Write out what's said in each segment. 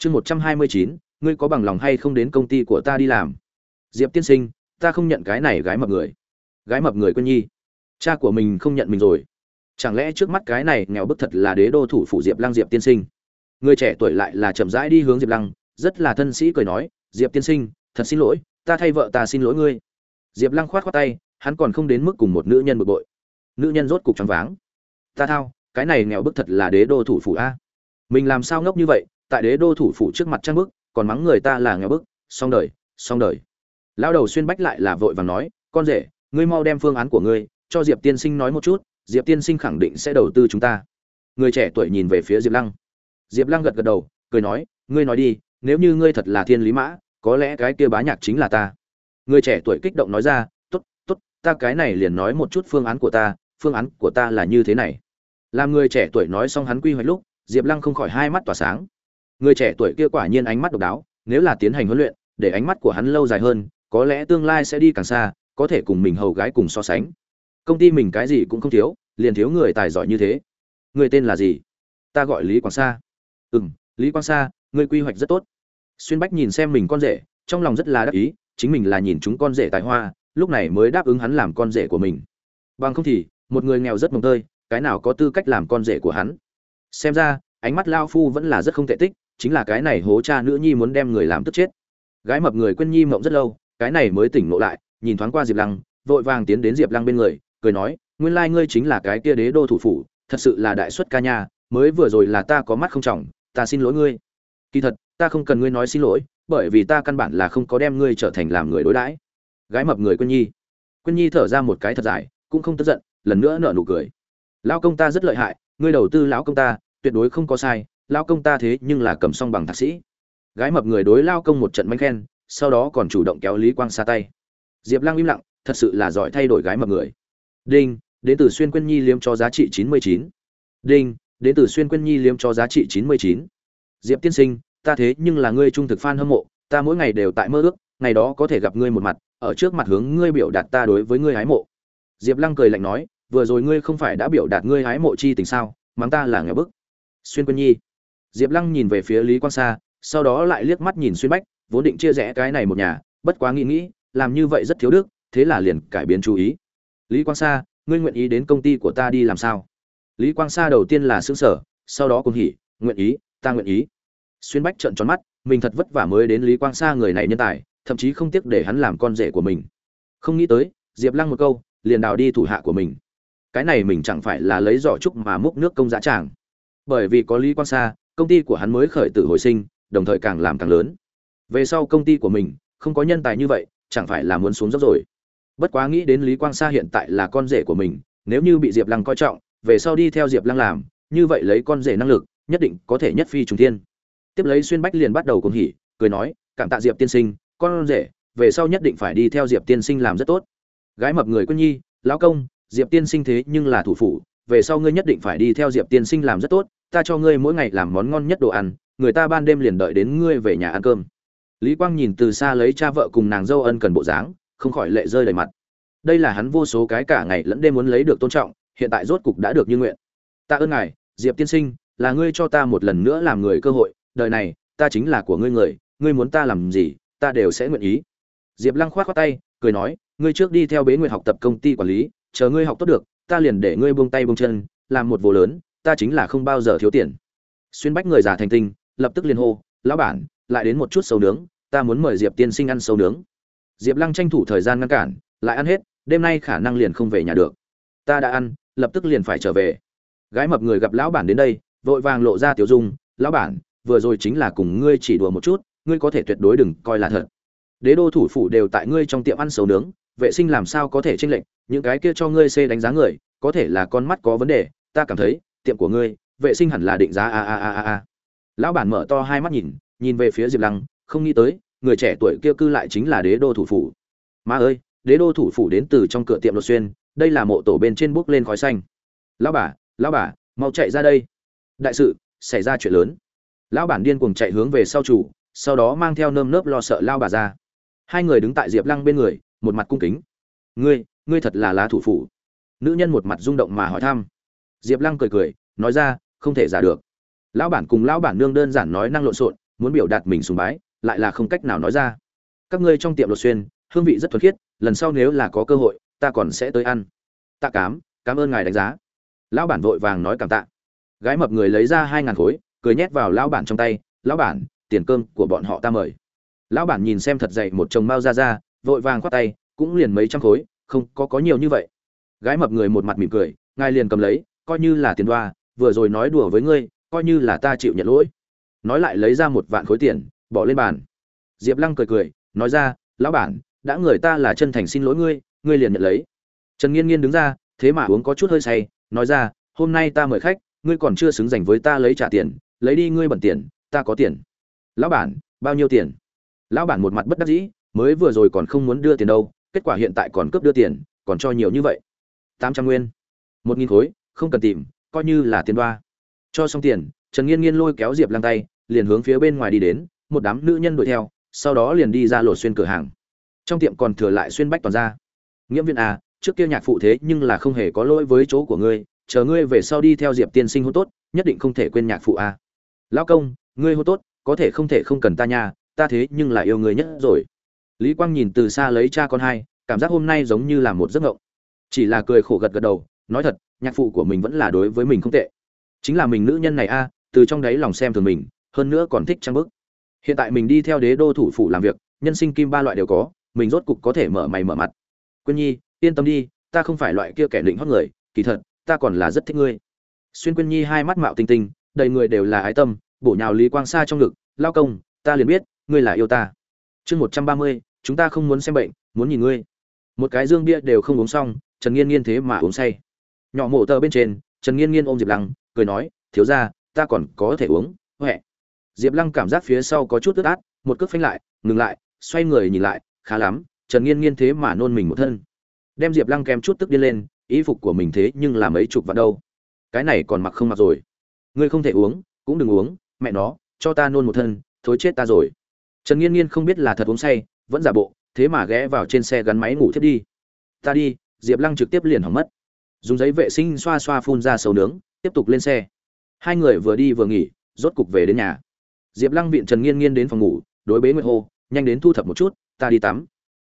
chương một trăm hai mươi chín, ngươi có bằng lòng hay không đến công ty của ta đi làm? Diệp tiên sinh, ta không nhận cái này gái mập người. Gái mập người quân nhi. Cha của mình không nhận mình rồi. Chẳng lẽ trước mắt cái này nghèo bức thật là đế đô thủ phủ diệp lăng diệp tiên sinh? Người trẻ tuổi lại là chậm rãi đi hướng diệp lăng, rất là thân sĩ cười nói, diệp tiên sinh, thật xin lỗi, ta thay vợ ta xin lỗi ngươi. Diệp lăng khoát khoát tay, hắn còn không đến mức cùng một nữ nhân bực bội. Nữ nhân rốt cục choáng váng. Ta thao, cái này nghèo bức thật là đế đô thủ phủ a. Mình làm sao ngốc như vậy tại đế đô thủ phủ trước mặt trang bức, còn mắng người ta là nghèo bức, xong đời xong đời. Lão đầu xuyên bách lại là vội vàng nói, con rể, ngươi mau đem phương án của ngươi, cho diệp tiên sinh nói một chút, diệp tiên sinh khẳng định sẽ đầu tư chúng ta. Người trẻ tuổi nhìn về phía diệp lăng. Diệp lăng gật gật đầu, cười nói, ngươi nói đi, nếu như ngươi thật là thiên lý mã, có lẽ cái kia bá nhạc chính là ta. Người trẻ tuổi kích động nói ra t ố t t ố t ta cái này liền nói một chút phương án của ta, phương án của ta là như thế này. Làm người trẻ tuổi nói xong hắn quy hoạch lúc, diệp lăng không khỏi hai mắt tỏa sáng người trẻ tuổi kia quả nhiên ánh mắt độc đáo, nếu là tiến hành huấn luyện, để ánh mắt của hắn lâu dài hơn, có lẽ tương lai sẽ đi càng xa, có thể cùng mình hầu gái cùng so sánh. Công ty mình cái gì cũng không thiếu, liền thiếu người tài giỏi như thế. Người tên là gì? Ta gọi lý quang sa. Ừ m lý quang sa, ngươi quy hoạch rất tốt. Xuyên bách nhìn xem mình con rể, trong lòng rất là đắc ý, chính mình là nhìn chúng con rể tài hoa, lúc này mới đáp ứng hắn làm con rể của mình. Bằng không thì, một người nghèo rất mồng tơi, cái nào có tư cách làm con rể của hắn? Xem ra, ánh mắt lao phu vẫn là rất không tệ tích chính là cái này hố cha nữ nhi muốn đem người làm tức chết. Gái mập người quên nhi mộng rất lâu, cái này mới tỉnh ngộ lại, nhìn thoáng qua diệp lăng, vội vàng tiến đến diệp lăng bên người, cười nói, nguyên lai ngươi chính là cái kia đế đô thủ phủ, thật sự là đại xuất ca nha, mới vừa rồi là ta có mắt không trọng, ta xin lỗi ngươi. Kỳ thật, ta không cần ngươi nói xin lỗi, bởi vì ta căn bản là không có đem ngươi trở thành làm người đối đãi. Gái mập người quên nhi. Quên nhi thở ra một cái thật dài, cũng không tức giận, lần nữa nở nụ cười. Lão công ta rất lợi hại, ngươi đầu tư lão công ta, tuyệt đối không có sai lão công ta thế nhưng là cầm song bằng thạc sĩ. Gái mập người đối lao công một trận manh khen, sau đó còn chủ động kéo lý quang xa tay. Diệp lăng im lặng, thật sự là giỏi thay đổi gái mập người. Đinh, đến từ xuyên quyên nhi liếm cho giá trị chín mươi chín. Đinh, đến từ xuyên quyên nhi liếm cho giá trị chín mươi chín. Diệp tiên sinh, ta thế nhưng là ngươi trung thực f a n hâm mộ, ta mỗi ngày đều tại mơ ước, ngày đó có thể gặp ngươi một mặt, ở trước mặt hướng ngươi biểu đạt ta đối với ngươi hái mộ. Diệp lăng cười lạnh nói, vừa rồi ngươi không phải đã biểu đạt ngươi hái mộ chi tình sao, mắng ta là nghèo bức. Xuyên quân nhi diệp lăng nhìn về phía lý quang sa, sau đó lại liếc mắt nhìn xuyên bách, vốn định chia rẽ cái này một nhà, bất quá nghĩ nghĩ, làm như vậy rất thiếu đức, thế là liền cải biến chú ý. Lý quang sa, ngươi nguyện ý đến công ty của ta đi làm sao? Lý quang sa đầu tiên là xương sở sau đó cùng hỉ, nguyện ý, ta nguyện ý. Xuyên bách trợn tròn mắt, mình thật vất vả mới đến lý quang sa người này nhân tài, thậm chí không tiếc để hắn làm con rể của mình. Không nghĩ tới, diệp lăng một câu, liền đào đi thủ hạ của mình. Cái này mình chẳng phải là lấy giỏ trúc mà múc nước công giá tràng. Bởi vì có lý quang sa công ty của hắn mới khởi tử hồi sinh, đồng thời càng làm càng lớn. Về sau công ty của mình, không có nhân tài như vậy, chẳng phải là muốn xuống dốc rồi. Bất quá nghĩ đến lý quang sa hiện tại là con rể của mình, nếu như bị diệp lăng coi trọng, về sau đi theo diệp lăng làm, như vậy lấy con rể năng lực, nhất định có thể nhất phi trùng thiên. Tiếp lấy xuyên bách liền bắt đầu cung hỉ, cười nói, cảm tạ diệp tiên sinh, con rể, về sau nhất định phải đi theo diệp tiên sinh làm rất tốt. Gái mập người quân nhi, lão công, diệp tiên sinh thế nhưng là thủ phủ, về sau ngươi nhất định phải đi theo diệp tiên sinh làm rất tốt ta cho ngươi mỗi ngày làm món ngon nhất đồ ăn, người ta ban đêm liền đợi đến ngươi về nhà ăn cơm. Lý quang nhìn từ xa lấy cha vợ cùng nàng dâu ân cần bộ dáng, không khỏi lệ rơi đầy mặt. Đây là hắn vô số cái cả ngày lẫn đêm muốn lấy được tôn trọng, hiện tại rốt cục đã được như nguyện. Ta ơn ngài, diệp tiên sinh, là ngươi cho ta một lần nữa làm người cơ hội, đời này, ta chính là của ngươi người, ngươi muốn ta làm gì, ta đều sẽ nguyện ý. Diệp lăng khoát khoát tay, cười nói, ngươi trước đi theo bế nguyện học tập công ty quản lý, chờ ngươi học tốt được, ta liền để ngươi buông tay buông chân, làm một vô lớn ta chính là không bao giờ thiếu tiền. Xuyên bách người già thành tinh, lập tức liền hô, lão bản, lại đến một chút sầu nướng, ta muốn mời diệp tiên sinh ăn sầu nướng. Diệp lăng tranh thủ thời gian ngăn cản, lại ăn hết, đêm nay khả năng liền không về nhà được. Ta đã ăn, lập tức liền phải trở về. Gái mập người gặp lão bản đến đây, vội vàng lộ ra tiểu dung, lão bản, vừa rồi chính là cùng ngươi chỉ đùa một chút, ngươi có thể tuyệt đối đừng coi là thật. Đế đô thủ phủ đều tại ngươi trong tiệm ăn sầu nướng, vệ sinh làm sao có thể tranh lệch, những cái kia cho ngươi xê đánh giá người, có thể là con mắt có vấn đề, ta cảm thấy tiệm của ngươi, vệ sinh hẳn là định giá a a a a a. Lão bản mở to hai mắt nhìn nhìn về phía diệp lăng, không nghĩ tới, người trẻ tuổi kia cư lại chính là đế đô thủ phủ. Ma ơi, đế đô thủ phủ đến từ trong cửa tiệm đột xuyên, đây là mộ tổ bên trên bước lên khói xanh. Lão bà lão bà, mau chạy ra đây. Đại sự, xảy ra chuyện lớn. Lão bản điên cuồng chạy hướng về sau chủ, sau đó mang theo nơm nớp lo sợ lao bà ra. Hai người đứng tại diệp lăng bên người, một mặt cung kính. Ngươi ngươi thật là lá thủ phủ. Nữ nhân một mặt rung động mà hỏi thăm diệp lăng cười cười, nói ra, không thể giả được. Lão bản cùng lão bản nương đơn giản nói năng lộn xộn, muốn biểu đạt mình sùng bái, lại là không cách nào nói ra. Các ngươi trong tiệm lột xuyên, hương vị rất thuần khiết, lần sau nếu là có cơ hội, ta còn sẽ tới ăn. Tạ cám, cảm ơn ngài đánh giá. Lão bản vội vàng nói cảm tạ. Gái mập người lấy ra hai ngàn khối, cười nhét vào lão bản trong tay, lão bản, tiền cơm của bọn họ ta mời. Lão bản nhìn xem thật dậy một chồng mao ra ra vội vàng khoát tay, cũng liền mấy trăm khối, không có có nhiều như vậy. Gái mập người một mặt mỉm cười, ngài liền cầm lấy coi như là tiền đoa, vừa rồi nói đùa với ngươi, coi như là ta chịu nhận lỗi. Nói lại lấy ra một vạn khối tiền, bỏ lên bàn. Diệp lăng cười cười, nói ra, lão bản, đã người ta là chân thành xin lỗi ngươi ngươi liền nhận lấy. Trần nghiên nghiên đứng ra, thế mà uống có chút hơi say, nói ra, hôm nay ta mời khách, ngươi còn chưa xứng dành với ta lấy trả tiền, lấy đi ngươi bẩn tiền, ta có tiền. Lão bản, bao nhiêu tiền? Lão bản một mặt bất đắc dĩ, mới vừa rồi còn không muốn đưa tiền đâu, kết quả hiện tại còn cướp đưa tiền, còn cho nhiều như vậy. Tám trăm nguyên. Một nghìn khối không cần tìm, coi như là tiền đoa. Cho xong tiền, trần nghiên nghiên lôi kéo diệp lăng tay, liền hướng phía bên ngoài đi đến, một đám nữ nhân đuổi theo, sau đó liền đi ra lột xuyên cửa hàng. Trong tiệm còn thừa lại xuyên bách toàn ra. Nghiễm viên à trước kia nhạc phụ thế nhưng là không hề có lỗi với chỗ của ngươi, chờ ngươi về sau đi theo diệp tiên sinh hôn tốt, nhất định không thể quên nhạc phụ à. lão công, ngươi hôn tốt, có thể không thể không cần ta nha, ta thế nhưng là yêu ngươi nhất rồi. Lý quang nhìn từ xa lấy cha con hai, cảm giác hôm nay giống như là một giấc ngộng chỉ là cười khổ gật gật đầu nói thật, nhạc phụ của mình vẫn là đối với mình không tệ. Chính là mình nữ nhân này a à, từ trong đáy lòng xem thường mình, hơn nữa còn thích trang bức. Hiện tại mình đi theo đế đô thủ phủ làm việc, nhân sinh kim ba loại đều có, mình rốt cục có thể mở mày mở mặt. Quyên nhi, yên tâm đi, ta không phải loại kia kẻ định hót người, kỳ thật, ta còn là rất thích ngươi. Xuyên quyên nhi hai mắt mạo tinh tinh, đầy người đều là ái tâm, bổ nhào lý quang xa trong ngực, lao công, ta liền biết, ngươi là yêu ta. Chương một trăm ba mươi, chúng ta không muốn xem bệnh, muốn nhìn ngươi. Một cái dương bia đều không uống xong, trần nghiên nghiên thế mà uống say nhỏ mổ tờ bên trên, trần nghiên nghiên ôm diệp lăng, cười nói, thiếu ra ta còn có thể uống. Huệ. Diệp lăng cảm giác phía sau có chút ướt át, một cước phanh lại, ngừng lại, xoay người nhìn lại, khá lắm, trần nghiên nghiên thế mà nôn mình một thân. Đem diệp lăng kèm chút tức điên lên, ý phục của mình thế nhưng là mấy chục vạn đâu. Cái này còn mặc không mặc rồi. Ngươi không thể uống, cũng đừng uống, mẹ nó, cho ta nôn một thân, thối chết ta rồi. Trần nghiên nghiên không biết là thật uống say, vẫn giả bộ, thế mà ghé vào trên xe gắn máy ngủ thiết đi. Ta đi. Diệp lăng trực tiếp liền hỏng mất dùng giấy vệ sinh xoa xoa phun ra sầu nướng, tiếp tục lên xe. Hai người vừa đi vừa nghỉ, rốt cục về đến nhà. Diệp lăng viện trần nghiên nghiên đến phòng ngủ, đối bế nguyệt hô, nhanh đến thu thập một chút, ta đi tắm.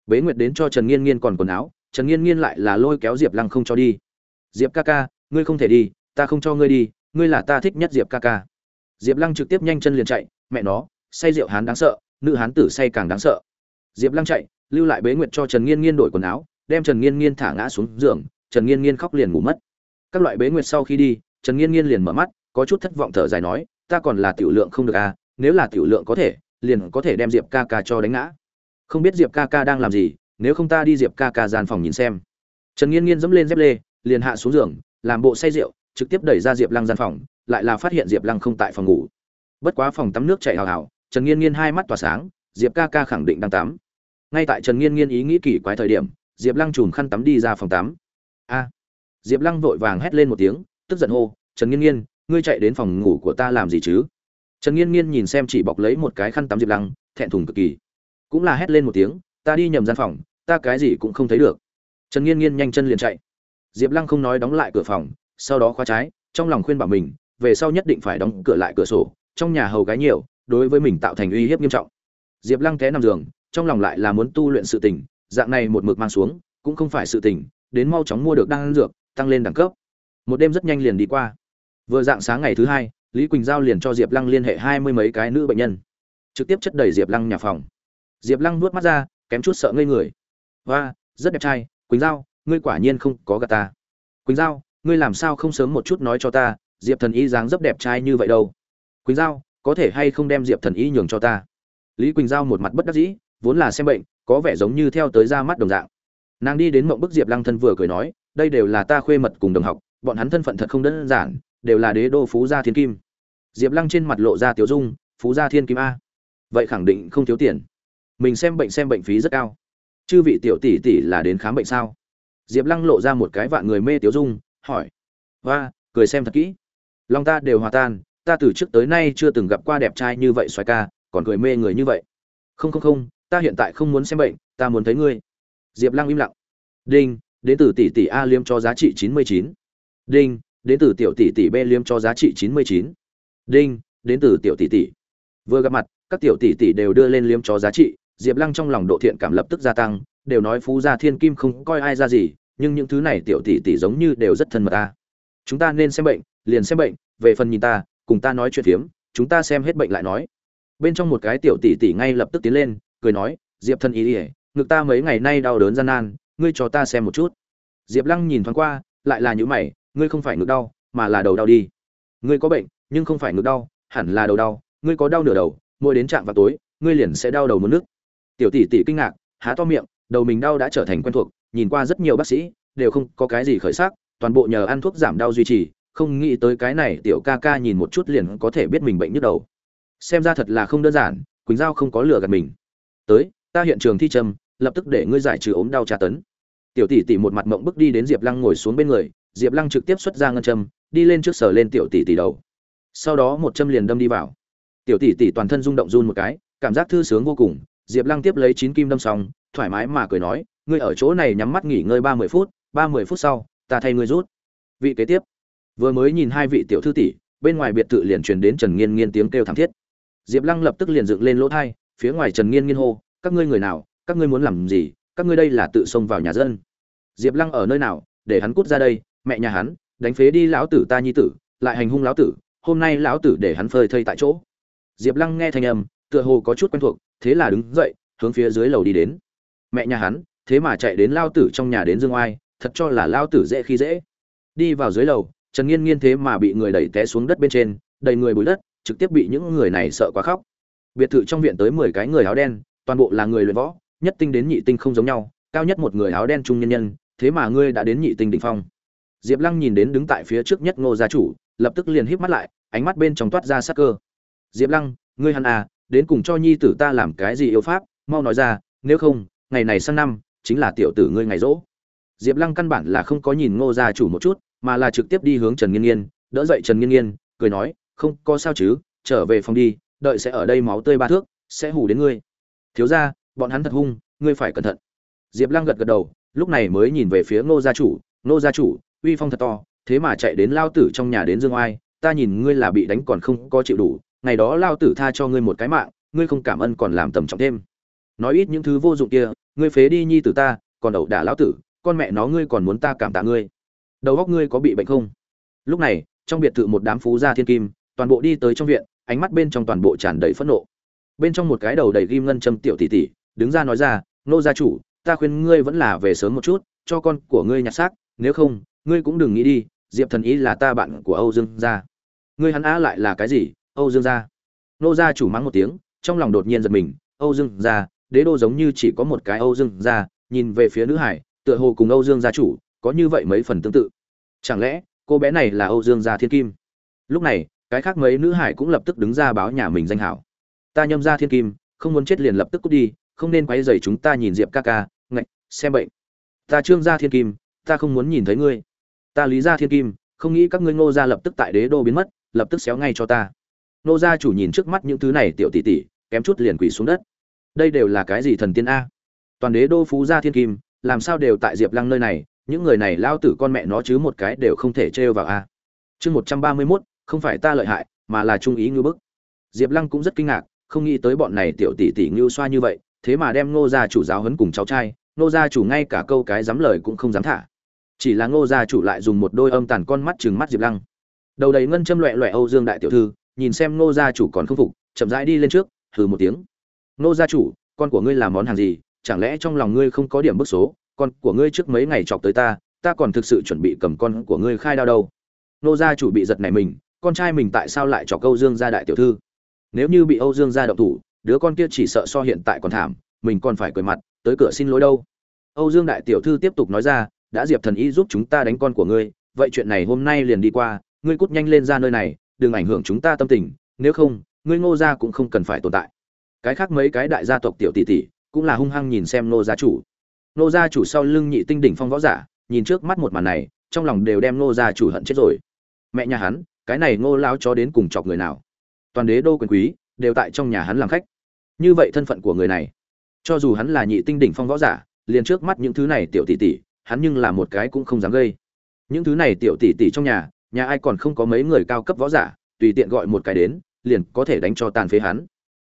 Bế nguyệt đến cho trần nghiên nghiên còn quần áo, trần nghiên nghiên lại là lôi kéo diệp lăng không cho đi. Diệp ca ca, ngươi không thể đi, ta không cho ngươi đi, ngươi là ta thích nhất diệp ca ca. Diệp lăng trực tiếp nhanh chân liền chạy, mẹ nó, say rượu hán đáng sợ, nữ hán tử say càng đáng sợ. Diệp lăng chạy, lưu lại bế nguyệt cho trần nghiên nghiên đổi quần áo, đem trần nghiên nghiên thả ngã xuống giường trần nghiên nghiên khóc liền ngủ mất. Các loại bế nguyệt sau khi đi, trần nghiên nghiên liền mở mắt, có chút thất vọng thở dài nói, ta còn là tiểu lượng không được à nếu là tiểu lượng có thể, liền có thể đem diệp ca ca cho đánh ngã. Không biết diệp ca ca đang làm gì, nếu không ta đi diệp ca ca gian phòng nhìn xem. Trần nghiên nghiên dẫm lên dép lê, liền hạ xuống giường, làm bộ say rượu, trực tiếp đẩy ra diệp lăng gian phòng, lại là phát hiện diệp lăng không tại phòng ngủ. Bất quá phòng tắm nước chảy hào hào, trần nghiên nghiên hai mắt tỏa sáng, diệp ca ca khẳng định đang tắm. Ngay tại trần nghiên nghiên ý nghĩ kỳ quái thời điểm, diệp lăng chùm khăn tắm đi ra phòng tắm a. Diệp lăng vội vàng hét lên một tiếng, tức giận hô, trần nghiên nghiên, ngươi chạy đến phòng ngủ của ta làm gì chứ? Trần nghiên nghiên nhìn xem chỉ bọc lấy một cái khăn tắm diệp lăng, thẹn thùng cực kỳ. Cũng là hét lên một tiếng, ta đi nhầm gian phòng, ta cái gì cũng không thấy được. Trần nghiên nghiên nhanh chân liền chạy. Diệp lăng không nói đóng lại cửa phòng, sau đó khóa trái, trong lòng khuyên bảo mình, về sau nhất định phải đóng cửa lại cửa sổ, trong nhà hầu gái nhiều, đối với mình tạo thành uy hiếp nghiêm trọng. Diệp lăng té nằm giường, trong lòng lại là muốn tu luyện sự tình, dạng này một mực mang xuống, cũng không phải sự tình đến mau chóng mua được đan dược tăng lên đẳng cấp. Một đêm rất nhanh liền đi qua. Vừa dạng sáng ngày thứ hai lý quỳnh giao liền cho diệp lăng liên hệ hai mươi mấy cái nữ bệnh nhân. Trực tiếp chất đầy diệp lăng nhà phòng. Diệp lăng nuốt mắt ra kém chút sợ ngây người. "Oa, rất đẹp trai quỳnh giao ngươi quả nhiên không có gạt ta. Quỳnh giao ngươi làm sao không sớm một chút nói cho ta diệp thần y dáng rất đẹp trai như vậy đâu? Quỳnh giao có thể hay không đem diệp thần y nhường cho ta? Lý quỳnh giao một mặt bất đắc dĩ vốn là xem bệnh có vẻ giống như theo tới ra mắt đồng dạng nàng đi đến mộng bức diệp lăng thân vừa cười nói, đây đều là ta khuê mật cùng đồng học, bọn hắn thân phận thật không đơn giản, đều là đế đô phú gia thiên kim. Diệp lăng trên mặt lộ ra tiểu dung, phú gia thiên kim a? Vậy khẳng định không thiếu tiền. Mình xem bệnh xem bệnh phí rất cao. Chư vị tiểu tỷ tỷ là đến khám bệnh sao? Diệp lăng lộ ra một cái vạn người mê tiểu dung, hỏi và cười xem thật kỹ. Lòng ta đều hòa tan, ta từ trước tới nay chưa từng gặp qua đẹp trai như vậy xoài ca, còn cười mê người như vậy. Không không không, ta hiện tại không muốn xem bệnh, ta muốn thấy ngươi diệp lăng im lặng. Đinh đến từ tỷ tỷ a liêm cho giá trị chín mươi chín. Đinh đến từ tiểu tỷ tỷ b liêm cho giá trị chín mươi chín. Đinh đến từ tiểu tỷ tỷ. Vừa gặp mặt các tiểu tỷ tỷ đều đưa lên liêm cho giá trị. Diệp lăng trong lòng độ thiện cảm lập tức gia tăng đều nói phú gia thiên kim không coi ai ra gì nhưng những thứ này tiểu tỷ tỷ giống như đều rất thân mật ta chúng ta nên xem bệnh liền xem bệnh về phần nhìn ta cùng ta nói chuyện phiếm chúng ta xem hết bệnh lại nói. Bên trong một cái tiểu tỷ tỷ ngay lập tức tiến lên cười nói diệp thân ý đi, ngực ta mấy ngày nay đau đớn gian nan, ngươi cho ta xem một chút. Diệp lăng nhìn thoáng qua, lại là những mày, ngươi không phải ngực đau, mà là đầu đau đi. Ngươi có bệnh, nhưng không phải ngực đau, hẳn là đầu đau, ngươi có đau nửa đầu, mỗi đến trạm vào tối, ngươi liền sẽ đau đầu muốn nước. Tiểu tỷ tỷ kinh ngạc, há to miệng, đầu mình đau đã trở thành quen thuộc, nhìn qua rất nhiều bác sĩ, đều không có cái gì khởi sắc, toàn bộ nhờ ăn thuốc giảm đau duy trì, không nghĩ tới cái này tiểu ca ca nhìn một chút liền có thể biết mình bệnh nhức đầu. Xem ra thật là không đơn giản, quỳnh giao không có lừa gạt mình. Tới, ta hiện trường thi trâm lập tức để ngươi giải trừ ốm đau tra tấn. Tiểu tỷ tỷ một mặt mộng bước đi đến diệp lăng ngồi xuống bên người, diệp lăng trực tiếp xuất ra ngân châm, đi lên trước sở lên tiểu tỷ tỷ đầu. Sau đó một châm liền đâm đi vào. Tiểu tỷ tỷ toàn thân rung động run một cái, cảm giác thư sướng vô cùng, diệp lăng tiếp lấy chín kim đâm xong, thoải mái mà cười nói, ngươi ở chỗ này nhắm mắt nghỉ ngơi ba mươi phút, ba mươi phút sau, ta thay ngươi rút. Vị kế tiếp, vừa mới nhìn hai vị tiểu thư tỷ, bên ngoài biệt thự liền truyền đến trần nghiên nghiên tiếng kêu thảm thiết. Diệp lăng lập tức liền dựng lên lỗ thai, phía ngoài trần nghiên nghiên hô, các ngươi người nào các ngươi muốn làm gì, các ngươi đây là tự xông vào nhà dân. Diệp lăng ở nơi nào, để hắn cút ra đây, mẹ nhà hắn, đánh phế đi lão tử ta nhi tử, lại hành hung lão tử, hôm nay lão tử để hắn phơi thây tại chỗ. Diệp lăng nghe thanh âm, tựa hồ có chút quen thuộc, thế là đứng dậy, hướng phía dưới lầu đi đến. Mẹ nhà hắn, thế mà chạy đến lao tử trong nhà đến dương oai, thật cho là lao tử dễ khi dễ. Đi vào dưới lầu, trần nghiên nghiên thế mà bị người đẩy té xuống đất bên trên đầy người bùi đất, trực tiếp bị những người này sợ quá khóc. Biệt thự trong viện tới mười cái người áo đen, toàn bộ là người luyện võ nhất tinh đến nhị tinh không giống nhau, cao nhất một người áo đen trung nhân nhân, thế mà ngươi đã đến nhị tinh đỉnh phong. Diệp lăng nhìn đến đứng tại phía trước nhất ngô gia chủ, lập tức liền híp mắt lại, ánh mắt bên trong toát ra sát cơ. Diệp lăng, ngươi hắn à đến cùng cho nhi tử ta làm cái gì yêu pháp? Mau nói ra, nếu không, ngày này sang năm, chính là tiểu tử ngươi ngày rỗ. Diệp lăng căn bản là không có nhìn ngô gia chủ một chút, mà là trực tiếp đi hướng trần nghiên nghiên, đỡ dậy trần nghiên nghiên, cười nói, không, có sao chứ, trở về phòng đi, đợi sẽ ở đây máu tươi ba thước, sẽ hù đến ngươi. Thiếu gia bọn hắn thật hung, ngươi phải cẩn thận. Diệp lăng gật gật đầu, lúc này mới nhìn về phía ngô gia chủ, ngô gia chủ, uy phong thật to, thế mà chạy đến lao tử trong nhà đến dương oai, ta nhìn ngươi là bị đánh còn không có chịu đủ, ngày đó lao tử tha cho ngươi một cái mạng, ngươi không cảm ơn còn làm tầm trọng thêm. Nói ít những thứ vô dụng kia, ngươi phế đi nhi tử ta, còn đậu đả lão tử, con mẹ nó ngươi còn muốn ta cảm tạ ngươi. Đầu óc ngươi có bị bệnh không? Lúc này, trong biệt thự một đám phú gia thiên kim, toàn bộ đi tới trong viện, ánh mắt bên trong toàn bộ tràn đầy phẫn nộ. Bên trong một cái đầu đầy ghim ngân châm tiểu tỷ tỷ đứng ra nói ra, nô gia chủ, ta khuyên ngươi vẫn là về sớm một chút, cho con của ngươi nhặt xác, nếu không, ngươi cũng đừng nghĩ đi, diệp thần ý là ta bạn của âu dương gia. Ngươi hắn á lại là cái gì, âu dương gia? Nô gia chủ mắng một tiếng, trong lòng đột nhiên giật mình, âu dương gia, đế đô giống như chỉ có một cái âu dương gia, nhìn về phía nữ hải, tựa hồ cùng âu dương gia chủ có như vậy mấy phần tương tự. Chẳng lẽ, cô bé này là âu dương gia thiên kim? Lúc này, cái khác mấy nữ hải cũng lập tức đứng ra báo nhà mình danh hảo. Ta nhâm ra thiên kim, không muốn chết liền lập tức cút đi không nên quấy rầy chúng ta nhìn diệp ca ca, ngạch, xem bệnh. Ta trương gia thiên kim, ta không muốn nhìn thấy ngươi. Ta lý gia thiên kim, không nghĩ các ngươi ngô gia lập tức tại đế đô biến mất, lập tức xéo ngay cho ta. Ngô gia chủ nhìn trước mắt những thứ này tiểu tỷ tỷ, kém chút liền quỳ xuống đất. Đây đều là cái gì thần tiên a? Toàn đế đô phú gia thiên kim, làm sao đều tại diệp lăng nơi này, những người này lao tử con mẹ nó chứ một cái đều không thể trêu vào a. Chương một trăm ba mươi mốt, không phải ta lợi hại, mà là trung ý ngư bức. Diệp lăng cũng rất kinh ngạc, không nghĩ tới bọn này tiểu tỷ tỷ ngưu xoa như vậy thế mà đem ngô gia chủ giáo huấn cùng cháu trai, ngô gia chủ ngay cả câu cái dám lời cũng không dám thả. Chỉ là ngô gia chủ lại dùng một đôi âm tàn con mắt chừng mắt diệp lăng. Đầu đầy ngân châm loẹ loẹ âu dương đại tiểu thư, nhìn xem ngô gia chủ còn không phục, chậm rãi đi lên trước, hừ một tiếng. Ngô gia chủ, con của ngươi làm món hàng gì? Chẳng lẽ trong lòng ngươi không có điểm bức số? Con của ngươi trước mấy ngày chọc tới ta ta còn thực sự chuẩn bị cầm con của ngươi khai đao đâu. Ngô gia chủ bị giật này mình, con trai mình tại sao lại chọc Âu dương gia đại tiểu thư? Nếu như bị âu dương gia động thủ đứa con kia chỉ sợ so hiện tại còn thảm, mình còn phải cười mặt, tới cửa xin lỗi đâu. Âu dương đại tiểu thư tiếp tục nói ra, đã diệp thần y giúp chúng ta đánh con của ngươi, vậy chuyện này hôm nay liền đi qua, ngươi cút nhanh lên ra nơi này, đừng ảnh hưởng chúng ta tâm tình, nếu không, ngươi ngô gia cũng không cần phải tồn tại. Cái khác mấy cái đại gia tộc tiểu tỷ tỷ cũng là hung hăng nhìn xem nô gia chủ. Nô gia chủ sau lưng nhị tinh đỉnh phong võ giả, nhìn trước mắt một màn này, trong lòng đều đem nô gia chủ hận chết rồi. Mẹ nhà hắn, cái này ngô lao cho đến cùng chọc người nào? Toàn đế đô quyền quý, đều tại trong nhà hắn làm khách như vậy thân phận của người này, cho dù hắn là nhị tinh đỉnh phong võ giả, liền trước mắt những thứ này tiểu tỷ tỷ, hắn nhưng là một cái cũng không dám gây. Những thứ này tiểu tỷ tỷ trong nhà nhà ai còn không có mấy người cao cấp võ giả, tùy tiện gọi một cái đến, liền có thể đánh cho tàn phế hắn.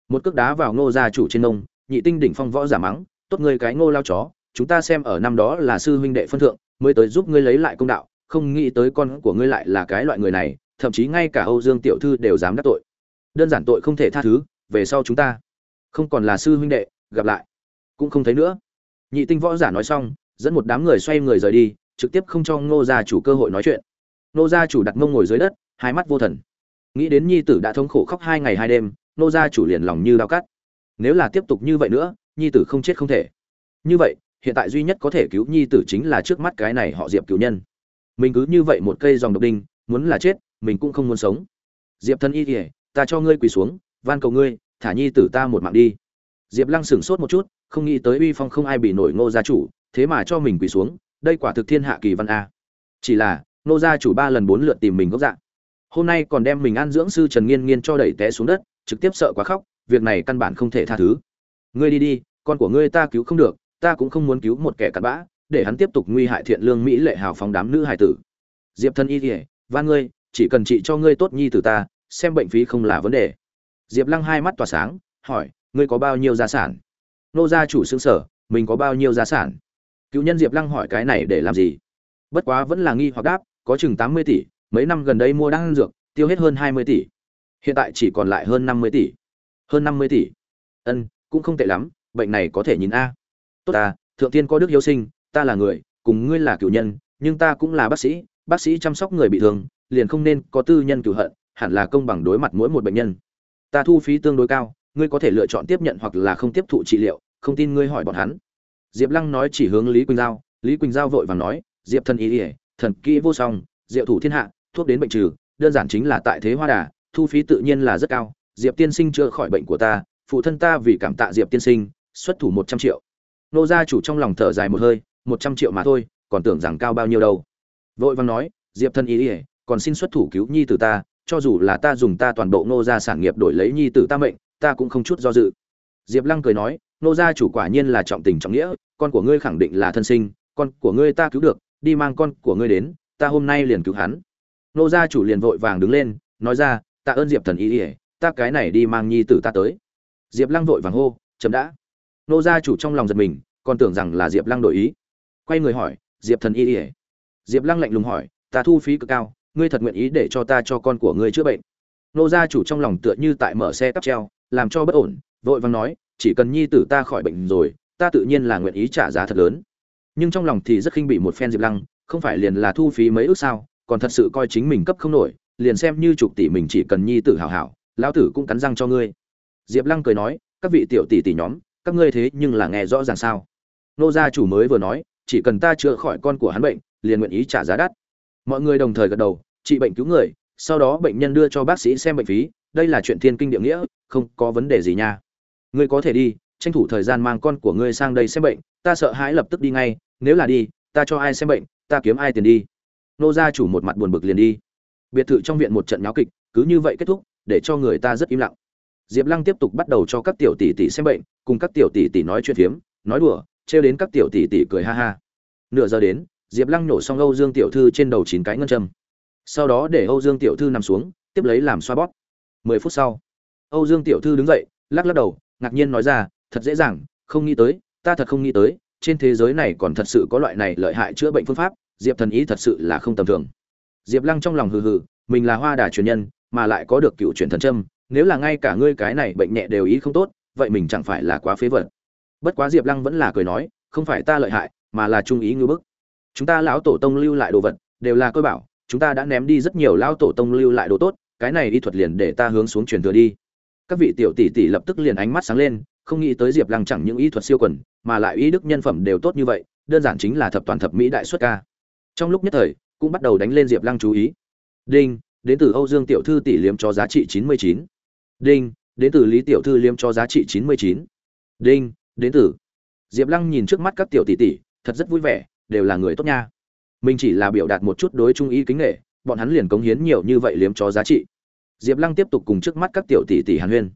Một cước đá vào ngô gia chủ trên nông, nhị tinh đỉnh phong võ giả mắng, tốt ngươi cái ngô lao chó, chúng ta xem ở năm đó là sư huynh đệ phân thượng, mới tới giúp ngươi lấy lại công đạo, không nghĩ tới con của ngươi lại là cái loại người này, thậm chí ngay cả âu dương tiểu thư đều dám đắc tội. Đơn giản tội không thể tha thứ, về sau chúng ta không còn là sư huynh đệ, gặp lại. Cũng không thấy nữa. Nhị tinh võ giả nói xong, dẫn một đám người xoay người rời đi, trực tiếp không cho ngô gia chủ cơ hội nói chuyện. Ngô gia chủ đặt mông ngồi dưới đất, hai mắt vô thần. Nghĩ đến nhi tử đã thống khổ khóc hai ngày hai đêm, ngô gia chủ liền lòng như đau cắt. Nếu là tiếp tục như vậy nữa, nhi tử không chết không thể. Như vậy, hiện tại duy nhất có thể cứu nhi tử chính là trước mắt cái này họ diệp cứu nhân. Mình cứ như vậy một cây dòng độc đinh, muốn là chết, mình cũng không muốn sống. Diệp thân y kỉa ta cho ngươi quỳ xuống, van cầu ngươi thả nhi tử ta một mạng đi. Diệp lăng sửng sốt một chút, không nghĩ tới uy phong không ai bị nổi ngô gia chủ, thế mà cho mình quỳ xuống, đây quả thực thiên hạ kỳ văn a. Chỉ là, ngô gia chủ ba lần bốn lượt tìm mình gốc dạng hôm nay còn đem mình ăn dưỡng sư trần nghiên nghiên cho đẩy té xuống đất, trực tiếp sợ quá khóc, việc này căn bản không thể tha thứ. Ngươi đi đi, con của ngươi ta cứu không được, ta cũng không muốn cứu một kẻ cặn bã, để hắn tiếp tục nguy hại thiện lương mỹ lệ hào phóng đám nữ hải tử. Diệp thân y kỉa van ngươi, chỉ cần trị cho ngươi tốt nhi từ ta, xem bệnh phí không là vấn đề diệp lăng hai mắt tỏa sáng, hỏi, ngươi có bao nhiêu gia sản? Nô gia chủ xương sở mình có bao nhiêu gia sản? Cựu nhân diệp lăng hỏi, cái này để làm gì? Bất quá vẫn là nghi hoặc đáp, có chừng tám mươi tỷ, mấy năm gần đây mua đan dược, tiêu hết hơn hai mươi tỷ. Hiện tại chỉ còn lại hơn năm mươi tỷ. Hơn năm mươi tỷ? Ân, cũng không tệ lắm, bệnh này có thể nhìn a. Tốt ta, thượng tiên có đức hiếu sinh, ta là người, cùng ngươi là cựu nhân, nhưng ta cũng là bác sĩ bác sĩ chăm sóc người bị thương, liền không nên có tư nhân cựu hận, hẳn là công bằng đối mặt mỗi một bệnh nhân ta thu phí tương đối cao, ngươi có thể lựa chọn tiếp nhận hoặc là không tiếp thụ trị liệu, không tin ngươi hỏi bọn hắn. Diệp lăng nói chỉ hướng lý quỳnh giao, lý quỳnh giao vội vàng nói, diệp thần ý ỉa thần kỹ vô song, diệu thủ thiên hạ, thuốc đến bệnh trừ, đơn giản chính là tại thế hoa đà, thu phí tự nhiên là rất cao, diệp tiên sinh chữa khỏi bệnh của ta, phụ thân ta vì cảm tạ diệp tiên sinh, xuất thủ một trăm triệu. Nô gia chủ trong lòng thở dài một hơi, một trăm triệu mà thôi, còn tưởng rằng cao bao nhiêu đâu. Vội vàng nói, diệp thân ý ỉa còn xin xuất thủ cứu nhi tử ta cho dù là ta dùng ta toàn bộ nô gia sản nghiệp đổi lấy nhi tử ta mệnh, ta cũng không chút do dự. Diệp lăng cười nói nô gia chủ quả nhiên là trọng tình trọng nghĩa, con của ngươi khẳng định là thân sinh, con của ngươi ta cứu được, đi mang con của ngươi đến, ta hôm nay liền cứu hắn. Nô gia chủ liền vội vàng đứng lên, nói ra, ta ơn diệp thần ý ỉa ta cái này đi mang nhi tử ta tới. Diệp lăng vội vàng hô, chấm đã. Nô gia chủ trong lòng giật mình, còn tưởng rằng là diệp lăng đổi ý. Quay người hỏi, diệp thần y ỉa diệp lăng lạnh lùng hỏi, ta thu phí cực cao ngươi thật nguyện ý để cho ta cho con của ngươi chữa bệnh. Nô gia chủ trong lòng tựa như tại mở xe cắp treo, làm cho bất ổn, vội vàng nói, chỉ cần nhi tử ta khỏi bệnh rồi, ta tự nhiên là nguyện ý trả giá thật lớn. Nhưng trong lòng thì rất khinh bị một phen diệp lăng, không phải liền là thu phí mấy ước sao, còn thật sự coi chính mình cấp không nổi, liền xem như chục tỷ mình chỉ cần nhi tử hảo hảo, lão tử cũng cắn răng cho ngươi. Diệp lăng cười nói, các vị tiểu tỷ tỷ nhóm, các ngươi thế nhưng là nghe rõ ràng sao? Nô gia chủ mới vừa nói, chỉ cần ta chữa khỏi con của hắn bệnh, liền nguyện ý trả giá đắt mọi người đồng thời gật đầu, trị bệnh cứu người, sau đó bệnh nhân đưa cho bác sĩ xem bệnh phí, đây là chuyện thiên kinh địa nghĩa, không có vấn đề gì nha. Ngươi có thể đi, tranh thủ thời gian mang con của ngươi sang đây xem bệnh, ta sợ hãi lập tức đi ngay, nếu là đi, ta cho ai xem bệnh, ta kiếm ai tiền đi. Nô gia chủ một mặt buồn bực liền đi. Biệt thự trong viện một trận nháo kịch, cứ như vậy kết thúc, để cho người ta rất im lặng. Diệp lăng tiếp tục bắt đầu cho các tiểu tỷ tỷ xem bệnh, cùng các tiểu tỷ tỷ nói chuyện phiếm, nói đùa, trêu đến các tiểu tỷ tỷ cười ha ha. Nửa giờ đến diệp lăng nổ xong âu dương tiểu thư trên đầu chín cái ngân châm. Sau đó để âu dương tiểu thư nằm xuống, tiếp lấy làm xoa bóp. Mười phút sau, âu dương tiểu thư đứng dậy, lắc lắc đầu, ngạc nhiên nói ra, thật dễ dàng, không nghĩ tới, ta thật không nghĩ tới, trên thế giới này còn thật sự có loại này lợi hại chữa bệnh phương pháp, diệp thần ý thật sự là không tầm thường. Diệp lăng trong lòng hừ hừ, mình là hoa đà truyền nhân, mà lại có được cựu truyền thần trâm nếu là ngay cả ngươi cái này bệnh nhẹ đều ý không tốt, vậy mình chẳng phải là quá phế vật. Bất quá diệp lăng vẫn là cười nói, không phải ta lợi hại, mà là trung ý ngư bức chúng ta lão tổ tông lưu lại đồ vật, đều là cơ bảo, chúng ta đã ném đi rất nhiều lão tổ tông lưu lại đồ tốt, cái này y thuật liền để ta hướng xuống truyền thừa đi. Các vị tiểu tỷ tỷ lập tức liền ánh mắt sáng lên, không nghĩ tới diệp lăng chẳng những y thuật siêu quần, mà lại y đức nhân phẩm đều tốt như vậy, đơn giản chính là thập toàn thập mỹ đại xuất ca. Trong lúc nhất thời, cũng bắt đầu đánh lên diệp lăng chú ý. Đinh, đến từ âu dương tiểu thư tỷ liếm cho giá trị chín mươi chín. Đinh, đến từ lý tiểu thư liếm cho giá trị chín mươi chín. Đinh, đến từ. Diệp lăng nhìn trước mắt các tiểu tỷ tỷ, thật rất vui vẻ đều là người tốt nha. Mình chỉ là biểu đạt một chút đối trung ý kính nghệ, bọn hắn liền cống hiến nhiều như vậy liếm cho giá trị. Diệp lăng tiếp tục cùng trước mắt các tiểu tỷ tỷ hàn huyên.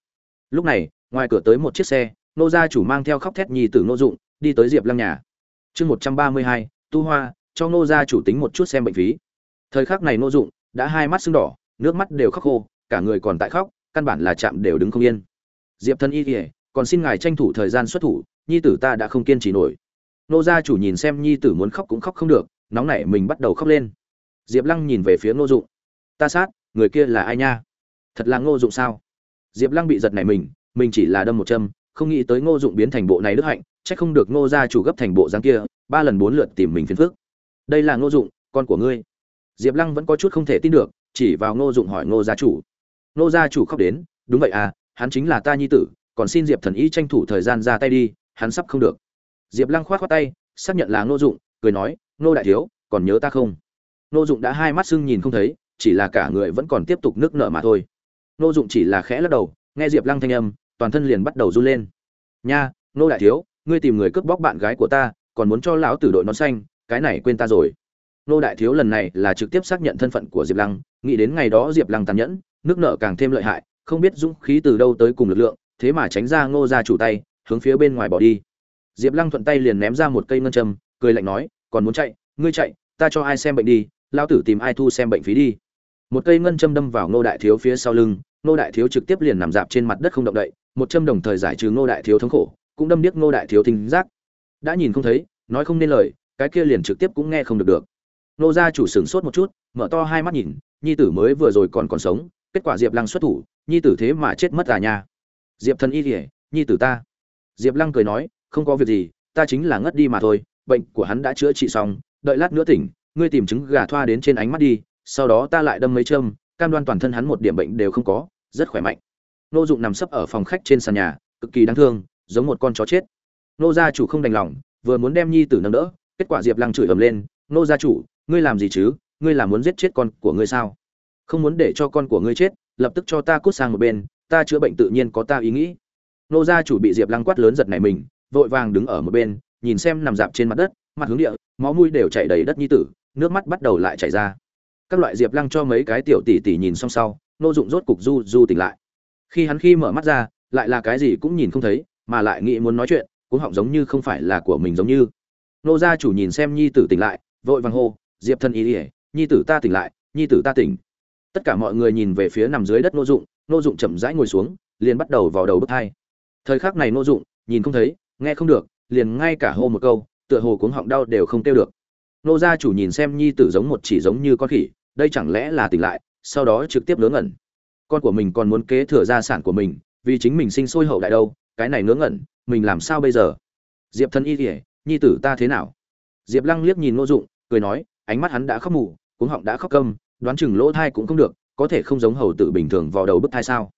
Lúc này, ngoài cửa tới một chiếc xe nô gia chủ mang theo khóc thét nhì tử nô dụng, đi tới diệp lăng nhà. Chương một trăm ba mươi hai, tu hoa, cho nô gia chủ tính một chút xem bệnh phí. Thời khắc này nô dụng đã hai mắt sưng đỏ, nước mắt đều khóc khô, cả người còn tại khóc, căn bản là chạm đều đứng không yên. Diệp thân y kỉa còn xin ngài tranh thủ thời gian xuất thủ, nhi tử ta đã không kiên trì nổi nô gia chủ nhìn xem nhi tử muốn khóc cũng khóc không được, nóng nảy mình bắt đầu khóc lên. Diệp lăng nhìn về phía ngô dụng. Ta sát, người kia là ai nha? Thật là ngô dụng sao? Diệp lăng bị giật nảy mình mình chỉ là đâm một châm, không nghĩ tới ngô dụng biến thành bộ này đức hạnh c h ắ c không được ngô gia chủ gấp thành bộ dáng kia, ba lần bốn lượt tìm mình phiền phước đây là ngô dụng, con của ngươi. Diệp lăng vẫn có chút không thể tin được, chỉ vào ngô dụng hỏi ngô gia chủ. Ngô gia chủ khóc đến, đúng vậy à hắn chính là ta nhi tử, còn xin diệp thần y tranh thủ thời gian ra tay đi, hắn sắp không được diệp lăng k h o á t khoác tay, xác nhận là ngô dụng, cười nói, ngô đại thiếu, còn nhớ ta không? Ngô dụng đã hai mắt sưng nhìn không thấy, chỉ là cả người vẫn còn tiếp tục nước nở mà thôi. Ngô dụng chỉ là khẽ lắc đầu, nghe diệp lăng thanh âm, toàn thân liền bắt đầu run lên. Nha, ngô đại thiếu, ngươi tìm người cướp bóc bạn gái của ta, còn muốn cho lão tử đội nón xanh, cái này quên ta rồi. Nô đại thiếu lần này là trực tiếp xác nhận thân phận của diệp lăng, nghĩ đến ngày đó diệp lăng tàn nhẫn nước nở càng thêm lợi hại, không biết dũng khí từ đâu tới cùng lực lượng, thế mà tránh ra ngô ra chủ tay, hướng phía bên ngoài bỏ đi diệp lăng thuận tay liền ném ra một cây ngân châm cười lạnh nói còn muốn chạy? Ngươi chạy ta cho ai xem bệnh đi Lão tử tìm ai thu xem bệnh phí đi. Một cây ngân châm đâm vào ngô đại thiếu phía sau lưng ngô đại thiếu trực tiếp liền nằm dạp trên mặt đất không động đậy một châm đồng thời giải trừ ngô đại thiếu thống khổ cũng đâm điếc ngô đại thiếu thính giác. Đã nhìn không thấy nói không nên lời cái kia liền trực tiếp cũng nghe không được được. Ngô gia chủ sửng sốt một chút mở to hai mắt nhìn nhi tử mới vừa rồi còn còn sống kết quả diệp lăng xuất thủ nhi tử thế mà chết mất à nha. Diệp thần y liễu, nhi tử ta. Diệp lăng cười nói không có việc gì, ta chính là ngất đi mà thôi, bệnh của hắn đã chữa trị xong, đợi lát nữa tỉnh, ngươi tìm trứng gà thoa đến trên ánh mắt đi, sau đó ta lại đâm mấy châm, cam đoan toàn thân hắn một điểm bệnh đều không có, rất khỏe mạnh. Nô dụng nằm sấp ở phòng khách trên sàn nhà, cực kỳ đáng thương, giống một con chó chết. Nô gia chủ không đành lòng, vừa muốn đem nhi tử nâng đỡ, kết quả diệp lăng chửi ầm lên, nô gia chủ, ngươi làm gì chứ? Ngươi là muốn giết chết con của ngươi sao? Không muốn để cho con của ngươi chết, lập tức cho ta cút sang một bên, ta chữa bệnh tự nhiên có ta ý nghĩ. Nô gia chủ bị diệp lăng quát lớn giật này mình vội vàng đứng ở một bên, nhìn xem nằm dạp trên mặt đất, mặt hướng địa, máu mũi đều chảy đầy đất nhi tử, nước mắt bắt đầu lại chảy ra. Các loại diệp lăng cho mấy cái tiểu tỷ tỷ nhìn xong sau, nô dụng rốt cục du du tỉnh lại. Khi hắn khi mở mắt ra, lại là cái gì cũng nhìn không thấy, mà lại nghĩ muốn nói chuyện cũng họng giống như không phải là của mình giống như. Nô gia chủ nhìn xem nhi tử tỉnh lại, vội vàng hô, diệp thân ý ỉa nhi tử ta tỉnh lại, nhi tử ta tỉnh. Tất cả mọi người nhìn về phía nằm dưới đất nô dụng nô dụng chậm rãi ngồi xuống, liền bắt đầu vào đầu bước hai. Thời khắc này nô dụng, nhìn không thấy nghe không được, liền ngay cả hô một câu, tựa hồ cuống họng đau đều không kêu được. Nô gia chủ nhìn xem nhi tử giống một chỉ giống như con khỉ, đây chẳng lẽ là tỉnh lại, sau đó trực tiếp ngớ ngẩn. Con của mình còn muốn kế thừa gia sản của mình, vì chính mình sinh sôi hậu đại đâu, cái này ngớ ngẩn, mình làm sao bây giờ? Diệp thân y kỉa nhi tử ta thế nào? Diệp lăng liếc nhìn nô dụng, cười nói, ánh mắt hắn đã khóc mù, cuống họng đã khóc câm, đoán chừng lỗ thai cũng không được, có thể không giống hầu tử bình thường vào đầu bức thai sao?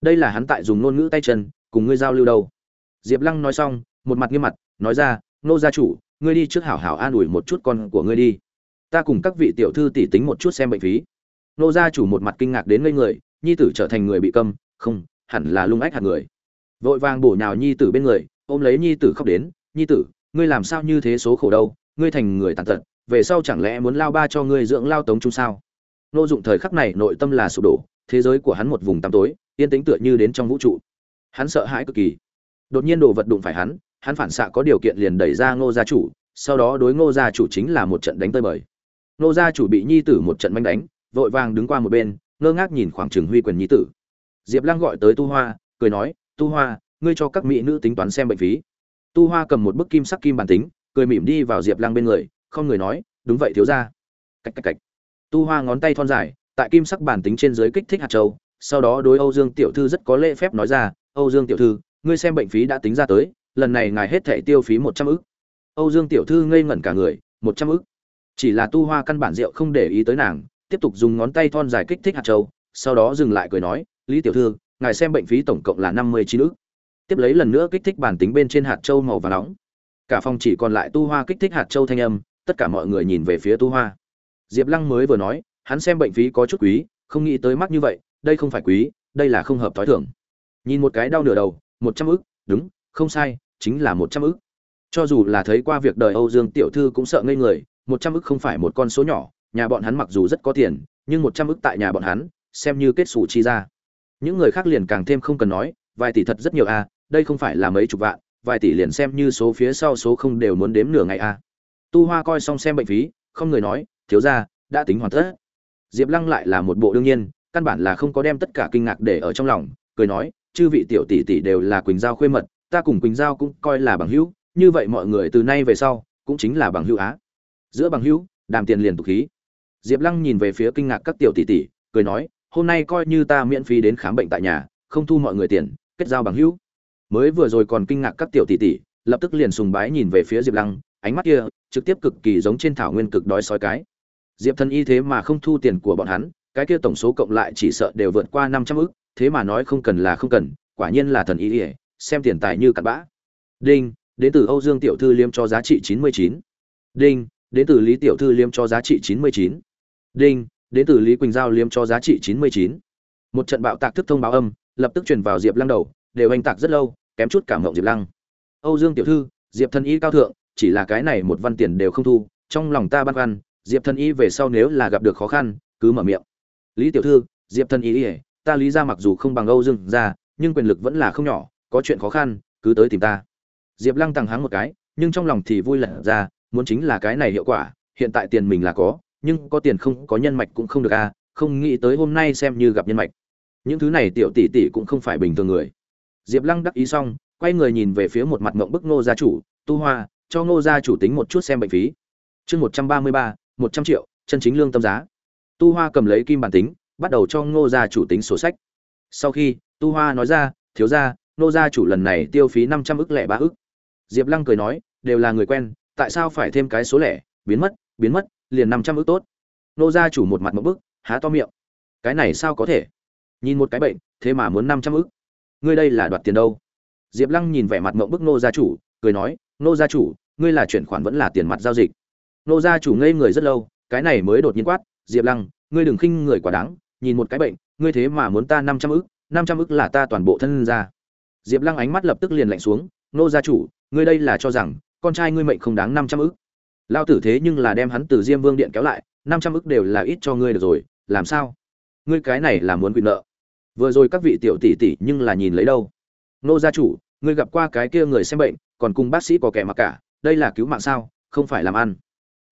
Đây là hắn tại dùng ngôn ngữ tay chân, cùng ngươi giao lưu đâu? Diệp lăng nói xong, một mặt nghiêm mặt, nói ra, nô gia chủ, ngươi đi trước hảo hảo an ủi một chút con của ngươi đi. Ta cùng các vị tiểu thư tỉ tính một chút xem bệnh phí. Nô gia chủ một mặt kinh ngạc đến ngây người, nhi tử trở thành người bị câm, không, hẳn là lung ách hạt người. Vội vàng bổ nhào nhi tử bên người, ôm lấy nhi tử khóc đến, nhi tử, ngươi làm sao như thế số khổ đâu, ngươi thành người tàn tật, về sau chẳng lẽ muốn lao ba cho ngươi dưỡng lao tống chung sao? Nô dụng thời khắc này nội tâm là sụp đổ, thế giới của hắn một vùng tăm tối, yên tĩnh tựa như đến trong vũ trụ. Hắn sợ hãi cực kỳ đột nhiên đồ vật đụng phải hắn hắn phản xạ có điều kiện liền đẩy ra ngô gia chủ, sau đó đối ngô gia chủ chính là một trận đánh tơi bời. Ngô gia chủ bị nhi tử một trận manh đánh, vội vàng đứng qua một bên, ngơ ngác nhìn khoảng trừng huy quyền nhi tử. Diệp lăng gọi tới tu hoa, cười nói, tu hoa, ngươi cho các mỹ nữ tính toán xem bệnh phí. Tu hoa cầm một bức kim sắc kim bản tính, cười mỉm đi vào diệp lăng bên người, không người nói, đúng vậy, thiếu ra cách cách cách tu hoa ngón tay thon dài, tại kim sắc bản tính trên dưới kích thích hạt châu, sau đó đối âu dương tiểu thư rất có lễ phép nói ra, âu dương tiểu thư ngươi xem bệnh phí đã tính ra tới, lần này ngài hết thảy tiêu phí một trăm ức. Âu dương tiểu thư ngây ngẩn cả người, một trăm ức. Chỉ là tu hoa căn bản rượu không để ý tới nàng, tiếp tục dùng ngón tay thon dài kích thích hạt châu, sau đó dừng lại cười nói, lý tiểu thư, ngài xem bệnh phí tổng cộng là năm mươi chín ức. Tiếp lấy lần nữa kích thích bản tính bên trên hạt châu màu vàng nóng. Cả phòng chỉ còn lại tu hoa kích thích hạt châu thanh âm, tất cả mọi người nhìn về phía tu hoa. Diệp lăng mới vừa nói, hắn xem bệnh phí có chút quý, không nghĩ tới mắc như vậy, đây không phải quý, đây là không hợp t thượng. nhìn một cái đau nửa đầu một trăm ức, đúng, không sai, chính là một trăm ức. Cho dù là thấy qua việc đời âu dương tiểu thư cũng sợ ngây người, một trăm ức không phải một con số nhỏ, nhà bọn hắn mặc dù rất có tiền, nhưng một trăm ức tại nhà bọn hắn, xem như kết xù chi ra. Những người khác liền càng thêm không cần nói, vài tỷ thật rất nhiều a đây không phải là mấy chục vạn, vài tỷ liền xem như số phía sau số không đều muốn đếm nửa ngày a tu hoa coi xong xem bệnh phí, không người nói, thiếu ra đã tính hoàn tất. Diệp lăng lại là một bộ đương nhiên, căn bản là không có đem tất cả kinh ngạc để ở trong lòng, cười nói chư vị tiểu tỷ tỷ đều là quỳnh giao khuê mật, ta cùng quỳnh giao cũng coi là bằng hữu, như vậy mọi người từ nay về sau, cũng chính là bằng hữu á. Giữa bằng hữu, đàm tiền liền tục khí. Diệp lăng nhìn về phía kinh ngạc các tiểu tỷ tỷ, cười nói, hôm nay coi như ta miễn phí đến khám bệnh tại nhà, không thu mọi người tiền, kết giao bằng hữu. Mới vừa rồi còn kinh ngạc các tiểu tỷ tỷ, lập tức liền sùng bái nhìn về phía diệp lăng, ánh mắt kia trực tiếp cực kỳ giống trên thảo nguyên cực đói sói cái. Diệp thân y thế mà không thu tiền của bọn hắn, cái kia tổng số cộng lại chỉ sợ đều vượt qua năm trăm ức thế mà nói không cần là không cần, quả nhiên là thần y ỉa xem tiền tài như cặn bã. Đinh, đến từ âu dương tiểu thư liêm cho giá trị chín mươi chín. Đinh, đến từ lý tiểu thư liêm cho giá trị chín mươi chín. Đinh, đến từ lý quỳnh giao liêm cho giá trị chín mươi chín. Một trận bạo tạc thức thông báo âm, lập tức truyền vào diệp lăng đầu, đều anh tạc rất lâu, kém chút cảm động diệp lăng. Âu dương tiểu thư, diệp thần y cao thượng, chỉ là cái này một văn tiền đều không thu, trong lòng ta băn khoăn, diệp thần y về sau nếu là gặp được khó khăn, cứ mở miệng. Lý tiểu thư, diệp thần y ỉa ta lý ra mặc dù không bằng âu dương ra nhưng quyền lực vẫn là không nhỏ, có chuyện khó khăn, cứ tới tìm ta. Diệp lăng tăng háng một cái, nhưng trong lòng thì vui lẩn ra, muốn chính là cái này hiệu quả, hiện tại tiền mình là có, nhưng có tiền không, có nhân mạch cũng không được a không nghĩ tới hôm nay xem như gặp nhân mạch. Những thứ này tiểu tỷ tỷ cũng không phải bình thường người. Diệp lăng đắc ý xong, quay người nhìn về phía một mặt mộng bức ngô gia chủ, tu hoa, cho ngô gia chủ tính một chút xem bệnh phí. Chương một trăm ba mươi ba, một trăm triệu, chân chính lương tâm giá. Tu hoa cầm lấy kim bản tính bắt đầu cho ngô gia chủ tính sổ sách. Sau khi, tu hoa nói ra, thiếu gia, ngô gia chủ lần này tiêu phí năm trăm ức lẻ ba ức. Diệp lăng cười nói, đều là người quen, tại sao phải thêm cái số lẻ? Biến mất biến mất, liền năm trăm ức tốt. Ngô gia chủ một mặt một bức, há to miệng. Cái này sao có thể? Nhìn một cái bệnh, thế mà muốn năm trăm ức. Ngươi đây là đoạt tiền đâu? Diệp lăng nhìn vẻ mặt mộng bức nô gia chủ, cười nói nô gia chủ, ngươi là chuyển khoản vẫn là tiền mặt giao dịch? Nô gia chủ ngây người rất lâu, cái này mới đột nhiên quát, diệp lăng, ngươi đừng khinh người quá đáng nhìn một cái bệnh, ngươi thế mà muốn ta năm trăm ức, năm trăm ức là ta toàn bộ thân ra. Diệp lăng ánh mắt lập tức liền lạnh xuống, nô gia chủ, ngươi đây là cho rằng, con trai ngươi mệnh không đáng năm trăm ức. Lao tử thế nhưng là đem hắn từ diêm vương điện kéo lại, năm trăm ức đều là ít cho ngươi được rồi, làm sao? Ngươi cái này là muốn quyền nợ. Vừa rồi các vị tiểu tỷ tỷ nhưng là nhìn lấy đâu? Nô gia chủ, ngươi gặp qua cái kia người xem bệnh, còn cùng bác sĩ có kẻ mặc cả, đây là cứu mạng sao, không phải làm ăn.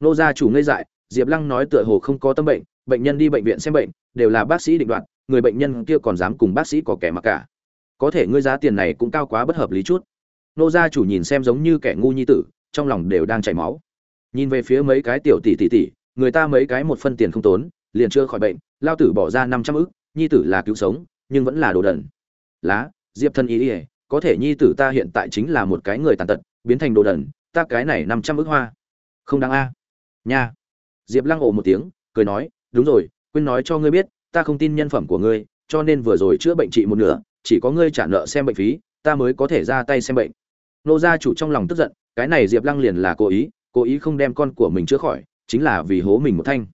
Nô gia chủ ngây dại, diệp lăng nói tựa hồ không có tâm bệnh bệnh nhân đi bệnh viện xem bệnh, đều là bác sĩ định đoạt, người bệnh nhân kia còn dám cùng bác sĩ có kẻ mặc cả. Có thể ngươi giá tiền này cũng cao quá bất hợp lý chút. Nô gia chủ nhìn xem giống như kẻ ngu nhi tử, trong lòng đều đang chảy máu. Nhìn về phía mấy cái tiểu tỷ tỷ tỷ, người ta mấy cái một phân tiền không tốn, liền chưa khỏi bệnh, lao tử bỏ ra năm trăm ức, nhi tử là cứu sống, nhưng vẫn là đồ đần. Lá, diệp thân ý ỉa có thể nhi tử ta hiện tại chính là một cái người tàn tật, biến thành đồ đần, ta cái này năm trăm ức hoa. Không đáng a. Nha. Diệp lăng ồ một tiếng, cười nói đúng rồi, quên nói cho ngươi biết, ta không tin nhân phẩm của ngươi, cho nên vừa rồi chữa bệnh trị một nửa, chỉ có ngươi trả nợ xem bệnh phí, ta mới có thể ra tay xem bệnh. Nô gia chủ trong lòng tức giận, cái này diệp lăng liền là cố ý cố ý không đem con của mình chữa khỏi, chính là vì hố mình một thanh.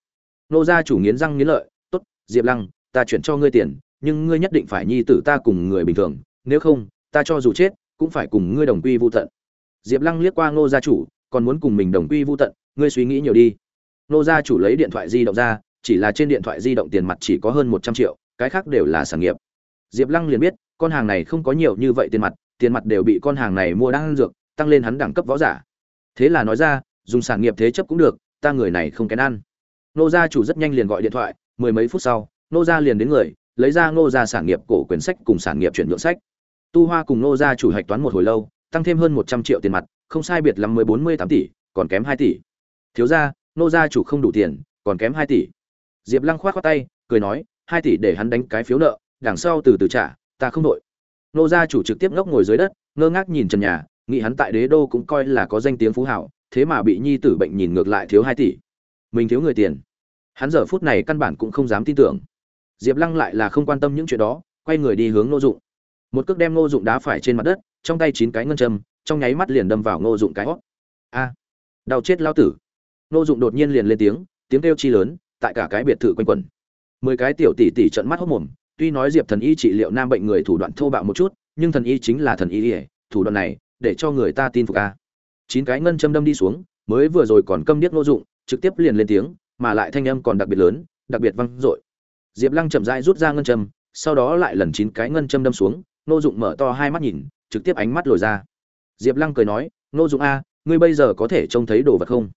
Nô gia chủ nghiến răng nghiến lợi t ố t diệp lăng, ta chuyển cho ngươi tiền, nhưng ngươi nhất định phải nhi tử ta cùng người bình thường, nếu không, ta cho dù chết, cũng phải cùng ngươi đồng quy vô tận. Diệp lăng liếc qua ngô gia chủ, còn muốn cùng mình đồng quy vô tận, ngươi suy nghĩ nhiều đi. Ngô gia chủ lấy điện thoại di động ra chỉ là trên điện thoại di động tiền mặt chỉ có hơn một trăm triệu, cái khác đều là sản nghiệp. Diệp lăng liền biết, con hàng này không có nhiều như vậy tiền mặt tiền mặt đều bị con hàng này mua đang ăn dược, tăng lên hắn đẳng cấp võ giả. Thế là nói ra, dùng sản nghiệp thế chấp cũng được, ta người này không kén ăn. Nô gia chủ rất nhanh liền gọi điện thoại, mười mấy phút sau, nô gia liền đến người, lấy ra nô gia sản nghiệp cổ quyền sách cùng sản nghiệp chuyển nhượng sách. Tu hoa cùng nô gia chủ hạch toán một hồi lâu, tăng thêm hơn một trăm triệu tiền mặt, không sai biệt lắm mới bốn mươi tám tỷ, còn kém hai tỷ. Thiếu gia, nô gia chủ không đủ tiền, còn kém hai tỷ diệp lăng khoát khoát tay, cười nói, hai tỷ để hắn đánh cái phiếu nợ, đằng sau từ từ trả, ta không đội. Nô gia chủ trực tiếp ngốc ngồi dưới đất, ngơ ngác nhìn trần nhà, nghĩ hắn tại đế đô cũng coi là có danh tiếng phú hảo, thế mà bị nhi tử bệnh nhìn ngược lại thiếu hai tỷ. Mình thiếu người tiền. Hắn giờ phút này căn bản cũng không dám tin tưởng. Diệp lăng lại là không quan tâm những chuyện đó, quay người đi hướng nô dụng. Một cước đem ngô dụng đá phải trên mặt đất, trong tay chín cái ngân châm, trong nháy mắt liền đâm vào ngô dụng cái hốc. a. Đau chết lao tử. Ngô dụng đột nhiên liền lên tiếng tiếng kêu chi lớn tại cả cái biệt thự quanh quẩn. Mười cái tiểu tỷ tỷ trợn mắt hốt mồm, tuy nói diệp thần y trị liệu nam bệnh người thủ đoạn thô bạo một chút, nhưng thần y chính là thần y ỉa thủ đoạn này, để cho người ta tin phục a. Chín cái ngân châm đâm đi xuống, mới vừa rồi còn câm điếc nô dụng, trực tiếp liền lên tiếng, mà lại thanh âm còn đặc biệt lớn, đặc biệt vang dội. Diệp lăng chậm rãi rút ra ngân châm, sau đó lại lần chín cái ngân châm đâm xuống, nô dụng mở to hai mắt nhìn, trực tiếp ánh mắt lồi ra. Diệp lăng cười nói, nô dụng a, ngươi bây giờ có thể trông thấy đồ vật không?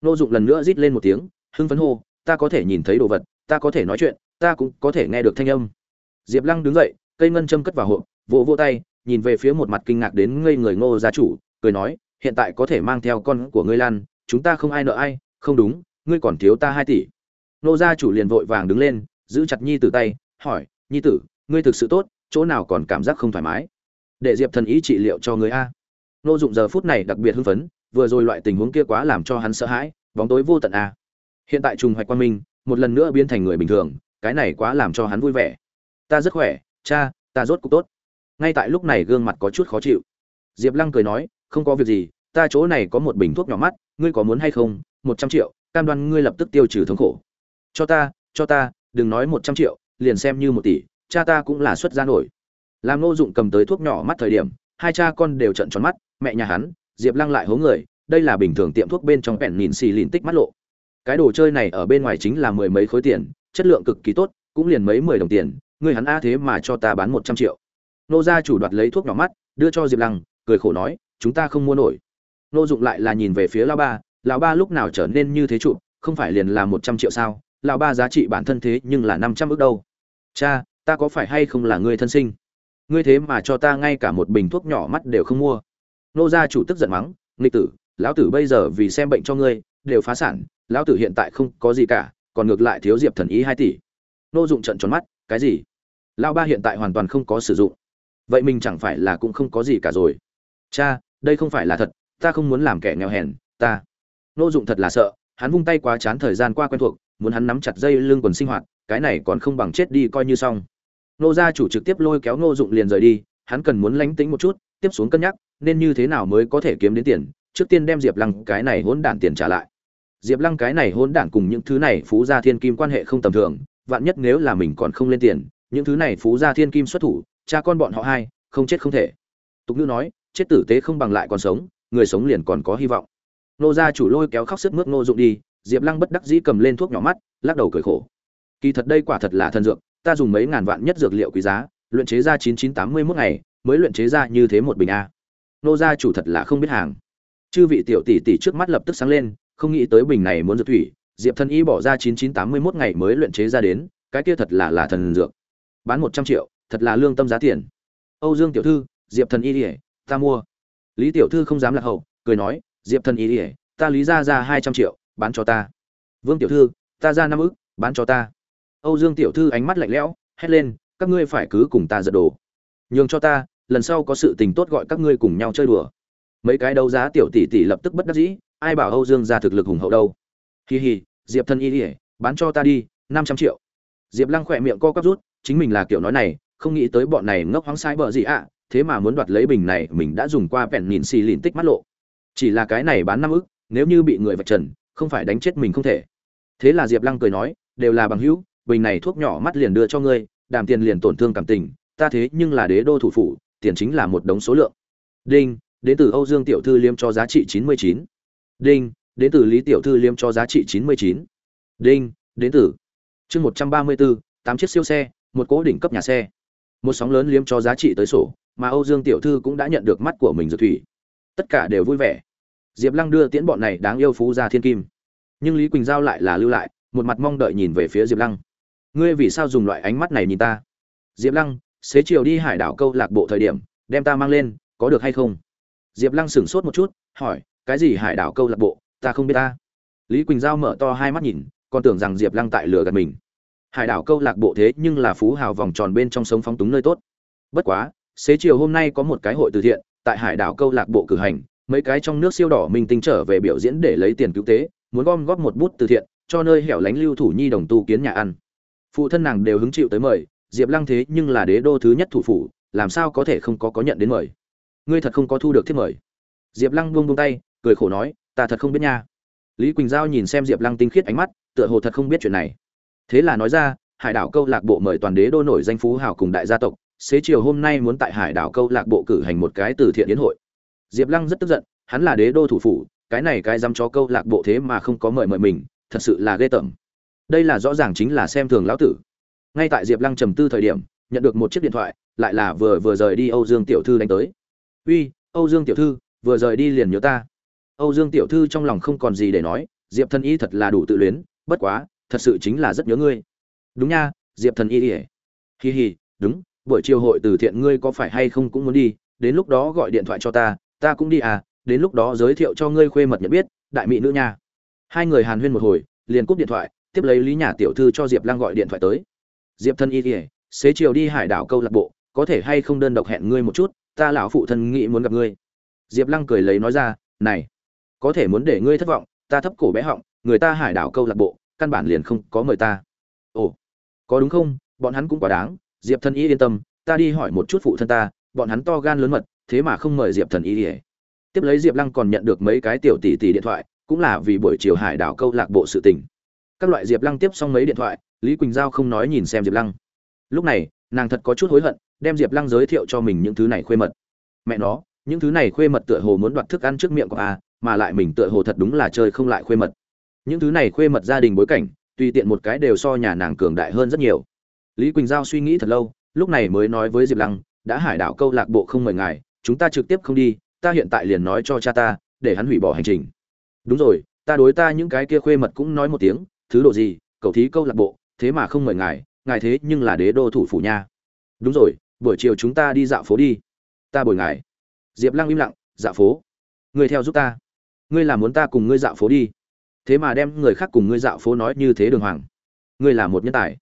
Nô dụng lần nữa rít lên một tiếng, hưng phấn hô ta có thể nhìn thấy đồ vật, ta có thể nói chuyện, ta cũng có thể nghe được thanh âm. Diệp lăng đứng dậy, cây ngân châm cất vào hộp, vỗ vỗ tay, nhìn về phía một mặt kinh ngạc đến ngây người ngô gia chủ, cười nói, hiện tại có thể mang theo con của ngươi lan, chúng ta không ai nợ ai, không đúng, ngươi còn thiếu ta hai tỷ. Ngô gia chủ liền vội vàng đứng lên, giữ chặt nhi tử tay, hỏi, nhi tử, ngươi thực sự tốt, chỗ nào còn cảm giác không thoải mái? Để diệp thần ý trị liệu cho người a. Nô dụng giờ phút này đặc biệt hưng phấn, vừa rồi loại tình huống kia quá làm cho hắn sợ hãi, bóng tối vô tận a hiện tại trùng hoạch quan minh, một lần nữa biến thành người bình thường, cái này quá làm cho hắn vui vẻ. Ta rất khỏe, cha, ta rốt cục tốt. Ngay tại lúc này gương mặt có chút khó chịu. Diệp lăng cười nói, không có việc gì, ta chỗ này có một bình thuốc nhỏ mắt, ngươi có muốn hay không? Một trăm triệu, cam đoan ngươi lập tức tiêu trừ thống khổ. Cho ta cho ta, đừng nói một trăm triệu, liền xem như một tỷ, cha ta cũng là xuất gia nổi. Làm nô dụng cầm tới thuốc nhỏ mắt thời điểm, hai cha con đều trận tròn mắt, mẹ nhà hắn, diệp lăng lại hố người, đây là bình thường tiệm thuốc bên trong bẹn nhìn xì lìn tích mắt lộ cái đồ chơi này ở bên ngoài chính là mười mấy khối tiền, chất lượng cực kỳ tốt, cũng liền mấy mười đồng tiền, người hắn a thế mà cho ta bán một trăm triệu. Nô gia chủ đoạt lấy thuốc nhỏ mắt, đưa cho diệp lăng, cười khổ nói, chúng ta không mua nổi. Nô dụng lại là nhìn về phía lão ba lão ba lúc nào trở nên như thế trụ không phải liền là một trăm triệu sao? Lão ba giá trị bản thân thế nhưng là năm trăm ước đâu. Cha, ta có phải hay không là người thân sinh? Ngươi thế mà cho ta ngay cả một bình thuốc nhỏ mắt đều không mua. Nô gia chủ tức giận mắng, nghịch tử, lão tử bây giờ vì xem bệnh cho ngươi, đều phá sản lão tử hiện tại không có gì cả, còn ngược lại thiếu diệp thần ý hai tỷ. Nô dụng trận tròn mắt, cái gì? Lão ba hiện tại hoàn toàn không có sử dụng. Vậy mình chẳng phải là cũng không có gì cả rồi. Cha, đây không phải là thật, ta không muốn làm kẻ nghèo hèn, ta. Nô dụng thật là sợ, hắn vung tay quá chán thời gian qua quen thuộc, muốn hắn nắm chặt dây lưng quần sinh hoạt, cái này còn không bằng chết đi coi như xong. Nô gia chủ trực tiếp lôi kéo nô dụng liền rời đi, hắn cần muốn lánh tính một chút, tiếp xuống cân nhắc, nên như thế nào mới có thể kiếm đến tiền, trước tiên đem diệp lăng cái này hỗn đản tiền trả lại diệp lăng cái này hỗn đản cùng những thứ này phú gia thiên kim quan hệ không tầm thường, vạn nhất nếu là mình còn không lên tiền, những thứ này phú gia thiên kim xuất thủ, cha con bọn họ hai, không chết không thể. Tục ngữ nói, chết tử tế không bằng lại còn sống, người sống liền còn có hy vọng. Nô gia chủ lôi kéo khóc sức mướt nô dụng đi, diệp lăng bất đắc dĩ cầm lên thuốc nhỏ mắt, lắc đầu cười khổ. Kỳ thật đây quả thật là thần dược, ta dùng mấy ngàn vạn nhất dược liệu quý giá, luyện chế ra chín chín tám mươi mốt ngày, mới luyện chế ra như thế một bình a. Nô gia chủ thật là không biết hàng. Chư vị tiểu tỷ tỷ trước mắt lập tức sáng lên không nghĩ tới bình này muốn dược thủy diệp thần y bỏ ra chín chín tám mươi mốt ngày mới luyện chế ra đến cái kia thật là là thần dược. Bán một trăm triệu thật là lương tâm giá tiền. Âu dương tiểu thư diệp thần y đi, ta mua. Lý tiểu thư không dám lạc hậu cười nói diệp thần y đi, ta lý ra ra hai trăm triệu bán cho ta. Vương tiểu thư ta ra năm ức bán cho ta. Âu dương tiểu thư ánh mắt lạnh lẽo hét lên các ngươi phải cứ cùng ta giật đồ. Nhường cho ta lần sau có sự tình tốt gọi các ngươi cùng nhau chơi đùa. Mấy cái đấu giá tiểu tỷ tỷ lập tức bất đắc dĩ ai bảo âu dương gia thực lực hùng hậu đâu? Hi hi, diệp thân y đi, bán cho ta đi năm trăm triệu. Diệp lăng khỏe miệng co quắp rút chính mình là kiểu nói này không nghĩ tới bọn này ngốc hoang sai bờ gì ạ thế mà muốn đoạt lấy bình này mình đã dùng qua vẹn nhìn xì lìn tích mắt lộ. Chỉ là cái này bán năm ức nếu như bị người vạch trần không phải đánh chết mình không thể. Thế là diệp lăng cười nói đều là bằng hữu bình này thuốc nhỏ mắt liền đưa cho ngươi đàm tiền liền tổn thương cảm tình ta thế nhưng là đế đô thủ phủ tiền chính là một đống số lượng. Đinh đến từ âu dương tiểu thư liêm cho giá trị chín mươi chín đinh, đến từ lý tiểu thư liêm cho giá trị chín mươi chín. Đinh, đến từ. Chương một trăm ba mươi bốn tám chiếc siêu xe, một cố đỉnh cấp nhà xe. Một sóng lớn liếm cho giá trị tới sổ, mà âu dương tiểu thư cũng đã nhận được mắt của mình dược thủy. Tất cả đều vui vẻ. Diệp lăng đưa tiễn bọn này đáng yêu phú ra thiên kim. Nhưng lý quỳnh giao lại là lưu lại, một mặt mong đợi nhìn về phía diệp lăng. Ngươi vì sao dùng loại ánh mắt này nhìn ta? Diệp lăng, xế chiều đi hải đảo câu lạc bộ thời điểm, đem ta mang lên, có được hay không? Diệp lăng sửng sốt một chút, hỏi cái gì hải đảo câu lạc bộ, ta không biết ta. Lý quỳnh giao mở to hai mắt nhìn, còn tưởng rằng diệp lăng tại lửa gần mình. Hải đảo câu lạc bộ thế nhưng là phú hào vòng tròn bên trong sống phóng túng nơi tốt. Bất quá, xế chiều hôm nay có một cái hội từ thiện, tại hải đảo câu lạc bộ cử hành, mấy cái trong nước siêu đỏ minh tinh trở về biểu diễn để lấy tiền cứu tế, muốn gom góp một bút từ thiện, cho nơi hẻo lánh lưu thủ nhi đồng tu kiến nhà ăn. Phụ thân nàng đều hứng chịu tới mời, diệp lăng thế nhưng là đế đô thứ nhất thủ phủ, làm sao có thể không có có nhận đến mời? Ngươi thật không có thu được thiết mời. Diệp lăng buông buông tay cười khổ nói, ta thật không biết nha. Lý quỳnh giao nhìn xem diệp lăng tinh khiết ánh mắt, tựa hồ thật không biết chuyện này. Thế là nói ra, hải đảo câu lạc bộ mời toàn đế đô nổi danh phú hào cùng đại gia tộc, xế chiều hôm nay muốn tại hải đảo câu lạc bộ cử hành một cái từ thiện yến hội. Diệp lăng rất tức giận, hắn là đế đô thủ phủ, cái này cái dám cho câu lạc bộ thế mà không có mời mời mình, thật sự là ghê tởm. Đây là rõ ràng chính là xem thường lão tử. Ngay tại diệp lăng trầm tư thời điểm, nhận được một chiếc điện thoại, lại là vừa vừa rời đi âu dương tiểu thư đánh tới. Uy, âu dương tiểu thư, vừa rời đi liền nhớ ta âu dương tiểu thư trong lòng không còn gì để nói, diệp thần y thật là đủ tự luyến, bất quá, thật sự chính là rất nhớ ngươi. Đúng nha, diệp thần y ỉa Hi hì đúng, buổi chiều hội từ thiện ngươi có phải hay không cũng muốn đi, đến lúc đó gọi điện thoại cho ta ta cũng đi à đến lúc đó giới thiệu cho ngươi khuê mật nhận biết, đại mỹ nữ nha. Hai người hàn huyên một hồi, liền cúp điện thoại, tiếp lấy lý nhà tiểu thư cho diệp Lang gọi điện thoại tới. Diệp Thần y kỉa xế chiều đi hải đảo câu lạc bộ, có thể hay không đơn độc hẹn ngươi một chút, ta lão phụ thân nghĩ muốn gặp ngươi. Diệp lăng cười lấy nói ra, này có thể muốn để ngươi thất vọng, ta thấp cổ bé họng, người ta hải đảo câu lạc bộ, căn bản liền không có mời ta. Ồ, có đúng không? Bọn hắn cũng quá đáng. Diệp thân y yên tâm, ta đi hỏi một chút phụ thân ta, bọn hắn to gan lớn mật, thế mà không mời diệp thần y ỉa tiếp lấy diệp lăng còn nhận được mấy cái tiểu tỷ tỷ điện thoại, cũng là vì buổi chiều hải đảo câu lạc bộ sự tình. Các loại diệp lăng tiếp xong mấy điện thoại, lý quỳnh giao không nói nhìn xem diệp lăng. Lúc này, nàng thật có chút hối hận, đem diệp lăng giới thiệu cho mình những thứ này khuê mật. Mẹ nó, những thứ này khuê mật tựa hồ muốn đoạt thức ăn trước miệng của a mà lại mình tựa hồ thật đúng là chơi không lại khuê mật. Những thứ này khuê mật gia đình bối cảnh, tùy tiện một cái đều so nhà nàng cường đại hơn rất nhiều. Lý quỳnh giao suy nghĩ thật lâu, lúc này mới nói với diệp lăng, đã hải đảo câu lạc bộ không mời ngài, chúng ta trực tiếp không đi, ta hiện tại liền nói cho cha ta, để hắn hủy bỏ hành trình. Đúng rồi, ta đối ta những cái kia khuê mật cũng nói một tiếng, thứ độ gì, cậu thí câu lạc bộ, thế mà không mời ngài ngài thế nhưng là đế đô thủ phủ nha. Đúng rồi, buổi chiều chúng ta đi dạo phố đi. Ta bồi ngài. Diệp lăng im lặng, dạo phố? Người theo giúp ta ngươi là muốn ta cùng ngươi dạo phố đi. Thế mà đem người khác cùng ngươi dạo phố nói như thế đường hoàng. Ngươi là một nhân tài.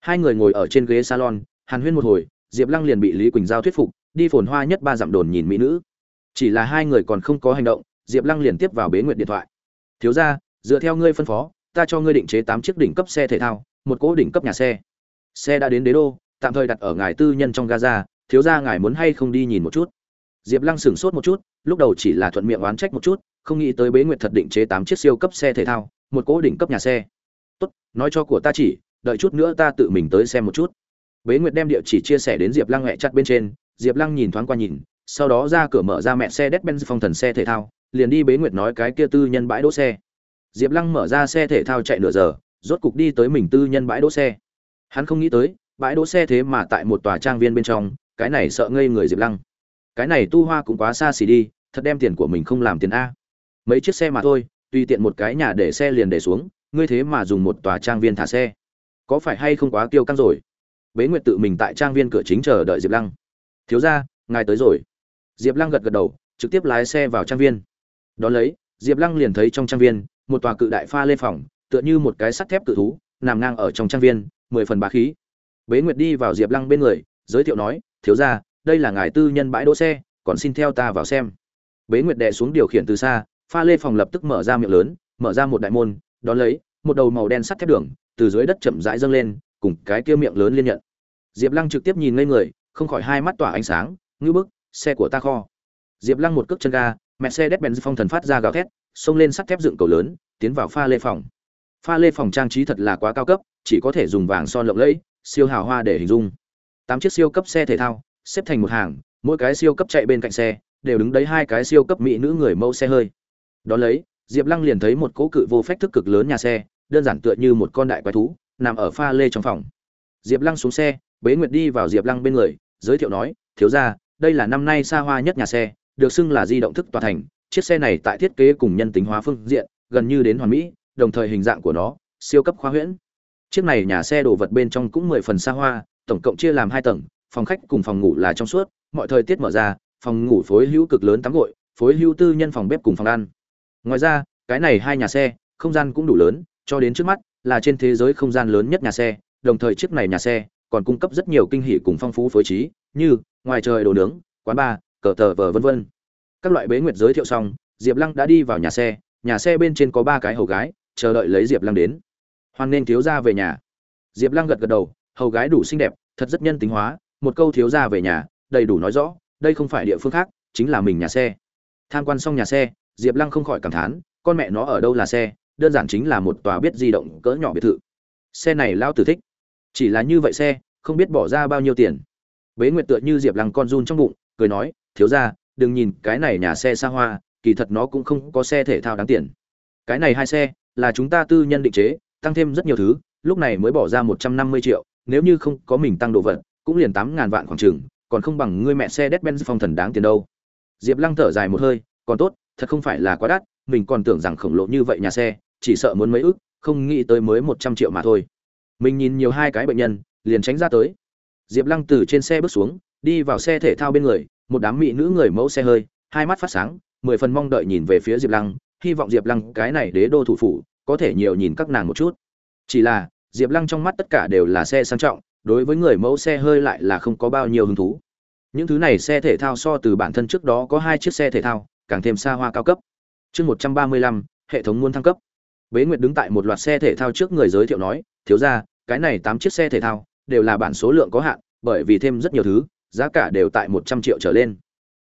Hai người ngồi ở trên ghế salon, hàn huyên một hồi, diệp lăng liền bị lý quỳnh giao thuyết phục, đi phồn hoa nhất ba dặm đồn nhìn mỹ nữ. Chỉ là hai người còn không có hành động, diệp lăng liền tiếp vào bế nguyện điện thoại. Thiếu ra dựa theo ngươi phân phó, ta cho ngươi định chế tám chiếc đỉnh cấp xe thể thao, một cỗ đỉnh cấp nhà xe. Xe đã đến đế đô, tạm thời đặt ở ngài tư nhân trong gaza, thiếu ra ngài muốn hay không đi nhìn một chút? Diệp lăng sửng sốt một chút, lúc đầu chỉ là thuận miệng oán trách một chút không nghĩ tới bế nguyệt thật định chế tám chiếc siêu cấp xe thể thao, một cỗ đỉnh cấp nhà xe. Tốt, nói cho của ta chỉ, đợi chút nữa ta tự mình tới xem một chút. Bế nguyệt đem địa chỉ chia sẻ đến diệp lăng hẹ chặt bên trên, diệp lăng nhìn thoáng qua nhìn, sau đó ra cửa mở ra mẹ xe đét benz phong thần xe thể thao, liền đi bế nguyệt nói cái kia tư nhân bãi đỗ xe. Diệp lăng mở ra xe thể thao chạy nửa giờ, rốt cục đi tới mình tư nhân bãi đỗ xe. Hắn không nghĩ tới, bãi đỗ xe thế mà tại một tòa trang viên bên trong, cái này sợ ngây người diệp lăng. Cái này tu hoa cũng quá xa xỉ đi, thật đem tiền của mình không làm tiền a mấy chiếc xe mà thôi, tùy tiện một cái nhà để xe liền để xuống, ngươi thế mà dùng một tòa trang viên thả xe. Có phải hay không quá tiêu căng rồi? Bế nguyệt tự mình tại trang viên cửa chính chờ đợi diệp lăng. Thiếu ra ngài tới rồi. Diệp lăng gật gật đầu, trực tiếp lái xe vào trang viên. Đón lấy, diệp lăng liền thấy trong trang viên, một tòa cự đại pha lê phòng, tựa như một cái sắt thép cự thú, nằm ngang ở trong trang viên, mười phần bá khí. Bế nguyệt đi vào diệp lăng bên người, giới thiệu nói, thiếu ra đây là ngài tư nhân bãi đỗ xe, còn xin theo ta vào xem. Bế nguyệt đè xuống điều khiển từ xa pha lê phòng lập tức mở ra miệng lớn, mở ra một đại môn, đón lấy, một đầu màu đen sắt thép đường, từ dưới đất chậm rãi dâng lên, cùng cái kia miệng lớn liên nhận. Diệp lăng trực tiếp nhìn ngây người, không khỏi hai mắt tỏa ánh sáng ngưỡng bức, xe của ta kho. Diệp lăng một cước chân ga mẹ xe đét bèn phong thần phát ra gào thét, xông lên sắt thép dựng cầu lớn, tiến vào pha lê phòng. Pha lê phòng trang trí thật là quá cao cấp, chỉ có thể dùng vàng son lộng lẫy, siêu hào hoa để hình dung. Tám chiếc siêu cấp xe thể thao, xếp thành một hàng, mỗi cái siêu cấp chạy bên cạnh xe, đều đứng đấy hai cái siêu cấp mỹ nữ người mẫu xe hơi đó lấy, diệp lăng liền thấy một cỗ cự vô phách thức cực lớn nhà xe, đơn giản tựa như một con đại quái thú, nằm ở pha lê trong phòng. Diệp lăng xuống xe, bế nguyệt đi vào diệp lăng bên người, giới thiệu nói, thiếu ra đây là năm nay xa hoa nhất nhà xe, được xưng là di động thức tòa thành. Chiếc xe này tại thiết kế cùng nhân tính hóa phương diện, gần như đến hoàn mỹ, đồng thời hình dạng của nó, siêu cấp khoa huyễn. Chiếc này nhà xe đồ vật bên trong cũng mười phần xa hoa, tổng cộng chia làm hai tầng, phòng khách cùng phòng ngủ là trong suốt, mọi thời tiết mở ra, phòng ngủ phối hữu cực lớn tắm gội, phối hữu tư nhân phòng bếp cùng phòng ăn ngoài ra, cái này hai nhà xe, không gian cũng đủ lớn, cho đến trước mắt, là trên thế giới không gian lớn nhất nhà xe, đồng thời chiếc này nhà xe còn cung cấp rất nhiều kinh hỷ cùng phong phú phối trí, như ngoài trời đồ nướng, quán bar, cờ tờ vờ vân vân. Các loại bế nguyệt giới thiệu xong, diệp lăng đã đi vào nhà xe nhà xe bên trên có ba cái hầu gái, chờ đợi lấy diệp lăng đến. Hoan nên thiếu ra về nhà. Diệp lăng gật gật đầu, hầu gái đủ xinh đẹp, thật rất nhân tính hóa, một câu thiếu ra về nhà, đầy đủ nói rõ, đây không phải địa phương khác, chính là mình nhà xe. Tham quan xong nhà xe diệp lăng không khỏi cảm thán con mẹ nó ở đâu là xe đơn giản chính là một tòa biết di động cỡ nhỏ biệt thự. Xe này lao tử thích. Chỉ là như vậy xe không biết bỏ ra bao nhiêu tiền. Bế nguyệt tựa như diệp lăng con run trong bụng cười nói thiếu ra đừng nhìn cái này nhà xe xa hoa kỳ thật nó cũng không có xe thể thao đáng tiền. Cái này hai xe là chúng ta tư nhân định chế tăng thêm rất nhiều thứ lúc này mới bỏ ra một trăm năm mươi triệu nếu như không có mình tăng đồ vật cũng liền tám ngàn vạn khoảng chừng còn không bằng ngươi mẹ xe Mercedes-Benz phong thần đáng tiền đâu. Diệp Lăng thở dài một hơi, còn tốt, thật không phải là quá đắt, mình còn tưởng rằng khổng lồ như vậy nhà xe, chỉ sợ muốn mấy ức, không nghĩ tới mới một trăm triệu mà thôi. Mình nhìn nhiều hai cái bệnh nhân, liền tránh ra tới. diệp lăng từ trên xe bước xuống đi vào xe thể thao bên người một đám mỹ nữ người mẫu xe hơi hai mắt phát sáng mười phần mong đợi nhìn về phía diệp lăng hy vọng diệp lăng cái này đế đô thủ phủ có thể nhiều nhìn các nàng một chút chỉ là diệp lăng trong mắt tất cả đều là xe sang trọng đối với người mẫu xe hơi lại là không có bao nhiêu hứng thú những thứ này xe thể thao so từ bản thân trước đó có hai chiếc xe thể thao càng thêm xa hoa cao cấp. Chương một trăm ba mươi lăm hệ thống muôn thăng cấp. Bế nguyệt đứng tại một loạt xe thể thao trước người giới thiệu nói thiếu gia, cái này tám chiếc xe thể thao đều là bản số lượng có hạn bởi vì thêm rất nhiều thứ giá cả đều tại một trăm triệu trở lên.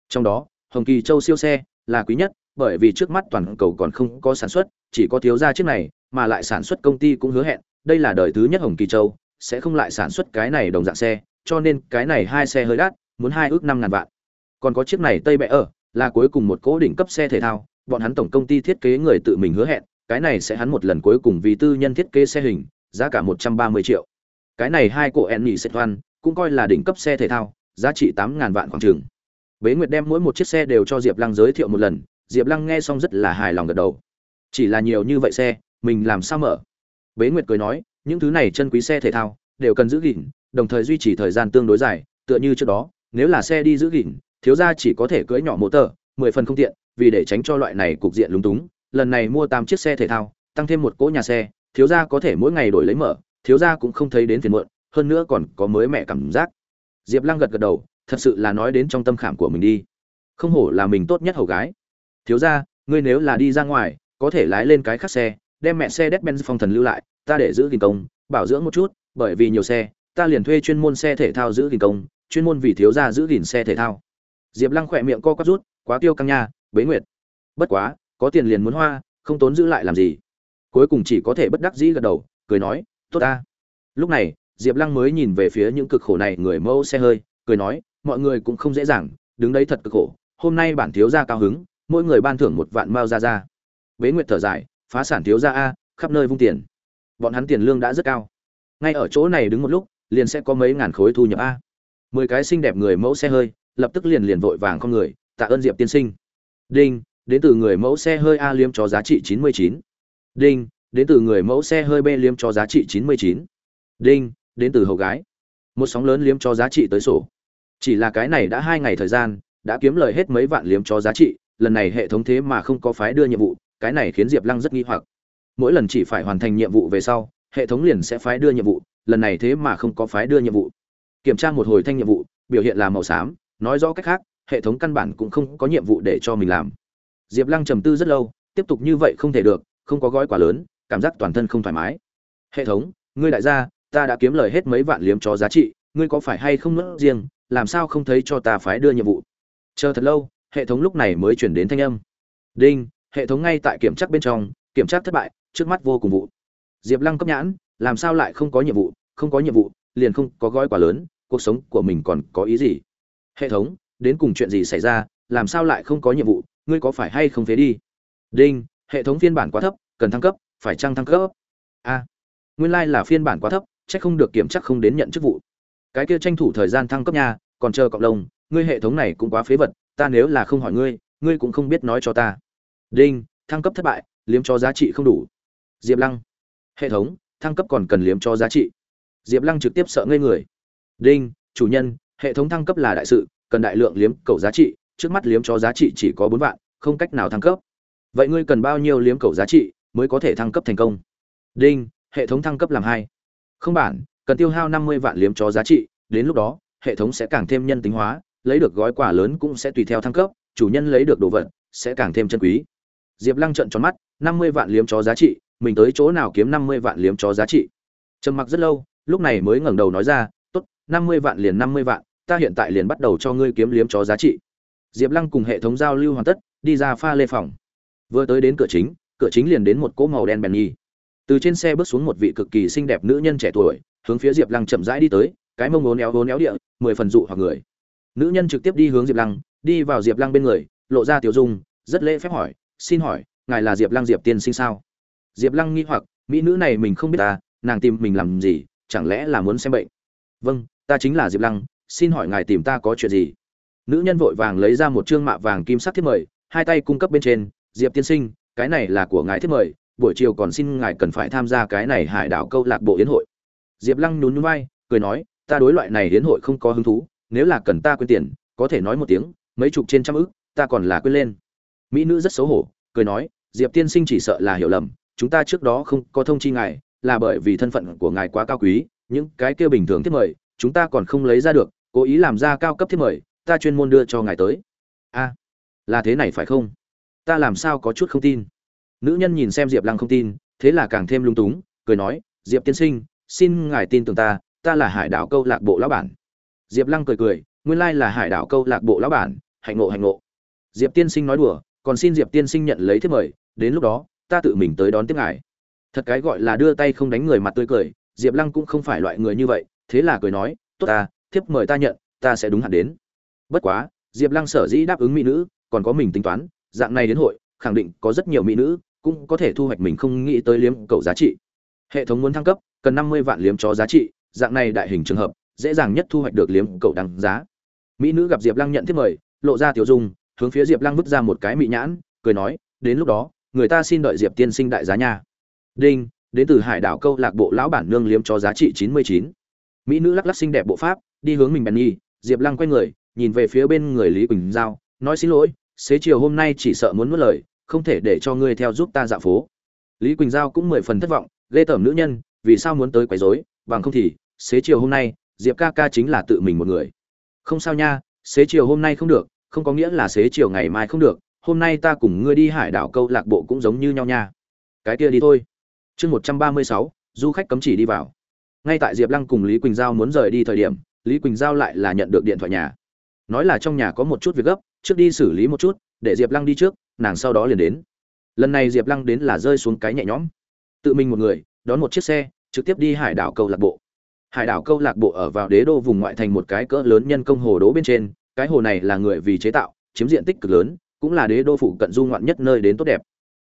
Trong đó hồng kỳ châu siêu xe là quý nhất bởi vì trước mắt toàn cầu còn không có sản xuất chỉ có thiếu gia chiếc này mà lại sản xuất công ty cũng hứa hẹn đây là đời thứ nhất hồng kỳ châu sẽ không lại sản xuất cái này đồng dạng xe cho nên cái này hai xe hơi đắt muốn hai ước năm ngàn vạn. Còn có chiếc này tây bệ ở là cuối cùng một cố đỉnh cấp xe thể thao, bọn hắn tổng công ty thiết kế người tự mình hứa hẹn, cái này sẽ hắn một lần cuối cùng vì tư nhân thiết kế xe hình, giá cả một trăm ba mươi triệu. Cái này hai cổ en nhị toan cũng coi là đỉnh cấp xe thể thao, giá trị tám ngàn vạn khoảng trường. Bế nguyệt đem mỗi một chiếc xe đều cho diệp lăng giới thiệu một lần, diệp lăng nghe xong rất là hài lòng gật đầu. Chỉ là nhiều như vậy xe, mình làm sao mở? Bế nguyệt cười nói, những thứ này chân quý xe thể thao, đều cần giữ gìn, đồng thời duy trì thời gian tương đối dài, tựa như trước đó, nếu là xe đi giữ gìn thiếu gia chỉ có thể cưỡi nhỏ mô tờ mười phần không tiện vì để tránh cho loại này cục diện lúng túng. Lần này mua tám chiếc xe thể thao tăng thêm một cỗ nhà xe thiếu gia có thể mỗi ngày đổi lấy mở thiếu gia cũng không thấy đến phiền muộn hơn nữa còn có mới mẹ cảm giác. Diệp lăng gật gật đầu thật sự là nói đến trong tâm khảm của mình đi. Không hổ là mình tốt nhất hầu gái. Thiếu gia ngươi nếu là đi ra ngoài có thể lái lên cái khác xe đem mẹ xe Mercedes-Benz phong thần lưu lại, ta để giữ gìn công, bảo dưỡng một chút, bởi vì nhiều xe, ta liền thuê chuyên môn xe thể thao giữ gìn công, chuyên môn vì thiếu gia giữ gìn xe thể thao. Diệp Lăng khỏe miệng co quắp rút, quá tiêu căng nha, bế nguyệt. Bất quá, có tiền liền muốn hoa, không tốn giữ lại làm gì. Cuối cùng chỉ có thể bất đắc dĩ gật đầu, cười nói, tốt ta. Lúc này, Diệp Lăng mới nhìn về phía những cực khổ này người mẫu xe hơi, cười nói, mọi người cũng không dễ dàng, đứng đấy thật cực khổ, hôm nay bản thiếu gia cao hứng, mỗi người ban thưởng một vạn mao ra ra. Bế Nguyệt thở dài, phá sản thiếu gia a, khắp nơi vung tiền. Bọn hắn tiền lương đã rất cao. Ngay ở chỗ này đứng một lúc, liền sẽ có mấy ngàn khối thu nhập a. Mười cái xinh đẹp người mẫu xe hơi, lập tức liền liền vội vàng không người, tạ ơn Diệp tiên sinh. Đinh, đến từ người mẫu xe hơi A liếm cho giá trị 99. Đinh, đến từ người mẫu xe hơi B liếm cho giá trị 99. Đinh, đến từ hầu gái. Một sóng lớn liếm cho giá trị tới sổ. Chỉ là cái này đã hai ngày thời gian, đã kiếm lời hết mấy vạn liếm cho giá trị, lần này hệ thống thế mà không có phái đưa nhiệm vụ, cái này khiến Diệp Lăng rất nghi hoặc. Mỗi lần chỉ phải hoàn thành nhiệm vụ về sau, hệ thống liền sẽ phái đưa nhiệm vụ, lần này thế mà không có phái đưa nhiệm vụ. Kiểm tra một hồi thanh nhiệm vụ, biểu hiện là màu xám, nói rõ cách khác, hệ thống căn bản cũng không có nhiệm vụ để cho mình làm. Diệp Lăng trầm tư rất lâu, tiếp tục như vậy không thể được, không có gói quá lớn, cảm giác toàn thân không thoải mái. Hệ thống, ngươi đại gia, ta đã kiếm lời hết mấy vạn liếm chó giá trị, ngươi có phải hay không nữa riêng, làm sao không thấy cho ta phái đưa nhiệm vụ? Chờ thật lâu, hệ thống lúc này mới chuyển đến thanh âm. Đinh, hệ thống ngay tại kiểm tra bên trong kiểm tra thất bại trước mắt vô cùng vụ diệp lăng cấp nhãn làm sao lại không có nhiệm vụ không có nhiệm vụ liền không có gói quả lớn cuộc sống của mình còn có ý gì hệ thống, đến cùng chuyện gì xảy ra, làm sao lại không có nhiệm vụ, ngươi có phải hay không phế đi? Đinh, hệ thống phiên bản quá thấp, cần thăng cấp, phải trăng thăng cấp? A. Nguyên lai、like、là phiên bản quá thấp c h ắ c không được kiểm chắc không đến nhận chức vụ. Cái kia tranh thủ thời gian thăng cấp nha, còn chờ cộng đồng, ngươi hệ thống này cũng quá phế vật, ta nếu là không hỏi ngươi ngươi cũng không biết nói cho ta. Đinh, thăng cấp thất bại, liếm cho giá trị không đủ. Diệp lăng. Hệ thống, thăng cấp còn cần liếm cho giá trị. Diệp lăng trực tiếp sợ ngây người. Đinh, chủ nhân hệ thống thăng cấp là đại sự cần đại lượng liếm cầu giá trị trước mắt liếm chó giá trị chỉ có bốn vạn không cách nào thăng cấp. Vậy ngươi cần bao nhiêu liếm cầu giá trị mới có thể thăng cấp thành công? Đinh hệ thống thăng cấp làm hai. Không bản cần tiêu hao năm mươi vạn liếm chó giá trị đến lúc đó hệ thống sẽ càng thêm nhân tính hóa lấy được gói quà lớn cũng sẽ tùy theo thăng cấp chủ nhân lấy được đồ vật sẽ càng thêm chân quý. Diệp Lăng trợn tròn mắt, năm mươi vạn liếm chó giá trị, mình tới chỗ nào kiếm năm mươi vạn liếm chó giá trị. Trầm mặc rất lâu, lúc này mới ngẩng đầu nói ra, năm mươi vạn liền năm mươi vạn, ta hiện tại liền bắt đầu cho ngươi kiếm liếm chó giá trị." Diệp Lăng cùng hệ thống giao lưu hoàn tất, đi ra pha lê phòng. Vừa tới đến cửa chính, cửa chính liền đến một cỗ màu đen Bentley. Từ trên xe bước xuống một vị cực kỳ xinh đẹp nữ nhân trẻ tuổi, hướng phía Diệp Lăng chậm rãi đi tới, cái mông ốn éo ốn éo địa, mười phần dụ hoặc người. Nữ nhân trực tiếp đi hướng Diệp Lăng, đi vào Diệp Lăng bên người, lộ ra tiểu dung, rất lễ phép hỏi, xin hỏi ngài là diệp lăng diệp tiên sinh sao diệp lăng nghi hoặc mỹ nữ này mình không biết ta nàng tìm mình làm gì chẳng lẽ là muốn xem bệnh vâng ta chính là diệp lăng, xin hỏi ngài tìm ta có chuyện gì? Nữ nhân vội vàng lấy ra một chương mạ vàng kim sắc thiết mời, hai tay cung cấp bên trên, diệp tiên sinh, cái này là của ngài thiết mời, buổi chiều còn xin ngài cần phải tham gia cái này hải đảo câu lạc bộ yến hội. Diệp lăng nhún nhún vai, cười nói, ta đối loại này hiến hội không có hứng thú, nếu là cần ta quên tiền, có thể nói một tiếng, mấy chục trên trăm ức, ta còn là quên lên. Mỹ nữ rất xấu hổ, cười nói, diệp tiên sinh chỉ sợ là hiểu lầm, chúng ta trước đó không có thông chi ngài, là bởi vì thân phận của ngài quá cao quý, những cái kia bình thường thiết mời chúng ta còn không lấy ra được, cố ý làm ra cao cấp thiết mời, ta chuyên môn đưa cho ngài tới. A, là thế này phải không? Ta làm sao có chút không tin? Nữ nhân nhìn xem diệp lăng không tin, thế là càng thêm lung túng, cười nói, diệp tiên sinh, xin ngài tin tưởng ta ta là hải đảo câu lạc bộ lão bản. Diệp lăng cười cười, nguyên lai là hải đảo câu lạc bộ lão bản, hạnh ngộ hạnh ngộ. Diệp tiên sinh nói đùa, còn xin diệp tiên sinh nhận lấy thiết mời, đến lúc đó, ta tự mình tới đón tiếp ngài. Thật cái gọi là đưa tay không đánh người mặt tươi cười, diệp lăng cũng không phải loại người như vậy thế là cười nói, tốt ta, thiếp mời ta nhận, ta sẽ đúng hạn đến. Bất quá, diệp lăng sở dĩ đáp ứng mỹ nữ, còn có mình tính toán, dạng này đến hội, khẳng định có rất nhiều mỹ nữ cũng có thể thu hoạch mình không nghĩ tới liếm cầu giá trị. Hệ thống muốn thăng cấp, cần năm mươi vạn liếm chó giá trị, dạng này đại hình trường hợp, dễ dàng nhất thu hoạch được liếm cầu đăng giá. Mỹ nữ gặp diệp lăng nhận thiếp mời, lộ ra tiểu dung, hướng phía diệp lăng vứt ra một cái mỹ nhãn, cười nói, đến lúc đó, người ta xin đợi diệp tiên sinh đại giá nha. Đinh, đến từ hải đảo câu lạc bộ lão bản nương liếm cho giá trị chín mươi chín mỹ nữ lắc lắc xinh đẹp bộ pháp, đi hướng mình bèn nhi diệp lăng quay người, nhìn về phía bên người lý quỳnh giao, nói xin lỗi, xế chiều hôm nay chỉ sợ muốn mất lời, không thể để cho ngươi theo giúp ta dạo phố. Lý quỳnh giao cũng mười phần thất vọng, ghê tởm nữ nhân, vì sao muốn tới quấy rối, bằng không thì, xế chiều hôm nay, diệp ca ca chính là tự mình một người. Không sao nha, xế chiều hôm nay không được, không có nghĩa là xế chiều ngày mai không được, hôm nay ta cùng ngươi đi hải đảo câu lạc bộ cũng giống như nhau nha. Cái kia đi thôi. Chương một trăm ba mươi sáu, du khách cấm chỉ đi vào ngay tại diệp lăng cùng lý quỳnh giao muốn rời đi thời điểm, lý quỳnh giao lại là nhận được điện thoại nhà. Nói là trong nhà có một chút việc gấp, trước đi xử lý một chút, để diệp lăng đi trước, nàng sau đó liền đến. Lần này diệp lăng đến là rơi xuống cái nhẹ nhõm. Tự mình một người, đón một chiếc xe, trực tiếp đi hải đảo câu lạc bộ. Hải đảo câu lạc bộ ở vào đế đô vùng ngoại thành một cái cỡ lớn nhân công hồ đố bên trên, cái hồ này là người vì chế tạo, chiếm diện tích cực lớn, cũng là đế đô phụ cận du ngoạn nhất nơi đến tốt đẹp.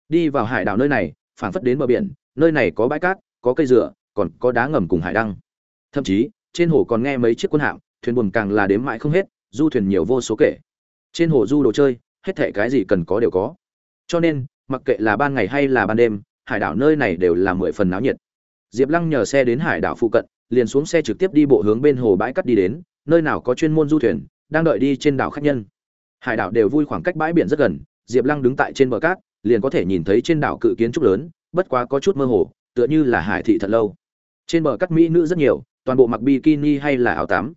Đi vào hải đảo nơi này, phảng phất đến bờ biển, nơi này có bãi cát, có cây dừa còn có đá ngầm cùng hải đăng. Thậm chí, trên hồ còn nghe mấy chiếc quân hạm, thuyền buồm càng là đếm mãi không hết, du thuyền nhiều vô số kể. Trên hồ du đồ chơi, hết thảy cái gì cần có đều có. Cho nên, mặc kệ là ban ngày hay là ban đêm, hải đảo nơi này đều là mười phần náo nhiệt. Diệp lăng nhờ xe đến hải đảo phụ cận, liền xuống xe trực tiếp đi bộ hướng bên hồ bãi cát đi đến, nơi nào có chuyên môn du thuyền, đang đợi đi trên đảo khách nhân. Hải đảo đều vui khoảng cách bãi biển rất gần, diệp lăng đứng tại trên bờ cát, liền có thể nhìn thấy trên đảo cự kiến trúc lớn, bất quá có chút mơ hồ, tựa như là hải thị thật lâu trên bờ cắt mỹ nữ rất nhiều, toàn bộ mặc bikini hay là áo tắm.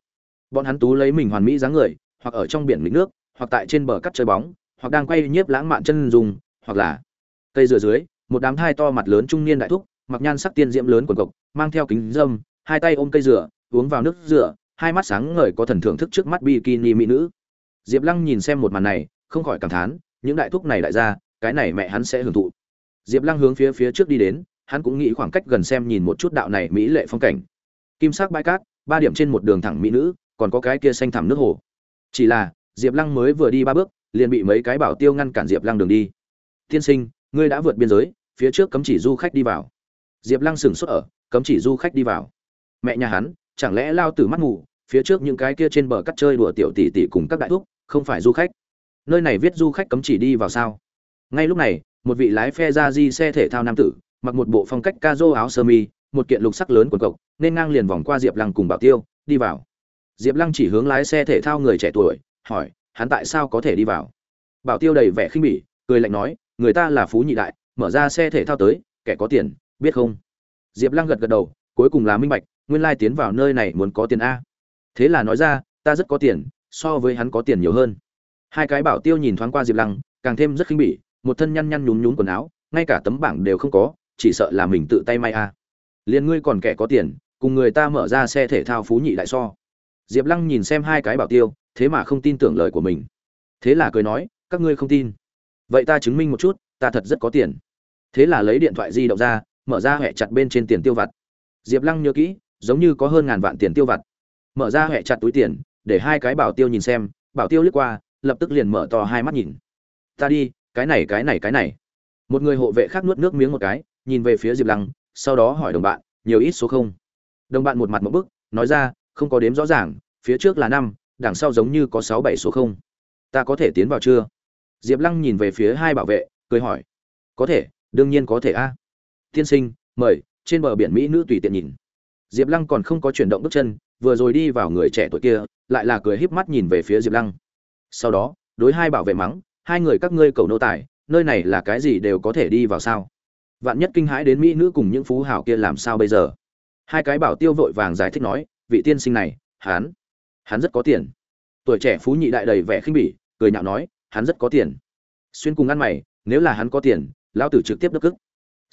Bọn hắn tú lấy mình hoàn mỹ dáng người, hoặc ở trong biển mịt nước, hoặc tại trên bờ cắt chơi bóng, hoặc đang quay nhiếp lãng mạn chân dùng hoặc là cây dừa dưới, một đám thai to mặt lớn trung niên đại thúc, mặc nhan sắc tiên diễm lớn quần cộc, mang theo kính dâm hai tay ôm cây dừa, uống vào nước dừa, hai mắt sáng ngời có thần thưởng thức trước mắt bikini mỹ nữ. Diệp lăng nhìn xem một màn này, không khỏi cảm thán, những đại thúc này đại gia cái này mẹ hắn sẽ hưởng thụ. Diệp lăng hướng phía phía trước đi đến hắn cũng nghĩ khoảng cách gần xem nhìn một chút đạo này mỹ lệ phong cảnh. Kim sắc bãi cát, ba điểm trên một đường thẳng mỹ nữ, còn có cái kia xanh thẳm nước hồ. Chỉ là, diệp lăng mới vừa đi ba bước, liền bị mấy cái bảo tiêu ngăn cản diệp lăng đường đi. Tiên sinh, ngươi đã vượt biên giới, phía trước cấm chỉ du khách đi vào. Diệp lăng sửng sốt ở, cấm chỉ du khách đi vào? Mẹ nhà hắn, chẳng lẽ lao từ mắt ngủ phía trước những cái kia trên bờ cắt chơi đùa tiểu tỷ tỷ cùng các đại thúc, không phải du khách? Nơi này viết du khách cấm chỉ đi vào sao? Ngay lúc này, một vị lái phe ra di xe thể thao nam tử mặc một bộ phong cách ca dô áo sơ mi, một kiện lục sắc lớn quần cộc, nên ngang liền vòng qua diệp lăng cùng bảo tiêu, đi vào. Diệp lăng chỉ hướng lái xe thể thao người trẻ tuổi, hỏi, hắn tại sao có thể đi vào? Bảo tiêu đầy vẻ khinh bỉ, cười lạnh nói, người ta là phú nhị đại, mở ra xe thể thao tới, kẻ có tiền, biết không? Diệp lăng gật gật đầu, cuối cùng là minh bạch, nguyên lai tiến vào nơi này muốn có tiền a. Thế là nói ra, ta rất có tiền, so với hắn có tiền nhiều hơn. Hai cái bảo tiêu nhìn thoáng qua diệp lăng, càng thêm rất khinh bỉ, một thân nhăn nhăn nhún nhún quần áo, ngay cả tấm bảng đều không có chỉ sợ là mình tự tay may a liền ngươi còn kẻ có tiền, cùng người ta mở ra xe thể thao phú nhị đại so. Diệp lăng nhìn xem hai cái bảo tiêu, thế mà không tin tưởng lời của mình. Thế là cười nói, các ngươi không tin. Vậy ta chứng minh một chút, ta thật rất có tiền. Thế là lấy điện thoại di động ra, mở ra hệ chặt bên trên tiền tiêu vặt. Diệp lăng nhớ kỹ, giống như có hơn ngàn vạn tiền tiêu vặt. Mở ra hệ chặt túi tiền, để hai cái bảo tiêu nhìn xem, bảo tiêu liếc qua, lập tức liền mở to hai mắt nhìn. Ta đi, cái này cái này cái này. Một người hộ vệ khác nuốt nước miếng một cái nhìn về phía diệp lăng, sau đó hỏi đồng bạn, nhiều ít số không? Đồng bạn một mặt một bức, nói ra, không có đếm rõ ràng, phía trước là năm, đằng sau giống như có sáu bảy số không. Ta có thể tiến vào chưa? Diệp lăng nhìn về phía hai bảo vệ, cười hỏi. Có thể, đương nhiên có thể a. Tiên sinh, mời, trên bờ biển mỹ nữ tùy tiện nhìn. Diệp lăng còn không có chuyển động bước chân, vừa rồi đi vào người trẻ tuổi kia, lại là cười híp mắt nhìn về phía diệp lăng. Sau đó, đối hai bảo vệ mắng, hai người các ngươi cầu nô tài, nơi này là cái gì đều có thể đi vào sao? Vạn nhất kinh hãi đến mỹ nữ cùng những phú hảo kia làm sao bây giờ? Hai cái bảo tiêu vội vàng giải thích nói, vị tiên sinh này, hắn hắn rất có tiền. Tuổi trẻ phú nhị đại đầy vẻ khinh bỉ, cười nhạo nói, hắn rất có tiền. Xuyên cùng ăn mày, nếu là hắn có tiền, lão tử trực tiếp đắc cức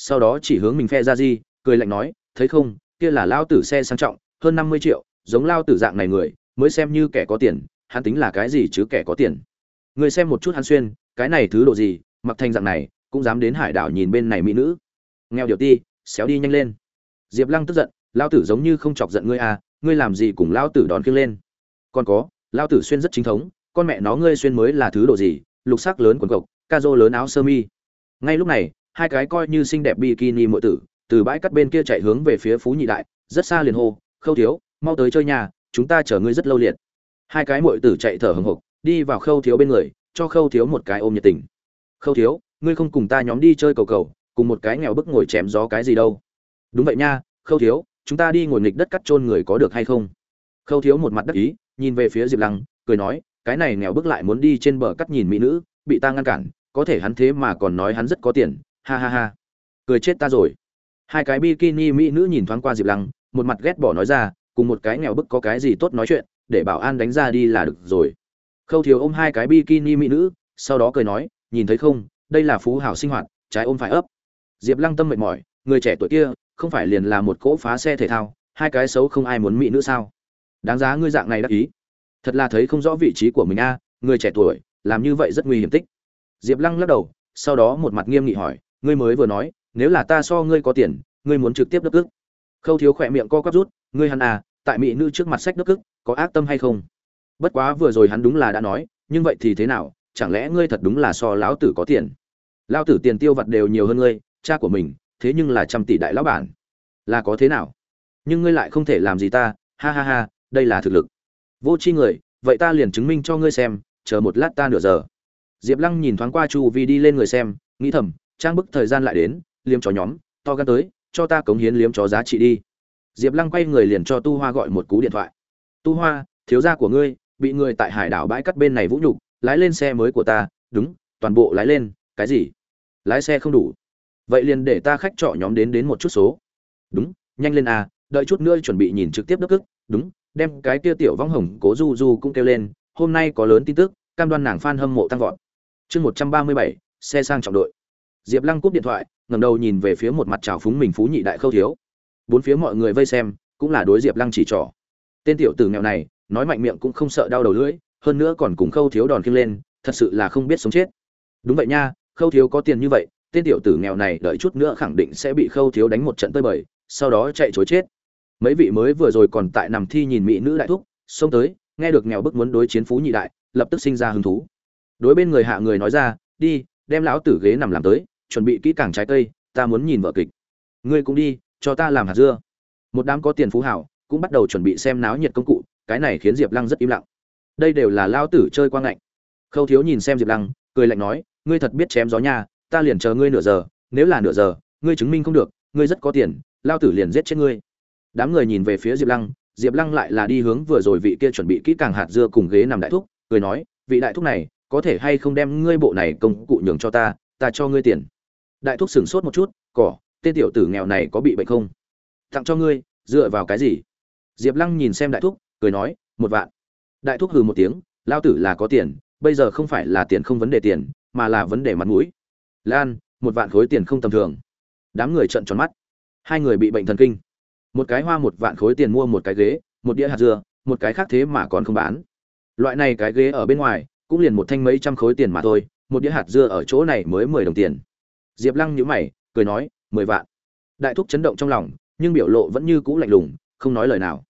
sau đó chỉ hướng mình phe ra di, cười lạnh nói, thấy không, kia là lão tử xe sang trọng, hơn năm mươi triệu, giống lao tử dạng này người, mới xem như kẻ có tiền, hắn tính là cái gì chứ kẻ có tiền. Người xem một chút hắn xuyên, cái này thứ độ gì, mặc thành dạng này cũng dám đến hải đảo nhìn bên này mỹ nữ. Nghèo điều ti, xéo đi nhanh lên. Diệp lăng tức giận, lao tử giống như không chọc giận ngươi à ngươi làm gì cùng lao tử đón kiêng lên. Còn có, lao tử xuyên rất chính thống, con mẹ nó ngươi xuyên mới là thứ độ gì, lục sắc lớn quần cộc, ca rô lớn áo sơ mi. Ngay lúc này, hai cái coi như xinh đẹp bikini muội tử, từ bãi cắt bên kia chạy hướng về phía phú nhị đại, rất xa liền hô, khâu thiếu, mau tới chơi nhà, chúng ta chờ ngươi rất lâu liệt hai cái muội tử chạy thở hừng hộc, đi vào khâu thiếu bên người, cho khâu thiếu một cái ôm nhiệt tình. Khâu thiếu ngươi không cùng ta nhóm đi chơi cầu cầu, cùng một cái nghèo bức ngồi chém gió cái gì đâu. Đúng vậy nha, khâu thiếu, chúng ta đi ngồi nghịch đất cắt chôn người có được hay không? Khâu thiếu một mặt đắc ý, nhìn về phía diệp lăng, cười nói, cái này nghèo bức lại muốn đi trên bờ cắt nhìn mỹ nữ, bị ta ngăn cản, có thể hắn thế mà còn nói hắn rất có tiền, ha ha ha. Cười chết ta rồi. Hai cái bikini mỹ nữ nhìn thoáng qua diệp lăng, một mặt ghét bỏ nói ra, cùng một cái nghèo bức có cái gì tốt nói chuyện, để bảo an đánh ra đi là được rồi. Khâu thiếu ôm hai cái bikini mỹ nữ, sau đó cười nói, nhìn thấy không đây là phú hảo sinh hoạt, trái ôm phải ấp. Diệp lăng tâm mệt mỏi, người trẻ tuổi kia, không phải liền là một cỗ phá xe thể thao, hai cái xấu không ai muốn mỹ nữ sao? Đáng giá ngươi dạng này đắc ý. Thật là thấy không rõ vị trí của mình a, người trẻ tuổi, làm như vậy rất nguy hiểm tích. Diệp lăng lắc đầu, sau đó một mặt nghiêm nghị hỏi, ngươi mới vừa nói, nếu là ta so ngươi có tiền, ngươi muốn trực tiếp đất ức khâu thiếu khỏe miệng co quắp rút, ngươi hắn à tại mỹ nữ trước mặt sách đất ức có ác tâm hay không? Bất quá vừa rồi hắn đúng là đã nói, nhưng vậy thì thế nào chẳng lẽ ngươi thật đúng là so lão tử có tiền? Lão tử tiền tiêu vặt đều nhiều hơn ngươi, cha của mình, thế nhưng là trăm tỷ đại lão bản. Là có thế nào? Nhưng ngươi lại không thể làm gì ta, ha ha ha, đây là thực lực. Vô tri người, vậy ta liền chứng minh cho ngươi xem, chờ một lát ta nửa giờ. Diệp lăng nhìn thoáng qua chu vi đi lên người xem, nghĩ thầm, trang bức thời gian lại đến, liếm chó nhóm, to gan tới, cho ta cống hiến liếm chó giá trị đi. Diệp lăng quay người liền cho tu hoa gọi một cú điện thoại. Tu hoa, thiếu gia của ngươi, bị người tại hải đảo bãi cắt bên này vũ nhục lái lên xe mới của ta, đúng, toàn bộ lái lên, cái gì? Lái xe không đủ. Vậy liền để ta khách trọ nhóm đến đến một chút số. Đúng, nhanh lên à đợi chút nữa chuẩn bị nhìn trực tiếp đức ức đúng, đem cái kia tiểu vong hồng cố du du cũng kêu lên, hôm nay có lớn tin tức, cam đoan nàng f a n hâm mộ tăng vọt. Chương một trăm ba mươi bảy, xe sang trọng đội. Diệp lăng cúp điện thoại ngầm đầu nhìn về phía một mặt trào phúng mình phú nhị đại khâu thiếu. Bốn phía mọi người vây xem, cũng là đối diệp lăng chỉ trỏ. Tên tiểu tử nghèo này, nói mạnh miệng cũng không sợ đau đầu lưỡi hơn nữa còn cùng khâu thiếu đòn kiêng lên, thật sự là không biết sống chết. Đúng vậy nha, khâu thiếu có tiền như vậy, tên tiểu tử nghèo này đợi chút nữa khẳng định sẽ bị khâu thiếu đánh một trận tơi bời, sau đó chạy chối chết. Mấy vị mới vừa rồi còn tại nằm thi nhìn mỹ nữ đại thúc, xông tới, nghe được nghèo bức muốn đối chiến phú nhị đại, lập tức sinh ra hứng thú. Đối bên người hạ người nói ra, đi, đem lão tử ghế nằm làm tới, chuẩn bị kỹ càng trái cây, ta muốn nhìn vợ kịch. Ngươi cũng đi, cho ta làm hạt dưa. Một đám có tiền phú hảo, cũng bắt đầu chuẩn bị xem náo nhiệt công cụ, cái này khiến diệp lăng rất im lặng đây đều là lao tử chơi quang ngạnh. Khâu thiếu nhìn xem diệp lăng, cười lạnh nói, ngươi thật biết chém gió nha, ta liền chờ ngươi nửa giờ, nếu là nửa giờ, ngươi chứng minh không được, ngươi rất có tiền, lao tử liền giết chết ngươi. Đám người nhìn về phía diệp lăng diệp lăng lại là đi hướng vừa rồi vị kia chuẩn bị kỹ càng hạt dưa cùng ghế nằm đại thúc, cười nói, vị đại thúc này, có thể hay không đem ngươi bộ này công cụ nhường cho ta ta cho ngươi tiền. Đại thúc sửng sốt một chút, cỏ, tên tiểu tử nghèo này có bị bệnh không? Tặng cho ngươi, dựa vào cái gì? Diệp lăng nhìn xem đại thúc, cười nói, một vạn đại thúc hừ một tiếng lao tử là có tiền, bây giờ không phải là tiền không vấn đề tiền, mà là vấn đề mặt mũi. Lan, một vạn khối tiền không tầm thường. Đám người trợn tròn mắt. Hai người bị bệnh thần kinh. Một cái hoa một vạn khối tiền mua một cái ghế, một đĩa hạt dưa, một cái khác thế mà còn không bán. Loại này cái ghế ở bên ngoài, cũng liền một thanh mấy trăm khối tiền mà thôi, một đĩa hạt dưa ở chỗ này mới mười đồng tiền. Diệp lăng nhíu mày, cười nói, mười vạn. Đại thúc chấn động trong lòng, nhưng biểu lộ vẫn như cũ lạnh lùng, không nói lời nào.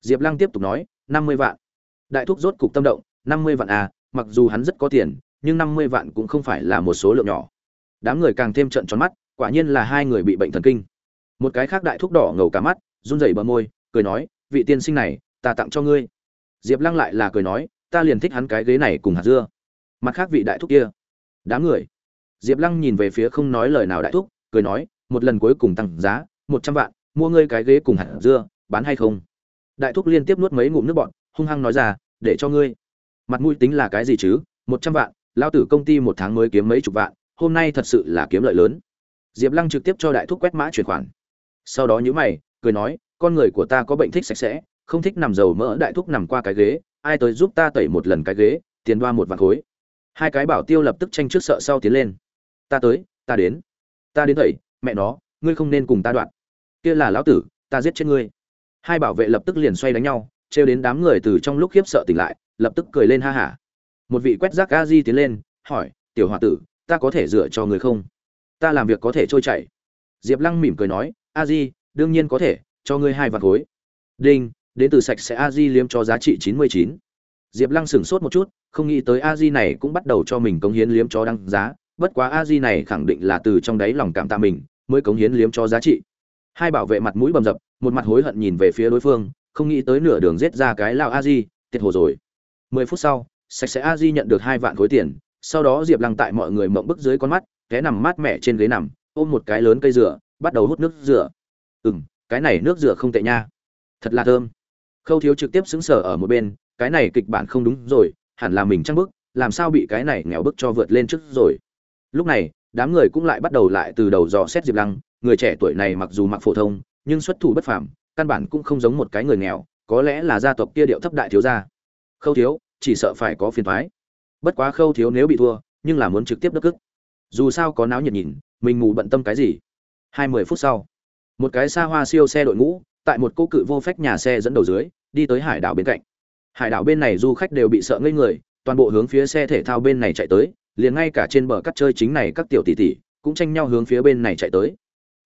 Diệp lăng tiếp tục nói, năm mươi vạn đại thúc rốt cục tâm động, năm mươi vạn à mặc dù hắn rất có tiền, nhưng năm mươi vạn cũng không phải là một số lượng nhỏ. Đám người càng thêm trận tròn mắt, quả nhiên là hai người bị bệnh thần kinh. Một cái khác đại thúc đỏ ngầu cả mắt, run rẩy bờ môi, cười nói, vị tiên sinh này, ta tặng cho ngươi. Diệp lăng lại là cười nói, ta liền thích hắn cái ghế này cùng hạt dưa. Mặt khác vị đại thúc kia. Đám người. Diệp lăng nhìn về phía không nói lời nào đại thúc, cười nói, một lần cuối cùng tăng giá, một trăm vạn, mua ngươi cái ghế cùng hạt dưa, bán hay không? Đại thúc liên tiếp nuốt mấy ngụm nước bọt hung hăng nói ra, để cho ngươi. Mặt mũi tính là cái gì chứ? Một trăm vạn lao tử công ty một tháng mới kiếm mấy chục vạn, hôm nay thật sự là kiếm lợi lớn. Diệp lăng trực tiếp cho đại thúc quét mã chuyển khoản. Sau đó nhữ mày, cười nói, con người của ta có bệnh thích sạch sẽ, không thích nằm dầu mỡ. Đại thúc nằm qua cái ghế, ai tới giúp ta tẩy một lần cái ghế, tiền đoa một vạn khối. Hai cái bảo tiêu lập tức tranh trước sợ sau tiến lên. Ta tới, ta đến ta đến tẩy, mẹ nó, ngươi không nên cùng ta đoạn. Kia là lão tử, ta giết chết ngươi. Hai bảo vệ lập tức liền xoay đánh nhau trêu đến đám người từ trong lúc khiếp sợ tỉnh lại, lập tức cười lên ha hả. Một vị quét rác a di tiến lên, hỏi, tiểu h o a tử, ta có thể dựa cho người không? Ta làm việc có thể trôi chảy. Diệp lăng mỉm cười nói, a di, đương nhiên có thể, cho ngươi hai vạt khối. Đinh, đến từ sạch sẽ a di liếm cho giá trị chín mươi chín. Diệp lăng sửng sốt một chút, không nghĩ tới a di này cũng bắt đầu cho mình cống hiến liếm cho đăng giá, bất quá a di này khẳng định là từ trong đáy lòng cảm tạ mình, mới cống hiến liếm cho giá trị. Hai bảo vệ mặt mũi bầm dập, một mặt hối hận nhìn về phía đối phương không nghĩ tới nửa đường giết ra cái lao a di, tiệt hồ rồi. Mười phút sau, sạch sẽ a di nhận được hai vạn khối tiền, sau đó diệp lăng tại mọi người mộng bức dưới con mắt, té nằm mát mẻ trên ghế nằm, ôm một cái lớn cây rửa bắt đầu hút nước rửa ừ m cái này nước rửa không tệ nha. Thật là thơm. Khâu thiếu trực tiếp xứng sở ở một bên, cái này kịch bản không đúng rồi, hẳn là mình trăng bức, làm sao bị cái này nghèo bức cho vượt lên trước rồi. Lúc này, đám người cũng lại bắt đầu lại từ đầu dò xét diệp lăng, người trẻ tuổi này mặc dù mặc phổ thông, nhưng xuất thủ bất phàm căn bản cũng không giống một cái người nghèo, có lẽ là gia tộc kia điệu thấp đại thiếu gia. Khâu thiếu, chỉ sợ phải có phiền thoái. Bất quá khâu thiếu nếu bị thua, nhưng là muốn trực tiếp đất cức dù sao có náo nhiệt nhìn, mình mù bận tâm cái gì? Hai mươi phút sau, một cái xa hoa siêu xe đội ngũ, tại một cô cự vô phách nhà xe dẫn đầu dưới, đi tới hải đảo bên cạnh. Hải đảo bên này du khách đều bị sợ ngây người, toàn bộ hướng phía xe thể thao bên này chạy tới, liền ngay cả trên bờ cắt chơi chính này các tiểu tỷ tỷ, cũng tranh nhau hướng phía bên này chạy tới.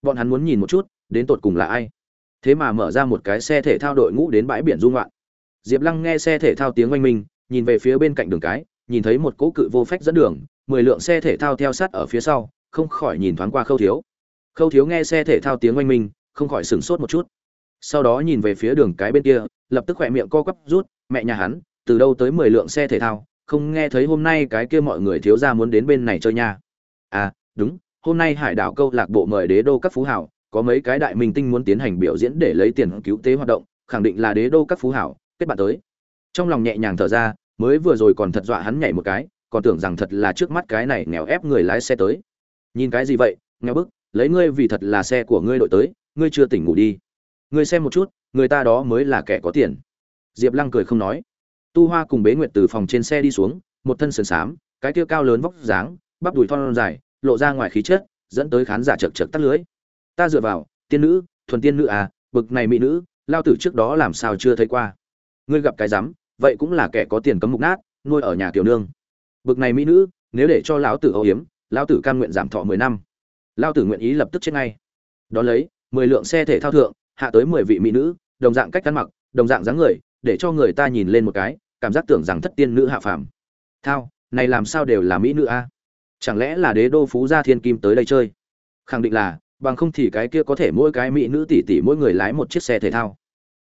Bọn hắn muốn nhìn một chút, đến tột cùng là ai? Thế mà mở ra một cái xe thể thao đội ngũ đến bãi biển dung loạn diệp lăng nghe xe thể thao tiếng oanh minh, nhìn về phía bên cạnh đường cái, nhìn thấy một cỗ cự vô phách dẫn đường, mười lượng xe thể thao theo sát ở phía sau, không khỏi nhìn thoáng qua khâu thiếu. Khâu thiếu nghe xe thể thao tiếng oanh minh, không khỏi sửng sốt một chút. Sau đó nhìn về phía đường cái bên kia, lập tức khỏe miệng co quắp rút, mẹ nhà hắn, từ đâu tới mười lượng xe thể thao? Không nghe thấy hôm nay cái kia mọi người thiếu ra muốn đến bên này chơi nha. À đúng, hôm nay hải đảo câu lạc bộ mời đế đô các phú hảo có mấy cái đại minh tinh muốn tiến hành biểu diễn để lấy tiền cứu tế hoạt động, khẳng định là đế đô các phú hảo, kết bạn tới. Trong lòng nhẹ nhàng thở ra, mới vừa rồi còn thật dọa hắn nhảy một cái, còn tưởng rằng thật là trước mắt cái này nghèo ép người lái xe tới. Nhìn cái gì vậy, nghèo bức, lấy ngươi vì thật là xe của ngươi đội tới, ngươi chưa tỉnh ngủ đi. Ngươi xem một chút, người ta đó mới là kẻ có tiền. Diệp lăng cười không nói. Tu hoa cùng bế nguyệt từ phòng trên xe đi xuống, một thân sườn xám, cái kia cao lớn vóc dáng, bắp đùi thon dài, lộ ra ngoài khí chất, dẫn tới khán giả chật chật tắt lưới ta dựa vào, tiên nữ, thuần tiên nữ à bực này mỹ nữ, lao tử trước đó làm sao chưa thấy qua. Ngươi gặp cái rắm vậy cũng là kẻ có tiền cấm mục nát, nuôi ở nhà kiểu nương. Bực này mỹ nữ, nếu để cho lão tử âu hiếm lão tử cam nguyện giảm thọ mười năm. Lão tử nguyện ý lập tức chết ngay. Đón lấy, mười lượng xe thể thao thượng, hạ tới mười vị mỹ nữ, đồng dạng cách ăn mặc, đồng dạng dáng người, để cho người ta nhìn lên một cái, cảm giác tưởng rằng thất tiên nữ hạ phàm. Thao, này làm sao đều là mỹ nữ a? Chẳng lẽ là đế đô phú gia thiên kim tới đây chơi? Khẳng định là bằng không thì cái kia có thể mỗi cái mỹ nữ tỷ tỷ mỗi người lái một chiếc xe thể thao.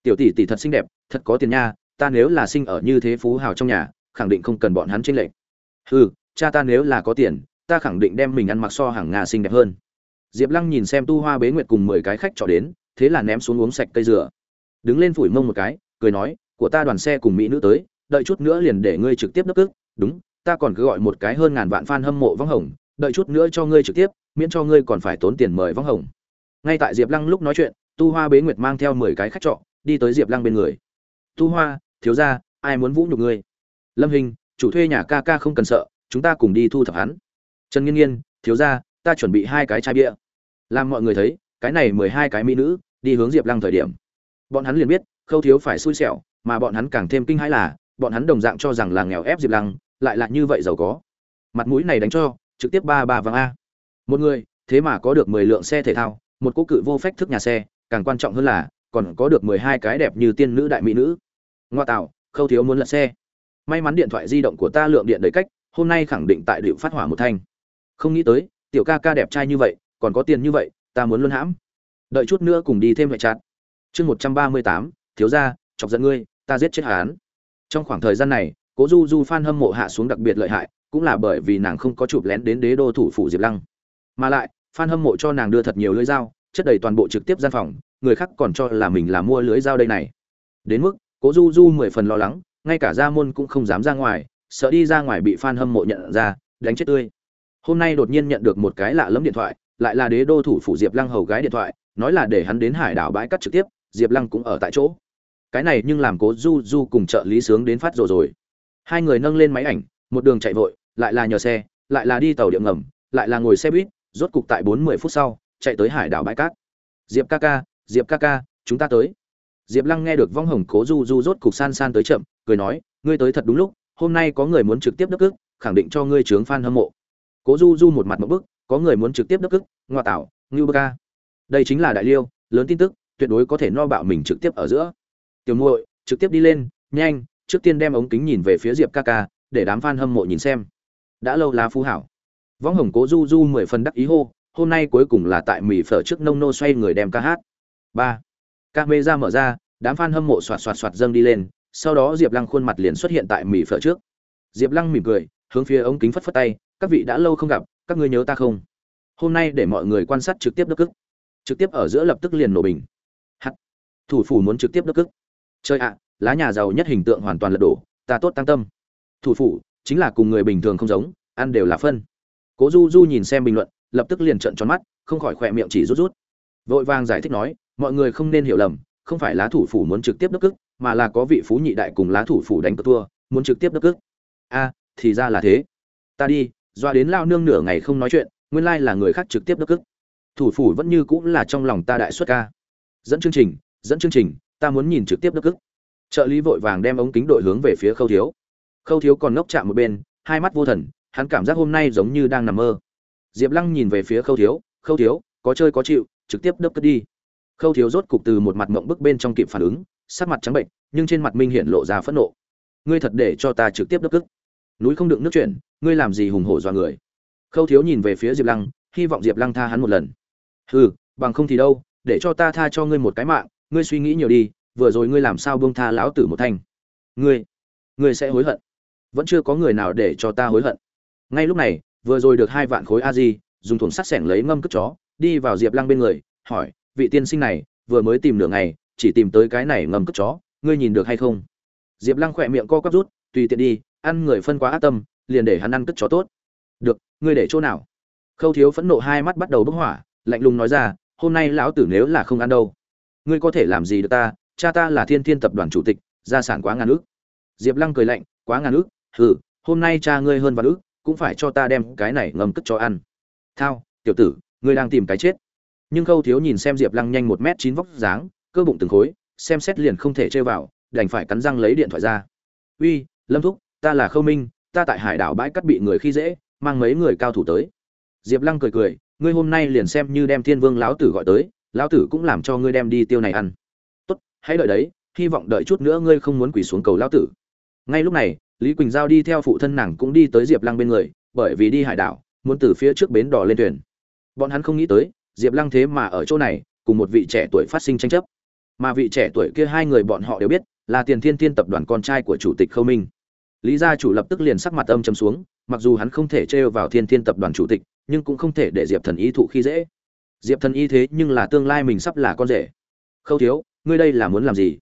Tiểu tỷ tỷ thật xinh đẹp, thật có tiền nha, ta nếu là sinh ở như thế phú hào trong nhà, khẳng định không cần bọn hắn tranh lệch. Hừ, cha ta nếu là có tiền, ta khẳng định đem mình ăn mặc so hàng ngà xinh đẹp hơn. Diệp lăng nhìn xem tu hoa bế nguyệt cùng mười cái khách trọ đến, thế là ném xuống uống sạch cây dừa. Đứng lên phủi mông một cái, cười nói, của ta đoàn xe cùng mỹ nữ tới, đợi chút nữa liền để ngươi trực tiếp đắp ức đúng, ta còn cứ gọi một cái hơn ngàn vạn fan hâm mộ vắng hồng, đợi chút nữa cho ngươi trực tiếp miễn cho ngươi còn phải tốn tiền mời vắng hồng. Ngay tại diệp lăng lúc nói chuyện, tu hoa bế nguyệt mang theo mười cái khách trọ, đi tới diệp lăng bên người. Tu hoa, thiếu ra ai muốn vũ nhục ngươi? Lâm hình, chủ thuê nhà ca ca không cần sợ, chúng ta cùng đi thu thập hắn. Trần nghiên nghiên, thiếu ra ta chuẩn bị hai cái chai bia. Làm mọi người thấy, cái này mười hai cái mỹ nữ, đi hướng diệp lăng thời điểm. Bọn hắn liền biết, khâu thiếu phải xui xẻo, mà bọn hắn càng thêm kinh hãi là, bọn hắn đồng dạng cho rằng là nghèo ép diệp lăng, lại là như vậy giàu có. Mặt mũi này đánh cho, trực tiếp ba ba vàng a một người, thế mà có được mười lượng xe thể thao, một cỗ cự vô phách thức nhà xe, càng quan trọng hơn là, còn có được mười hai cái đẹp như tiên nữ đại mỹ nữ. Ngoa tạo, khâu thiếu muốn lật xe. May mắn điện thoại di động của ta lượng điện đầy cách, hôm nay khẳng định tại điệu phát hỏa một thanh. Không nghĩ tới, tiểu ca ca đẹp trai như vậy, còn có tiền như vậy, ta muốn luôn hãm. Đợi chút nữa cùng đi thêm vệ chặt. Chương một trăm ba mươi tám, thiếu ra chọc giận ngươi, ta giết chết hán trong khoảng thời gian này, cố du du f hâm mộ hạ xuống đặc biệt lợi hại, cũng là bởi vì nàng không có chụp lén đến đế đô thủ phủ diệp lăng mà lại, phan hâm mộ cho nàng đưa thật nhiều lưới dao, chất đầy toàn bộ trực tiếp gian phòng, người khác còn cho là mình là mua lưới dao đây này. Đến mức, cố du du mười phần lo lắng, ngay cả gia môn cũng không dám ra ngoài, sợ đi ra ngoài bị fan hâm mộ nhận ra, đánh chết tươi. Hôm nay đột nhiên nhận được một cái lạ lẫm điện thoại, lại là đế đô thủ phủ diệp lăng hầu gái điện thoại, nói là để hắn đến hải đảo bãi cắt trực tiếp, diệp lăng cũng ở tại chỗ. Cái này nhưng làm cố du du cùng trợ lý sướng đến phát rồi rồi. Hai người nâng lên máy ảnh, một đường chạy vội, lại là nhờ xe, lại là đi tàu điện ngầm, lại là ngồi xe buýt rốt cục tại bốn mươi phút sau, chạy tới hải đảo bãi cát. Diệp ca ca, diệp ca ca, chúng ta tới. Diệp lăng nghe được vong hồng cố du du rốt cục san san tới chậm, cười nói, ngươi tới thật đúng lúc, hôm nay có người muốn trực tiếp đất ức, khẳng định cho ngươi trướng f hâm mộ. Cố du du một mặt một bức, có người muốn trực tiếp đất ức, ngoa tạo, ngưu bơ ca. Đây chính là đại liêu, lớn tin tức, tuyệt đối có thể no bạo mình trực tiếp ở giữa. Tiểu muội, trực tiếp đi lên, nhanh, trước tiên đem ống kính nhìn về phía diệp ca ca, để đám f a n hâm mộ nhìn xem. Đã lâu là phú hảo võng hồng cố du du mười phần đắc ý hô, hôm nay cuối cùng là tại mì phở trước nông nô xoay người đem ca hát. Ba. Ca mê ra mở ra, đám f a n hâm mộ xoạt xoạt xoạt dâng đi lên, sau đó diệp lăng khuôn mặt liền xuất hiện tại mì phở trước. Diệp lăng mỉm cười, hướng phía ống kính phất phất tay, các vị đã lâu không gặp, các ngươi nhớ ta không? Hôm nay để mọi người quan sát trực tiếp đất cức trực tiếp ở giữa lập tức liền nổ bình. Hắt. Thủ phủ muốn trực tiếp đất cức chơi ạ, lá nhà giàu nhất hình tượng hoàn toàn lật đổ, ta tốt tăng tâm. Thủ phủ, chính là cùng người bình thường không giống, ăn đều là phân cố du du nhìn xem bình luận, lập tức liền trợn tròn mắt, không khỏi khỏe miệng chỉ rút rút. Vội vàng giải thích nói, mọi người không nên hiểu lầm, không phải lá thủ phủ muốn trực tiếp đất cức mà là có vị phú nhị đại cùng lá thủ phủ đánh cược thua, muốn trực tiếp đất cức a, thì ra là thế. Ta đi, doa đến lao nương nửa ngày không nói chuyện, nguyên lai là người khác trực tiếp đất cức thủ phủ vẫn như cũng là trong lòng ta đại xuất ca. Dẫn chương trình, dẫn chương trình, ta muốn nhìn trực tiếp đất cức trợ lý vội vàng đem ống kính đội hướng về phía khâu thiếu. Khâu thiếu còn ngốc chạm một bên, hai mắt vô thần hắn cảm giác hôm nay giống như đang nằm mơ. Diệp lăng nhìn về phía khâu thiếu khâu thiếu, có chơi có chịu, trực tiếp đớp cất đi. Khâu thiếu rốt cục từ một mặt mộng bức bên trong kịp phản ứng, sắc mặt trắng bệnh, nhưng trên mặt minh hiện lộ ra phẫn nộ. Ngươi thật để cho ta trực tiếp đớp cức núi không đựng nước chuyển, ngươi làm gì hùng hổ dọa người? Khâu thiếu nhìn về phía diệp lăng, hy vọng diệp lăng tha hắn một lần. Hừ, bằng không thì đâu, để cho ta tha cho ngươi một cái mạng, ngươi suy nghĩ nhiều đi, vừa rồi ngươi làm sao buông tha lão tử một thanh? Ngươi ngươi sẽ hối hận. Vẫn chưa có người nào để cho ta hối hận ngay lúc này, vừa rồi được hai vạn khối a di dùng thùng sắt sẻng lấy ngâm cất chó, đi vào diệp lăng bên người, hỏi, vị tiên sinh này, vừa mới tìm nửa ngày, chỉ tìm tới cái này ngâm cất chó, ngươi nhìn được hay không? Diệp lăng khỏe miệng co quắp rút, tùy tiện đi, ăn người phân quá ác tâm, liền để hắn ăn cất chó tốt. Được, ngươi để chỗ nào? Khâu thiếu phẫn nộ hai mắt bắt đầu bốc hỏa, lạnh lùng nói ra, hôm nay lão tử nếu là không ăn đâu, ngươi có thể làm gì được ta? Cha ta là thiên thiên tập đoàn chủ tịch, gia sản quá ngàn ước diệp lăng cười lạnh, quá ngàn ước hừ, hôm nay cha ngươi hơn vạn ước cũng phải cho ta đem cái này ngâm cất cho ăn. Thao, tiểu tử, ngươi đang tìm cái chết. Nhưng khâu thiếu nhìn xem diệp lăng nhanh một m chín vóc dáng, cơ bụng từng khối, xem xét liền không thể chơi vào, đành phải cắn răng lấy điện thoại ra. Uy, lâm thúc, ta là khâu minh, ta tại hải đảo bãi cắt bị người khi dễ, mang mấy người cao thủ tới. Diệp lăng cười cười, ngươi hôm nay liền xem như đem thiên vương lão tử gọi tới, lão tử cũng làm cho ngươi đem đi tiêu này ăn. Tốt, hãy đợi đấy, hy vọng đợi chút nữa ngươi không muốn quỳ xuống cầu lão tử. Ngay lúc này lý quỳnh giao đi theo phụ thân nàng cũng đi tới diệp lăng bên người, bởi vì đi hải đảo, muốn từ phía trước bến đò lên thuyền. Bọn hắn không nghĩ tới, diệp lăng thế mà ở chỗ này, cùng một vị trẻ tuổi phát sinh tranh chấp. Mà vị trẻ tuổi kia hai người bọn họ đều biết, là tiền thiên thiên tập đoàn con trai của chủ tịch khâu minh. Lý gia chủ lập tức liền sắc mặt âm trầm xuống, mặc dù hắn không thể trêu vào thiên thiên tập đoàn chủ tịch, nhưng cũng không thể để diệp thần y thụ khi dễ. Diệp thần y thế nhưng là tương lai mình sắp là con rể. Khâu thiếu, ngươi đây là muốn làm gì?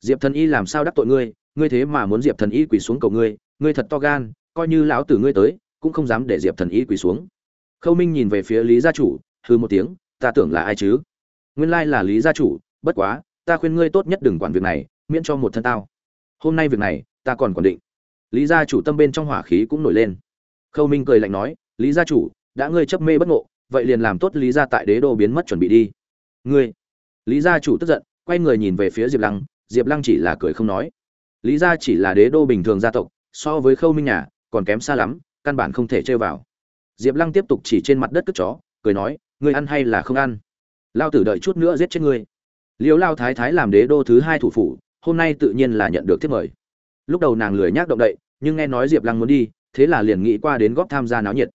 Diệp thần y làm sao đắc tội ngươi? Ngươi thế mà muốn diệp thần y quỳ xuống cầu ngươi ngươi thật to gan, coi như lão tử ngươi tới, cũng không dám để diệp thần y quỳ xuống. Khâu minh nhìn về phía lý gia chủ hư một tiếng, ta tưởng là ai chứ? Nguyên lai là lý gia chủ, bất quá, ta khuyên ngươi tốt nhất đừng quản việc này, miễn cho một thân tao. Hôm nay việc này, ta còn quản định. Lý gia chủ tâm bên trong hỏa khí cũng nổi lên. Khâu minh cười lạnh nói, lý gia chủ, đã ngươi chấp mê bất ngộ, vậy liền làm tốt lý gia tại đế đô biến mất chuẩn bị đi. Ngươi. Lý gia chủ tức giận, quay người nhìn về phía diệp lăng diệp lăng chỉ là cười không nói lý gia chỉ là đế đô bình thường gia tộc, so với khâu minh nhà, còn kém xa lắm, căn bản không thể chơi vào. Diệp lăng tiếp tục chỉ trên mặt đất cất chó, cười nói, ngươi ăn hay là không ăn? Lao tử đợi chút nữa giết chết ngươi. Liễu lao thái thái làm đế đô thứ hai thủ phủ, hôm nay tự nhiên là nhận được thiết mời. Lúc đầu nàng lười nhác động đậy, nhưng nghe nói diệp lăng muốn đi, thế là liền nghĩ qua đến góp tham gia náo nhiệt.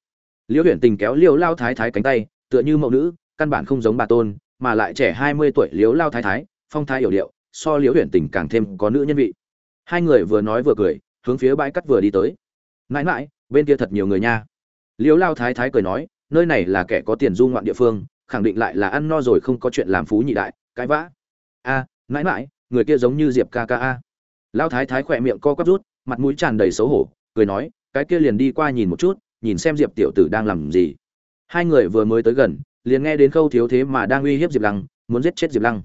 Liễu huyện tình kéo liễu lao thái thái cánh tay, tựa như mẫu nữ, căn bản không giống bà tôn, mà lại trẻ hai mươi tuổi liễu lao thái thái, phong thái hiểu điệu, so liễu huyện tình càng thêm có nữ nhân vị hai người vừa nói vừa cười, hướng phía bãi cắt vừa đi tới. Mãi mãi, bên kia thật nhiều người nha. Liễu lao thái thái cười nói, nơi này là kẻ có tiền du ngoạn địa phương, khẳng định lại là ăn no rồi không có chuyện làm phú nhị đại, cái vã. A, mãi mãi, người kia giống như diệp ca ca a. Lao thái thái khỏe miệng co quắp rút, mặt mũi tràn đầy xấu hổ, cười nói, cái kia liền đi qua nhìn một chút, nhìn xem diệp tiểu tử đang làm gì. Hai người vừa mới tới gần, liền nghe đến khâu thiếu thế mà đang uy hiếp diệp lăng, muốn giết chết diệp lăng.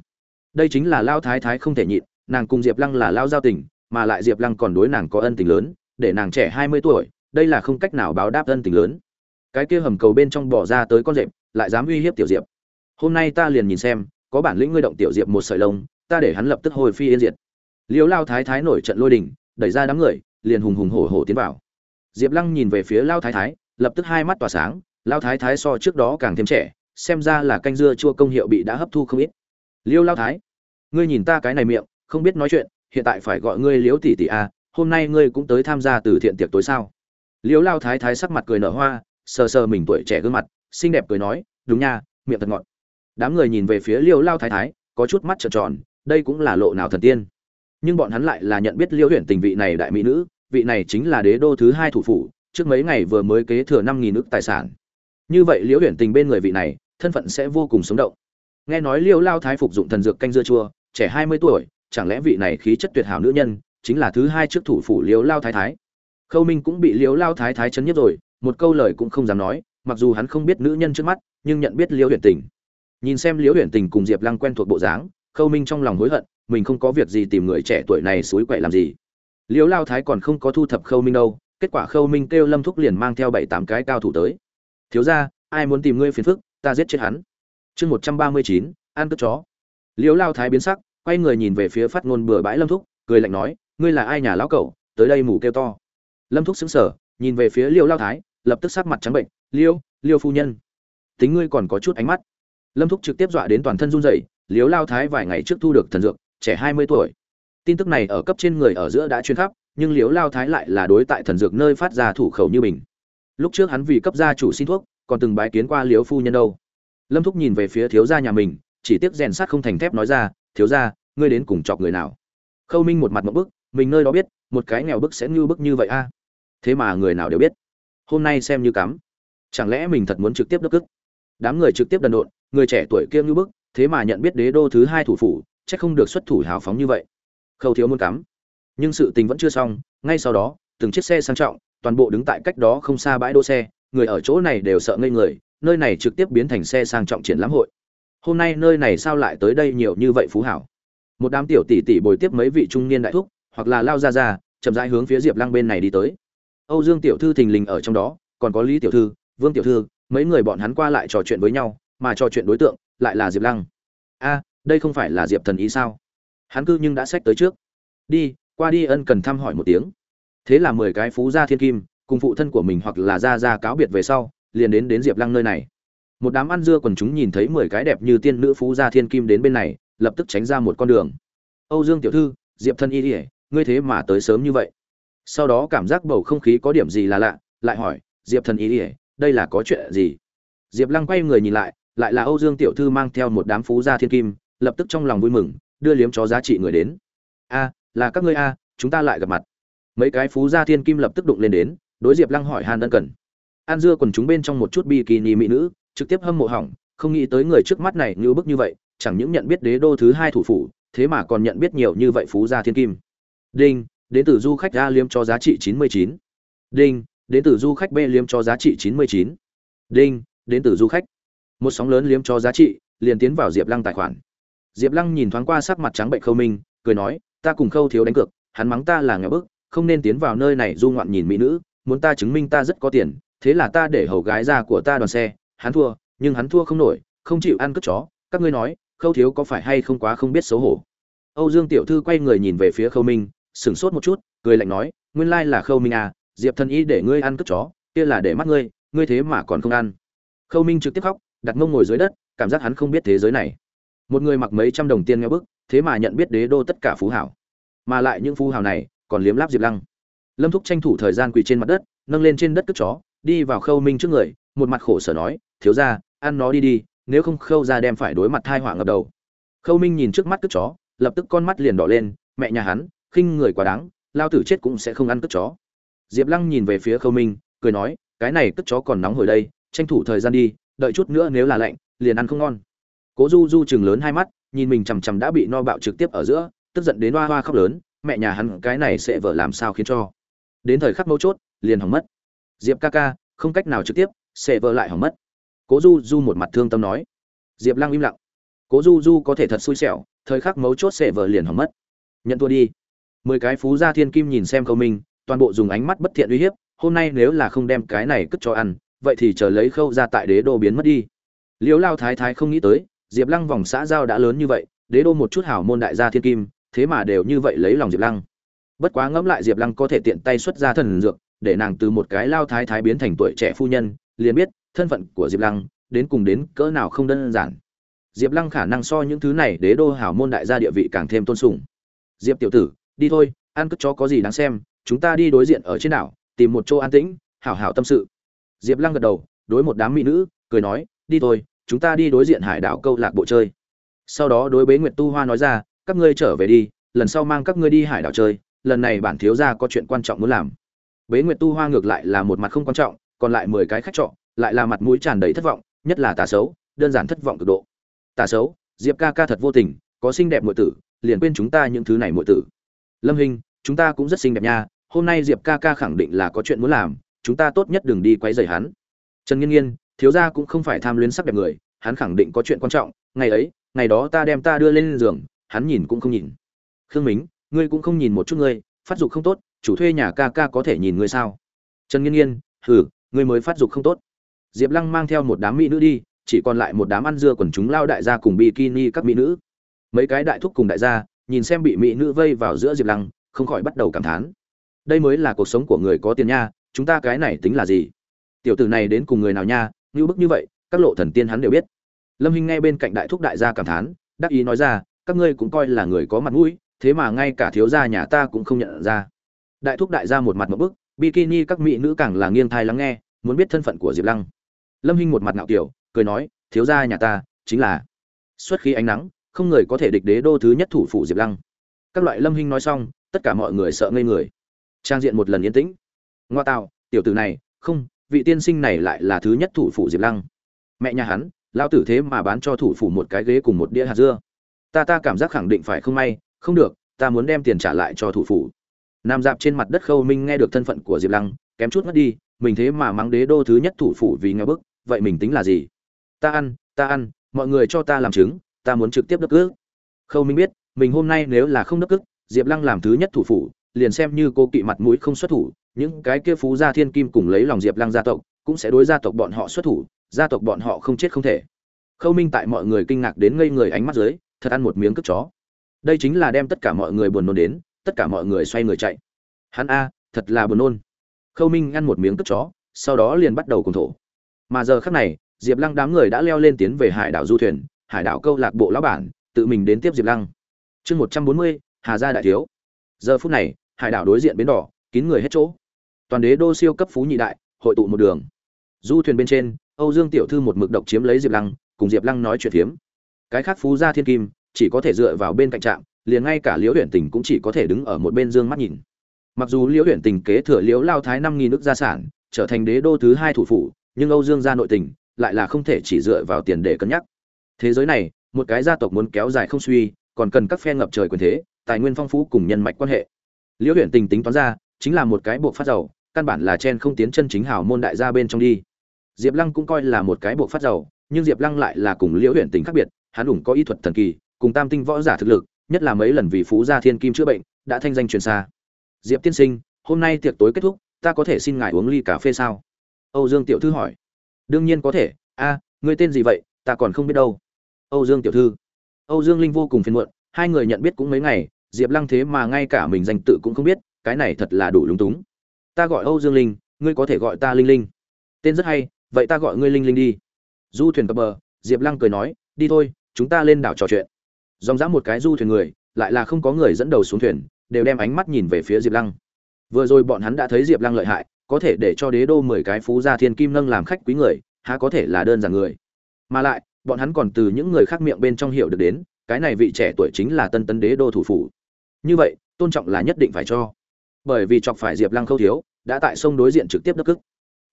Đây chính là lao thái thái không thể nhịn, nàng cùng diệp lăng là lao giao tình mà lại diệp lăng còn đối nàng có ân tình lớn, để nàng trẻ hai mươi tuổi, đây là không cách nào báo đáp ân tình lớn. Cái kia hầm cầu bên trong bỏ ra tới con rệp, lại dám uy hiếp tiểu diệp. Hôm nay ta liền nhìn xem, có bản lĩnh ngươi động tiểu diệp một sợi lông, ta để hắn lập tức hồi phi yên diệt. Liêu lao thái thái nổi trận lôi đình, đẩy ra đám người, liền hùng hùng hổ hổ tiến vào. Diệp lăng nhìn về phía lao thái thái, lập tức hai mắt tỏa sáng, lao thái thái so trước đó càng thêm trẻ, xem ra là canh dưa chua công hiệu bị đã hấp thu không ít. Liêu lao thái, ngươi nhìn ta cái này miệng, không biết nói chuyện hiện tại phải gọi ngươi liếu tỷ tỷ a hôm nay ngươi cũng tới tham gia từ thiện tiệc tối sao? Liễu lao thái thái sắc mặt cười nở hoa, sờ sờ mình tuổi trẻ gương mặt, xinh đẹp cười nói, đúng nha, miệng thật ngọt. Đám người nhìn về phía liêu lao thái thái, có chút mắt trợn tròn, đây cũng là lộ nào thần tiên. Nhưng bọn hắn lại là nhận biết liêu huyện tình vị này đại mỹ nữ, vị này chính là đế đô thứ hai thủ phủ, trước mấy ngày vừa mới kế thừa năm nghìn nước tài sản. Như vậy liễu huyện tình bên người vị này, thân phận sẽ vô cùng sống động. Nghe nói liêu lao thái phục dụng thần dược canh dưa chua, trẻ hai mươi tuổi chẳng lẽ vị này khí chất tuyệt hảo nữ nhân chính là thứ hai trước thủ phủ liếu lao thái thái? Khâu minh cũng bị liếu lao thái thái chấn nhất rồi, một câu lời cũng không dám nói, mặc dù hắn không biết nữ nhân trước mắt, nhưng nhận biết liễu huyền tình. Nhìn xem liễu huyền tình cùng diệp lăng quen thuộc bộ dáng, khâu minh trong lòng hối hận, mình không có việc gì tìm người trẻ tuổi này suối quậy làm gì. Liễu lao thái còn không có thu thập khâu minh đâu, kết quả khâu minh kêu lâm thúc liền mang theo bảy tám cái cao thủ tới. Thiếu ra ai muốn tìm ngươi phiền phức, ta giết chết hắn. Chương một trăm ba mươi chín, ăn cất chó. Liễu lao thái biến sắc quay người nhìn về phía phát ngôn bừa bãi lâm thúc, cười lạnh nói, ngươi là ai nhà lão cẩu, tới đây mù kêu to. Lâm thúc xứng sở nhìn về phía liêu lao thái, lập tức sắc mặt trắng bệnh, liêu liêu phu nhân, tính ngươi còn có chút ánh mắt. Lâm thúc trực tiếp dọa đến toàn thân run rẩy, liêu lao thái vài ngày trước thu được thần dược, trẻ hai mươi tuổi. Tin tức này ở cấp trên người ở giữa đã chuyên khắp, nhưng liếu lao thái lại là đối tại thần dược nơi phát ra thủ khẩu như mình. Lúc trước hắn vì cấp gia chủ xin thuốc, còn từng bái kiến qua liếu phu nhân đâu. Lâm thúc nhìn về phía thiếu gia nhà mình, chỉ tiếc rèn sát không thành thép nói ra thiếu gia, ngươi đến cùng chọc người nào? Khâu minh một mặt một bức, mình nơi đó biết, một cái nghèo bức sẽ như bức như vậy a. Thế mà người nào đều biết. Hôm nay xem như cắm. Chẳng lẽ mình thật muốn trực tiếp đức ức? Đám người trực tiếp đần độn, người trẻ tuổi kia như bức, thế mà nhận biết đế đô thứ hai thủ phủ, chắc không được xuất thủ hào phóng như vậy. Khâu thiếu muốn cắm. Nhưng sự tình vẫn chưa xong, ngay sau đó, từng chiếc xe sang trọng, toàn bộ đứng tại cách đó không xa bãi đỗ xe, người ở chỗ này đều sợ ngây người, nơi này trực tiếp biến thành xe sang trọng triển lãm hội hôm nay nơi này sao lại tới đây nhiều như vậy phú hảo? Một đám tiểu tỷ tỷ bồi tiếp mấy vị trung niên đại thúc, hoặc là lao ra ra, chậm rãi hướng phía diệp lăng bên này đi tới. Âu dương tiểu thư thình lình ở trong đó, còn có lý tiểu thư, vương tiểu thư, mấy người bọn hắn qua lại trò chuyện với nhau, mà trò chuyện đối tượng lại là diệp lăng. A, đây không phải là diệp thần ý sao? Hắn cư nhưng đã xách tới trước. Đi, qua đi ân cần thăm hỏi một tiếng. Thế là mười cái phú gia thiên kim, cùng phụ thân của mình hoặc là ra ra cáo biệt về sau, liền đến đến diệp lăng nơi này một đám ăn dưa quần chúng nhìn thấy mười cái đẹp như tiên nữ phú gia thiên kim đến bên này, lập tức tránh ra một con đường. Âu dương tiểu thư, diệp thân y ỉa ngươi thế mà tới sớm như vậy. Sau đó cảm giác bầu không khí có điểm gì là lạ, lại hỏi, diệp thần y ỉa đây là có chuyện gì? Diệp lăng quay người nhìn lại lại là âu dương tiểu thư mang theo một đám phú gia thiên kim, lập tức trong lòng vui mừng, đưa liếm chó giá trị người đến. A, là các ngươi a, chúng ta lại gặp mặt. Mấy cái phú gia thiên kim lập tức đụng lên đến, đối diệp lăng hỏi hàn ân cần. An dưa còn chúng bên trong một chút bi kỳ nhì mỹ nữ trực tiếp hâm mộ hỏng, không nghĩ tới người trước mắt này như bức như vậy, chẳng những nhận biết đế đô thứ hai thủ phủ, thế mà còn nhận biết nhiều như vậy phú gia thiên kim. Đinh đến từ du khách a liêm cho giá trị chín mươi chín. Đinh đến từ du khách b liêm cho giá trị chín mươi chín. Đinh đến từ du khách. Một sóng lớn liếm cho giá trị, liền tiến vào diệp lăng tài khoản. Diệp lăng nhìn thoáng qua sắc mặt trắng bệnh khâu minh, cười nói, ta cùng khâu thiếu đánh cược, hắn mắng ta là nghèo bức, không nên tiến vào nơi này du ngoạn nhìn mỹ nữ, muốn ta chứng minh ta rất có tiền, thế là ta để hầu gái ra của ta đoàn xe hắn thua, nhưng hắn thua không nổi, không chịu ăn cất chó. Các ngươi nói, khâu thiếu có phải hay không quá không biết xấu hổ? Âu dương tiểu thư quay người nhìn về phía khâu minh, sửng sốt một chút, cười lạnh nói, nguyên lai là khâu minh à diệp thần y để ngươi ăn cất chó, kia là để mắt ngươi ngươi thế mà còn không ăn. Khâu minh trực tiếp khóc, đặt mông ngồi dưới đất, cảm giác hắn không biết thế giới này. Một người mặc mấy trăm đồng tiền nghe bức, thế mà nhận biết đế đô tất cả phú hảo. Mà lại những phú hảo này, còn liếm láp diệp lăng. Lâm thúc tranh thủ thời gian quỳ trên mặt đất, nâng lên trên đất cất chó đi vào khâu minh trước người, một mặt khổ sở nói, thiếu ra ăn nó đi đi, nếu không khâu ra đem phải đối mặt thai họa ngập đầu. Khâu minh nhìn trước mắt cất chó, lập tức con mắt liền đỏ lên, mẹ nhà hắn, khinh người quá đáng, lao tử chết cũng sẽ không ăn cất chó. Diệp lăng nhìn về phía khâu minh, cười nói, cái này cất chó còn nóng hồi đây, tranh thủ thời gian đi, đợi chút nữa nếu là lạnh, liền ăn không ngon. Cố du du chừng lớn hai mắt, nhìn mình chằm chằm đã bị no bạo trực tiếp ở giữa, tức giận đến hoa hoa khóc lớn, mẹ nhà hắn, cái này sẽ vợ làm sao khiến cho? Đến thời khắc mấu chốt, liền hỏng mất diệp ca ca, không cách nào trực tiếp, sẽ vỡ lại hỏng mất. Cố du du một mặt thương tâm nói. Diệp lăng im lặng. Cố du du có thể thật xui xẻo, thời khắc mấu chốt sẽ vỡ liền hỏng mất. Nhận thua đi. Mười cái phú gia thiên kim nhìn xem câu minh, toàn bộ dùng ánh mắt bất thiện uy hiếp, hôm nay nếu là không đem cái này cất cho ăn, vậy thì chờ lấy khâu ra tại đế đô biến mất đi. Liễu lao thái thái không nghĩ tới, diệp lăng vòng xã giao đã lớn như vậy, đế đô một chút hảo môn đại gia thiên kim, thế mà đều như vậy lấy lòng diệp lăng. Bất quá ngẫm lại diệp lăng có thể tiện tay xuất ra thần dược để nàng từ một cái lao thái thái biến thành tuổi trẻ phu nhân, liền biết, thân phận của diệp lăng, đến cùng đến cỡ nào không đơn giản. Diệp lăng khả năng so những thứ này đế đô hảo môn đại gia địa vị càng thêm tôn sùng. Diệp tiểu tử, đi thôi, ăn cất chó có gì đáng xem, chúng ta đi đối diện ở trên đảo, tìm một chỗ an tĩnh, hảo hảo tâm sự. Diệp lăng gật đầu, đối một đám mỹ nữ, cười nói, đi thôi, chúng ta đi đối diện hải đảo câu lạc bộ chơi. Sau đó đối bế nguyệt tu hoa nói ra, các ngươi trở về đi, lần sau mang các ngươi đi hải đảo chơi, lần này bản thiếu gia có chuyện quan trọng muốn làm bế nguyệt tu hoa ngược lại là một mặt không quan trọng, còn lại mười cái khách trọ, lại là mặt mũi tràn đầy thất vọng, nhất là tà xấu đơn giản thất vọng cực độ. Tà xấu diệp ca ca thật vô tình, có xinh đẹp muội tử, liền quên chúng ta những thứ này muội tử. Lâm hình chúng ta cũng rất xinh đẹp nha, hôm nay diệp ca ca khẳng định là có chuyện muốn làm, chúng ta tốt nhất đừng đi quấy rầy hắn. Trần nghiên nghiên, thiếu gia cũng không phải tham luyến sắc đẹp người, hắn khẳng định có chuyện quan trọng, ngày ấy, ngày đó ta đem ta đưa lên giường, hắn nhìn cũng không nhìn. Khương mính, ngươi cũng không nhìn một chút ngươi, phát dục không tốt chủ thuê nhà ca ca có thể nhìn ngươi sao? Trần nghiên nghiên, hừ, ngươi mới phát dục không tốt. Diệp lăng mang theo một đám mỹ nữ đi, chỉ còn lại một đám ăn dưa quần chúng lao đại gia cùng bikini các mỹ nữ. Mấy cái đại thúc cùng đại gia, nhìn xem bị mỹ nữ vây vào giữa diệp lăng, không khỏi bắt đầu cảm thán. Đây mới là cuộc sống của người có tiền nha, chúng ta cái này tính là gì? Tiểu tử này đến cùng người nào nha, như bức như vậy, các lộ thần tiên hắn đều biết. Lâm hinh nghe bên cạnh đại thúc đại gia cảm thán, đắc ý nói ra, các ngươi cũng coi là người có mặt mũi, thế mà ngay cả thiếu gia nhà ta cũng không nhận ra đại thúc đại gia một mặt một bức, bikini các mỹ nữ càng là nghiêng thai lắng nghe, muốn biết thân phận của diệp lăng. Lâm hinh một mặt ngạo kiểu, cười nói, thiếu gia nhà ta, chính là xuất khí ánh nắng, không người có thể địch đế đô thứ nhất thủ phủ diệp lăng. Các loại lâm hinh nói xong, tất cả mọi người sợ ngây người. Trang diện một lần yên tĩnh. Ngoa tạo, tiểu tử này, không, vị tiên sinh này lại là thứ nhất thủ phủ diệp lăng. Mẹ nhà hắn lao tử thế mà bán cho thủ phủ một cái ghế cùng một đĩa hạt dưa. Ta ta cảm giác khẳng định phải không may, không được, ta muốn đem tiền trả lại cho thủ phủ nam dạp trên mặt đất khâu minh nghe được thân phận của diệp lăng, kém chút mất đi, mình thế mà mắng đế đô thứ nhất thủ phủ vì nghe bức, vậy mình tính là gì? Ta ăn ta ăn, mọi người cho ta làm chứng ta muốn trực tiếp đất ước. Khâu minh biết, mình hôm nay nếu là không đất ước, diệp lăng làm thứ nhất thủ phủ, liền xem như cô kỵ mặt mũi không xuất thủ, những cái kia phú gia thiên kim cùng lấy lòng diệp lăng gia tộc, cũng sẽ đối gia tộc bọn họ xuất thủ, gia tộc bọn họ không chết không thể. Khâu minh tại mọi người kinh ngạc đến ngây người ánh mắt dưới, thật ăn một miếng cất chó. Đây chính là đem tất cả mọi người buồn nôn đến tất cả mọi người xoay người chạy. Hắn a, thật là buồn nôn. Khâu minh ăn một miếng tức chó, sau đó liền bắt đầu cùng thổ. Mà giờ khắc này, diệp lăng đám người đã leo lên tiến về hải đảo du thuyền, hải đảo câu lạc bộ lão bản, tự mình đến tiếp diệp lăng. Chương một trăm bốn mươi, hà gia đại thiếu. Giờ phút này, hải đảo đối diện bến đỏ, kín người hết chỗ. Toàn đế đô siêu cấp phú nhị đại, hội tụ một đường. Du thuyền bên trên, âu dương tiểu thư một mực độc chiếm lấy diệp lăng, cùng diệp lăng nói chuyện phiếm. Cái khác phú gia thiên kim, chỉ có thể dựa vào bên cạnh trạm liền ngay cả liễu huyện tình cũng chỉ có thể đứng ở một bên dương mắt nhìn. Mặc dù liễu huyện tình kế thừa liễu lao thái năm nghìn nước gia sản, trở thành đế đô thứ hai thủ phủ, nhưng âu dương gia nội tình lại là không thể chỉ dựa vào tiền để cân nhắc. Thế giới này, một cái gia tộc muốn kéo dài không suy, còn cần các phe ngập trời quyền thế, tài nguyên phong phú cùng nhân mạch quan hệ. Liễu huyện tình tính toán ra, chính là một cái buộc phát giàu, căn bản là chen không tiến chân chính hào môn đại gia bên trong đi. Diệp lăng cũng coi là một cái buộc phát giàu, nhưng diệp lăng lại là cùng liễu huyện tình khác biệt, hắn ủng có y thuật thần kỳ, cùng tam tinh võ giả thực lực nhất là mấy lần vì phú gia thiên kim chữa bệnh đã thanh danh truyền xa. Diệp tiên sinh hôm nay tiệc tối kết thúc ta có thể xin ngài uống ly cà phê sao? Âu dương tiểu thư hỏi. Đương nhiên có thể a à, người tên gì vậy ta còn không biết đâu. Âu dương tiểu thư. Âu dương linh vô cùng phiền muộn hai người nhận biết cũng mấy ngày diệp lăng thế mà ngay cả mình danh tự cũng không biết cái này thật là đủ lúng túng. Ta gọi âu dương linh ngươi có thể gọi ta linh linh. Tên rất hay vậy ta gọi ngươi linh linh đi. Du thuyền cập bờ diệp lăng cười nói đi thôi chúng ta lên đảo trò chuyện dòng dã một cái du thuyền người, lại là không có người dẫn đầu xuống thuyền, đều đem ánh mắt nhìn về phía diệp lăng. Vừa rồi bọn hắn đã thấy diệp lăng lợi hại, có thể để cho đế đô mười cái phú gia thiên kim nâng làm khách quý người, há có thể là đơn giản người. Mà lại, bọn hắn còn từ những người khác miệng bên trong hiểu được đến, cái này vị trẻ tuổi chính là tân Tân đế đô thủ phủ. Như vậy, tôn trọng là nhất định phải cho. Bởi vì chọc phải diệp lăng khâu thiếu, đã tại sông đối diện trực tiếp đất cức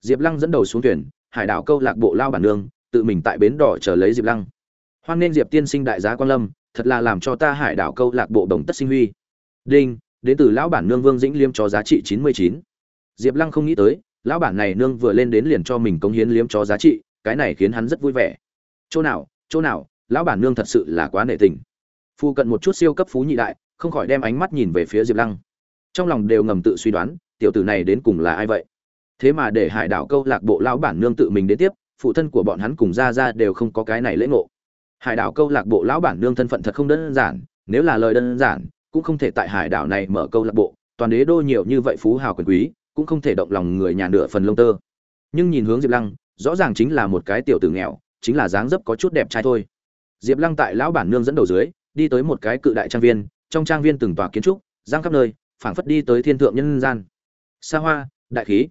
diệp lăng dẫn đầu xuống thuyền, hải đảo câu lạc bộ lao bản nương, tự mình tại bến đỏ chờ lấy diệp lăng. Hoan nên diệp tiên sinh đại giá quan lâm thật là làm cho ta hải đảo câu lạc bộ đồng tất sinh huy. Đinh, đến từ lão bản nương vương dĩnh liêm cho giá trị chín mươi chín. Diệp lăng không nghĩ tới, lão bản này nương vừa lên đến liền cho mình cống hiến liếm cho giá trị, cái này khiến hắn rất vui vẻ. Chỗ nào chỗ nào, lão bản nương thật sự là quá nệ tình. Phu cận một chút siêu cấp phú nhị đại, không khỏi đem ánh mắt nhìn về phía diệp lăng. Trong lòng đều ngầm tự suy đoán, tiểu tử này đến cùng là ai vậy? Thế mà để hải đảo câu lạc bộ lão bản nương tự mình đến tiếp, phụ thân của bọn hắn cùng ra ra đều không có cái này lễ ngộ hải đảo câu lạc bộ lão bản nương thân phận thật không đơn giản, nếu là lời đơn giản, cũng không thể tại hải đảo này mở câu lạc bộ, toàn đế đô nhiều như vậy phú hào quyền quý, cũng không thể động lòng người nhà nửa phần lông tơ. Nhưng nhìn hướng diệp lăng, rõ ràng chính là một cái tiểu tử nghèo, chính là dáng dấp có chút đẹp trai thôi. Diệp lăng tại lão bản nương dẫn đầu dưới, đi tới một cái cự đại trang viên, trong trang viên từng tòa kiến trúc, giang khắp nơi, phảng phất đi tới thiên thượng nhân gian. Xa hoa, đại khí.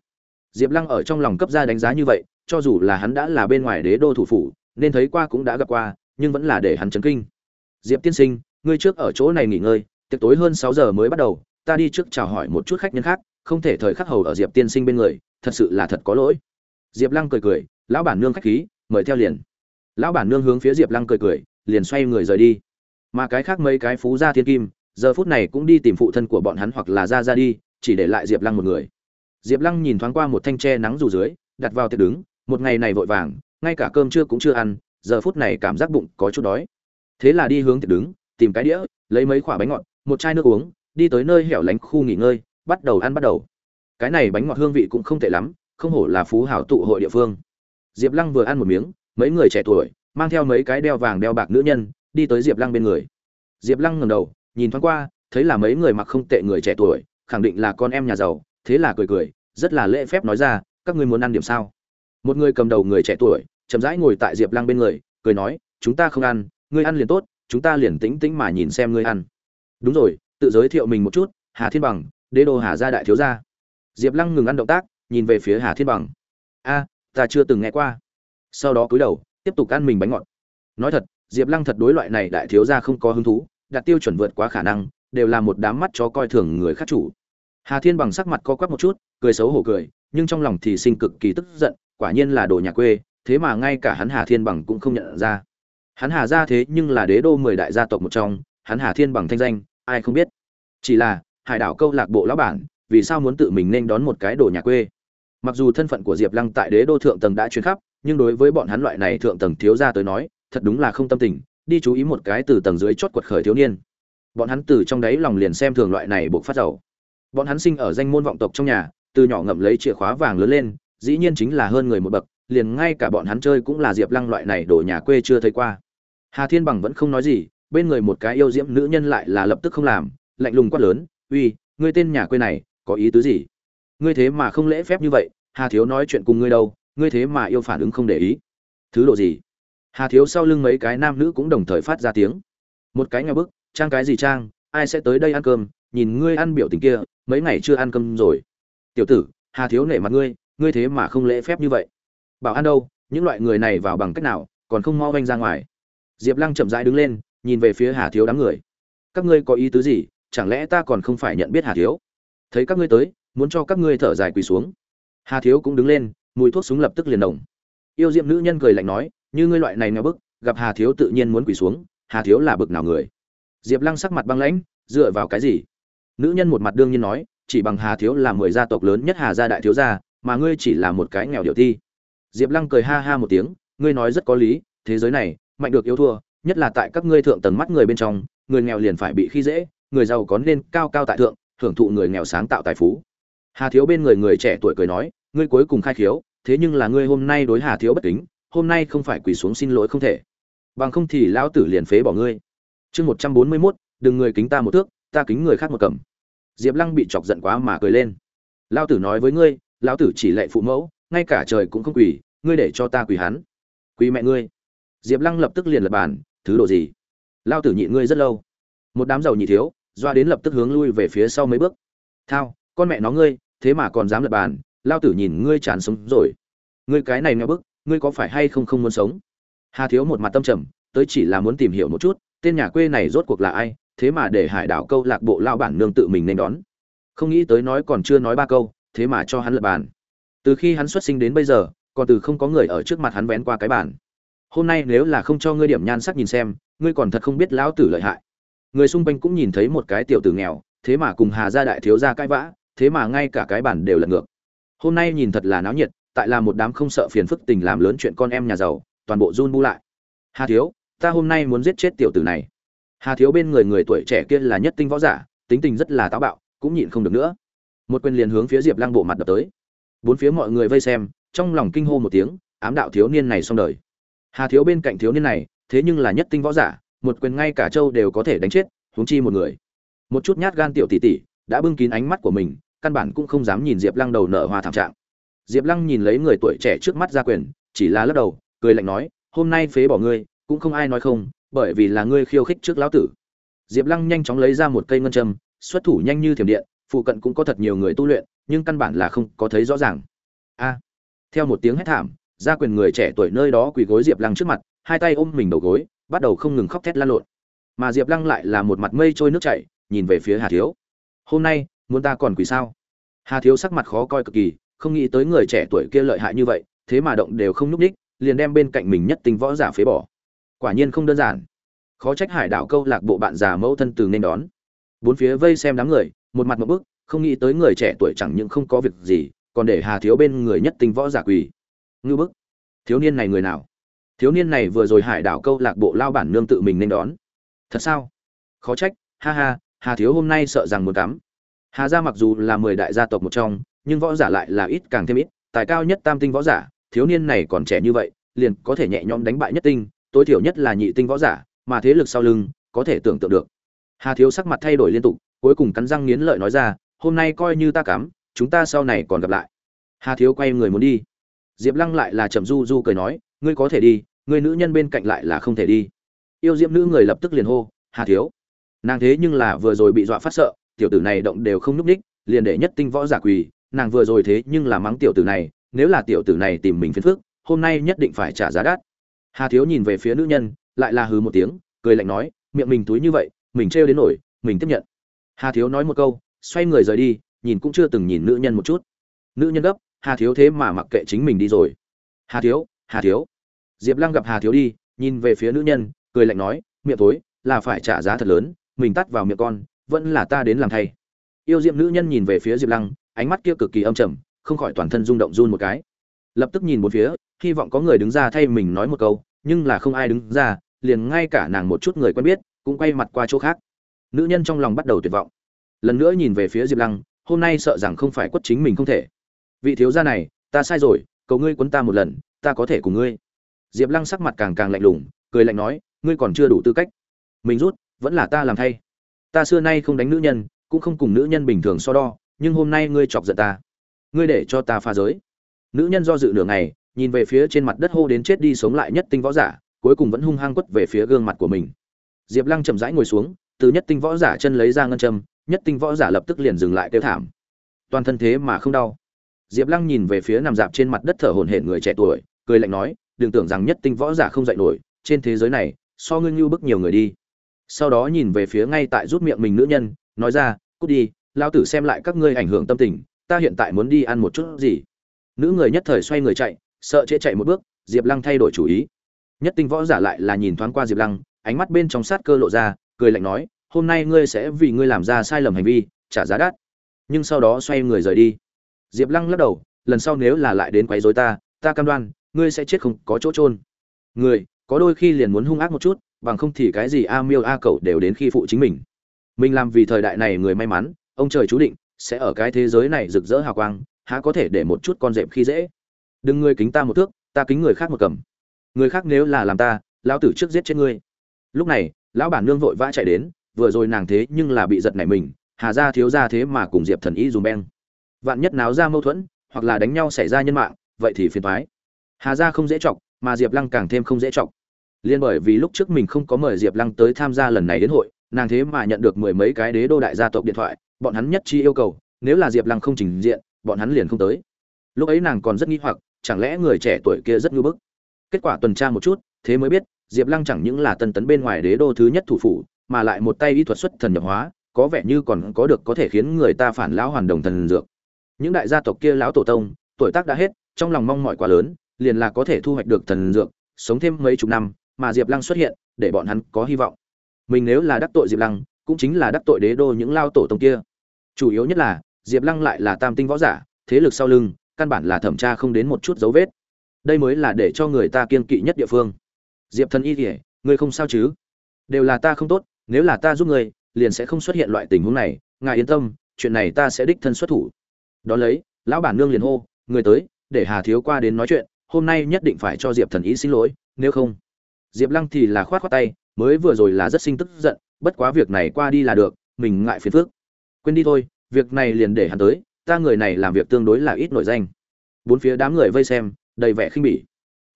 Diệp lăng ở trong lòng cấp ra đánh giá như vậy, cho dù là hắn đã là bên ngoài đế đô thủ phủ, nên thấy qua cũng đã gặp qua nhưng vẫn là để hắn chấn kinh. Diệp tiên sinh, ngươi trước ở chỗ này nghỉ ngơi, tiệc tối hơn sáu giờ mới bắt đầu, ta đi trước chào hỏi một chút khách nhân khác, không thể thời khắc hầu ở diệp tiên sinh bên người, thật sự là thật có lỗi. Diệp lăng cười cười, lão bản nương khách khí, mời theo liền. Lão bản nương hướng phía diệp lăng cười cười, liền xoay người rời đi. Mà cái khác mấy cái phú gia thiên kim, giờ phút này cũng đi tìm phụ thân của bọn hắn hoặc là ra ra đi, chỉ để lại diệp lăng một người. Diệp lăng nhìn thoáng qua một thanh tre nắng dù dưới, đặt vào tiệc đứng, một ngày này vội vàng, ngay cả cơm trưa cũng chưa ăn giờ phút này cảm giác bụng có chút đói. Thế là đi hướng tiệc đứng, tìm cái đĩa, lấy mấy quả bánh ngọt, một chai nước uống, đi tới nơi hẻo lánh khu nghỉ ngơi, bắt đầu ăn bắt đầu. Cái này bánh ngọt hương vị cũng không tệ lắm, không hổ là phú hảo tụ hội địa phương. Diệp lăng vừa ăn một miếng, mấy người trẻ tuổi, mang theo mấy cái đeo vàng đeo bạc nữ nhân, đi tới diệp lăng bên người. Diệp lăng ngẩng đầu, nhìn thoáng qua, thấy là mấy người mặc không tệ người trẻ tuổi, khẳng định là con em nhà giàu, thế là cười cười, rất là lễ phép nói ra, các ngươi muốn ăn điểm sao? Một người cầm đầu người trẻ tuổi chậm rãi ngồi tại diệp lăng bên người, cười nói, chúng ta không ăn, ngươi ăn liền tốt, chúng ta liền tĩnh tĩnh mà nhìn xem ngươi ăn. Đúng rồi, tự giới thiệu mình một chút, hà thiên bằng, đế đô hà gia đại thiếu gia. Diệp lăng ngừng ăn động tác, nhìn về phía hà thiên bằng. A, ta chưa từng nghe qua. Sau đó cúi đầu, tiếp tục ăn mình bánh ngọt. Nói thật, diệp lăng thật đối loại này đại thiếu gia không có hứng thú đạt tiêu chuẩn vượt quá khả năng, đều là một đám mắt chó coi thường người khác chủ. Hà thiên bằng sắc mặt co quắp một chút, cười xấu hổ cười, nhưng trong lòng thì sinh cực kỳ tức giận, quả nhiên là đồ nhà quê thế mà ngay cả hắn hà thiên bằng cũng không nhận ra. Hắn hà gia thế nhưng là đế đô mười đại gia tộc một trong, hắn hà thiên bằng thanh danh, ai không biết. Chỉ là, hải đảo câu lạc bộ lão bản, vì sao muốn tự mình nên đón một cái đồ nhà quê? Mặc dù thân phận của diệp lăng tại đế đô thượng tầng đã truyền khắp, nhưng đối với bọn hắn loại này thượng tầng thiếu gia tới nói, thật đúng là không tâm tình, đi chú ý một cái từ tầng dưới chót quật khởi thiếu niên. Bọn hắn từ trong đáy lòng liền xem thường loại này buộc phát giàu. Bọn hắn sinh ở danh môn vọng tộc trong nhà, từ nhỏ ngậm lấy chìa khóa vàng lớn lên, dĩ nhiên chính là hơn người một bậc liền ngay cả bọn hắn chơi cũng là diệp lăng loại này đổ nhà quê chưa thấy qua. Hà thiên bằng vẫn không nói gì, bên người một cái yêu diễm nữ nhân lại là lập tức không làm, lạnh lùng quát lớn, uy, ngươi tên nhà quê này, có ý tứ gì? Ngươi thế mà không lễ phép như vậy, hà thiếu nói chuyện cùng ngươi đâu, ngươi thế mà yêu phản ứng không để ý. Thứ độ gì? Hà thiếu sau lưng mấy cái nam nữ cũng đồng thời phát ra tiếng. Một cái nhà bức, trang cái gì trang, ai sẽ tới đây ăn cơm, nhìn ngươi ăn biểu tình kia, mấy ngày chưa ăn cơm rồi. Tiểu tử, hà thiếu nể mặt ngươi ngươi thế mà không lễ phép như vậy bảo ăn đâu, những loại người này vào bằng cách nào, còn không mau vanh ra ngoài. Diệp lăng chậm rãi đứng lên, nhìn về phía hà thiếu đám người. Các ngươi có ý tứ gì? Chẳng lẽ ta còn không phải nhận biết hà thiếu? Thấy các ngươi tới, muốn cho các ngươi thở dài quỳ xuống. Hà thiếu cũng đứng lên, mùi thuốc súng lập tức liền đồng yêu diệm nữ nhân cười lạnh nói, như ngươi loại này nghèo bức, gặp hà thiếu tự nhiên muốn quỳ xuống, hà thiếu là bực nào người? Diệp lăng sắc mặt băng lãnh, dựa vào cái gì? Nữ nhân một mặt đương nhiên nói, chỉ bằng hà thiếu là mười gia tộc lớn nhất hà gia đại thiếu gia, mà ngươi chỉ là một cái nghèo điệu thi diệp lăng cười ha ha một tiếng, ngươi nói rất có lý, thế giới này, mạnh được yếu thua, nhất là tại các ngươi thượng tầng mắt người bên trong, người nghèo liền phải bị khi dễ, người giàu có nên cao cao tại thượng hưởng thụ người nghèo sáng tạo tài phú. Hà thiếu bên người người trẻ tuổi cười nói, ngươi cuối cùng khai khiếu, thế nhưng là ngươi hôm nay đối hà thiếu bất kính, hôm nay không phải quỳ xuống xin lỗi không thể. Bằng không thì lão tử liền phế bỏ ngươi. Chương một trăm bốn mươi mốt, đừng người kính ta một thước, ta kính người khác một cầm. Diệp lăng bị chọc giận quá mà cười lên. Lão tử nói với ngươi, lão tử chỉ lệ phụ mẫu ngay cả trời cũng không quỳ, ngươi để cho ta quỳ hắn. Quỳ mẹ ngươi. Diệp lăng lập tức liền lập bàn, thứ đồ gì? Lao tử nhịn ngươi rất lâu. Một đám giàu nhị thiếu, doa đến lập tức hướng lui về phía sau mấy bước. Thao, con mẹ nó ngươi, thế mà còn dám lập bàn, lao tử nhìn ngươi chán sống rồi. Ngươi cái này nghe bức, ngươi có phải hay không không muốn sống? Hà thiếu một mặt tâm trầm, tới chỉ là muốn tìm hiểu một chút, tên nhà quê này rốt cuộc là ai, thế mà để hải đảo câu lạc bộ lao bản nương tự mình nên đón. Không nghĩ tới nói còn chưa nói ba câu, thế mà cho hắn lập bàn từ khi hắn xuất sinh đến bây giờ, còn từ không có người ở trước mặt hắn vén qua cái bàn. Hôm nay nếu là không cho ngươi điểm nhan sắc nhìn xem, ngươi còn thật không biết lão tử lợi hại. Người xung quanh cũng nhìn thấy một cái tiểu tử nghèo, thế mà cùng hà gia đại thiếu gia cãi vã, thế mà ngay cả cái bản đều lật ngược. Hôm nay nhìn thật là náo nhiệt, tại là một đám không sợ phiền phức tình làm lớn chuyện con em nhà giàu, toàn bộ run bu lại. Hà thiếu, ta hôm nay muốn giết chết tiểu tử này. Hà thiếu bên người người tuổi trẻ kia là nhất tinh võ giả, tính tình rất là táo bạo, cũng nhịn không được nữa. Một quyền liền hướng phía diệp lăng bộ mặt đập tới bốn phía mọi người vây xem, trong lòng kinh hô một tiếng, ám đạo thiếu niên này xong đời. Hà thiếu bên cạnh thiếu niên này, thế nhưng là nhất tinh võ giả, một quyền ngay cả châu đều có thể đánh chết, huống chi một người. Một chút nhát gan tiểu tỷ tỷ, đã bưng kín ánh mắt của mình, căn bản cũng không dám nhìn diệp lăng đầu nở hoa thảm trạng. Diệp lăng nhìn lấy người tuổi trẻ trước mắt ra quyền, chỉ là lắc đầu, cười lạnh nói, hôm nay phế bỏ ngươi, cũng không ai nói không, bởi vì là ngươi khiêu khích trước lão tử. Diệp lăng nhanh chóng lấy ra một cây ngân châm, xuất thủ nhanh như thiểm điện, phụ cận cũng có thật nhiều người tu luyện nhưng căn bản là không có thấy rõ ràng. A, theo một tiếng hét thảm, gia quyền người trẻ tuổi nơi đó quỳ gối diệp lăng trước mặt, hai tay ôm mình đầu gối, bắt đầu không ngừng khóc thét lan lộn. Mà diệp lăng lại là một mặt mây trôi nước chảy, nhìn về phía hà thiếu. Hôm nay, muốn ta còn quỳ sao? Hà thiếu sắc mặt khó coi cực kỳ, không nghĩ tới người trẻ tuổi kia lợi hại như vậy, thế mà động đều không nhúc ních liền đem bên cạnh mình nhất tinh võ giả phế bỏ. Quả nhiên không đơn giản. Khó trách hải đảo câu lạc bộ bạn già mẫu thân từ nên đón. Bốn phía vây xem đám người, một mặt một bức không nghĩ tới người trẻ tuổi chẳng những không có việc gì, còn để hà thiếu bên người nhất tinh võ giả quỳ. Ngư bức, thiếu niên này người nào? Thiếu niên này vừa rồi hải đảo câu lạc bộ lao bản nương tự mình nên đón. Thật sao? Khó trách, ha ha, hà thiếu hôm nay sợ rằng muốn cắm. Hà gia mặc dù là mười đại gia tộc một trong, nhưng võ giả lại là ít càng thêm ít, tài cao nhất tam tinh võ giả, thiếu niên này còn trẻ như vậy, liền có thể nhẹ nhõm đánh bại nhất tinh, tối thiểu nhất là nhị tinh võ giả, mà thế lực sau lưng, có thể tưởng tượng được. Hà thiếu sắc mặt thay đổi liên tục, cuối cùng cắn răng nghiến lợi nói ra hôm nay coi như ta cắm, chúng ta sau này còn gặp lại. Hà thiếu quay người muốn đi. Diệp lăng lại là chậm du du cười nói, ngươi có thể đi người nữ nhân bên cạnh lại là không thể đi. Yêu diệm nữ người lập tức liền hô, hà thiếu. Nàng thế nhưng là vừa rồi bị dọa phát sợ, tiểu tử này động đều không nhúc ních liền để nhất tinh võ giả quỳ, nàng vừa rồi thế nhưng là mắng tiểu tử này, nếu là tiểu tử này tìm mình phiền phức, hôm nay nhất định phải trả giá đắt. Hà thiếu nhìn về phía nữ nhân, lại là hừ một tiếng, cười lạnh nói, miệng mình túi như vậy, mình trêu đến nổi, mình tiếp nhận. Hà thiếu nói một câu xoay người rời đi, nhìn cũng chưa từng nhìn nữ nhân một chút. Nữ nhân gấp, hà thiếu thế mà mặc kệ chính mình đi rồi. Hà thiếu hà thiếu. Diệp lăng gặp hà thiếu đi, nhìn về phía nữ nhân, cười lạnh nói, miệng tối là phải trả giá thật lớn, mình tắt vào miệng con, vẫn là ta đến làm thay. Yêu diệm nữ nhân nhìn về phía diệp lăng, ánh mắt kia cực kỳ âm trầm, không khỏi toàn thân rung động run một cái. Lập tức nhìn một phía, hy vọng có người đứng ra thay mình nói một câu, nhưng là không ai đứng ra, liền ngay cả nàng một chút người quen biết, cũng quay mặt qua chỗ khác. Nữ nhân trong lòng bắt đầu tuyệt vọng lần nữa nhìn về phía diệp lăng, hôm nay sợ rằng không phải quất chính mình không thể. Vị thiếu gia này, ta sai rồi, cầu ngươi quấn ta một lần, ta có thể cùng ngươi. Diệp lăng sắc mặt càng càng lạnh lùng, cười lạnh nói, ngươi còn chưa đủ tư cách. Mình rút, vẫn là ta làm thay. Ta xưa nay không đánh nữ nhân, cũng không cùng nữ nhân bình thường so đo, nhưng hôm nay ngươi chọc giận ta. Ngươi để cho ta pha giới. Nữ nhân do dự nửa ngày, nhìn về phía trên mặt đất hô đến chết đi sống lại nhất tinh võ giả, cuối cùng vẫn hung hăng quất về phía gương mặt của mình. Diệp lăng chậm rãi ngồi xuống, từ nhất tinh võ giả chân lấy ra ngân châm nhất tinh võ giả lập tức liền dừng lại kêu thảm. Toàn thân thế mà không đau. Diệp lăng nhìn về phía nằm dạp trên mặt đất thở hổn hển người trẻ tuổi, cười lạnh nói, đừng tưởng rằng nhất tinh võ giả không dạy nổi, trên thế giới này, so ngươi như bức nhiều người đi. Sau đó nhìn về phía ngay tại rút miệng mình nữ nhân, nói ra, cút đi lao tử xem lại các ngươi ảnh hưởng tâm tình, ta hiện tại muốn đi ăn một chút gì. Nữ người nhất thời xoay người chạy, sợ trễ chạy một bước, diệp lăng thay đổi chủ ý. Nhất tinh võ giả lại là nhìn thoáng qua diệp lăng, ánh mắt bên trong sát cơ lộ ra, cười lạnh nói hôm nay ngươi sẽ vì ngươi làm ra sai lầm hành vi, trả giá đắt. Nhưng sau đó xoay người rời đi. Diệp lăng lắc đầu, lần sau nếu là lại đến quấy rối ta ta cam đoan, ngươi sẽ chết không có chỗ trôn người, có đôi khi liền muốn hung ác một chút, bằng không thì cái gì a miêu a cậu đều đến khi phụ chính mình. Mình làm vì thời đại này người may mắn, ông trời chú định, sẽ ở cái thế giới này rực rỡ hào quang, há có thể để một chút con rệm khi dễ. Đừng ngươi kính ta một thước, ta kính người khác một cầm. Người khác nếu là làm ta, lão tử trước giết chết ngươi. Lúc này, lão bản nương vội vã chạy đến vừa rồi nàng thế nhưng là bị giật nảy mình, hà ra thiếu ra thế mà cùng diệp thần y dùm beng. Vạn nhất náo ra mâu thuẫn, hoặc là đánh nhau xảy ra nhân mạng, vậy thì phiền thoái hà ra không dễ chọc, mà diệp lăng càng thêm không dễ chọc. Liên bởi vì lúc trước mình không có mời diệp lăng tới tham gia lần này đến hội, nàng thế mà nhận được mười mấy cái đế đô đại gia tộc điện thoại, bọn hắn nhất chi yêu cầu, nếu là diệp lăng không trình diện, bọn hắn liền không tới. Lúc ấy nàng còn rất nghi hoặc, chẳng lẽ người trẻ tuổi kia rất ngưỡng bức? Kết quả tuần tra một chút, thế mới biết, diệp lăng chẳng những là tân tấn bên ngoài đế đô thứ nhất thủ phủ mà lại một tay y thuật xuất thần nhập hóa, có vẻ như còn có được có thể khiến người ta phản lão hoàn đồng thần dược. Những đại gia tộc kia lão tổ tông, tuổi tác đã hết, trong lòng mong mỏi quá lớn, liền là có thể thu hoạch được thần dược, sống thêm mấy chục năm, mà diệp lăng xuất hiện, để bọn hắn có hy vọng. Mình nếu là đắc tội diệp lăng, cũng chính là đắc tội đế đô những lao tổ tông kia. Chủ yếu nhất là, diệp lăng lại là tam tinh võ giả, thế lực sau lưng, căn bản là thẩm tra không đến một chút dấu vết. Đây mới là để cho người ta kiên kỵ nhất địa phương. Diệp thần y kỉa ngươi không sao chứ? Đều là ta không tốt nếu là ta giúp ngươi, liền sẽ không xuất hiện loại tình huống này, ngài yên tâm, chuyện này ta sẽ đích thân xuất thủ. Đ ó lấy, lão bản nương liền hô, người tới, để hà thiếu qua đến nói chuyện, hôm nay nhất định phải cho diệp thần ý xin lỗi, nếu không. Diệp lăng thì là khoát khoát tay, mới vừa rồi là rất sinh tức giận, bất quá việc này qua đi là được, mình ngại phiền phước quên đi thôi, việc này liền để hắn tới, ta người này làm việc tương đối là ít nổi danh. Bốn phía đám người vây xem, đầy vẻ khinh bỉ.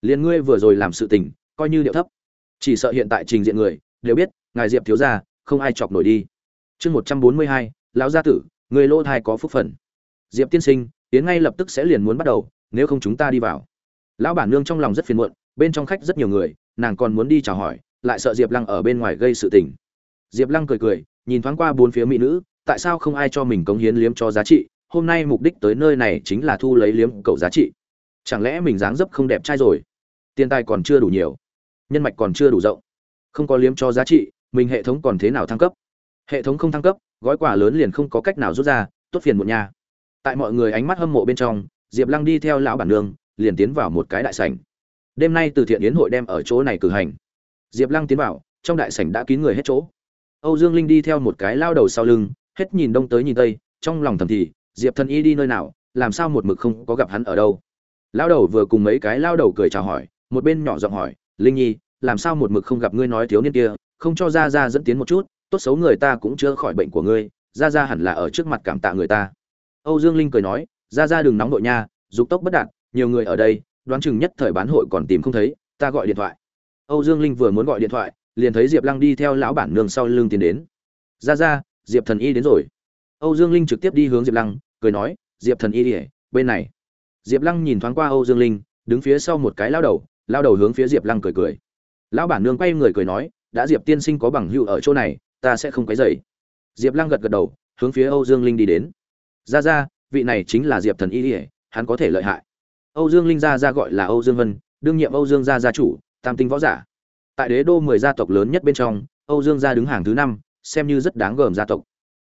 Liền ngươi vừa rồi làm sự tình, coi như điệu thấp. Chỉ sợ hiện tại trình diện người đều biết, ngài diệp thiếu gia, không ai chọc nổi đi. Chương một trăm bốn mươi hai, lão gia tử, người lỗ thai có phúc phần. Diệp tiên sinh, tiến ngay lập tức sẽ liền muốn bắt đầu, nếu không chúng ta đi vào. Lão bản nương trong lòng rất phiền muộn, bên trong khách rất nhiều người, nàng còn muốn đi chào hỏi, lại sợ diệp lăng ở bên ngoài gây sự tình. Diệp lăng cười cười, nhìn thoáng qua bốn phía mỹ nữ, tại sao không ai cho mình cống hiến liếm cho giá trị, hôm nay mục đích tới nơi này chính là thu lấy liếm cậu giá trị. Chẳng lẽ mình dáng dấp không đẹp trai rồi? Tiền tài còn chưa đủ nhiều, nhân mạch còn chưa đủ rộng không có liếm cho giá trị, mình hệ thống còn thế nào thăng cấp? Hệ thống không thăng cấp, gói quà lớn liền không có cách nào rút ra, tốt phiền một nhà tại mọi người ánh mắt hâm mộ bên trong, diệp lăng đi theo lão bản nương, liền tiến vào một cái đại sảnh. Đêm nay từ thiện yến hội đem ở chỗ này cử hành. Diệp lăng tiến vào, trong đại sảnh đã kín người hết chỗ. Âu dương linh đi theo một cái lao đầu sau lưng, hết nhìn đông tới nhìn tây, trong lòng thầm thì, diệp thần y đi nơi nào, làm sao một mực không có gặp hắn ở đâu? Lao đầu vừa cùng mấy cái lao đầu cười chào hỏi, một bên nhỏ giọng hỏi, linh nhi làm sao một mực không gặp ngươi nói thiếu niên kia, không cho ra ra dẫn tiến một chút, tốt xấu người ta cũng chưa khỏi bệnh của ngươi ra ra hẳn là ở trước mặt cảm tạ người ta. Âu dương linh cười nói ra ra đừng nóng nội nha, dục tốc bất đạt, nhiều người ở đây, đoán chừng nhất thời bán hội còn tìm không thấy, ta gọi điện thoại. Âu dương linh vừa muốn gọi điện thoại, liền thấy diệp lăng đi theo lão bản nương sau lưng tiến đến. Ra ra diệp thần y đến rồi. Âu dương linh trực tiếp đi hướng diệp lăng, cười nói, diệp thần y ỉa bên này. Diệp lăng nhìn thoáng qua âu dương linh, đứng phía sau một cái lao đầu lao đầu hướng phía diệp lăng cười cười lão bản nương quay người cười nói, đã diệp tiên sinh có bằng hữu ở chỗ này, ta sẽ không quấy dày diệp lăng gật gật đầu, hướng phía âu dương linh đi đến. Ra ra, vị này chính là diệp thần y ỉa hắn có thể lợi hại. Âu dương linh gia ra gọi là âu dương vân, đương nhiệm âu dương gia gia chủ, tam tinh võ giả. Tại đế đô mười gia tộc lớn nhất bên trong, âu dương gia đứng hàng thứ năm, xem như rất đáng gờm gia tộc.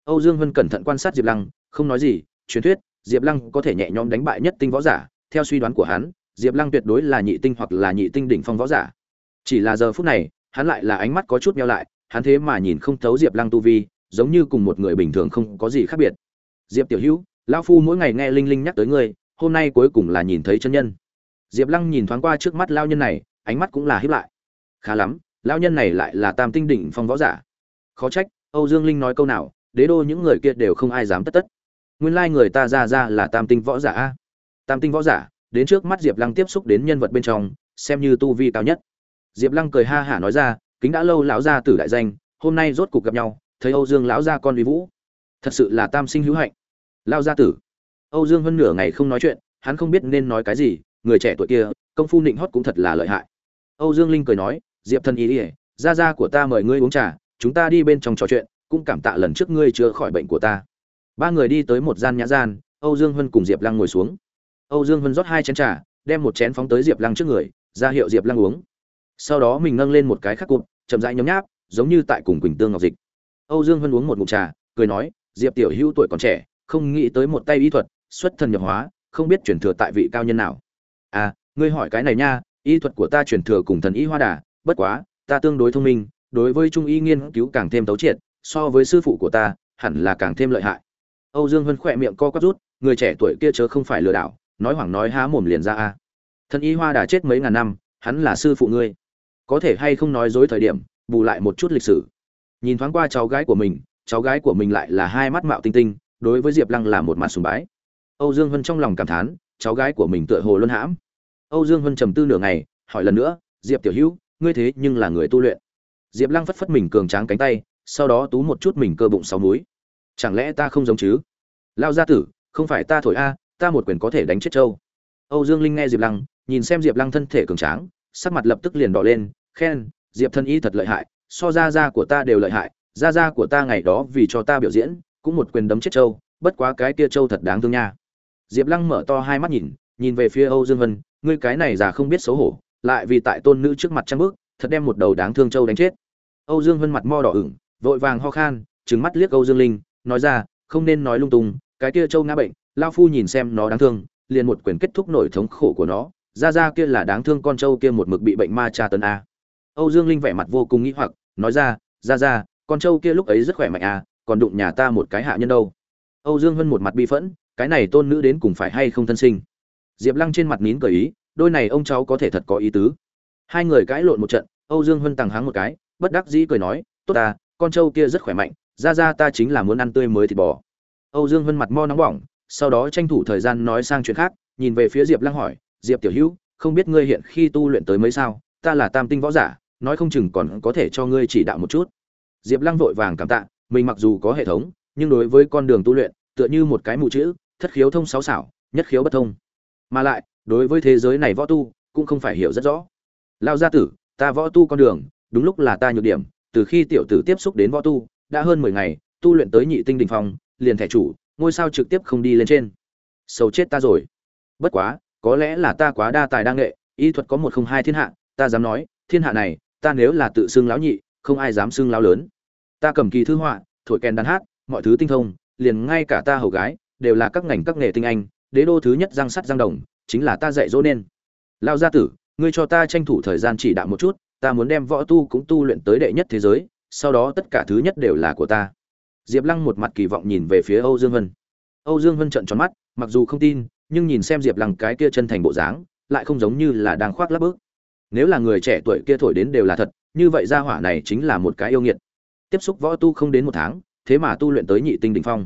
Âu dương vân cẩn thận quan sát diệp lăng, không nói gì, truyền thuyết, diệp lăng có thể nhẹ nhõm đánh bại nhất tinh võ giả, theo suy đoán của hắn, diệp lăng tuyệt đối là nhị tinh hoặc là nhị tinh đỉnh phong võ giả chỉ là giờ phút này, hắn lại là ánh mắt có chút meo lại, hắn thế mà nhìn không thấu diệp lăng tu vi, giống như cùng một người bình thường không có gì khác biệt. Diệp tiểu hữu, lão phu mỗi ngày nghe linh linh nhắc tới ngươi, hôm nay cuối cùng là nhìn thấy chân nhân. Diệp lăng nhìn thoáng qua trước mắt lao nhân này, ánh mắt cũng là hiếp lại. Khá lắm lao nhân này lại là tam tinh đỉnh phong võ giả. Khó trách, âu dương linh nói câu nào, đế đô những người kia đều không ai dám tất tất. Nguyên lai người ta ra ra là tam tinh võ giả a. Tam tinh võ giả, đến trước mắt diệp lăng tiếp xúc đến nhân vật bên trong, xem như tu vi cao nhất diệp lăng cười ha hả nói ra, kính đã lâu lão gia tử đại danh, hôm nay rốt cục gặp nhau, thấy âu dương lão gia con uy vũ. Thật sự là tam sinh hữu hạnh. Lao gia tử? Âu dương hơn nửa ngày không nói chuyện, hắn không biết nên nói cái gì, người trẻ tuổi kia, công phu nịnh hót cũng thật là lợi hại. Âu dương linh cười nói, diệp thân ý ỉa gia gia của ta mời ngươi uống trà, chúng ta đi bên trong trò chuyện, cũng cảm tạ lần trước ngươi chữa khỏi bệnh của ta. Ba người đi tới một gian nhã gian, âu dương hân cùng diệp lăng ngồi xuống. Âu dương hân rót hai chén trà, đem một chén phóng tới diệp lăng trước người, ra hiệu diệp lăng uống sau đó mình nâng lên một cái khắc cụm chậm rãi nhấm nháp, giống như tại cùng quỳnh tương ngọc dịch. Âu dương hân uống một ngụm trà, cười nói, diệp tiểu hữu tuổi còn trẻ, không nghĩ tới một tay y thuật, xuất thần nhập hóa, không biết chuyển thừa tại vị cao nhân nào. À ngươi hỏi cái này nha, y thuật của ta chuyển thừa cùng thần y hoa đà, bất quá, ta tương đối thông minh, đối với trung y nghiên cứu càng thêm tấu triệt, so với sư phụ của ta, hẳn là càng thêm lợi hại. Âu dương vân khỏe miệng co quắp rút, người trẻ tuổi kia chớ không phải lừa đảo, nói hoảng nói há mồm liền ra a. Thần y hoa đà chết mấy ngàn năm, hắn là sư phụ ngươi có thể hay không nói dối thời điểm, bù lại một chút lịch sử. Nhìn thoáng qua cháu gái của mình, cháu gái của mình lại là hai mắt mạo tinh tinh, đối với diệp lăng là một mặt sùng bái. Âu dương Hân trong lòng cảm thán, cháu gái của mình tựa hồ luân hãm. Âu dương Hân trầm tư nửa ngày, hỏi lần nữa, diệp tiểu hữu, ngươi thế nhưng là người tu luyện. Diệp lăng phất phất mình cường tráng cánh tay, sau đó tú một chút mình cơ bụng sáu núi chẳng lẽ ta không giống chứ? Lao gia tử, không phải ta thổi a, ta một quyền có thể đánh chết trâu âu dương linh nghe diệp lăng, nhìn xem diệp lăng thân thể cường tráng sắc mặt lập tức liền đỏ lên khen diệp thân y thật lợi hại so ra ra của ta đều lợi hại ra ra của ta ngày đó vì cho ta biểu diễn cũng một quyền đấm chết châu, bất quá cái kia châu thật đáng thương nha. Diệp lăng mở to hai mắt nhìn nhìn về phía âu dương vân ngươi cái này già không biết xấu hổ lại vì tại tôn nữ trước mặt trăng bước thật đem một đầu đáng thương châu đánh chết. Âu dương vân mặt mo đỏ ửng vội vàng ho khan trừng mắt liếc âu dương linh nói ra không nên nói lung tung cái kia châu ngã bệnh lao phu nhìn xem nó đáng thương liền một quyền kết thúc nổi thống khổ của nó ra ra kia là đáng thương con trâu kia một mực bị bệnh ma tra tấn a. Âu dương linh vẻ mặt vô cùng nghĩ hoặc, nói ra ra ra, con trâu kia lúc ấy rất khỏe mạnh a, còn đụng nhà ta một cái hạ nhân đâu. Âu dương vân một mặt bi phẫn, cái này tôn nữ đến cùng phải hay không thân sinh? Diệp lăng trên mặt nín cởi ý, đôi này ông cháu có thể thật có ý tứ. Hai người cãi lộn một trận, âu dương vân tằng háng một cái, bất đắc dĩ cười nói, tốt ta, con trâu kia rất khỏe mạnh, ra ra ta chính là muốn ăn tươi mới thịt bò. Âu dương vân mặt mo nóng bỏng, sau đó tranh thủ thời gian nói sang chuyện khác, nhìn về phía diệp lăng hỏi diệp tiểu hữu, không biết ngươi hiện khi tu luyện tới mấy sao? Ta là tam tinh võ giả, nói không chừng còn có thể cho ngươi chỉ đạo một chút. Diệp lăng vội vàng cảm tạ, mình mặc dù có hệ thống, nhưng đối với con đường tu luyện, tựa như một cái mù chữ, thất khiếu thông sáu xảo, nhất khiếu bất thông. Mà lại, đối với thế giới này võ tu, cũng không phải hiểu rất rõ. Lao gia tử, ta võ tu con đường, đúng lúc là ta nhược điểm, từ khi tiểu tử tiếp xúc đến võ tu, đã hơn mười ngày, tu luyện tới nhị tinh đình phong, liền thẻ chủ, ngôi sao trực tiếp không đi lên trên. Sầu chết ta rồi. Bất quá có lẽ là ta quá đa tài đa nghệ, y thuật có một không hai thiên hạ, ta dám nói, thiên hạ này, ta nếu là tự xưng lão nhị, không ai dám xưng lão lớn. Ta cầm kỳ thư họa, thổi kèn đàn hát, mọi thứ tinh thông, liền ngay cả ta hầu gái, đều là các ngành các nghề tinh anh, đế đô thứ nhất giang sắt giang đồng, chính là ta dạy dỗ nên. Lao gia tử, ngươi cho ta tranh thủ thời gian chỉ đạo một chút, ta muốn đem võ tu cũng tu luyện tới đệ nhất thế giới, sau đó tất cả thứ nhất đều là của ta. Diệp lăng một mặt kỳ vọng nhìn về phía âu dương vân. Âu dương vân trợn tròn mắt, mặc dù không tin nhưng nhìn xem diệp lăng cái kia chân thành bộ dáng, lại không giống như là đang khoác lắp bước. Nếu là người trẻ tuổi kia thổi đến đều là thật, như vậy gia hỏa này chính là một cái yêu nghiệt. Tiếp xúc võ tu không đến một tháng, thế mà tu luyện tới nhị tinh đỉnh phong.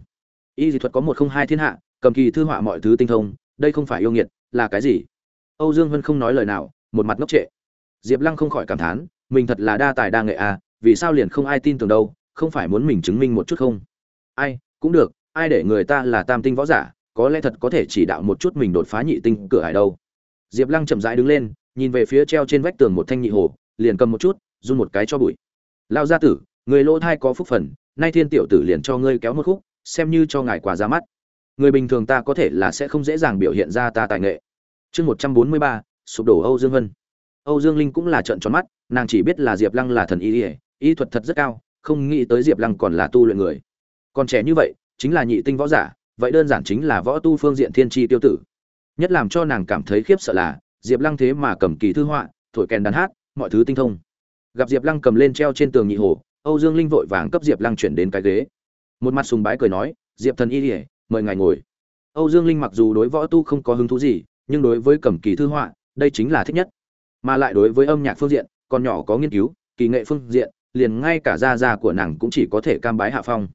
Y dị thuật có một không hai thiên hạ, cầm kỳ thư họa mọi thứ tinh thông, đây không phải yêu nghiệt, là cái gì? Âu dương vân không nói lời nào, một mặt ngốc trệ. Diệp lăng không khỏi cảm thán, mình thật là đa tài đa nghệ à vì sao liền không ai tin tưởng đâu, không phải muốn mình chứng minh một chút không? Ai, cũng được, ai để người ta là tam tinh võ giả có lẽ thật có thể chỉ đạo một chút mình đột phá nhị tinh cửa hải đâu. Diệp lăng chậm rãi đứng lên, nhìn về phía treo trên vách tường một thanh nhị hồ, liền cầm một chút, run một cái cho bụi. Lao gia tử, người lỗ thai có phúc phần, nay thiên tiểu tử liền cho ngươi kéo một khúc, xem như cho ngài quà ra mắt. Người bình thường ta có thể là sẽ không dễ dàng biểu hiện ra ta tài nghệ. Chương một trăm bốn mươi ba, sụp đổ âu dương vân. Âu dương linh cũng là trợn tròn mắt, nàng chỉ biết là diệp lăng là thần y ỉa y thuật thật rất cao, không nghĩ tới diệp lăng còn là tu luyện người. Còn trẻ như vậy, chính là nhị tinh võ giả vậy đơn giản chính là võ tu phương diện thiên tri tiêu tử. Nhất làm cho nàng cảm thấy khiếp sợ là, diệp lăng thế mà cầm kỳ thư họa, thổi kèn đàn hát, mọi thứ tinh thông. Gặp diệp lăng cầm lên treo trên tường nhị hồ, âu dương linh vội vàng cấp diệp lăng chuyển đến cái ghế. Một mặt sùng bái cười nói, diệp thần y ỉa mời ngài ngồi. Âu dương linh mặc dù đối võ tu không có hứng thú gì, nhưng đối với cầm kỳ thư họa, đây chính là thích nhất. Mà lại đối với âm nhạc phương diện, còn nhỏ có nghiên cứu, kỳ nghệ phương diện, liền ngay cả gia gia của nàng cũng chỉ có thể cam bái hạ phong.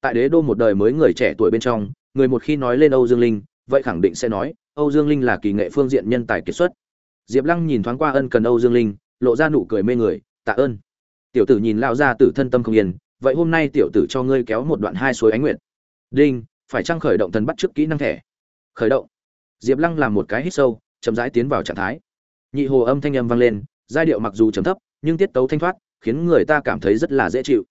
Tại đế đô một đời mới người trẻ tuổi bên trong người một khi nói lên âu dương linh, vậy khẳng định sẽ nói, âu dương linh là kỳ nghệ phương diện nhân tài kiệt xuất. Diệp lăng nhìn thoáng qua ân cần âu dương linh, lộ ra nụ cười mê người, tạ ơn. Tiểu tử nhìn lão gia tử thân tâm không yên, vậy hôm nay tiểu tử cho ngươi kéo một đoạn hai suối ánh nguyện đinh, phải trang khởi động thần bắt trước kỹ năng thẻ? Khởi động. Diệp lăng làm một cái hít sâu, chậm rãi tiến vào trạng thái. Nhị hồ âm thanh âm vang lên, giai điệu mặc dù trầm thấp, nhưng tiết tấu thanh thoát, khiến người ta cảm thấy rất là dễ chịu.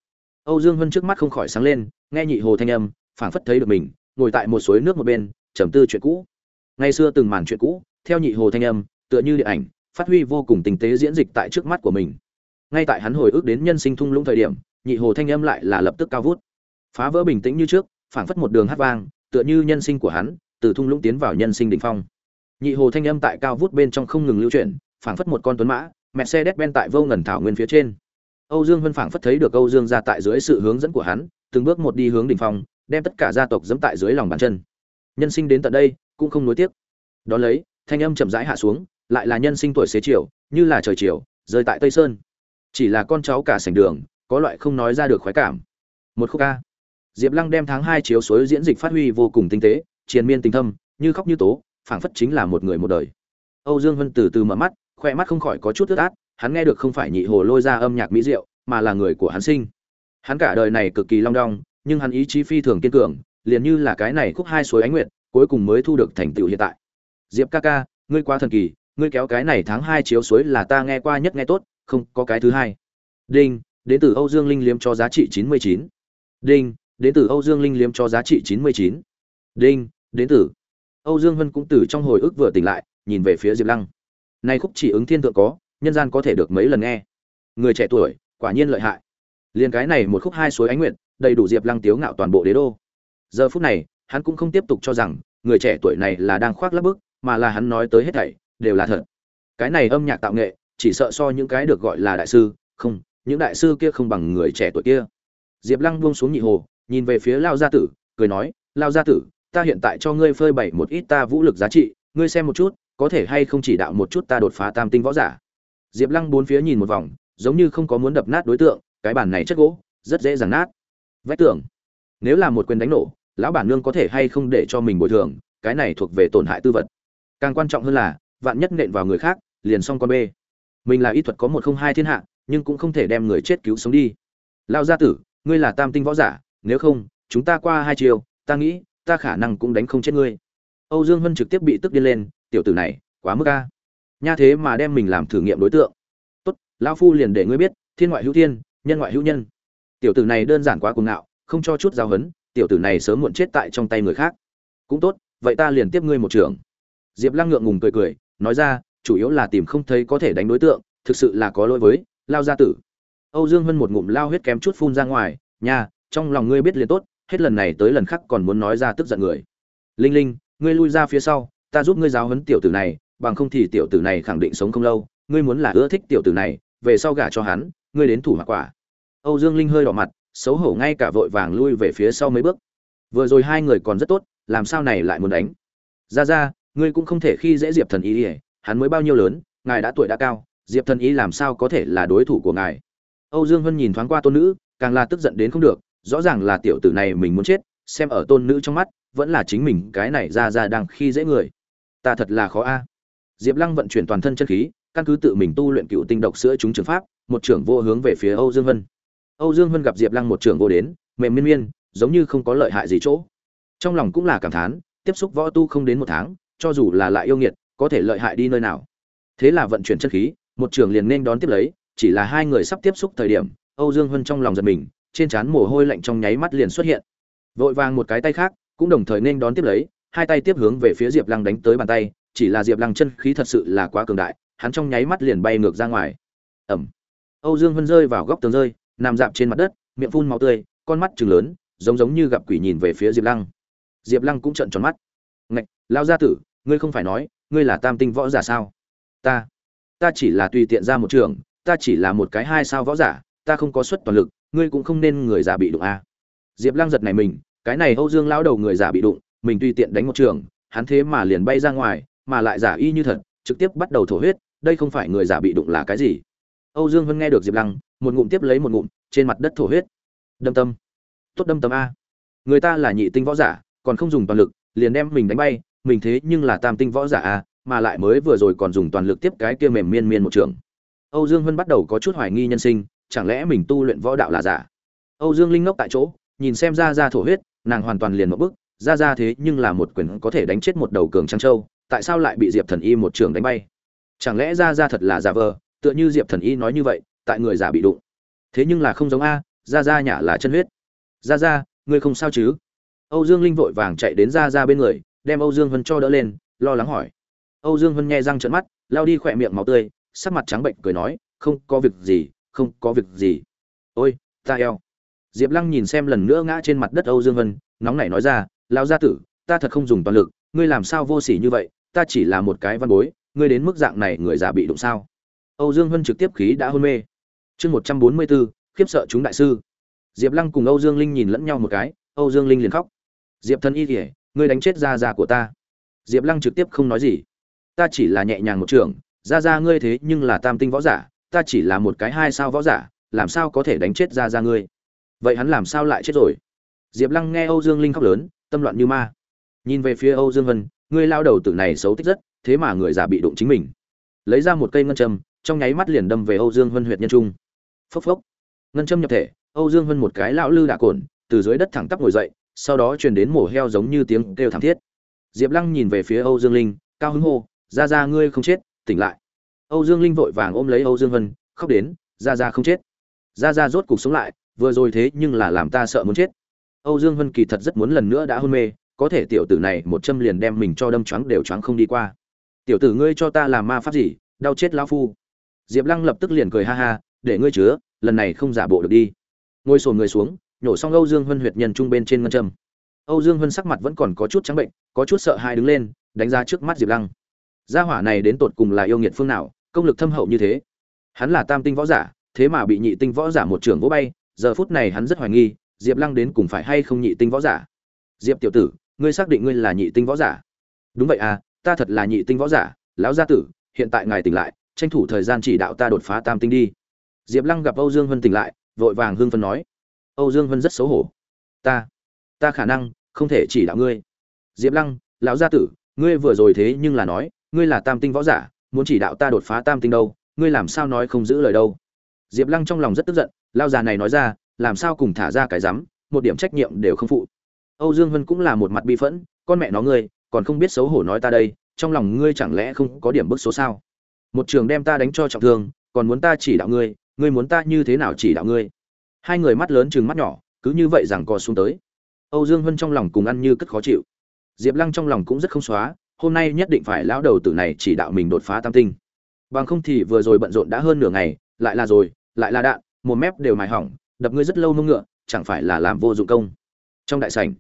Âu dương vân trước mắt không khỏi sáng lên, nghe nhị hồ thanh âm, phảng phất thấy được mình ngồi tại một suối nước một bên, trầm tư chuyện cũ. Ngày xưa từng màn chuyện cũ, theo nhị hồ thanh âm, tựa như điện ảnh, phát huy vô cùng tình tế diễn dịch tại trước mắt của mình. Ngay tại hắn hồi ức đến nhân sinh thung lũng thời điểm, nhị hồ thanh âm lại là lập tức cao vút. Phá vỡ bình tĩnh như trước, phảng phất một đường hát vang, tựa như nhân sinh của hắn, từ thung lũng tiến vào nhân sinh đỉnh phong. Nhị hồ thanh âm tại cao vút bên trong không ngừng lưu chuyển, phảng phất một con tuấn mã mẹ xe đét ben tại vô ngần thảo nguyên phía trên. Âu dương vân phảng phất thấy được âu dương ra tại dưới sự hướng dẫn của hắn, từng bước một đi hướng đỉnh phong đem tất cả gia tộc dẫm tại dưới lòng bàn chân. Nhân sinh đến tận đây, cũng không nuối tiếc. Đón lấy, thanh âm chậm rãi hạ xuống, lại là nhân sinh tuổi xế chiều, như là trời chiều, rơi tại tây sơn. Chỉ là con cháu cả sảnh đường, có loại không nói ra được khoái cảm. Một khúc ca. Diệp lăng đem tháng hai chiếu suối diễn dịch phát huy vô cùng tinh tế, triền miên tình thâm, như khóc như tố, phảng phất chính là một người một đời. Âu dương vân từ từ mở mắt khoe mắt không khỏi có chút ướt át, hắn nghe được không phải nhị hồ lôi ra âm nhạc mỹ diệu, mà là người của hắn sinh. Hắn cả đời này cực kỳ long đong nhưng hắn ý chí phi thường kiên cường, liền như là cái này khúc hai suối ánh nguyệt, cuối cùng mới thu được thành tựu hiện tại. Diệp ca ca, ngươi quá thần kỳ, ngươi kéo cái này tháng hai chiếu suối là ta nghe qua nhất nghe tốt, không có cái thứ hai. Đinh, đến từ âu dương linh liếm cho giá trị chín mươi chín. Đinh, đến từ âu dương linh liếm cho giá trị chín mươi chín. Đinh, đến từ âu dương vân cũng từ trong hồi ức vừa tỉnh lại, nhìn về phía diệp lăng. Này khúc chỉ ứng thiên thượng có, nhân gian có thể được mấy lần nghe. Người trẻ tuổi, quả nhiên lợi hại. Liên cái này một khúc hai suối ánh nguyện đầy đủ diệp lăng tiếu ngạo toàn bộ đế đô. Giờ phút này, hắn cũng không tiếp tục cho rằng người trẻ tuổi này là đang khoác lắp bức, mà là hắn nói tới hết thảy, đều là thật. Cái này âm nhạc tạo nghệ, chỉ sợ so những cái được gọi là đại sư, không, những đại sư kia không bằng người trẻ tuổi kia. Diệp lăng buông xuống nhị hồ, nhìn về phía lao gia tử, cười nói, lao gia tử, ta hiện tại cho ngươi phơi bày một ít ta vũ lực giá trị, ngươi xem một chút, có thể hay không chỉ đạo một chút ta đột phá tam tinh võ giả? Diệp lăng bốn phía nhìn một vòng, giống như không có muốn đập nát đối tượng, cái bàn này chất gỗ, rất dễ dàng nát vách tưởng nếu là một quyền đánh nổ, lão bản nương có thể hay không để cho mình bồi thường, cái này thuộc về tổn hại tư vật. Càng quan trọng hơn là, vạn nhất nện vào người khác, liền xong con bê. Mình là y thuật có một không hai thiên hạ, nhưng cũng không thể đem người chết cứu sống đi. Lao gia tử, ngươi là tam tinh võ giả, nếu không, chúng ta qua hai chiều, ta nghĩ, ta khả năng cũng đánh không chết ngươi. Âu dương hân trực tiếp bị tức điên lên, tiểu tử này, quá mức ca nha thế mà đem mình làm thử nghiệm đối tượng. Tốt, lão phu liền để ngươi biết, thiên ngoại hữu thiên, nhân ngoại hữu nhân tiểu tử này đơn giản quá cuồng ngạo không cho chút giáo hấn tiểu tử này sớm muộn chết tại trong tay người khác. Cũng tốt vậy ta liền tiếp ngươi một trưởng. Diệp lăng ngượng ngùng cười cười nói ra chủ yếu là tìm không thấy có thể đánh đối tượng thực sự là có lỗi với lao gia tử. Âu dương hân một ngụm lao huyết kém chút phun ra ngoài nhà, trong lòng ngươi biết liền tốt hết lần này tới lần khác còn muốn nói ra tức giận người. Linh linh ngươi lui ra phía sau ta giúp ngươi giáo huấn tiểu tử này bằng không thì tiểu tử này khẳng định sống không lâu ngươi muốn là ưa thích tiểu tử này về sau gả cho hắn ngươi đến thủ mặc quả âu dương linh hơi đỏ mặt xấu hổ ngay cả vội vàng lui về phía sau mấy bước. Vừa rồi hai người còn rất tốt làm sao này lại muốn đánh? Ra ra ngươi cũng không thể khi dễ diệp thần ý đi, hắn mới bao nhiêu lớn ngài đã tuổi đã cao diệp thần ý làm sao có thể là đối thủ của ngài? Âu dương vân nhìn thoáng qua tôn nữ càng là tức giận đến không được rõ ràng là tiểu tử này mình muốn chết xem ở tôn nữ trong mắt vẫn là chính mình cái này ra ra đang khi dễ người. Ta thật là khó a. Diệp lăng vận chuyển toàn thân chân khí căn cứ tự mình tu luyện cựu tinh độc sữa chúng trường pháp một trưởng vô hướng về phía âu dương vân âu dương vân gặp diệp lăng một trưởng vô đến, mềm miên miên, giống như không có lợi hại gì chỗ. Trong lòng cũng là cảm thán, tiếp xúc võ tu không đến một tháng, cho dù là lại yêu nghiệt, có thể lợi hại đi nơi nào. Thế là vận chuyển chân khí, một trưởng liền nên đón tiếp lấy, chỉ là hai người sắp tiếp xúc thời điểm, âu dương vân trong lòng giật mình, trên trán mồ hôi lạnh trong nháy mắt liền xuất hiện. Vội vàng một cái tay khác, cũng đồng thời nên đón tiếp lấy, hai tay tiếp hướng về phía diệp lăng đánh tới bàn tay, chỉ là diệp lăng chân khí thật sự là quá cường đại, hắn trong nháy mắt liền bay ngược ra ngoài. Ẩm âu dương vân rơi vào góc tường rơi nằm dạp trên mặt đất, miệng phun máu tươi, con mắt trừng lớn, giống giống như gặp quỷ nhìn về phía diệp lăng. Diệp lăng cũng trợn tròn mắt. Ngạch lao gia tử, ngươi không phải nói, ngươi là tam tinh võ giả sao? Ta ta chỉ là tùy tiện ra một trường, ta chỉ là một cái hai sao võ giả, ta không có suất toàn lực, ngươi cũng không nên người giả bị đụng a à. diệp lăng giật này mình, cái này âu dương lao đầu người giả bị đụng, mình tùy tiện đánh một trường, hắn thế mà liền bay ra ngoài, mà lại giả y như thật, trực tiếp bắt đầu thổ huyết, đây không phải người giả bị đụng là cái gì? Âu dương vân nghe được diệp lăng một ngụm tiếp lấy một ngụm trên mặt đất thổ huyết. Đâm tâm. Tốt đâm tâm a. Người ta là nhị tinh võ giả còn không dùng toàn lực liền đem mình đánh bay mình thế nhưng là tam tinh võ giả a mà lại mới vừa rồi còn dùng toàn lực tiếp cái kia mềm miên miên một trường. Âu dương vân bắt đầu có chút hoài nghi nhân sinh chẳng lẽ mình tu luyện võ đạo là giả? Âu dương linh ngốc tại chỗ nhìn xem ra ra thổ huyết nàng hoàn toàn liền một bước, ra ra thế nhưng là một quyền có thể đánh chết một đầu cường trăng châu tại sao lại bị diệp thần y một trường đánh bay? Chẳng lẽ ra ra thật là giả vờ? Tựa như diệp thần y nói như vậy, tại người giả bị đụng. Thế nhưng là không giống a ra ra nhả là chân huyết. Ra ra ngươi không sao chứ? Âu dương linh vội vàng chạy đến ra ra bên người, đem âu dương vân cho đỡ lên, lo lắng hỏi. Âu dương vân nghe răng trợn mắt lao đi khỏe miệng máu tươi, sắc mặt trắng bệnh cười nói, không có việc gì, không có việc gì. Ôi, ta eo. Diệp lăng nhìn xem lần nữa ngã trên mặt đất âu dương vân nóng nảy nói ra lao gia tử, ta thật không dùng toàn lực, ngươi làm sao vô s ỉ như vậy, ta chỉ là một cái văn bối, ngươi đến mức dạng này người già bị đụng sao? Âu dương Hân trực tiếp khí đã hôn mê. Chương một trăm bốn mươi bốn khiếp sợ chúng đại sư. Diệp lăng cùng âu dương linh nhìn lẫn nhau một cái, âu dương linh liền khóc. Diệp thân y kỉa ngươi đánh chết gia gia của ta. Diệp lăng trực tiếp không nói gì. Ta chỉ là nhẹ nhàng một trường ra ra ngươi thế nhưng là tam tinh võ giả, ta chỉ là một cái hai sao võ giả, làm sao có thể đánh chết ra ra ngươi? Vậy hắn làm sao lại chết rồi? Diệp lăng nghe âu dương linh khóc lớn, tâm loạn như ma. Nhìn về phía âu dương vân ngươi lao đầu tử này xấu tích rất, thế mà người già bị đụng chính mình. Lấy ra một cây ngân châm trong nháy mắt liền đâm về âu dương vân huyệt nhân trung. Phốc phốc. Ngân châm nhập thể, âu dương vân một cái lão lư đã cồn, từ dưới đất thẳng tắp ngồi dậy, sau đó truyền đến mổ heo giống như tiếng kêu thảm thiết. Diệp lăng nhìn về phía âu dương linh, cao hứng hô, ra ra ngươi không chết, tỉnh lại. Âu dương linh vội vàng ôm lấy âu dương vân khóc đến, ra ra không chết. Ra ra rốt cục sống lại, vừa rồi thế nhưng là làm ta sợ muốn chết. Âu dương vân kỳ thật rất muốn lần nữa đã hôn mê, có thể tiểu tử này một châm liền đem mình cho đâm choáng đều choáng không đi qua. Tiểu tử ngươi cho ta làm ma pháp gì, đau chết lão phu diệp lăng lập tức liền cười ha ha, để ngươi chứa, lần này không giả bộ được đi. Ngồi sồn người xuống, nhổ xong âu dương huân huyệt nhân trung bên trên ngân châm. Âu dương huân sắc mặt vẫn còn có chút trắng bệnh, có chút sợ hãi đứng lên, đánh ra trước mắt diệp lăng. Gia hỏa này đến tột cùng là yêu nghiệt phương nào, công lực thâm hậu như thế? Hắn là tam tinh võ giả, thế mà bị nhị tinh võ giả một trưởng vỗ bay, giờ phút này hắn rất hoài nghi, diệp lăng đến cùng phải hay không nhị tinh võ giả? Diệp tiểu tử, ngươi xác định ngươi là nhị tinh võ giả? Đúng vậy à ta thật là nhị tinh võ giả, lão gia tử, hiện tại ngài tỉnh lại tranh thủ thời gian chỉ đạo ta đột phá tam tinh đi. Diệp lăng gặp âu dương Vân tỉnh lại, vội vàng hưng phân nói, âu dương Vân rất xấu hổ. Ta ta khả năng không thể chỉ đạo ngươi. Diệp lăng, lão gia tử, ngươi vừa rồi thế nhưng là nói, ngươi là tam tinh võ giả, muốn chỉ đạo ta đột phá tam tinh đâu, ngươi làm sao nói không giữ lời đâu? Diệp lăng trong lòng rất tức giận lao già này nói ra, làm sao cùng thả ra cái rắm, một điểm trách nhiệm đều không phụ. Âu dương Vân cũng là một mặt bi phẫn, con mẹ nó ngươi, còn không biết xấu hổ nói ta đây, trong lòng ngươi chẳng lẽ không có điểm bức số sao? Một trường đem ta đánh cho trọng thương, còn muốn ta chỉ đạo ngươi ngươi muốn ta như thế nào chỉ đạo ngươi? Hai người mắt lớn chừng mắt nhỏ, cứ như vậy rằng co xuống tới. Âu dương huân trong lòng cùng ăn như cất khó chịu. Diệp lăng trong lòng cũng rất không xóa, hôm nay nhất định phải lão đầu tử này chỉ đạo mình đột phá tam tinh. Bằng không thì vừa rồi bận rộn đã hơn nửa ngày, lại là rồi, lại là đạn, một mép đều mài hỏng, đập ngươi rất lâu mông ngựa, chẳng phải là làm vô dụng công. Trong đại sảnh,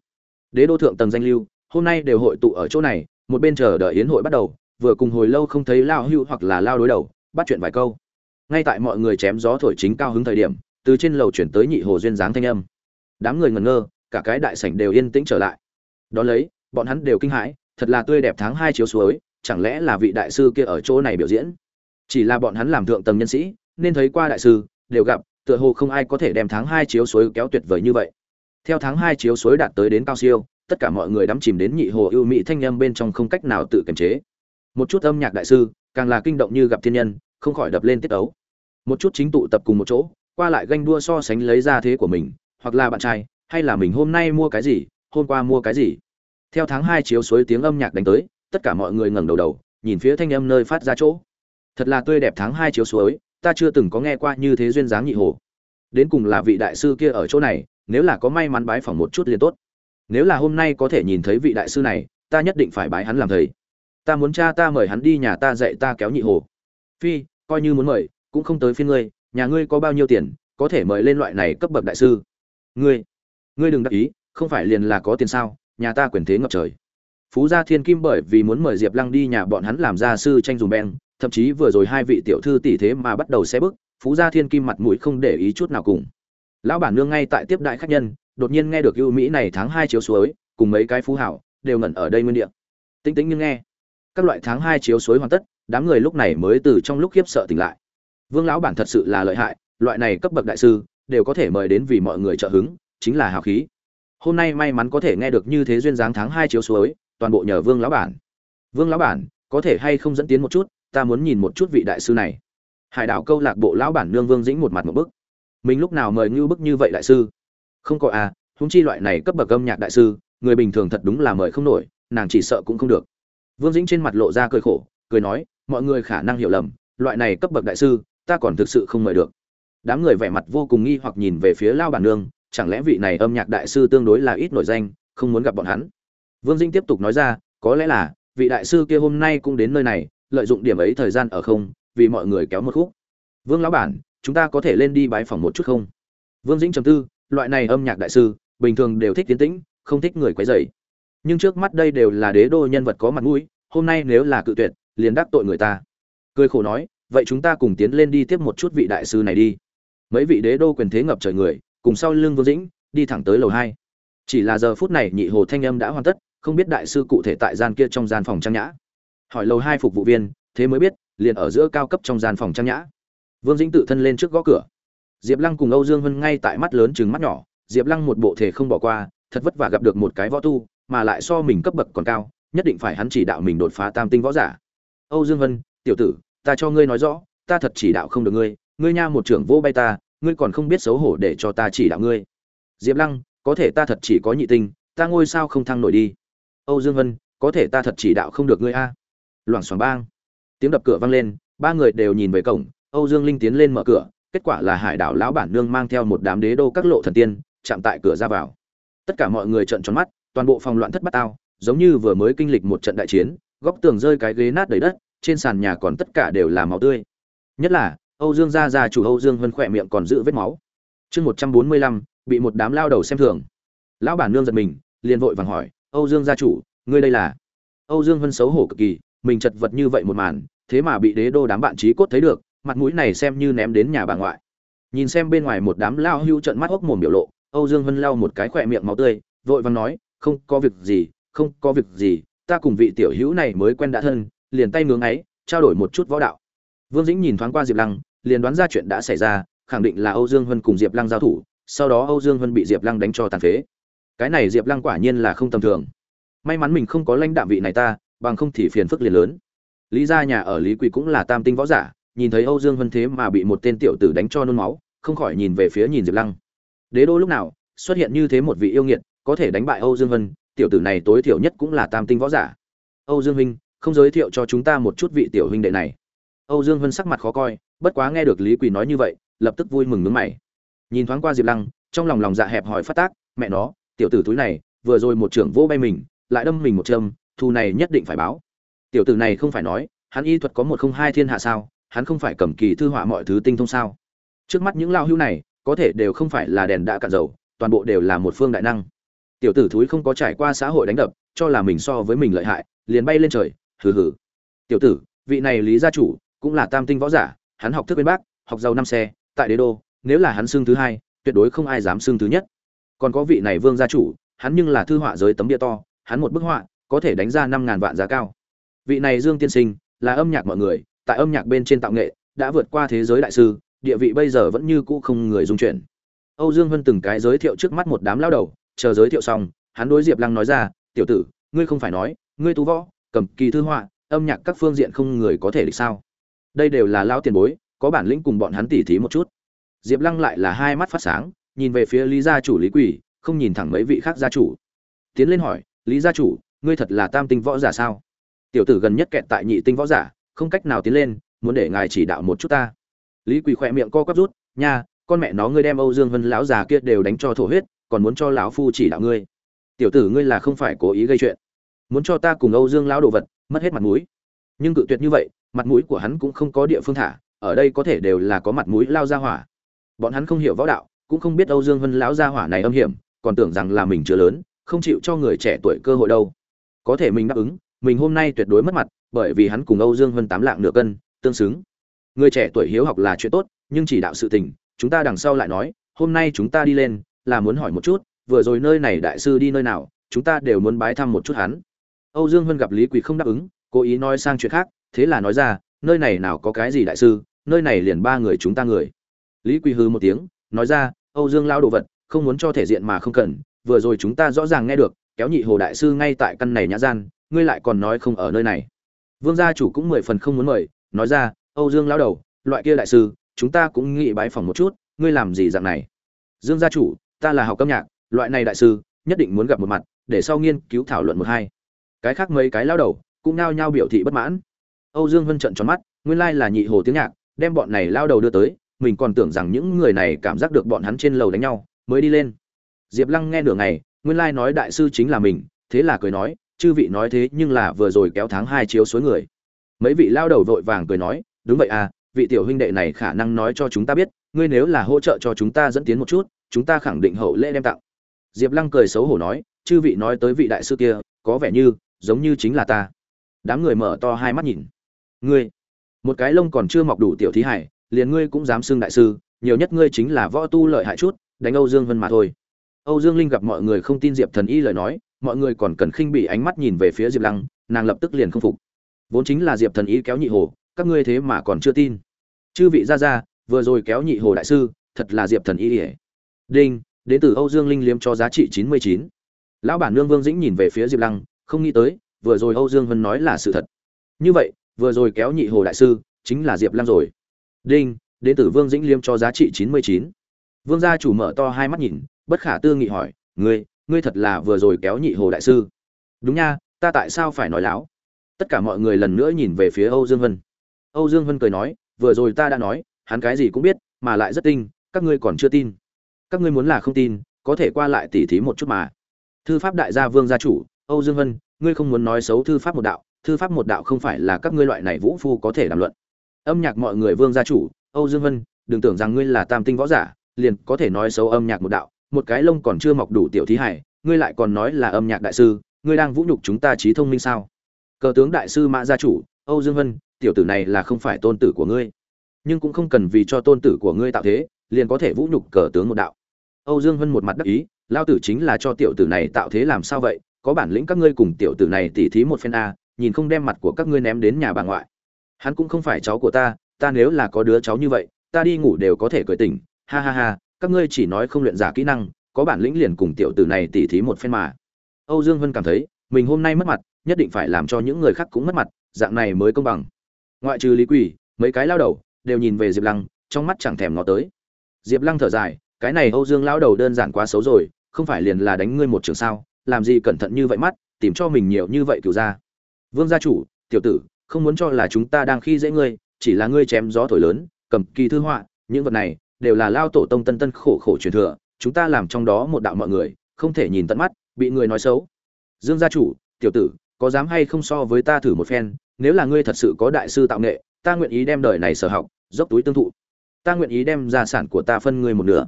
đế đô thượng tầng danh lưu, hôm nay đều hội tụ ở chỗ này, một bên chờ đợi yến hội bắt đầu vừa cùng hồi lâu không thấy lao hưu hoặc là lao đối đầu, bắt chuyện vài câu. Ngay tại mọi người chém gió thổi chính cao hứng thời điểm, từ trên lầu chuyển tới nhị hồ duyên dáng thanh âm. Đám người ngẩn ngơ, cả cái đại sảnh đều yên tĩnh trở lại. Đón lấy, bọn hắn đều kinh hãi, thật là tươi đẹp tháng hai chiếu suối, chẳng lẽ là vị đại sư kia ở chỗ này biểu diễn? Chỉ là bọn hắn làm thượng tầng nhân sĩ, nên thấy qua đại sư, đều gặp, tựa hồ không ai có thể đem tháng hai chiếu suối kéo tuyệt vời như vậy. Theo tháng hai chiếu suối đạt tới đến cao siêu, tất cả mọi người đắm chìm đến nhị hồ ưu mỹ thanh âm bên trong không cách nào tự kiềm chế một chút âm nhạc đại sư, càng là kinh động như gặp thiên nhân, không khỏi đập lên tiết ấu một chút chính tụ tập cùng một chỗ, qua lại ganh đua so sánh lấy ra thế của mình, hoặc là bạn trai, hay là mình hôm nay mua cái gì, hôm qua mua cái gì. Theo tháng hai chiếu suối tiếng âm nhạc đánh tới, tất cả mọi người ngẩng đầu đầu, nhìn phía thanh âm nơi phát ra chỗ. Thật là tươi đẹp tháng hai chiếu suối, ta chưa từng có nghe qua như thế duyên dáng nhị hồ. Đến cùng là vị đại sư kia ở chỗ này, nếu là có may mắn bái phỏng một chút liền tốt. Nếu là hôm nay có thể nhìn thấy vị đại sư này, ta nhất định phải bái hắn làm thầy ta muốn cha ta mời hắn đi nhà ta dạy ta kéo nhị hồ. Phi, coi như muốn mời, cũng không tới phiên ngươi, nhà ngươi có bao nhiêu tiền, có thể mời lên loại này cấp bậc đại sư? Ngươi ngươi đừng đắc ý, không phải liền là có tiền sao, nhà ta quyền thế ngập trời. Phú gia thiên kim bởi vì muốn mời diệp lăng đi nhà bọn hắn làm gia sư tranh dùng beng, thậm chí vừa rồi hai vị tiểu thư tỷ thế mà bắt đầu xe bức phú gia thiên kim mặt mũi không để ý chút nào cùng. Lão bản nương ngay tại tiếp đại khách nhân, đột nhiên nghe được ưu mỹ này tháng hai chiếu suối, cùng mấy cái phú hảo, đều ngẩn ở đây nguyên địa. Tĩnh tĩnh nhưng nghe các loại tháng hai chiếu suối hoàn tất, đám người lúc này mới từ trong lúc khiếp sợ tỉnh lại. Vương lão bản thật sự là lợi hại, loại này cấp bậc đại sư, đều có thể mời đến vì mọi người trợ hứng, chính là hào khí. Hôm nay may mắn có thể nghe được như thế duyên dáng tháng hai chiếu suối toàn bộ nhờ vương lão bản. Vương lão bản, có thể hay không dẫn tiến một chút, ta muốn nhìn một chút vị đại sư này. Hải đảo câu lạc bộ lão bản nương vương dĩnh một mặt một bức. Mình lúc nào mời như bức như vậy đại sư? Không có à húng chi loại này cấp bậc âm nhạc đại sư, người bình thường thật đúng là mời không nổi, nàng chỉ sợ cũng không được vương dĩnh trên mặt lộ ra cười khổ, cười nói, mọi người khả năng hiểu lầm, loại này cấp bậc đại sư, ta còn thực sự không mời được. Đám người vẻ mặt vô cùng nghi hoặc nhìn về phía lao bản nương, chẳng lẽ vị này âm nhạc đại sư tương đối là ít nổi danh, không muốn gặp bọn hắn? Vương dĩnh tiếp tục nói ra, có lẽ là, vị đại sư kia hôm nay cũng đến nơi này, lợi dụng điểm ấy thời gian ở không, vì mọi người kéo một khúc. Vương lão bản, chúng ta có thể lên đi bái phòng một chút không? Vương dĩnh trầm tư, loại này âm nhạc đại sư, bình thường đều thích tiến tĩnh, không thích người quấy rầy. Nhưng trước mắt đây đều là đế đô nhân vật có mặt mũi hôm nay nếu là cự tuyệt, liền đắc tội người ta. Cười khổ nói, vậy chúng ta cùng tiến lên đi tiếp một chút vị đại sư này đi. Mấy vị đế đô quyền thế ngập trời người, cùng sau lưng vương dĩnh, đi thẳng tới lầu hai. Chỉ là giờ phút này nhị hồ thanh âm đã hoàn tất, không biết đại sư cụ thể tại gian kia trong gian phòng trang nhã. Hỏi lầu hai phục vụ viên, thế mới biết, liền ở giữa cao cấp trong gian phòng trang nhã. Vương dĩnh tự thân lên trước gõ cửa. Diệp lăng cùng âu dương vân ngay tại mắt lớn chừng mắt nhỏ, diệp lăng một bộ thể không bỏ qua, thật vất vả gặp được một cái võ tu, mà lại so mình cấp bậc còn cao nhất định phải hắn chỉ đạo mình đột phá tam tinh võ giả. Âu dương vân, tiểu tử, ta cho ngươi nói rõ, ta thật chỉ đạo không được ngươi ngươi nha một trưởng vô bay ta, ngươi còn không biết xấu hổ để cho ta chỉ đạo ngươi. Diệp lăng, có thể ta thật chỉ có nhị tinh, ta ngôi sao không thăng nổi đi. Âu dương vân, có thể ta thật chỉ đạo không được ngươi a. Loảng xoảng bang. Tiếng đập cửa vang lên, ba người đều nhìn về cổng, âu dương linh tiến lên mở cửa, kết quả là hải đảo lão bản nương mang theo một đám đế đô các lộ thần tiên, chạm tại cửa ra vào. Tất cả mọi người trợn tròn mắt, toàn bộ phòng loạn thất bát tao giống như vừa mới kinh lịch một trận đại chiến, góc tường rơi cái ghế nát đầy đất, trên sàn nhà còn tất cả đều là máu tươi. Nhất là, âu dương gia gia chủ âu dương vân khỏe miệng còn giữ vết máu. Chương một trăm bốn mươi lăm, bị một đám lao đầu xem thường. Lão bản nương giật mình, liền vội vàng hỏi, âu dương gia chủ, ngươi đây là? Âu dương vân xấu hổ cực kỳ, mình chật vật như vậy một màn, thế mà bị đế đô đám bạn trí cốt thấy được, mặt mũi này xem như ném đến nhà bà ngoại. Nhìn xem bên ngoài một đám lao hưu trận mắt hốc mồm biểu lộ, âu dương vân lau một cái khỏe miệng máu tươi, vội vàng nói, không có việc gì không có việc gì, ta cùng vị tiểu hữu này mới quen đã thân, liền tay ngưỡng ấy, trao đổi một chút võ đạo. Vương dĩnh nhìn thoáng qua diệp lăng, liền đoán ra chuyện đã xảy ra, khẳng định là âu dương Hân cùng diệp lăng giao thủ, sau đó âu dương Hân bị diệp lăng đánh cho tàn phế. Cái này diệp lăng quả nhiên là không tầm thường. May mắn mình không có lãnh đạm vị này ta, bằng không thì phiền phức liền lớn. Lý gia nhà ở lý quỳ cũng là tam tinh võ giả, nhìn thấy âu dương Hân thế mà bị một tên tiểu tử đánh cho nôn máu, không khỏi nhìn về phía nhìn diệp lăng. Đế đô lúc nào, xuất hiện như thế một vị yêu nghiệt, có thể đánh bại âu dương Hân tiểu tử này tối thiểu nhất cũng là tam tinh võ giả. Âu dương huynh, không giới thiệu cho chúng ta một chút vị tiểu huynh đệ này. Âu dương vân sắc mặt khó coi, bất quá nghe được lý quỳ nói như vậy, lập tức vui mừng nướng mày. Nhìn thoáng qua diệp lăng, trong lòng lòng dạ hẹp hỏi phát tác, mẹ nó, tiểu tử túi này, vừa rồi một trưởng vô bay mình, lại đâm mình một châm thu này nhất định phải báo. Tiểu tử này không phải nói, hắn y thuật có một không hai thiên hạ sao, hắn không phải cầm kỳ thư họa mọi thứ tinh thông sao? Trước mắt những lao hưu này, có thể đều không phải là đèn đã cạn dầu, toàn bộ đều là một phương đại năng tiểu tử thúi không có trải qua xã hội đánh đập, cho là mình so với mình lợi hại, liền bay lên trời, hừ hừ. Tiểu tử, vị này lý gia chủ, cũng là tam tinh võ giả, hắn học thức bên bác học giàu năm xe, tại đế đô, nếu là hắn xưng thứ hai, tuyệt đối không ai dám xưng thứ nhất. Còn có vị này vương gia chủ, hắn nhưng là thư họa giới tấm địa to, hắn một bức họa, có thể đánh ra năm ngàn vạn giá cao. Vị này dương tiên sinh, là âm nhạc mọi người, tại âm nhạc bên trên tạo nghệ, đã vượt qua thế giới đại sư, địa vị bây giờ vẫn như cũ không người dung chuyển. Âu dương vân từng cái giới thiệu trước mắt một đám lao đầu chờ giới thiệu xong, hắn đối diệp lăng nói ra, tiểu tử, ngươi không phải nói, ngươi tú võ, cầm kỳ thư họa, âm nhạc các phương diện không người có thể địch sao? Đây đều là lao tiền bối, có bản lĩnh cùng bọn hắn tỉ thí một chút. Diệp lăng lại là hai mắt phát sáng, nhìn về phía lý gia chủ lý quỷ, không nhìn thẳng mấy vị khác gia chủ. Tiến lên hỏi, lý gia chủ, ngươi thật là tam tinh võ giả sao? Tiểu tử gần nhất kẹt tại nhị tinh võ giả, không cách nào tiến lên, muốn để ngài chỉ đạo một chút ta. Lý quỳ khỏe miệng co quắp rút, nha, con mẹ nó ngươi đem âu dương vân lão già kia đều đánh cho thổ huyết còn muốn cho lão phu chỉ đạo ngươi. Tiểu tử ngươi là không phải cố ý gây chuyện. Muốn cho ta cùng âu dương lão đồ vật, mất hết mặt mũi. Nhưng cự tuyệt như vậy, mặt mũi của hắn cũng không có địa phương thả, ở đây có thể đều là có mặt mũi lao ra hỏa. Bọn hắn không hiểu võ đạo, cũng không biết âu dương vân lão gia hỏa này âm hiểm, còn tưởng rằng là mình chưa lớn, không chịu cho người trẻ tuổi cơ hội đâu. Có thể mình đáp ứng, mình hôm nay tuyệt đối mất mặt, bởi vì hắn cùng âu dương vân tám lạng nửa cân, tương xứng. Người trẻ tuổi hiếu học là chuyện tốt, nhưng chỉ đạo sự tình, chúng ta đằng sau lại nói, hôm nay chúng ta đi lên là muốn hỏi một chút, vừa rồi nơi này đại sư đi nơi nào, chúng ta đều muốn bái thăm một chút hắn. Âu dương vân gặp lý quỳ không đáp ứng, cố ý nói sang chuyện khác, thế là nói ra, nơi này nào có cái gì đại sư, nơi này liền ba người chúng ta người. Lý quỳ hừ một tiếng, nói ra, âu dương lao đồ vật, không muốn cho thể diện mà không cần, vừa rồi chúng ta rõ ràng nghe được, kéo nhị hồ đại sư ngay tại căn này nhã gian, ngươi lại còn nói không ở nơi này. Vương gia chủ cũng mười phần không muốn mời, nói ra, âu dương lão đầu, loại kia đại sư, chúng ta cũng nghĩ bái phỏng một chút, ngươi làm gì dạng này? Dương gia chủ ta là học âm nhạc, loại này đại sư, nhất định muốn gặp một mặt, để sau nghiên cứu thảo luận một hai. Cái khác mấy cái lao đầu cũng nao nhao biểu thị bất mãn. Âu dương vân trận tròn mắt, nguyên lai là nhị hồ tiếng nhạc, đem bọn này lao đầu đưa tới, mình còn tưởng rằng những người này cảm giác được bọn hắn trên lầu đánh nhau, mới đi lên. Diệp lăng nghe nửa ngày, nguyên lai nói đại sư chính là mình, thế là cười nói, chư vị nói thế nhưng là vừa rồi kéo tháng hai chiếu suối người. Mấy vị lao đầu vội vàng cười nói, đúng vậy à vị tiểu huynh đệ này khả năng nói cho chúng ta biết, ngươi nếu là hỗ trợ cho chúng ta dẫn tiến một chút chúng ta khẳng định hậu lễ đem tặng. Diệp lăng cười xấu hổ nói, chư vị nói tới vị đại sư kia, có vẻ như, giống như chính là ta. Đám người mở to hai mắt nhìn. Ngươi, một cái lông còn chưa mọc đủ tiểu thí hải, liền ngươi cũng dám xưng đại sư, nhiều nhất ngươi chính là võ tu lợi hại chút, đánh âu dương vân mà thôi. Âu dương linh gặp mọi người không tin diệp thần y lời nói, mọi người còn cần khinh bị ánh mắt nhìn về phía diệp lăng, nàng lập tức liền không phục. Vốn chính là diệp thần y kéo nhị hồ, các ngươi thế mà còn chưa tin. Chư vị ra ra, vừa rồi kéo nhị hồ đại sư, thật là diệp thần y ỉa đinh, đến từ âu dương linh liếm cho giá trị chín mươi chín. Lão bản nương vương dĩnh nhìn về phía diệp lăng, không nghĩ tới, vừa rồi âu dương vân nói là sự thật. Như vậy, vừa rồi kéo nhị hồ đại sư, chính là diệp lăng rồi. Đinh, đến từ vương dĩnh liêm cho giá trị chín mươi chín. Vương gia chủ mở to hai mắt nhìn, bất khả tư nghị hỏi, ngươi ngươi thật là vừa rồi kéo nhị hồ đại sư? Đúng nha, ta tại sao phải nói láo? Tất cả mọi người lần nữa nhìn về phía âu dương vân. Âu dương vân cười nói, vừa rồi ta đã nói, hắn cái gì cũng biết, mà lại rất tinh, các ngươi còn chưa tin các ngươi muốn là không tin, có thể qua lại tỉ thí một chút mà. Thư pháp đại gia vương gia chủ, âu dương vân, ngươi không muốn nói xấu thư pháp một đạo, thư pháp một đạo không phải là các ngươi loại này vũ phu có thể đàm luận. Âm nhạc mọi người vương gia chủ, âu dương vân, đừng tưởng rằng ngươi là tam tinh võ giả, liền có thể nói xấu âm nhạc một đạo, một cái lông còn chưa mọc đủ tiểu thí hải, ngươi lại còn nói là âm nhạc đại sư, ngươi đang vũ nhục chúng ta trí thông minh sao? Cờ tướng đại sư mã gia chủ, âu dương vân, tiểu tử này là không phải tôn tử của ngươi, nhưng cũng không cần vì cho tôn tử của ngươi tạo thế, liền có thể vũ nhục cờ tướng một đạo âu dương vân một mặt đắc ý lao tử chính là cho tiểu tử này tạo thế làm sao vậy? Có bản lĩnh các ngươi cùng tiểu tử này tỉ thí một phen a, nhìn không đem mặt của các ngươi ném đến nhà bà ngoại. Hắn cũng không phải cháu của ta ta nếu là có đứa cháu như vậy, ta đi ngủ đều có thể cười tỉnh. Ha ha ha, các ngươi chỉ nói không luyện giả kỹ năng, có bản lĩnh liền cùng tiểu tử này tỉ thí một phen mà. Âu dương vân cảm thấy, mình hôm nay mất mặt, nhất định phải làm cho những người khác cũng mất mặt, dạng này mới công bằng. Ngoại trừ lý quỷ mấy cái lao đầu đều nhìn về diệp lăng, trong mắt chẳng thèm ngó tới. Diệp lăng thở dài cái này âu dương Lão đầu đơn giản quá xấu rồi, không phải liền là đánh ngươi một trường sao, làm gì cẩn thận như vậy mắt, tìm cho mình nhiều như vậy cửu ra. Vương gia chủ, tiểu tử, không muốn cho là chúng ta đang khi dễ ngươi, chỉ là ngươi chém gió thổi lớn, cầm kỳ thư họa, những vật này đều là lao tổ tông tân tân khổ khổ truyền thừa, chúng ta làm trong đó một đạo mọi người, không thể nhìn tận mắt, bị người nói xấu. Dương gia chủ, tiểu tử, có dám hay không so với ta thử một phen, nếu là ngươi thật sự có đại sư tạo nghệ, ta nguyện ý đem đời này sở học, dốc túi tương thụ. Ta nguyện ý đem gia sản của ta phân ngươi một nửa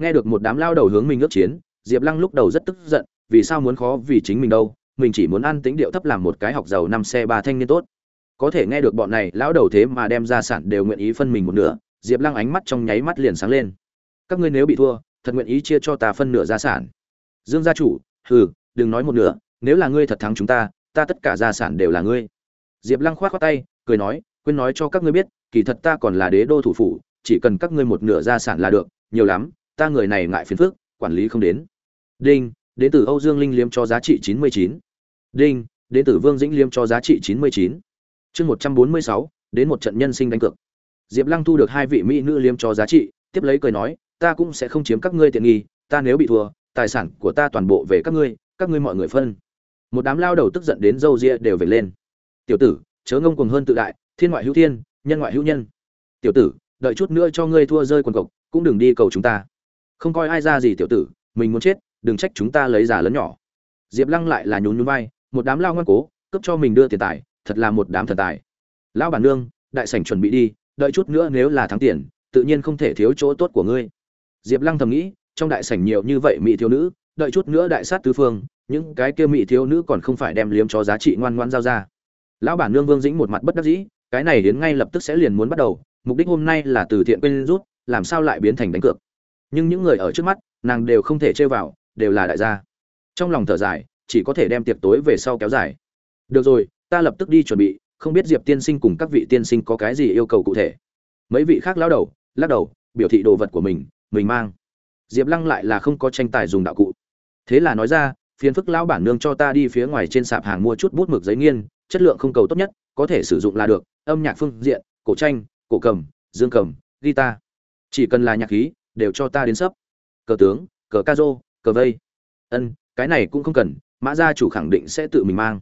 nghe được một đám lao đầu hướng mình ước chiến, diệp lăng lúc đầu rất tức giận, vì sao muốn khó vì chính mình đâu, mình chỉ muốn ăn tính điệu thấp làm một cái học giàu năm xe ba thanh niên tốt. Có thể nghe được bọn này lão đầu thế mà đem gia sản đều nguyện ý phân mình một nửa, diệp lăng ánh mắt trong nháy mắt liền sáng lên. Các ngươi nếu bị thua, thật nguyện ý chia cho ta phân nửa gia sản. Dương gia chủ, hừ, đừng nói một nửa, nếu là ngươi thật thắng chúng ta ta tất cả gia sản đều là ngươi. Diệp lăng khoát khoát tay, cười nói, quên nói cho các ngươi biết, kỳ thật ta còn là đế đô thủ phủ, chỉ cần các ngươi một nửa gia sản là được, nhiều lắm ta người này ngại phiền phức, quản lý không đến. Đinh, đến từ âu dương linh liêm cho giá trị chín mươi chín. Đinh, đến từ vương dĩnh liêm cho giá trị chín mươi chín. Chương một trăm bốn mươi sáu, đến một trận nhân sinh đánh cược. Diệp lăng thu được hai vị mỹ nữ liêm cho giá trị, tiếp lấy cười nói, ta cũng sẽ không chiếm các ngươi tiện nghi, ta nếu bị thua, tài sản của ta toàn bộ về các ngươi các ngươi mọi người phân. Một đám lao đầu tức giận đến râu ria đều về lên. Tiểu tử, chớ ngông cuồng hơn tự đại, thiên ngoại hữu thiên, nhân ngoại hữu nhân. Tiểu tử, đợi chút nữa cho ngươi thua rơi quần cộc cũng đừng đi cầu chúng ta không coi ai ra gì tiểu tử, mình muốn chết, đừng trách chúng ta lấy giả lớn nhỏ. Diệp lăng lại là nhún nhún vai, một đám lao ngoan cố, cướp cho mình đưa tiền tài, thật là một đám thần tài. Lão bản nương, đại sảnh chuẩn bị đi, đợi chút nữa nếu là thắng tiền, tự nhiên không thể thiếu chỗ tốt của ngươi. Diệp lăng thầm nghĩ, trong đại sảnh nhiều như vậy mỹ thiếu nữ, đợi chút nữa đại sát tứ phương, những cái kia mỹ thiếu nữ còn không phải đem liếm cho giá trị ngoan ngoan giao ra. Lão bản nương vương dĩnh một mặt bất đắc dĩ, cái này đến ngay lập tức sẽ liền muốn bắt đầu, mục đích hôm nay là từ thiện quên rút, làm sao lại biến thành đánh cược nhưng những người ở trước mắt, nàng đều không thể chơi vào, đều là đại gia. Trong lòng thở dài, chỉ có thể đem tiệc tối về sau kéo dài. Được rồi, ta lập tức đi chuẩn bị, không biết diệp tiên sinh cùng các vị tiên sinh có cái gì yêu cầu cụ thể. Mấy vị khác lao đầu, lắc đầu, biểu thị đồ vật của mình mình mang. Diệp lăng lại là không có tranh tài dùng đạo cụ. Thế là nói ra, phiền phức lão bản nương cho ta đi phía ngoài trên sạp hàng mua chút bút mực giấy nghiên, chất lượng không cầu tốt nhất, có thể sử dụng là được, âm nhạc phương diện, cổ tranh, cổ cầm, dương cầm, guitar. Chỉ cần là nhạc khí đều cho ta đến sấp. Cờ tướng, cờ ca rô, cờ vây. Ân, cái này cũng không cần, mã gia chủ khẳng định sẽ tự mình mang.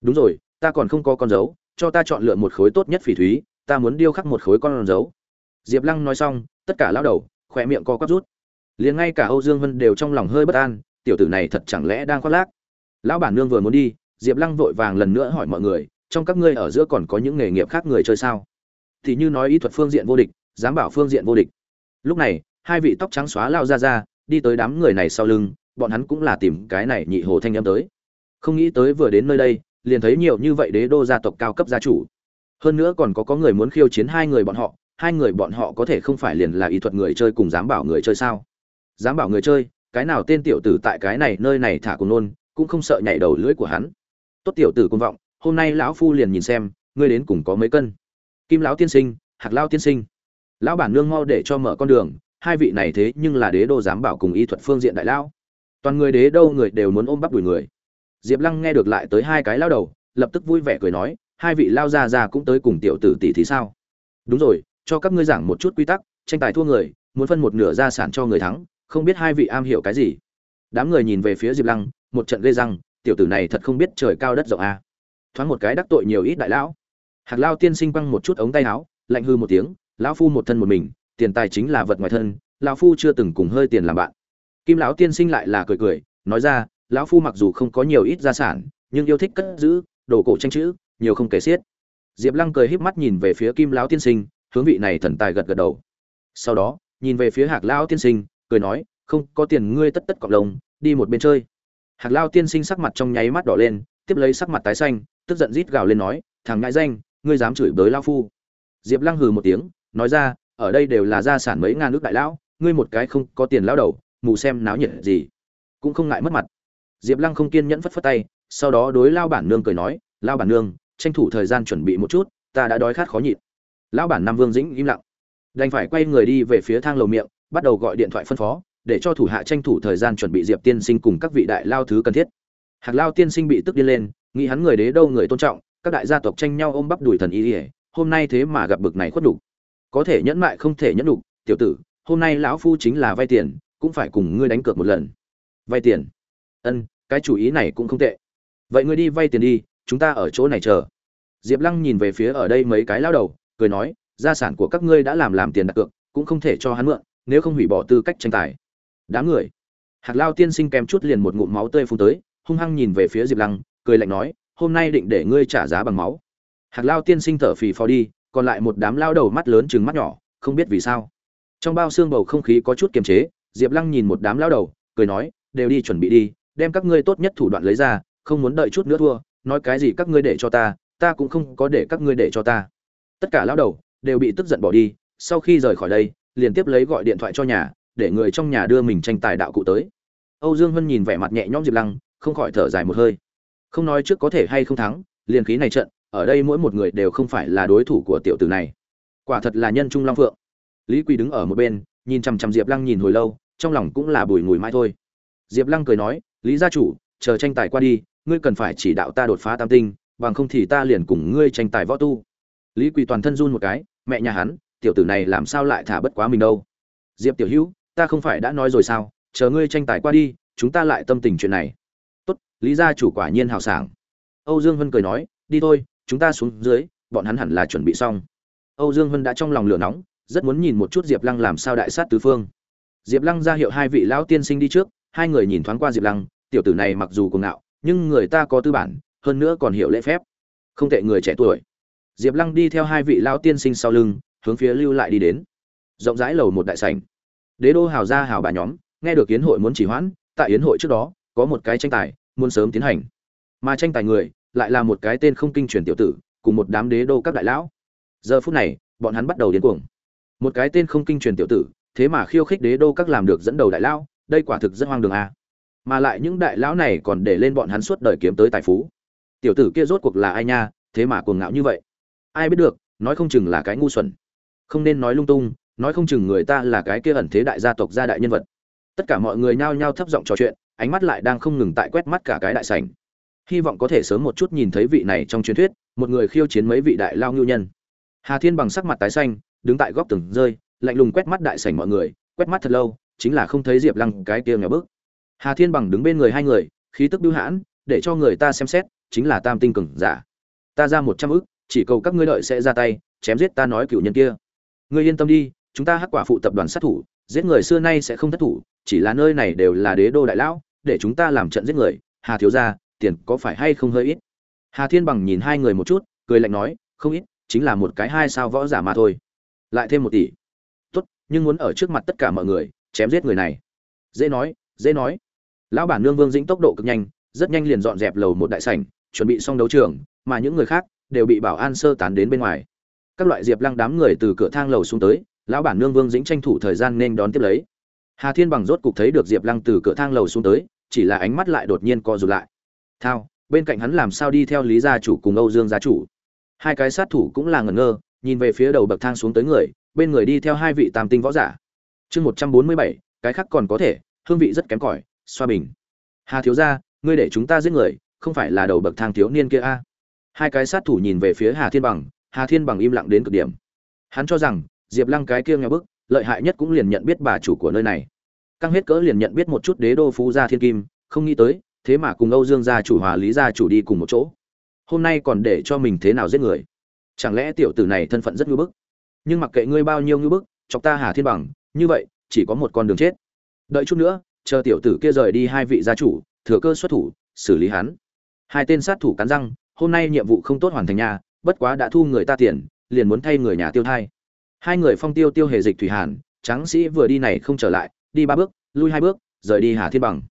Đúng rồi, ta còn không có con dấu, cho ta chọn lựa một khối tốt nhất phỉ thúy, ta muốn điêu khắc một khối con dấu. Diệp lăng nói xong, tất cả lao đầu, khỏe miệng co quắp rút. Liền ngay cả âu dương vân đều trong lòng hơi bất an, tiểu tử này thật chẳng lẽ đang khoác lác. Lão bản nương vừa muốn đi, diệp lăng vội vàng lần nữa hỏi mọi người, trong các ngươi ở giữa còn có những nghề nghiệp khác người chơi sao? Thì như nói ý thuật phương diện vô địch, dám bảo phương diện vô địch. Lúc này hai vị tóc trắng xóa lao ra ra, đi tới đám người này sau lưng, bọn hắn cũng là tìm cái này nhị hồ thanh âm tới. Không nghĩ tới vừa đến nơi đây, liền thấy nhiều như vậy đế đô gia tộc cao cấp gia chủ. Hơn nữa còn có có người muốn khiêu chiến hai người bọn họ, hai người bọn họ có thể không phải liền là ý thuật người chơi cùng dám bảo người chơi sao? Dám bảo người chơi, cái nào tên tiểu tử tại cái này, nơi này thả cùng nôn cũng không sợ nhảy đầu lưỡi của hắn. Tốt tiểu tử công vọng, hôm nay lão phu liền nhìn xem, ngươi đến cùng có mấy cân? Kim lão tiên sinh hạt lao tiên sinh. Lão bản nương mau để cho mở con đường hai vị này thế nhưng là đế đô giám bảo cùng y thuật phương diện đại lão. Toàn người đế đô người đều muốn ôm bắp đùi người. Diệp lăng nghe được lại tới hai cái lao đầu, lập tức vui vẻ cười nói, hai vị lao ra ra cũng tới cùng tiểu tử tỷ thì sao? Đúng rồi, cho các ngươi giảng một chút quy tắc, tranh tài thua người, muốn phân một nửa gia sản cho người thắng, không biết hai vị am hiểu cái gì. Đám người nhìn về phía diệp lăng, một trận gây răng, tiểu tử này thật không biết trời cao đất rộng a à. thoáng một cái đắc tội nhiều ít đại lão. Hạc lao tiên sinh quăng một chút ống tay áo, lạnh hư một tiếng, lão phu một thân một mình tiền tài chính là vật ngoài thân lão phu chưa từng cùng hơi tiền làm bạn. Kim lão tiên sinh lại là cười cười nói ra lão phu mặc dù không có nhiều ít gia sản nhưng yêu thích cất giữ đồ cổ tranh chữ nhiều không kể xiết. Diệp lăng cười híp mắt nhìn về phía kim lão tiên sinh hướng vị này thần tài gật gật đầu. Sau đó nhìn về phía hạc lão tiên sinh cười nói không có tiền ngươi tất tất cọc lồng, đi một bên chơi. Hạc lao tiên sinh sắc mặt trong nháy mắt đỏ lên tiếp lấy sắc mặt tái xanh tức giận rít gào lên nói thằng ngại danh ngươi dám chửi bới lao phu. Diệp lăng hừ một tiếng nói ra ở đây đều là gia sản mấy ngàn nước đại lão, ngươi một cái không có tiền lão đầu, mù xem náo nhiệt gì. Cũng không ngại mất mặt. Diệp lăng không kiên nhẫn phất phất tay, sau đó đối lao bản nương cười nói lao bản nương, tranh thủ thời gian chuẩn bị một chút, ta đã đói khát khó nhịn. Lão bản nam vương dĩnh im lặng. Đành phải quay người đi về phía thang lầu miệng, bắt đầu gọi điện thoại phân phó, để cho thủ hạ tranh thủ thời gian chuẩn bị diệp tiên sinh cùng các vị đại lao thứ cần thiết. Hạc lao tiên sinh bị tức điên lên, nghĩ hắn người đế đâu người tôn trọng, các đại gia tộc tranh nhau ôm bắp đùi thần y ỉa hôm nay thế mà gặp bực này khuất đủ có thể nhẫn mại không thể nhẫn đủ tiểu tử, hôm nay lão phu chính là vay tiền, cũng phải cùng ngươi đánh cược một lần. Vay tiền? Ân, cái chủ ý này cũng không tệ. Vậy ngươi đi vay tiền đi, chúng ta ở chỗ này chờ. Diệp lăng nhìn về phía ở đây mấy cái lao đầu, cười nói, gia sản của các ngươi đã làm làm tiền đặt cược, cũng không thể cho hắn mượn, nếu không hủy bỏ tư cách tranh tài. Đám người. Hạc lao tiên sinh kèm chút liền một ngụm máu tươi phun tới, hung hăng nhìn về phía diệp lăng, cười lạnh nói, hôm nay định để ngươi trả giá bằng máu. Hạc lao tiên sinh thở phì phò đi còn lại một đám lao đầu mắt lớn chừng mắt nhỏ, không biết vì sao. Trong bao xương bầu không khí có chút kiềm chế, diệp lăng nhìn một đám lao đầu, cười nói, đều đi chuẩn bị đi, đem các ngươi tốt nhất thủ đoạn lấy ra, không muốn đợi chút nữa thua, nói cái gì các ngươi để cho ta ta cũng không có để các ngươi để cho ta. Tất cả lao đầu đều bị tức giận bỏ đi, sau khi rời khỏi đây, liền tiếp lấy gọi điện thoại cho nhà, để người trong nhà đưa mình tranh tài đạo cụ tới. Âu dương hân nhìn vẻ mặt nhẹ nhõm diệp lăng, không khỏi thở dài một hơi. Không nói trước có thể hay không thắng, liền khí này trận ở đây mỗi một người đều không phải là đối thủ của tiểu tử này. Quả thật là nhân trung long phượng. Lý quỳ đứng ở một bên, nhìn chằm chằm diệp lăng nhìn hồi lâu, trong lòng cũng là bùi ngùi mãi thôi. Diệp lăng cười nói, lý gia chủ, chờ tranh tài qua đi, ngươi cần phải chỉ đạo ta đột phá tam tinh, bằng không thì ta liền cùng ngươi tranh tài võ tu. Lý quỳ toàn thân run một cái, mẹ nhà hắn, tiểu tử này làm sao lại thả bất quá mình đâu? Diệp tiểu hữu, ta không phải đã nói rồi sao? Chờ ngươi tranh tài qua đi, chúng ta lại tâm tình chuyện này. Tốt. Lý gia chủ quả nhiên hào sảng. Âu dương vân cười nói, đi thôi chúng ta xuống dưới, bọn hắn hẳn là chuẩn bị xong. Âu dương Hân đã trong lòng lửa nóng, rất muốn nhìn một chút diệp lăng làm sao đại sát tứ phương. Diệp lăng ra hiệu hai vị lão tiên sinh đi trước, hai người nhìn thoáng qua diệp lăng, tiểu tử này mặc dù cuồng ngạo, nhưng người ta có tư bản, hơn nữa còn hiểu lễ phép. Không tệ người trẻ tuổi. Diệp lăng đi theo hai vị lão tiên sinh sau lưng, hướng phía lưu lại đi đến. Rộng rãi lầu một đại sảnh. Đế đô hào gia hào bà nhóm, nghe được yến hội muốn chỉ hoãn, tại yến hội trước đó, có một cái tranh tài, muốn sớm tiến hành. Mà tranh tài người lại là một cái tên không kinh truyền tiểu tử, cùng một đám đế đô các đại lão. Giờ phút này, bọn hắn bắt đầu điên cuồng. Một cái tên không kinh truyền tiểu tử, thế mà khiêu khích đế đô các làm được dẫn đầu đại lão, đây quả thực rất hoang đường a. Mà lại những đại lão này còn để lên bọn hắn suốt đời kiếm tới tài phú. Tiểu tử kia rốt cuộc là ai nha, thế mà cuồng ngạo như vậy. Ai biết được, nói không chừng là cái ngu xuẩn. Không nên nói lung tung, nói không chừng người ta là cái kia ẩn thế đại gia tộc, gia đại nhân vật. Tất cả mọi người nhao nhao thấp giọng trò chuyện, ánh mắt lại đang không ngừng tại quét mắt cả cái đại sảnh hy vọng có thể sớm một chút nhìn thấy vị này trong truyền thuyết, một người khiêu chiến mấy vị đại lao ngưu nhân. Hà thiên bằng sắc mặt tái xanh, đứng tại góc tường rơi, lạnh lùng quét mắt đại sảnh mọi người, quét mắt thật lâu, chính là không thấy diệp lăng cái kia nhỏ bước. Hà thiên bằng đứng bên người hai người, khí tức bưu hãn, để cho người ta xem xét, chính là tam tinh cường giả. Ta ra một trăm ức, chỉ cầu các ngươi đợi sẽ ra tay, chém giết ta nói cựu nhân kia. Ngươi yên tâm đi, chúng ta hắc quả phụ tập đoàn sát thủ, giết người xưa nay sẽ không thất thủ, chỉ là nơi này đều là đế đô đại lão, để chúng ta làm trận giết người. Hà thiếu gia tiền có phải hay không hơi ít? Hà thiên bằng nhìn hai người một chút, cười lạnh nói, không ít, chính là một cái hai sao võ giả mà thôi. Lại thêm một tỷ. Tốt, nhưng muốn ở trước mặt tất cả mọi người, chém giết người này. Dễ nói dễ nói. Lão bản nương vương dĩnh tốc độ cực nhanh, rất nhanh liền dọn dẹp lầu một đại sảnh, chuẩn bị xong đấu trường, mà những người khác đều bị bảo an sơ tán đến bên ngoài. Các loại diệp lăng đám người từ cửa thang lầu xuống tới, lão bản nương vương dĩnh tranh thủ thời gian nên đón tiếp lấy. Hà thiên bằng rốt cục thấy được diệp lăng từ cửa thang lầu xuống tới, chỉ là ánh mắt lại đột nhiên co rụt lại thao, bên cạnh hắn làm sao đi theo lý gia chủ cùng âu dương gia chủ. Hai cái sát thủ cũng là ngẩn ngơ, nhìn về phía đầu bậc thang xuống tới người, bên người đi theo hai vị tam tinh võ giả. Chương một trăm bốn mươi bảy, cái khác còn có thể, hương vị rất kém cỏi, xoa bình. Hà thiếu gia, ngươi để chúng ta giết người, không phải là đầu bậc thang thiếu niên kia a? Hai cái sát thủ nhìn về phía hà thiên bằng, hà thiên bằng im lặng đến cực điểm. Hắn cho rằng, diệp lăng cái kia nghèo bức, lợi hại nhất cũng liền nhận biết bà chủ của nơi này. Căng hết cỡ liền nhận biết một chút đế đô phú gia thiên kim, không nghĩ tới thế mà cùng âu dương gia chủ hòa lý gia chủ đi cùng một chỗ. Hôm nay còn để cho mình thế nào giết người? Chẳng lẽ tiểu tử này thân phận rất nhu bức? Nhưng mặc kệ ngươi bao nhiêu nhu bức, chọc ta hà thiên bằng, như vậy, chỉ có một con đường chết. Đợi chút nữa, chờ tiểu tử kia rời đi hai vị gia chủ, thừa cơ xuất thủ, xử lý hắn. Hai tên sát thủ cắn răng, hôm nay nhiệm vụ không tốt hoàn thành nhà bất quá đã thu người ta tiền, liền muốn thay người nhà tiêu thai. Hai người phong tiêu tiêu hề dịch thủy hàn, tráng sĩ vừa đi này không trở lại, đi ba bước, lui hai bước, rời đi hà thiên bằng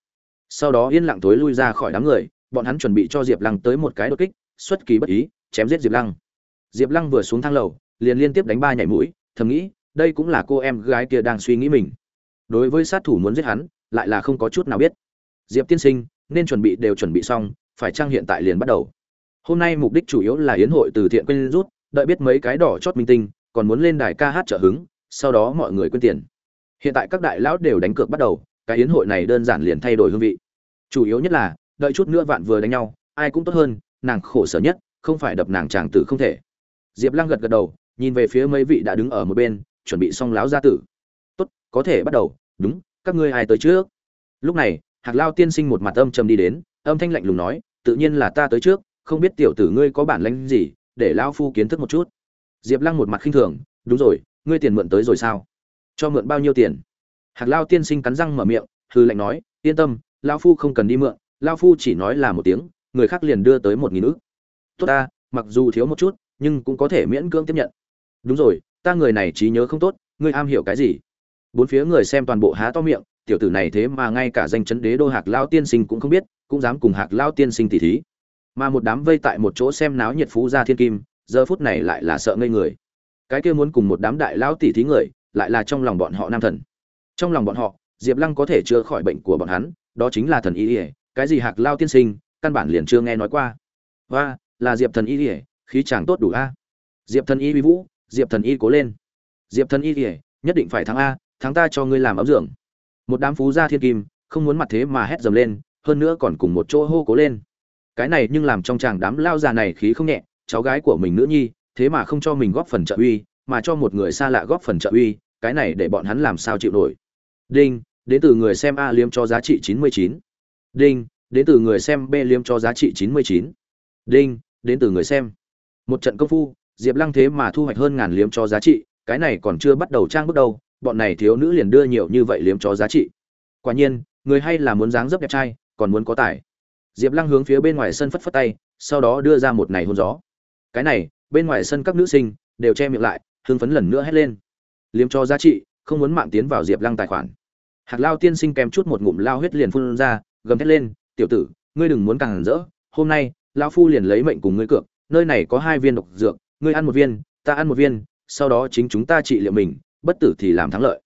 sau đó yên lặng tối lui ra khỏi đám người, bọn hắn chuẩn bị cho diệp lăng tới một cái đột kích, xuất kỳ bất ý, chém giết diệp lăng. Diệp lăng vừa xuống thang lầu, liền liên tiếp đánh ba nhảy mũi, thầm nghĩ, đây cũng là cô em gái kia đang suy nghĩ mình. Đối với sát thủ muốn giết hắn, lại là không có chút nào biết. Diệp tiên sinh, nên chuẩn bị đều chuẩn bị xong, phải chăng hiện tại liền bắt đầu? Hôm nay mục đích chủ yếu là yến hội từ thiện quên rút, đợi biết mấy cái đỏ chót minh tinh, còn muốn lên đài ca hát trợ hứng, sau đó mọi người quên tiền. Hiện tại các đại lão đều đánh cược bắt đầu cái yến hội này đơn giản liền thay đổi hương vị. Chủ yếu nhất là, đợi chút nữa vạn vừa đánh nhau, ai cũng tốt hơn, nàng khổ sở nhất, không phải đập nàng chàng tử không thể. Diệp lăng gật gật đầu, nhìn về phía mấy vị đã đứng ở một bên, chuẩn bị xong láo gia tử. Tốt, có thể bắt đầu, đúng, các ngươi ai tới trước? Lúc này, hạc lao tiên sinh một mặt âm trầm đi đến, âm thanh lạnh lùng nói, tự nhiên là ta tới trước, không biết tiểu tử ngươi có bản lĩnh gì, để lao phu kiến thức một chút. Diệp lăng một mặt khinh thường, đúng rồi, ngươi tiền mượn tới rồi sao? Cho mượn bao nhiêu tiền? Hạc lao tiên sinh cắn răng mở miệng hư lạnh nói, yên tâm, lao phu không cần đi mượn, lao phu chỉ nói là một tiếng, người khác liền đưa tới một nghìn ước tốt ta, mặc dù thiếu một chút, nhưng cũng có thể miễn cưỡng tiếp nhận. Đúng rồi, ta người này trí nhớ không tốt, ngươi am hiểu cái gì? Bốn phía người xem toàn bộ há to miệng, tiểu tử này thế mà ngay cả danh chấn đế đô hạc lao tiên sinh cũng không biết, cũng dám cùng hạc lao tiên sinh tỉ thí. Mà một đám vây tại một chỗ xem náo nhiệt phú gia thiên kim, giờ phút này lại là sợ ngây người. Cái kia muốn cùng một đám đại lão tỉ thí người, lại là trong lòng bọn họ nam thần trong lòng bọn họ, diệp lăng có thể chữa khỏi bệnh của bọn hắn, đó chính là thần y ỉa cái gì hạc lao tiên sinh, căn bản liền chưa nghe nói qua. Và là diệp thần y ỉa khí chàng tốt đủ a. Diệp thần y vi vũ, diệp thần y cố lên. Diệp thần y ỉa nhất định phải thắng a, thắng ta cho ngươi làm ấm dưỡng. Một đám phú gia thiên kim, không muốn mặt thế mà hét dầm lên, hơn nữa còn cùng một chỗ hô cố lên. Cái này nhưng làm trong chàng đám lao già này khí không nhẹ, cháu gái của mình nữ nhi, thế mà không cho mình góp phần trợ uy, mà cho một người xa lạ góp phần trợ uy, cái này để bọn hắn làm sao chịu nổi? Đinh, đến từ người xem a liếm cho giá trị chín mươi chín. Đinh, đến từ người xem b liếm cho giá trị chín mươi chín. Đinh, đến từ người xem. Một trận công phu, diệp lăng thế mà thu hoạch hơn ngàn liếm cho giá trị, cái này còn chưa bắt đầu trang bước đầu, bọn này thiếu nữ liền đưa nhiều như vậy liếm cho giá trị. Quả nhiên, người hay là muốn dáng dấp đẹp trai, còn muốn có tài. Diệp lăng hướng phía bên ngoài sân phất phất tay, sau đó đưa ra một này hôn gió. Cái này, bên ngoài sân các nữ sinh, đều che miệng lại, hưng phấn lần nữa hét lên. Liếm cho giá trị không muốn mạng tiến vào diệp lăng tài khoản. Hạc lao tiên sinh kèm chút một ngụm lao huyết liền phun ra, gầm thét lên, tiểu tử, ngươi đừng muốn càng rỡ, hôm nay lao phu liền lấy mệnh cùng ngươi cược, nơi này có hai viên độc dược, ngươi ăn một viên, ta ăn một viên, sau đó chính chúng ta trị liệu mình, bất tử thì làm thắng lợi.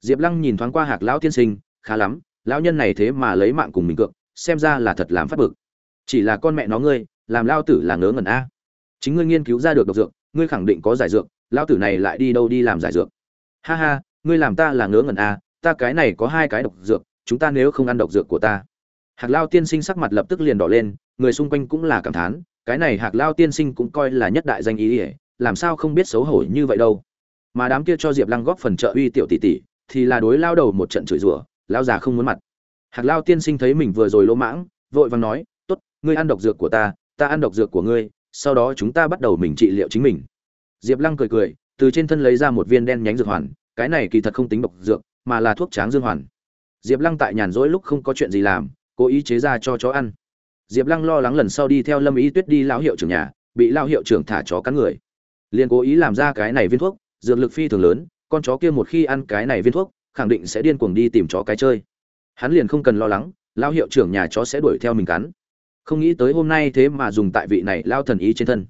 Diệp lăng nhìn thoáng qua hạc lão tiên sinh, khá lắm, lão nhân này thế mà lấy mạng cùng mình cược, xem ra là thật làm phát bực. Chỉ là con mẹ nó ngươi, làm lao tử là ngớ ngẩn a. Chính ngươi nghiên cứu ra được độc dược, ngươi khẳng định có giải dược lao tử này lại đi đâu đi làm giải dược. Ha ha ngươi làm ta là ngớ ngẩn a ta cái này có hai cái độc dược, chúng ta nếu không ăn độc dược của ta. Hạc lao tiên sinh sắc mặt lập tức liền đỏ lên, người xung quanh cũng là cảm thán, cái này hạc lao tiên sinh cũng coi là nhất đại danh ý ý, làm sao không biết xấu hổ như vậy đâu. Mà đám kia cho diệp lăng góp phần trợ uy tiểu tỷ tỷ, thì là đối lao đầu một trận chửi rủa, lao già không muốn mặt. Hạc lao tiên sinh thấy mình vừa rồi lỗ mãng, vội vàng nói, tốt, ngươi ăn độc dược của ta ta ăn độc dược của ngươi, sau đó chúng ta bắt đầu mình trị liệu chính mình. Diệp lăng cười cười, từ trên thân lấy ra một viên đen nhánh dược hoàn cái này kỳ thật không tính độc dược, mà là thuốc tráng dương hoàn. Diệp lăng tại nhàn rỗi lúc không có chuyện gì làm, cố ý chế ra cho chó ăn. Diệp lăng lo lắng lần sau đi theo lâm ý tuyết đi lão hiệu trưởng nhà, bị lao hiệu trưởng thả chó cắn người. Liền cố ý làm ra cái này viên thuốc, dược lực phi thường lớn, con chó kia một khi ăn cái này viên thuốc, khẳng định sẽ điên cuồng đi tìm chó cái chơi. Hắn liền không cần lo lắng lao hiệu trưởng nhà chó sẽ đuổi theo mình cắn. Không nghĩ tới hôm nay thế mà dùng tại vị này lao thần ý trên thân.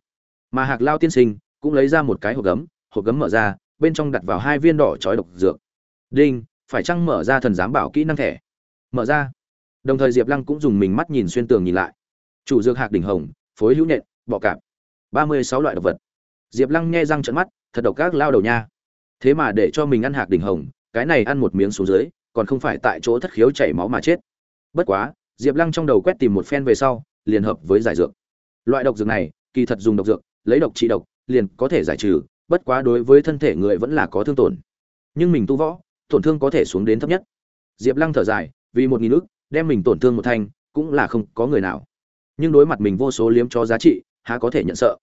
Mà hạc lao tiên sinh cũng lấy ra một cái hộp gấm hộp gấm mở ra bên trong đặt vào hai viên đỏ chói độc dược. Đinh, phải chăng mở ra thần giám bảo kỹ năng thẻ? Mở ra. Đồng thời diệp lăng cũng dùng mình mắt nhìn xuyên tường nhìn lại. Chủ dược hạc đỉnh hồng, phối hữu nhện bọ cạp. Ba mươi sáu loại độc vật. Diệp lăng nghe răng trận mắt, thật độc các lao đầu nha. Thế mà để cho mình ăn hạc đỉnh hồng, cái này ăn một miếng xuống dưới, còn không phải tại chỗ thất khiếu chảy máu mà chết. Bất quá, diệp lăng trong đầu quét tìm một phen về sau, liền hợp với giải dược. Loại độc dược này, kỳ thật dùng độc dược, lấy độc trị độc, liền có thể giải trừ bất quá đối với thân thể người vẫn là có thương tổn. Nhưng mình tu võ, tổn thương có thể xuống đến thấp nhất. Diệp lăng thở dài, vì một nghìn ước đem mình tổn thương một thanh cũng là không có người nào. Nhưng đối mặt mình vô số liếm cho giá trị, há có thể nhận sợ.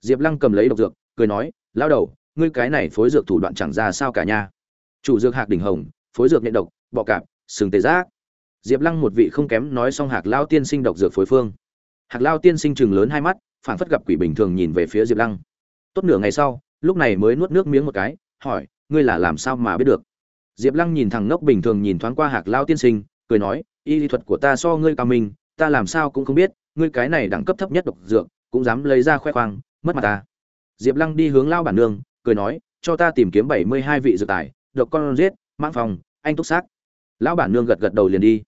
Diệp lăng cầm lấy độc dược, cười nói lao đầu, ngươi cái này phối dược thủ đoạn chẳng ra sao cả nha. Chủ dược hạc đỉnh hồng, phối dược nhện độc, bọ cạp, sừng tê giác. Diệp lăng một vị không kém nói xong hạc lao tiên sinh độc dược phối phương. Hạc lao tiên sinh chừng lớn hai mắt phản phất gặp quỷ bình thường nhìn về phía diệp lăng. Tốt nửa ngày sau lúc này mới nuốt nước miếng một cái, hỏi, ngươi là làm sao mà biết được? Diệp lăng nhìn thằng ngốc bình thường nhìn thoáng qua hạc lao tiên sinh, cười nói, y lý thuật của ta so ngươi cao minh, ta làm sao cũng không biết, ngươi cái này đẳng cấp thấp nhất độc dược, cũng dám lấy ra khoe khoang, mất mặt ta. Diệp lăng đi hướng lao bản nương, cười nói, cho ta tìm kiếm bảy mươi hai vị dược tài, độc con giết mang phòng, anh túc xác. Lão bản nương gật gật đầu liền đi.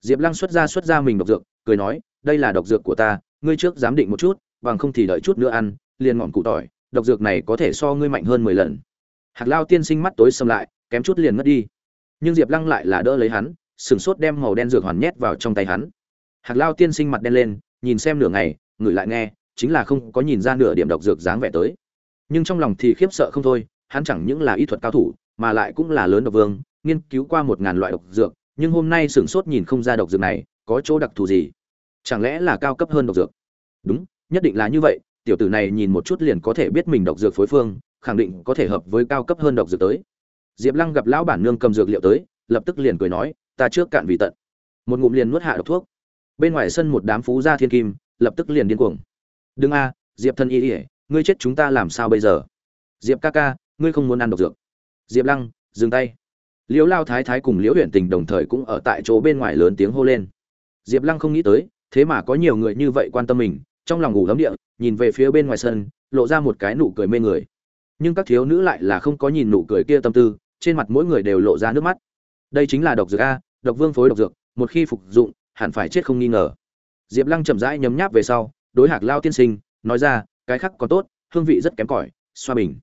Diệp lăng xuất ra xuất ra mình độc dược, cười nói, đây là độc dược của ta, ngươi trước giám định một chút, bằng không thì đợi chút nữa ăn, liền ngọn cụ tỏi độc dược này có thể so ngươi mạnh hơn mười lần. Hạc lao tiên sinh mắt tối sầm lại, kém chút liền ngất đi. Nhưng diệp lăng lại là đỡ lấy hắn sửng sốt đem màu đen dược hoàn nhét vào trong tay hắn. Hạc lao tiên sinh mặt đen lên, nhìn xem nửa ngày, ngửi lại nghe, chính là không có nhìn ra nửa điểm độc dược dáng vẻ tới. Nhưng trong lòng thì khiếp sợ không thôi, hắn chẳng những là y thuật cao thủ, mà lại cũng là lớn độc vương, nghiên cứu qua một ngàn loại độc dược, nhưng hôm nay sửng sốt nhìn không ra độc dược này, có chỗ đặc thù gì? Chẳng lẽ là cao cấp hơn độc dược? Đúng, nhất định là như vậy tiểu tử này nhìn một chút liền có thể biết mình độc dược phối phương, khẳng định có thể hợp với cao cấp hơn độc dược tới. Diệp lăng gặp lão bản nương cầm dược liệu tới, lập tức liền cười nói, ta trước cạn vì tận. Một ngụm liền nuốt hạ độc thuốc. Bên ngoài sân một đám phú gia thiên kim, lập tức liền điên cuồng. Đừng a, diệp thân y ỉa ngươi chết chúng ta làm sao bây giờ? Diệp ca ca, ngươi không muốn ăn độc dược. Diệp lăng, dừng tay. Liễu lao thái thái cùng liễu huyện tình đồng thời cũng ở tại chỗ bên ngoài lớn tiếng hô lên. Diệp lăng không nghĩ tới, thế mà có nhiều người như vậy quan tâm mình trong lòng ngủ lấm địa, nhìn về phía bên ngoài sân, lộ ra một cái nụ cười mê người. Nhưng các thiếu nữ lại là không có nhìn nụ cười kia tâm tư, trên mặt mỗi người đều lộ ra nước mắt. Đây chính là độc dược a, độc vương phối độc dược, một khi phục dụng, hẳn phải chết không nghi ngờ. Diệp lăng chậm rãi nhấm nháp về sau, đối hạc lao tiên sinh, nói ra, cái khác có tốt, hương vị rất kém cỏi, xoa bình.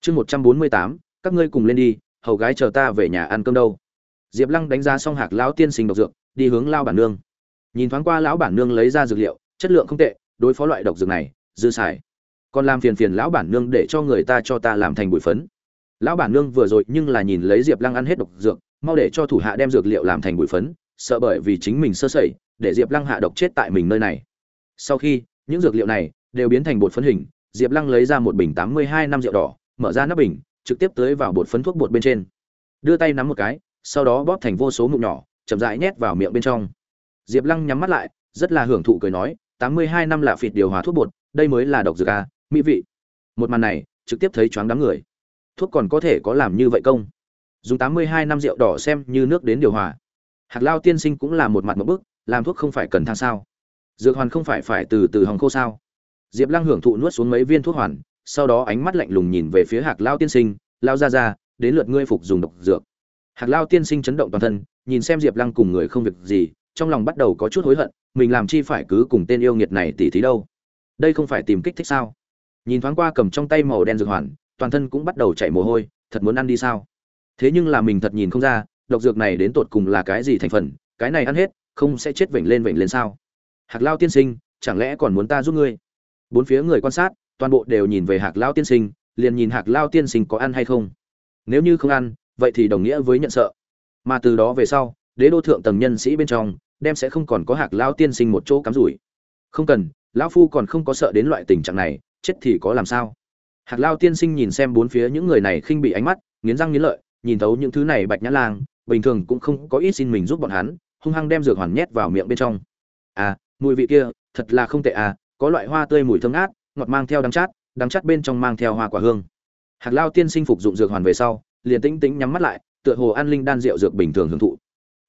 Chương một trăm bốn mươi tám, các ngươi cùng lên đi, hầu gái chờ ta về nhà ăn cơm đâu. Diệp lăng đánh giá xong hạc lão tiên sinh độc dược, đi hướng lao bản nương. Nhìn thoáng qua lão bản nương lấy ra dược liệu, chất lượng không tệ đối phó loại độc dược này, dư xài. Còn làm phiền phiền lão bản nương để cho người ta cho ta làm thành bụi phấn. Lão bản nương vừa rồi nhưng là nhìn lấy diệp lăng ăn hết độc dược, mau để cho thủ hạ đem dược liệu làm thành bụi phấn, sợ bởi vì chính mình sơ sẩy, để diệp lăng hạ độc chết tại mình nơi này. Sau khi, những dược liệu này đều biến thành bột phấn hình, diệp lăng lấy ra một bình tám mươi hai năm rượu đỏ, mở ra nắp bình, trực tiếp tới vào bột phấn thuốc bột bên trên. Đưa tay nắm một cái, sau đó bóp thành vô số mụn nhỏ, chậm rãi nhét vào miệng bên trong. Diệp lăng nhắm mắt lại, rất là hưởng thụ cười nói tám mươi hai năm là phịt điều hòa thuốc bột, đây mới là độc dược a mỹ vị. Một màn này, trực tiếp thấy choáng đám người. Thuốc còn có thể có làm như vậy công? Dùng tám mươi hai năm rượu đỏ xem như nước đến điều hòa. Hạc lao tiên sinh cũng là một mặt một bức, làm thuốc không phải cần thang sao? Dược hoàn không phải phải từ từ hòng khô sao? Diệp lăng hưởng thụ nuốt xuống mấy viên thuốc hoàn, sau đó ánh mắt lạnh lùng nhìn về phía hạc lao tiên sinh, lao ra ra đến lượt ngươi phục dùng độc dược. Hạc lao tiên sinh chấn động toàn thân, nhìn xem diệp lăng cùng người không việc gì, trong lòng bắt đầu có chút hối hận mình làm chi phải cứ cùng tên yêu nghiệt này tỉ thí đâu. Đây không phải tìm kích thích sao? Nhìn thoáng qua cầm trong tay màu đen dược hoàn, toàn thân cũng bắt đầu chảy mồ hôi, thật muốn ăn đi sao? Thế nhưng là mình thật nhìn không ra, độc dược này đến tột cùng là cái gì thành phần, cái này ăn hết, không sẽ chết vểnh lên vểnh lên sao? Hạc lao tiên sinh, chẳng lẽ còn muốn ta giúp ngươi? Bốn phía người quan sát, toàn bộ đều nhìn về hạc lao tiên sinh, liền nhìn hạc lao tiên sinh có ăn hay không. Nếu như không ăn, vậy thì đồng nghĩa với nhận sợ. Mà từ đó về sau, đế đô thượng tầng nhân sĩ bên trong đem sẽ không còn có hạc lao tiên sinh một chỗ cắm rủi. Không cần, lão phu còn không có sợ đến loại tình trạng này, chết thì có làm sao? Hạc lao tiên sinh nhìn xem bốn phía những người này khinh bị ánh mắt, nghiến răng nghiến lợi, nhìn thấu những thứ này bạch nhã lang, bình thường cũng không có ít xin mình giúp bọn hắn, hung hăng đem dược hoàn nhét vào miệng bên trong. À mùi vị kia, thật là không tệ à có loại hoa tươi mùi thơm ngát, ngọt mang theo đắng chát đắng chát bên trong mang theo hoa quả hương. Hạt lao tiên sinh phục dụng dược hoàn về sau, liền tĩnh tĩnh nhắm mắt lại, tựa hồ an linh đan rượu dược bình thường hưởng thụ.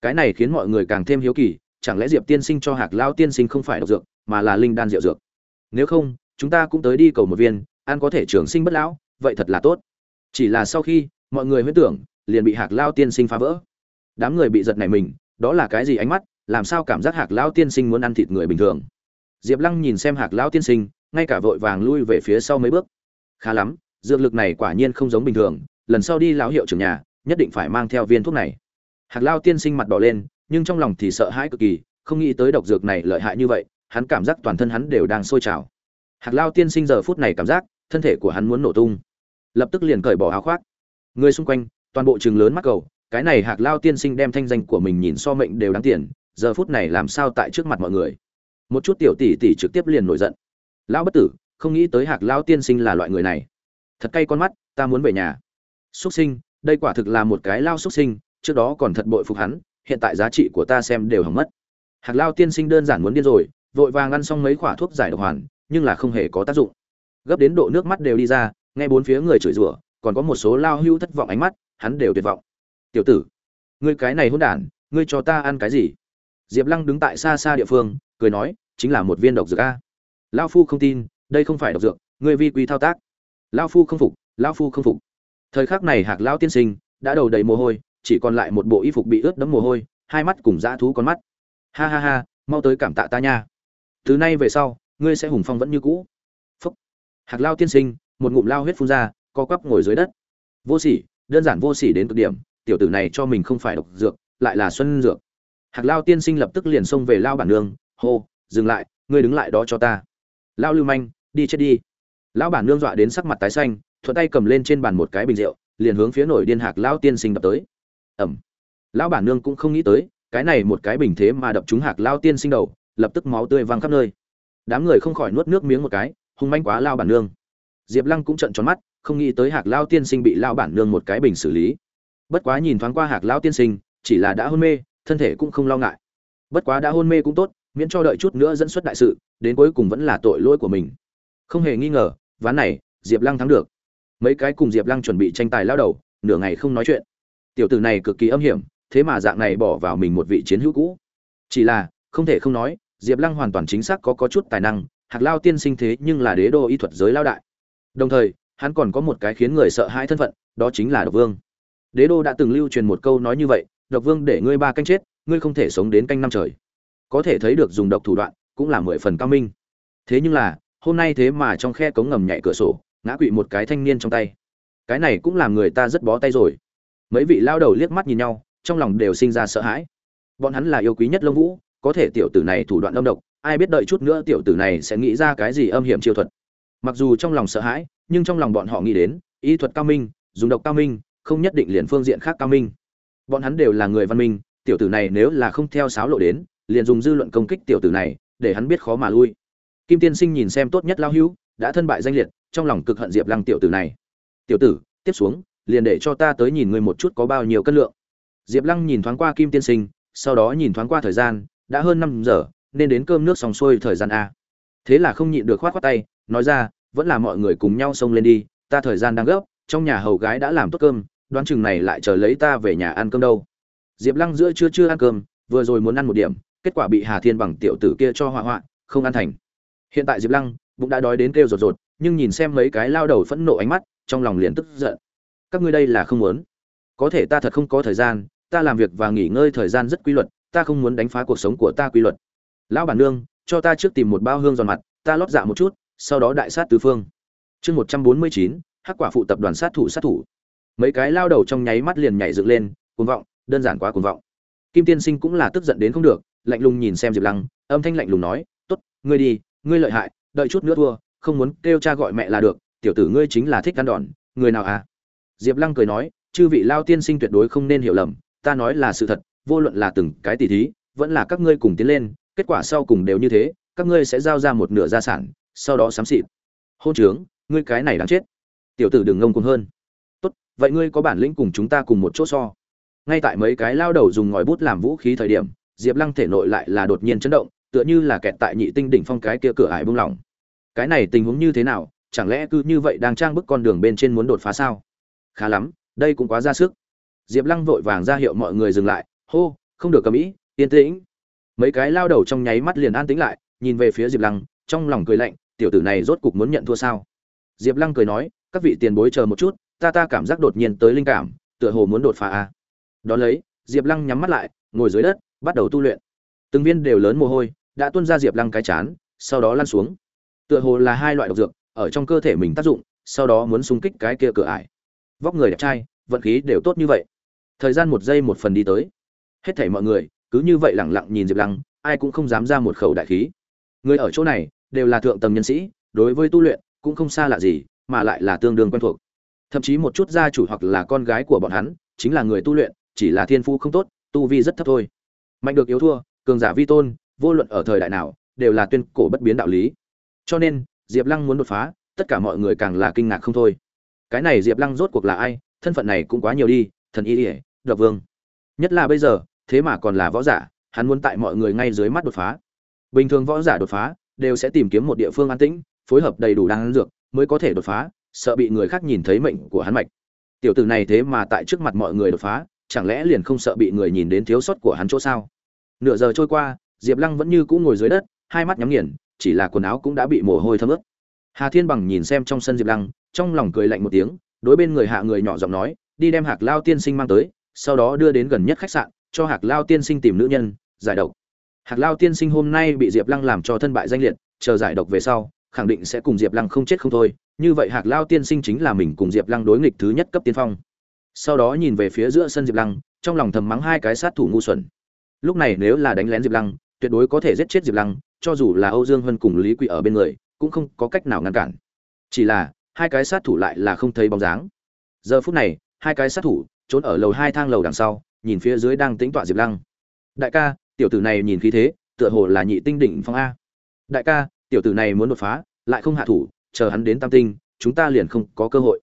Cái này khiến mọi người càng thêm hiếu kỳ chẳng lẽ diệp tiên sinh cho Hạc lao tiên sinh không phải độc dược, mà là linh đan rượu dược? Nếu không, chúng ta cũng tới đi cầu một viên, ăn có thể trường sinh bất lão, vậy thật là tốt. Chỉ là sau khi, mọi người huyết tưởng, liền bị hạc lao tiên sinh phá vỡ. Đám người bị giật này mình, đó là cái gì ánh mắt, làm sao cảm giác hạc lao tiên sinh muốn ăn thịt người bình thường? Diệp lăng nhìn xem hạc lao tiên sinh, ngay cả vội vàng lui về phía sau mấy bước. Khá lắm, dược lực này quả nhiên không giống bình thường, lần sau đi lão hiệu trưởng nhà, nhất định phải mang theo viên thuốc này. Hạc lao tiên sinh mặt đỏ lên nhưng trong lòng thì sợ hãi cực kỳ, không nghĩ tới độc dược này lợi hại như vậy, hắn cảm giác toàn thân hắn đều đang sôi trào. Hạc lao tiên sinh giờ phút này cảm giác, thân thể của hắn muốn nổ tung. Lập tức liền cởi bỏ áo khoác. Người xung quanh, toàn bộ trường lớn mắt cầu, cái này hạc lao tiên sinh đem thanh danh của mình nhìn so mệnh đều đáng tiền, giờ phút này làm sao tại trước mặt mọi người? Một chút tiểu tỷ tỷ trực tiếp liền nổi giận. Lão bất tử, không nghĩ tới hạc lao tiên sinh là loại người này. Thật cay con mắt, ta muốn về nhà. Xuất sinh, đây quả thực là một cái lao xuất sinh, trước đó còn thật bội phục hắn hiện tại giá trị của ta xem đều hỏng mất. Hạc lao tiên sinh đơn giản muốn điên rồi, vội vàng ăn xong mấy quả thuốc giải độc hoàn, nhưng là không hề có tác dụng. Gấp đến độ nước mắt đều đi ra, nghe bốn phía người chửi rủa, còn có một số lao hưu thất vọng ánh mắt, hắn đều tuyệt vọng. Tiểu tử, ngươi cái này hôn đản, ngươi cho ta ăn cái gì? Diệp lăng đứng tại xa xa địa phương, cười nói, chính là một viên độc dược a. Lao phu không tin, đây không phải độc dược, ngươi vi quy thao tác. Lao phu không phục, lao phu không phục. Thời khắc này hạc lao tiên sinh đã đầu đầy mồ hôi chỉ còn lại một bộ y phục bị ướt đẫm mồ hôi, hai mắt cùng dã thú con mắt. Ha ha ha, mau tới cảm tạ ta nha. Từ nay về sau, ngươi sẽ hùng phong vẫn như cũ. Phúc. Hạc lao tiên sinh, một ngụm lao huyết phun ra, co quắp ngồi dưới đất. Vô sỉ, đơn giản vô sỉ đến cực điểm, tiểu tử này cho mình không phải độc dược, lại là xuân dược. Hạc lao tiên sinh lập tức liền xông về lao bản nương, hô, dừng lại, ngươi đứng lại đó cho ta. Lao lưu manh, đi chết đi. Lão bản nương dọa đến sắc mặt tái xanh, thuận tay cầm lên trên bàn một cái bình rượu, liền hướng phía nổi điên hạc lao tiên sinh đập tới ẩm. Lão bản nương cũng không nghĩ tới, cái này một cái bình thế mà đập trúng hạc lao tiên sinh đầu, lập tức máu tươi văng khắp nơi. Đám người không khỏi nuốt nước miếng một cái, hung manh quá lao bản nương. Diệp lăng cũng trận tròn mắt, không nghĩ tới hạc lao tiên sinh bị lao bản nương một cái bình xử lý. Bất quá nhìn thoáng qua hạc lao tiên sinh, chỉ là đã hôn mê, thân thể cũng không lo ngại. Bất quá đã hôn mê cũng tốt, miễn cho đợi chút nữa dẫn xuất đại sự, đến cuối cùng vẫn là tội lỗi của mình. Không hề nghi ngờ, ván này, diệp lăng thắng được. Mấy cái cùng diệp lăng chuẩn bị tranh tài lao đầu, nửa ngày không nói chuyện tiểu tử này cực kỳ âm hiểm, thế mà dạng này bỏ vào mình một vị chiến hữu cũ. Chỉ là, không thể không nói, diệp lăng hoàn toàn chính xác có có chút tài năng, hạc lao tiên sinh thế nhưng là đế đô y thuật giới lao đại. Đồng thời, hắn còn có một cái khiến người sợ hãi thân phận, đó chính là độc vương. Đế đô đã từng lưu truyền một câu nói như vậy, độc vương để ngươi ba canh chết, ngươi không thể sống đến canh năm trời. Có thể thấy được dùng độc thủ đoạn cũng là mười phần cao minh. Thế nhưng là, hôm nay thế mà trong khe cống ngầm nhảy cửa sổ, ngã quỵ một cái thanh niên trong tay. Cái này cũng làm người ta rất bó tay rồi mấy vị lao đầu liếc mắt nhìn nhau, trong lòng đều sinh ra sợ hãi. Bọn hắn là yêu quý nhất lông vũ, có thể tiểu tử này thủ đoạn âm độc, ai biết đợi chút nữa tiểu tử này sẽ nghĩ ra cái gì âm hiểm chiêu thuật. Mặc dù trong lòng sợ hãi, nhưng trong lòng bọn họ nghĩ đến, y thuật cao minh, dùng độc cao minh, không nhất định liền phương diện khác cao minh. Bọn hắn đều là người văn minh, tiểu tử này nếu là không theo sáo lộ đến, liền dùng dư luận công kích tiểu tử này, để hắn biết khó mà lui. Kim tiên sinh nhìn xem tốt nhất lao hữu, đã thân bại danh liệt, trong lòng cực hận diệp lăng tiểu tử này. Tiểu tử, tiếp xuống liền để cho ta tới nhìn ngươi một chút có bao nhiêu cân lượng. Diệp lăng nhìn thoáng qua kim tiên sinh, sau đó nhìn thoáng qua thời gian, đã hơn năm giờ, nên đến cơm nước xong xuôi thời gian a. Thế là không nhịn được khoát khoát tay, nói ra, vẫn là mọi người cùng nhau xông lên đi, ta thời gian đang gấp, trong nhà hầu gái đã làm tốt cơm, đoán chừng này lại chờ lấy ta về nhà ăn cơm đâu. Diệp lăng giữa trưa chưa ăn cơm, vừa rồi muốn ăn một điểm, kết quả bị hà thiên bằng tiểu tử kia cho hỏa hoạn, không ăn thành. Hiện tại diệp lăng bụng đã đói đến kêu rột rột, nhưng nhìn xem mấy cái lao đầu phẫn nộ ánh mắt, trong lòng liền tức giận các ngươi đây là không muốn. Có thể ta thật không có thời gian, ta làm việc và nghỉ ngơi thời gian rất quy luật, ta không muốn đánh phá cuộc sống của ta quy luật. Lão bản nương, cho ta trước tìm một bao hương giòn mặt, ta lót dạ một chút, sau đó đại sát tứ phương. Chương một trăm bốn mươi chín, hắc quả phụ tập đoàn sát thủ sát thủ. Mấy cái lao đầu trong nháy mắt liền nhảy dựng lên, cuồng vọng, đơn giản quá cuồng vọng. Kim tiên sinh cũng là tức giận đến không được, lạnh lùng nhìn xem diệp lăng, âm thanh lạnh lùng nói, tốt, ngươi đi, ngươi lợi hại, đợi chút nữa thua, không muốn kêu cha gọi mẹ là được, tiểu tử ngươi chính là thích ăn đòn, người nào à? Diệp lăng cười nói, chư vị lao tiên sinh tuyệt đối không nên hiểu lầm, ta nói là sự thật, vô luận là từng cái tỷ thí, vẫn là các ngươi cùng tiến lên, kết quả sau cùng đều như thế, các ngươi sẽ giao ra một nửa gia sản, sau đó xám xịt. Hôn trướng, ngươi cái này đáng chết. Tiểu tử đừng ngông cuồng hơn. Tốt, vậy ngươi có bản lĩnh cùng chúng ta cùng một chỗ so. Ngay tại mấy cái lao đầu dùng ngòi bút làm vũ khí thời điểm, diệp lăng thể nội lại là đột nhiên chấn động, tựa như là kẹt tại nhị tinh đỉnh phong cái kia cửa ải bung lỏng. Cái này tình huống như thế nào, chẳng lẽ cứ như vậy đang trang bức con đường bên trên muốn đột phá sao? Khá lắm, đây cũng quá ra sức. Diệp lăng vội vàng ra hiệu mọi người dừng lại, hô, không được cầm ĩ yên tĩnh. Mấy cái lao đầu trong nháy mắt liền an tĩnh lại, nhìn về phía diệp lăng, trong lòng cười lạnh, tiểu tử này rốt cục muốn nhận thua sao? Diệp lăng cười nói, các vị tiền bối chờ một chút, ta ta cảm giác đột nhiên tới linh cảm, tựa hồ muốn đột phá a à. đón lấy, diệp lăng nhắm mắt lại, ngồi dưới đất, bắt đầu tu luyện. Từng viên đều lớn mồ hôi, đã tuôn ra diệp lăng cái chán, sau đó lăn xuống. Tựa hồ là hai loại độc dược, ở trong cơ thể mình tác dụng, sau đó muốn xung kích cái kia cửa ải vóc người đẹp trai, vận khí đều tốt như vậy. Thời gian một giây một phần đi tới. Hết thảy mọi người, cứ như vậy lẳng lặng nhìn diệp lăng, ai cũng không dám ra một khẩu đại khí. Người ở chỗ này, đều là thượng tầng nhân sĩ, đối với tu luyện cũng không xa lạ gì, mà lại là tương đương quen thuộc. Thậm chí một chút gia chủ hoặc là con gái của bọn hắn, chính là người tu luyện, chỉ là thiên phú không tốt, tu vi rất thấp thôi. Mạnh được yếu thua, cường giả vi tôn, vô luận ở thời đại nào, đều là tuyên cổ bất biến đạo lý. Cho nên, diệp lăng muốn đột phá, tất cả mọi người càng là kinh ngạc không thôi cái này diệp lăng rốt cuộc là ai, thân phận này cũng quá nhiều đi, thần y ỉa độc vương. Nhất là bây giờ, thế mà còn là võ giả, hắn muốn tại mọi người ngay dưới mắt đột phá. Bình thường võ giả đột phá, đều sẽ tìm kiếm một địa phương an tĩnh, phối hợp đầy đủ đan dược, mới có thể đột phá, sợ bị người khác nhìn thấy mệnh của hắn mạch. Tiểu tử này thế mà tại trước mặt mọi người đột phá, chẳng lẽ liền không sợ bị người nhìn đến thiếu sót của hắn chỗ sao? Nửa giờ trôi qua, diệp lăng vẫn như cũ ngồi dưới đất, hai mắt nhắm nghiền, chỉ là quần áo cũng đã bị mồ hôi thấm ướt hà thiên bằng nhìn xem trong sân diệp lăng, trong lòng cười lạnh một tiếng, đối bên người hạ người nhỏ giọng nói, đi đem hạc lao tiên sinh mang tới, sau đó đưa đến gần nhất khách sạn, cho hạc lao tiên sinh tìm nữ nhân, giải độc. Hạc lao tiên sinh hôm nay bị diệp lăng làm cho thân bại danh liệt, chờ giải độc về sau, khẳng định sẽ cùng diệp lăng không chết không thôi. Như vậy hạc lao tiên sinh chính là mình cùng diệp lăng đối nghịch thứ nhất cấp tiên phong. Sau đó nhìn về phía giữa sân diệp lăng, trong lòng thầm mắng hai cái sát thủ ngu xuẩn. Lúc này nếu là đánh lén diệp lăng, tuyệt đối có thể giết chết diệp lăng, cho dù là âu dương hân cùng lý quỷ ở bên người cũng không có cách nào ngăn cản. Chỉ là, hai cái sát thủ lại là không thấy bóng dáng. Giờ phút này, hai cái sát thủ trốn ở lầu hai thang lầu đằng sau, nhìn phía dưới đang tính tọa diệp lăng. Đại ca, tiểu tử này nhìn khí thế, tựa hồ là nhị tinh đỉnh phong a. Đại ca, tiểu tử này muốn đột phá, lại không hạ thủ, chờ hắn đến tam tinh, chúng ta liền không có cơ hội.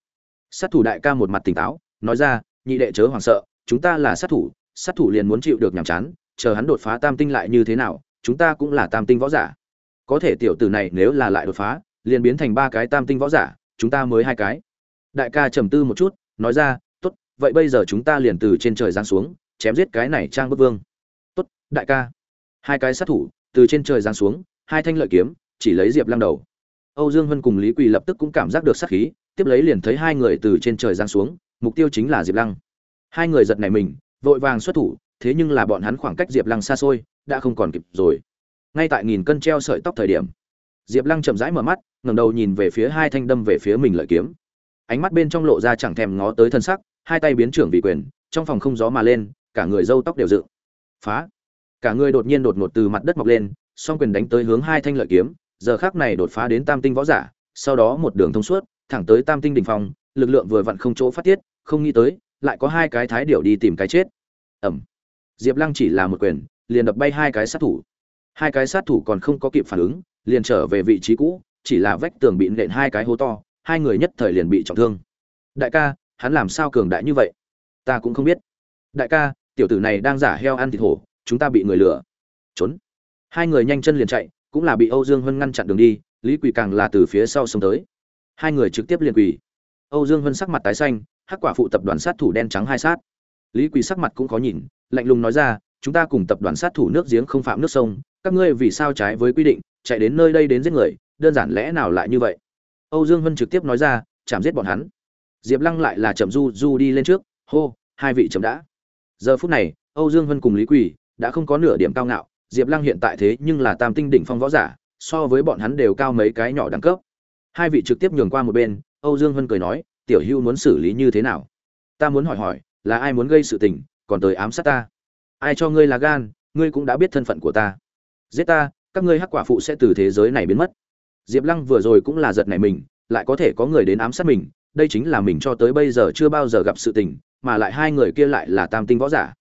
Sát thủ đại ca một mặt tỉnh táo, nói ra, nhị đệ chớ hoảng sợ, chúng ta là sát thủ sát thủ liền muốn chịu được nhàm chán, chờ hắn đột phá tam tinh lại như thế nào, chúng ta cũng là tam tinh võ giả có thể tiểu tử này nếu là lại đột phá, liền biến thành ba cái tam tinh võ giả, chúng ta mới hai cái. Đại ca trầm tư một chút, nói ra, tốt, vậy bây giờ chúng ta liền từ trên trời giáng xuống, chém giết cái này trang bức vương. Tốt, đại ca. Hai cái sát thủ từ trên trời giáng xuống, hai thanh lợi kiếm, chỉ lấy diệp lăng đầu. Âu dương vân cùng lý quỳ lập tức cũng cảm giác được sát khí, tiếp lấy liền thấy hai người từ trên trời giáng xuống, mục tiêu chính là diệp lăng. Hai người giật nảy mình, vội vàng xuất thủ, thế nhưng là bọn hắn khoảng cách diệp lăng xa xôi, đã không còn kịp rồi ngay tại nghìn cân treo sợi tóc thời điểm, diệp lăng chậm rãi mở mắt, ngẩng đầu nhìn về phía hai thanh đâm về phía mình lợi kiếm. Ánh mắt bên trong lộ ra chẳng thèm ngó tới thân sắc, hai tay biến trưởng vị quyền, trong phòng không gió mà lên, cả người râu tóc đều dựng. Phá! Cả người đột nhiên đột ngột từ mặt đất mọc lên, song quyền đánh tới hướng hai thanh lợi kiếm, giờ khác này đột phá đến tam tinh võ giả, sau đó một đường thông suốt, thẳng tới tam tinh đỉnh phòng lực lượng vừa vặn không chỗ phát tiết, không nghĩ tới, lại có hai cái thái điệu đi tìm cái chết. Ẩm diệp lăng chỉ là một quyền, liền đập bay hai cái sát thủ hai cái sát thủ còn không có kịp phản ứng, liền trở về vị trí cũ, chỉ là vách tường bị nện hai cái hố to, hai người nhất thời liền bị trọng thương. Đại ca, hắn làm sao cường đại như vậy? Ta cũng không biết. Đại ca, tiểu tử này đang giả heo ăn thịt hổ, chúng ta bị người lừa. Trốn. Hai người nhanh chân liền chạy, cũng là bị âu dương hân ngăn chặn đường đi, lý quỳ càng là từ phía sau xông tới. Hai người trực tiếp liền quỳ. Âu dương hân sắc mặt tái xanh, hắc quả phụ tập đoàn sát thủ đen trắng hai sát. Lý quỳ sắc mặt cũng có nhìn, lạnh lùng nói ra chúng ta cùng tập đoàn sát thủ nước giếng không phạm nước sông, các ngươi vì sao trái với quy định, chạy đến nơi đây đến giết người, đơn giản lẽ nào lại như vậy? Âu dương vân trực tiếp nói ra, chạm giết bọn hắn. Diệp lăng lại là chậm du du đi lên trước, hô, hai vị chậm đã. Giờ phút này, âu dương vân cùng lý quỳ đã không có nửa điểm cao ngạo, diệp lăng hiện tại thế nhưng là tam tinh đỉnh phong võ giả, so với bọn hắn đều cao mấy cái nhỏ đẳng cấp. Hai vị trực tiếp nhường qua một bên, âu dương vân cười nói, tiểu hưu muốn xử lý như thế nào? Ta muốn hỏi hỏi, là ai muốn gây sự tình, còn tới ám sát ta? Ai cho ngươi là gan, ngươi cũng đã biết thân phận của ta. Giết ta, các ngươi hắc quả phụ sẽ từ thế giới này biến mất. Diệp lăng vừa rồi cũng là giật này mình, lại có thể có người đến ám sát mình, đây chính là mình cho tới bây giờ chưa bao giờ gặp sự tình, mà lại hai người kia lại là tam tinh võ giả.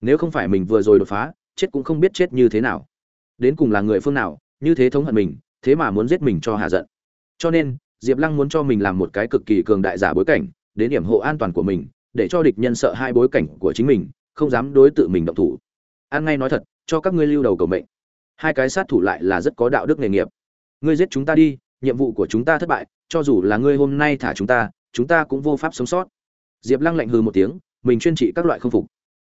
Nếu không phải mình vừa rồi đột phá, chết cũng không biết chết như thế nào. Đến cùng là người phương nào, như thế thống hận mình, thế mà muốn giết mình cho hạ giận. Cho nên, diệp lăng muốn cho mình làm một cái cực kỳ cường đại giả bối cảnh, đến điểm hộ an toàn của mình, để cho địch nhân sợ hai bối cảnh của chính mình không dám đối tự mình động thủ. An ngay nói thật, cho các ngươi lưu đầu cầu mệnh. Hai cái sát thủ lại là rất có đạo đức nghề nghiệp. Ngươi giết chúng ta đi, nhiệm vụ của chúng ta thất bại, cho dù là ngươi hôm nay thả chúng ta chúng ta cũng vô pháp sống sót. Diệp lăng lạnh hừ một tiếng, mình chuyên trị các loại không phục.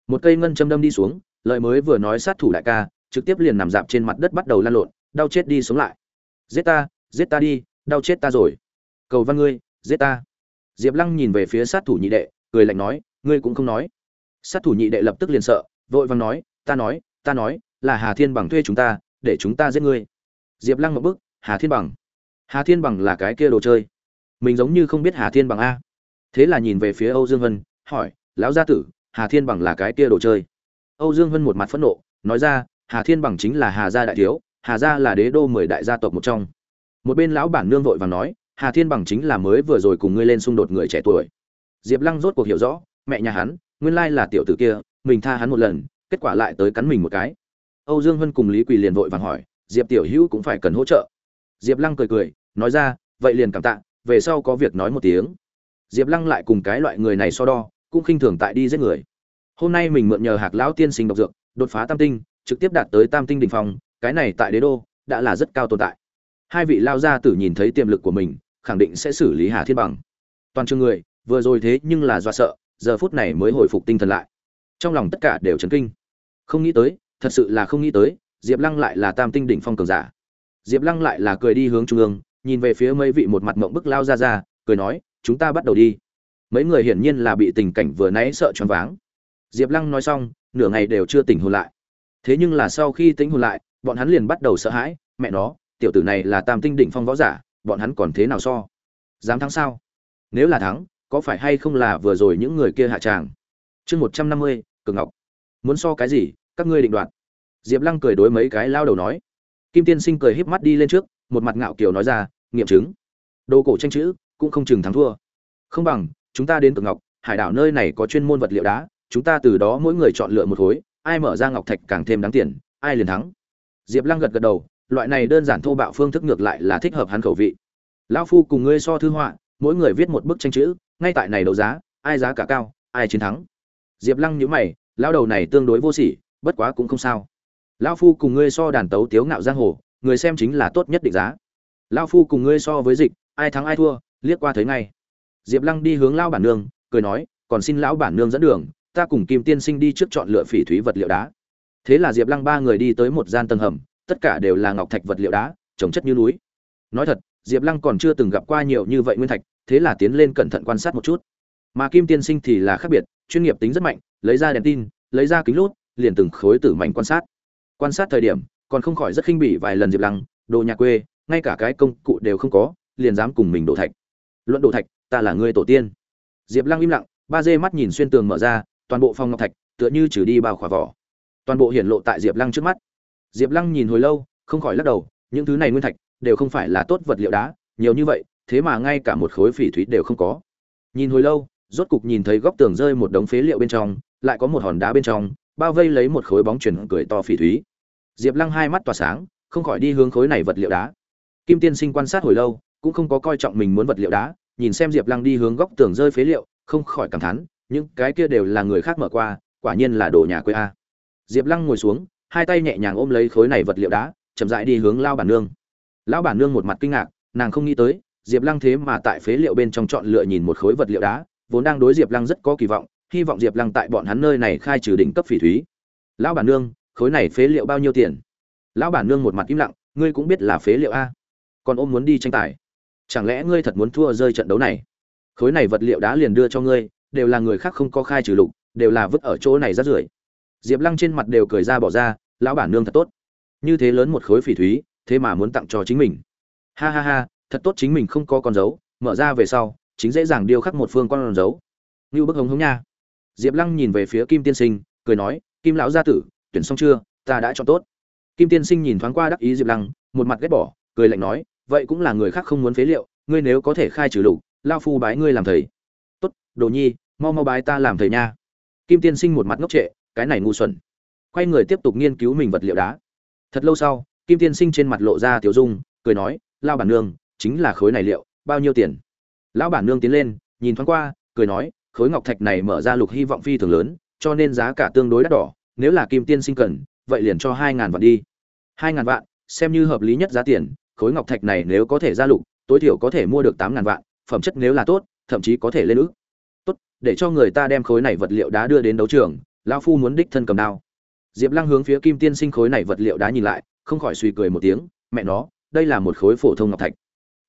Một cây ngân châm đâm đi xuống lợi mới vừa nói sát thủ đại ca, trực tiếp liền nằm dạp trên mặt đất bắt đầu lăn lộn, đau chết đi sống lại. Giết ta giết ta đi, đau chết ta rồi. Cầu văn ngươi, giết ta. Diệp lăng nhìn về phía sát thủ nhị đệ, cười lạnh nói, ngươi cũng không nói sát thủ nhị đệ lập tức liền sợ, vội vàng nói, ta nói ta nói, là hà thiên bằng thuê chúng ta, để chúng ta giết ngươi. Diệp lăng một bức, hà thiên bằng? Hà thiên bằng là cái kia đồ chơi? Mình giống như không biết hà thiên bằng a. Thế là nhìn về phía âu dương vân, hỏi, lão gia tử, hà thiên bằng là cái kia đồ chơi? Âu dương vân một mặt phẫn nộ, nói ra, hà thiên bằng chính là hà gia đại thiếu, hà gia là đế đô mười đại gia tộc một trong. Một bên lão bản nương vội vàng nói, hà thiên bằng chính là mới vừa rồi cùng ngươi lên xung đột người trẻ tuổi. Diệp lăng rốt cuộc hiểu rõ, mẹ nhà hắn nguyên lai là tiểu tử kia, mình tha hắn một lần, kết quả lại tới cắn mình một cái. Âu dương hân cùng lý quỳ liền vội vàng hỏi, diệp tiểu hữu cũng phải cần hỗ trợ. Diệp lăng cười cười, nói ra, vậy liền cảm tạ, về sau có việc nói một tiếng. Diệp lăng lại cùng cái loại người này so đo, cũng khinh thường tại đi giết người. Hôm nay mình mượn nhờ hạc lão tiên sinh độc dược, đột phá tam tinh, trực tiếp đạt tới tam tinh đ ỉ n h phòng cái này tại đế đô, đã là rất cao tồn tại. Hai vị lao gia tử nhìn thấy tiềm lực của mình, khẳng định sẽ xử lý hà thiên bằng. Toàn trường người, vừa rồi thế nhưng là do sợ giờ phút này mới hồi phục tinh thần lại. Trong lòng tất cả đều chấn kinh. Không nghĩ tới, thật sự là không nghĩ tới, diệp lăng lại là tam tinh đỉnh phong cường giả. Diệp lăng lại là cười đi hướng trung ương, nhìn về phía mấy vị một mặt mộng bức lao ra ra, cười nói, chúng ta bắt đầu đi. Mấy người hiển nhiên là bị tình cảnh vừa nãy sợ choáng váng. Diệp lăng nói xong, nửa ngày đều chưa tỉnh hồn lại. Thế nhưng là sau khi tỉnh hồn lại, bọn hắn liền bắt đầu sợ hãi, mẹ nó, tiểu tử này là tam tinh đỉnh phong võ giả, bọn hắn còn thế nào so? Dám thắng sao? Nếu là thắng có phải hay không là vừa rồi những người kia hạ tràng? Chương một trăm năm mươi, cường ngọc. Muốn so cái gì, các ngươi định đoạt. Diệp lăng cười đối mấy cái lao đầu nói. Kim tiên sinh cười híp mắt đi lên trước, một mặt ngạo kiều nói ra, nghiệm chứng. Đồ cổ tranh chữ, cũng không chừng thắng thua. Không bằng, chúng ta đến từ ngọc, hải đảo nơi này có chuyên môn vật liệu đá, chúng ta từ đó mỗi người chọn lựa một khối, ai mở ra ngọc thạch càng thêm đáng tiền, ai liền thắng. Diệp lăng gật gật đầu, loại này đơn giản thô bạo phương thức ngược lại là thích hợp hắn khẩu vị. Lão phu cùng ngươi so thư họa, mỗi người viết một bức tranh chữ ngay tại này đấu giá, ai giá cả cao, ai chiến thắng. Diệp lăng nhíu mày, lão đầu này tương đối vô sỉ, bất quá cũng không sao. Lão phu cùng ngươi so đàn tấu tiếu ngạo giang hồ, người xem chính là tốt nhất định giá. Lão phu cùng ngươi so với dịch, ai thắng ai thua, liếc qua thấy ngay. Diệp lăng đi hướng lão bản nương, cười nói, còn xin lão bản nương dẫn đường, ta cùng kim tiên sinh đi trước chọn lựa phỉ thúy vật liệu đá. Thế là diệp lăng ba người đi tới một gian tầng hầm, tất cả đều là ngọc thạch vật liệu đá, trồng chất như núi. Nói thật, diệp lăng còn chưa từng gặp qua nhiều như vậy nguyên thạch thế là tiến lên cẩn thận quan sát một chút. Mà kim tiên sinh thì là khác biệt, chuyên nghiệp tính rất mạnh, lấy ra đèn tin, lấy ra kính lút, liền từng khối tử mảnh quan sát. Quan sát thời điểm, còn không khỏi rất khinh bỉ vài lần diệp lăng, đồ nhà quê, ngay cả cái công cụ đều không có, liền dám cùng mình đổ thạch. Luận đổ thạch, ta là người tổ tiên. Diệp lăng im lặng, ba dê mắt nhìn xuyên tường mở ra, toàn bộ phòng ngọc thạch, tựa như trừ đi bao khỏa vỏ. Toàn bộ hiển lộ tại diệp lăng trước mắt. Diệp lăng nhìn hồi lâu, không khỏi lắc đầu, những thứ này nguyên thạch đều không phải là tốt vật liệu đá, nhiều như vậy thế mà ngay cả một khối phỉ thúy đều không có. Nhìn hồi lâu, rốt cục nhìn thấy góc tường rơi một đống phế liệu bên trong, lại có một hòn đá bên trong, bao vây lấy một khối bóng chuyển cười to phỉ thúy. Diệp lăng hai mắt tỏa sáng, không khỏi đi hướng khối này vật liệu đá. Kim tiên sinh quan sát hồi lâu, cũng không có coi trọng mình muốn vật liệu đá, nhìn xem diệp lăng đi hướng góc tường rơi phế liệu, không khỏi cảm thán, những cái kia đều là người khác mở qua, quả nhiên là đồ nhà quê a. Diệp lăng ngồi xuống, hai tay nhẹ nhàng ôm lấy khối này vật liệu đá, chậm rãi đi hướng lao bản nương. Lão bản nương một mặt kinh ngạc, nàng không nghĩ tới diệp lăng thế mà tại phế liệu bên trong chọn lựa nhìn một khối vật liệu đá, vốn đang đối diệp lăng rất có kỳ vọng, hy vọng diệp lăng tại bọn hắn nơi này khai trừ đỉnh cấp phỉ thúy. Lão bản nương, khối này phế liệu bao nhiêu tiền? Lão bản nương một mặt im lặng, ngươi cũng biết là phế liệu a? Còn ôm muốn đi tranh tài. Chẳng lẽ ngươi thật muốn thua rơi trận đấu này? Khối này vật liệu đá liền đưa cho ngươi, đều là người khác không có khai trừ lục, đều là vứt ở chỗ này rác rưởi. Diệp lăng trên mặt đều cười ra bỏ ra, lão bản nương thật tốt. Như thế lớn một khối phỉ thúy, thế mà muốn tặng cho chính mình. Ha ha ha thật tốt chính mình không có con dấu, mở ra về sau, chính dễ dàng điêu khắc một phương con dấu. Như bức hống hống nha. Diệp lăng nhìn về phía kim tiên sinh, cười nói, kim lão gia tử, tuyển xong chưa? Ta đã chọn tốt. Kim tiên sinh nhìn thoáng qua đắc ý diệp lăng, một mặt ghét bỏ, cười lạnh nói, vậy cũng là người khác không muốn phế liệu, ngươi nếu có thể khai trừ lục, lao phu bái ngươi làm thầy. Tốt, đồ nhi, mau mau bái ta làm thầy nha. Kim tiên sinh một mặt ngốc trệ, cái này ngu xuẩn. Quay người tiếp tục nghiên cứu mình vật liệu đá. Thật lâu sau, kim tiên sinh trên mặt lộ ra tiểu dung, cười nói, lao bản nương chính là khối này liệu, bao nhiêu tiền? Lão bản nương tiến lên, nhìn thoáng qua, cười nói, khối ngọc thạch này mở ra lục hy vọng phi thường lớn, cho nên giá cả tương đối đắt đỏ, nếu là kim tiên sinh cần, vậy liền cho hai ngàn vạn đi. hai ngàn vạn, xem như hợp lý nhất giá tiền, khối ngọc thạch này nếu có thể ra lục, tối thiểu có thể mua được tám ngàn vạn, phẩm chất nếu là tốt, thậm chí có thể lên ước. Tốt, để cho người ta đem khối này vật liệu đá đưa đến đấu trường, lão phu muốn đích thân cầm đao. Diệp lăng hướng phía kim tiên sinh khối này vật liệu đá nhìn lại, không khỏi suy cười một tiếng, mẹ nó, đây là một khối phổ thông ngọc thạch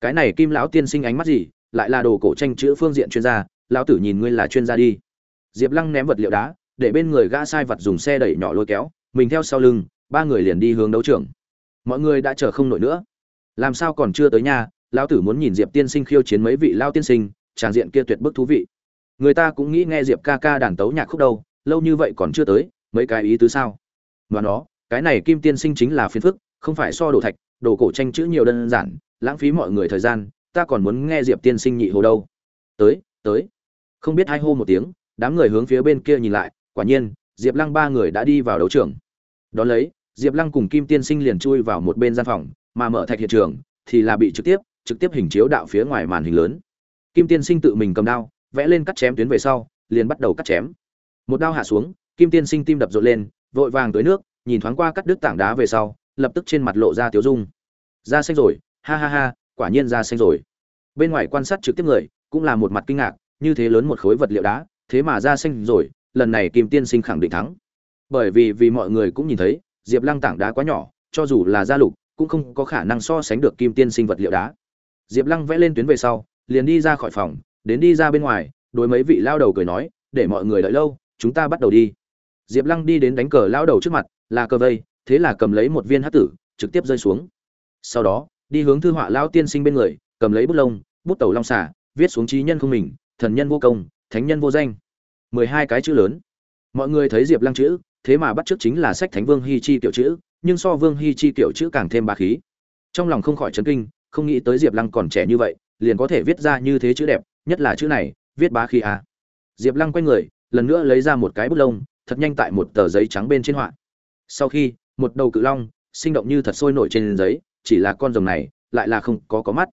cái này kim lão tiên sinh ánh mắt gì, lại là đồ cổ tranh chữ phương diện chuyên gia, lão tử nhìn ngươi là chuyên gia đi. Diệp lăng ném vật liệu đá, để bên người gã sai vật dùng xe đẩy nhỏ lôi kéo, mình theo sau lưng, ba người liền đi hướng đấu trường. Mọi người đã chờ không nổi nữa. Làm sao còn chưa tới nhà, lão tử muốn nhìn diệp tiên sinh khiêu chiến mấy vị lao tiên sinh, tràng diện kia tuyệt bức thú vị. Người ta cũng nghĩ nghe diệp ca ca đàn tấu nhạc khúc đâu, lâu như vậy còn chưa tới, mấy cái ý tứ sao? Và nó, cái này kim tiên sinh chính là phiền phức, không phải so đồ thạch, đồ cổ tranh chữ nhiều đơn giản lãng phí mọi người thời gian, ta còn muốn nghe diệp tiên sinh nhị hồ đâu. Tới tới. Không biết hai hô một tiếng, đám người hướng phía bên kia nhìn lại, quả nhiên, diệp lăng ba người đã đi vào đấu trường. Đón lấy, diệp lăng cùng kim tiên sinh liền chui vào một bên gian phòng, mà mở thạch hiện trường, thì là bị trực tiếp trực tiếp hình chiếu đạo phía ngoài màn hình lớn. Kim tiên sinh tự mình cầm đao, vẽ lên cắt chém tuyến về sau, liền bắt đầu cắt chém. Một đao hạ xuống, kim tiên sinh tim đập rộn lên, vội vàng tới nước, nhìn thoáng qua cắt đứt tảng đá về sau, lập tức trên mặt lộ ra tiếu dung. Ra xanh rồi ha ha ha, quả nhiên ra xanh rồi. Bên ngoài quan sát trực tiếp người, cũng là một mặt kinh ngạc, như thế lớn một khối vật liệu đá, thế mà ra xanh rồi, lần này kim tiên sinh khẳng định thắng. Bởi vì vì mọi người cũng nhìn thấy, diệp lăng tảng đá quá nhỏ, cho dù là gia lục, cũng không có khả năng so sánh được kim tiên sinh vật liệu đá. Diệp lăng vẽ lên tuyến về sau, liền đi ra khỏi phòng, đến đi ra bên ngoài, đối mấy vị lao đầu cười nói, để mọi người đợi lâu, chúng ta bắt đầu đi. Diệp lăng đi đến đánh cờ lao đầu trước mặt, là cờ vây, thế là cầm lấy một viên hát tử, trực tiếp rơi xuống. Sau đó đi hướng thư họa lao tiên sinh bên người, cầm lấy bút lông, bút tẩu long xả viết xuống trí nhân không mình, thần nhân vô công, thánh nhân vô danh. Mười hai cái chữ lớn. Mọi người thấy diệp lăng chữ, thế mà bắt t r ư ớ c chính là sách thánh vương hy chi tiểu chữ, nhưng so vương hy chi tiểu chữ càng thêm bà khí. Trong lòng không khỏi chấn kinh, không nghĩ tới diệp lăng còn trẻ như vậy, liền có thể viết ra như thế chữ đẹp, nhất là chữ này, viết bá khí à. diệp lăng quay người, lần nữa lấy ra một cái bút lông, thật nhanh tại một tờ giấy trắng bên trên họa. Sau khi, một đầu cự long, sinh động như thật sôi nổi trên giấy chỉ là con rồng này, lại là không có có mắt.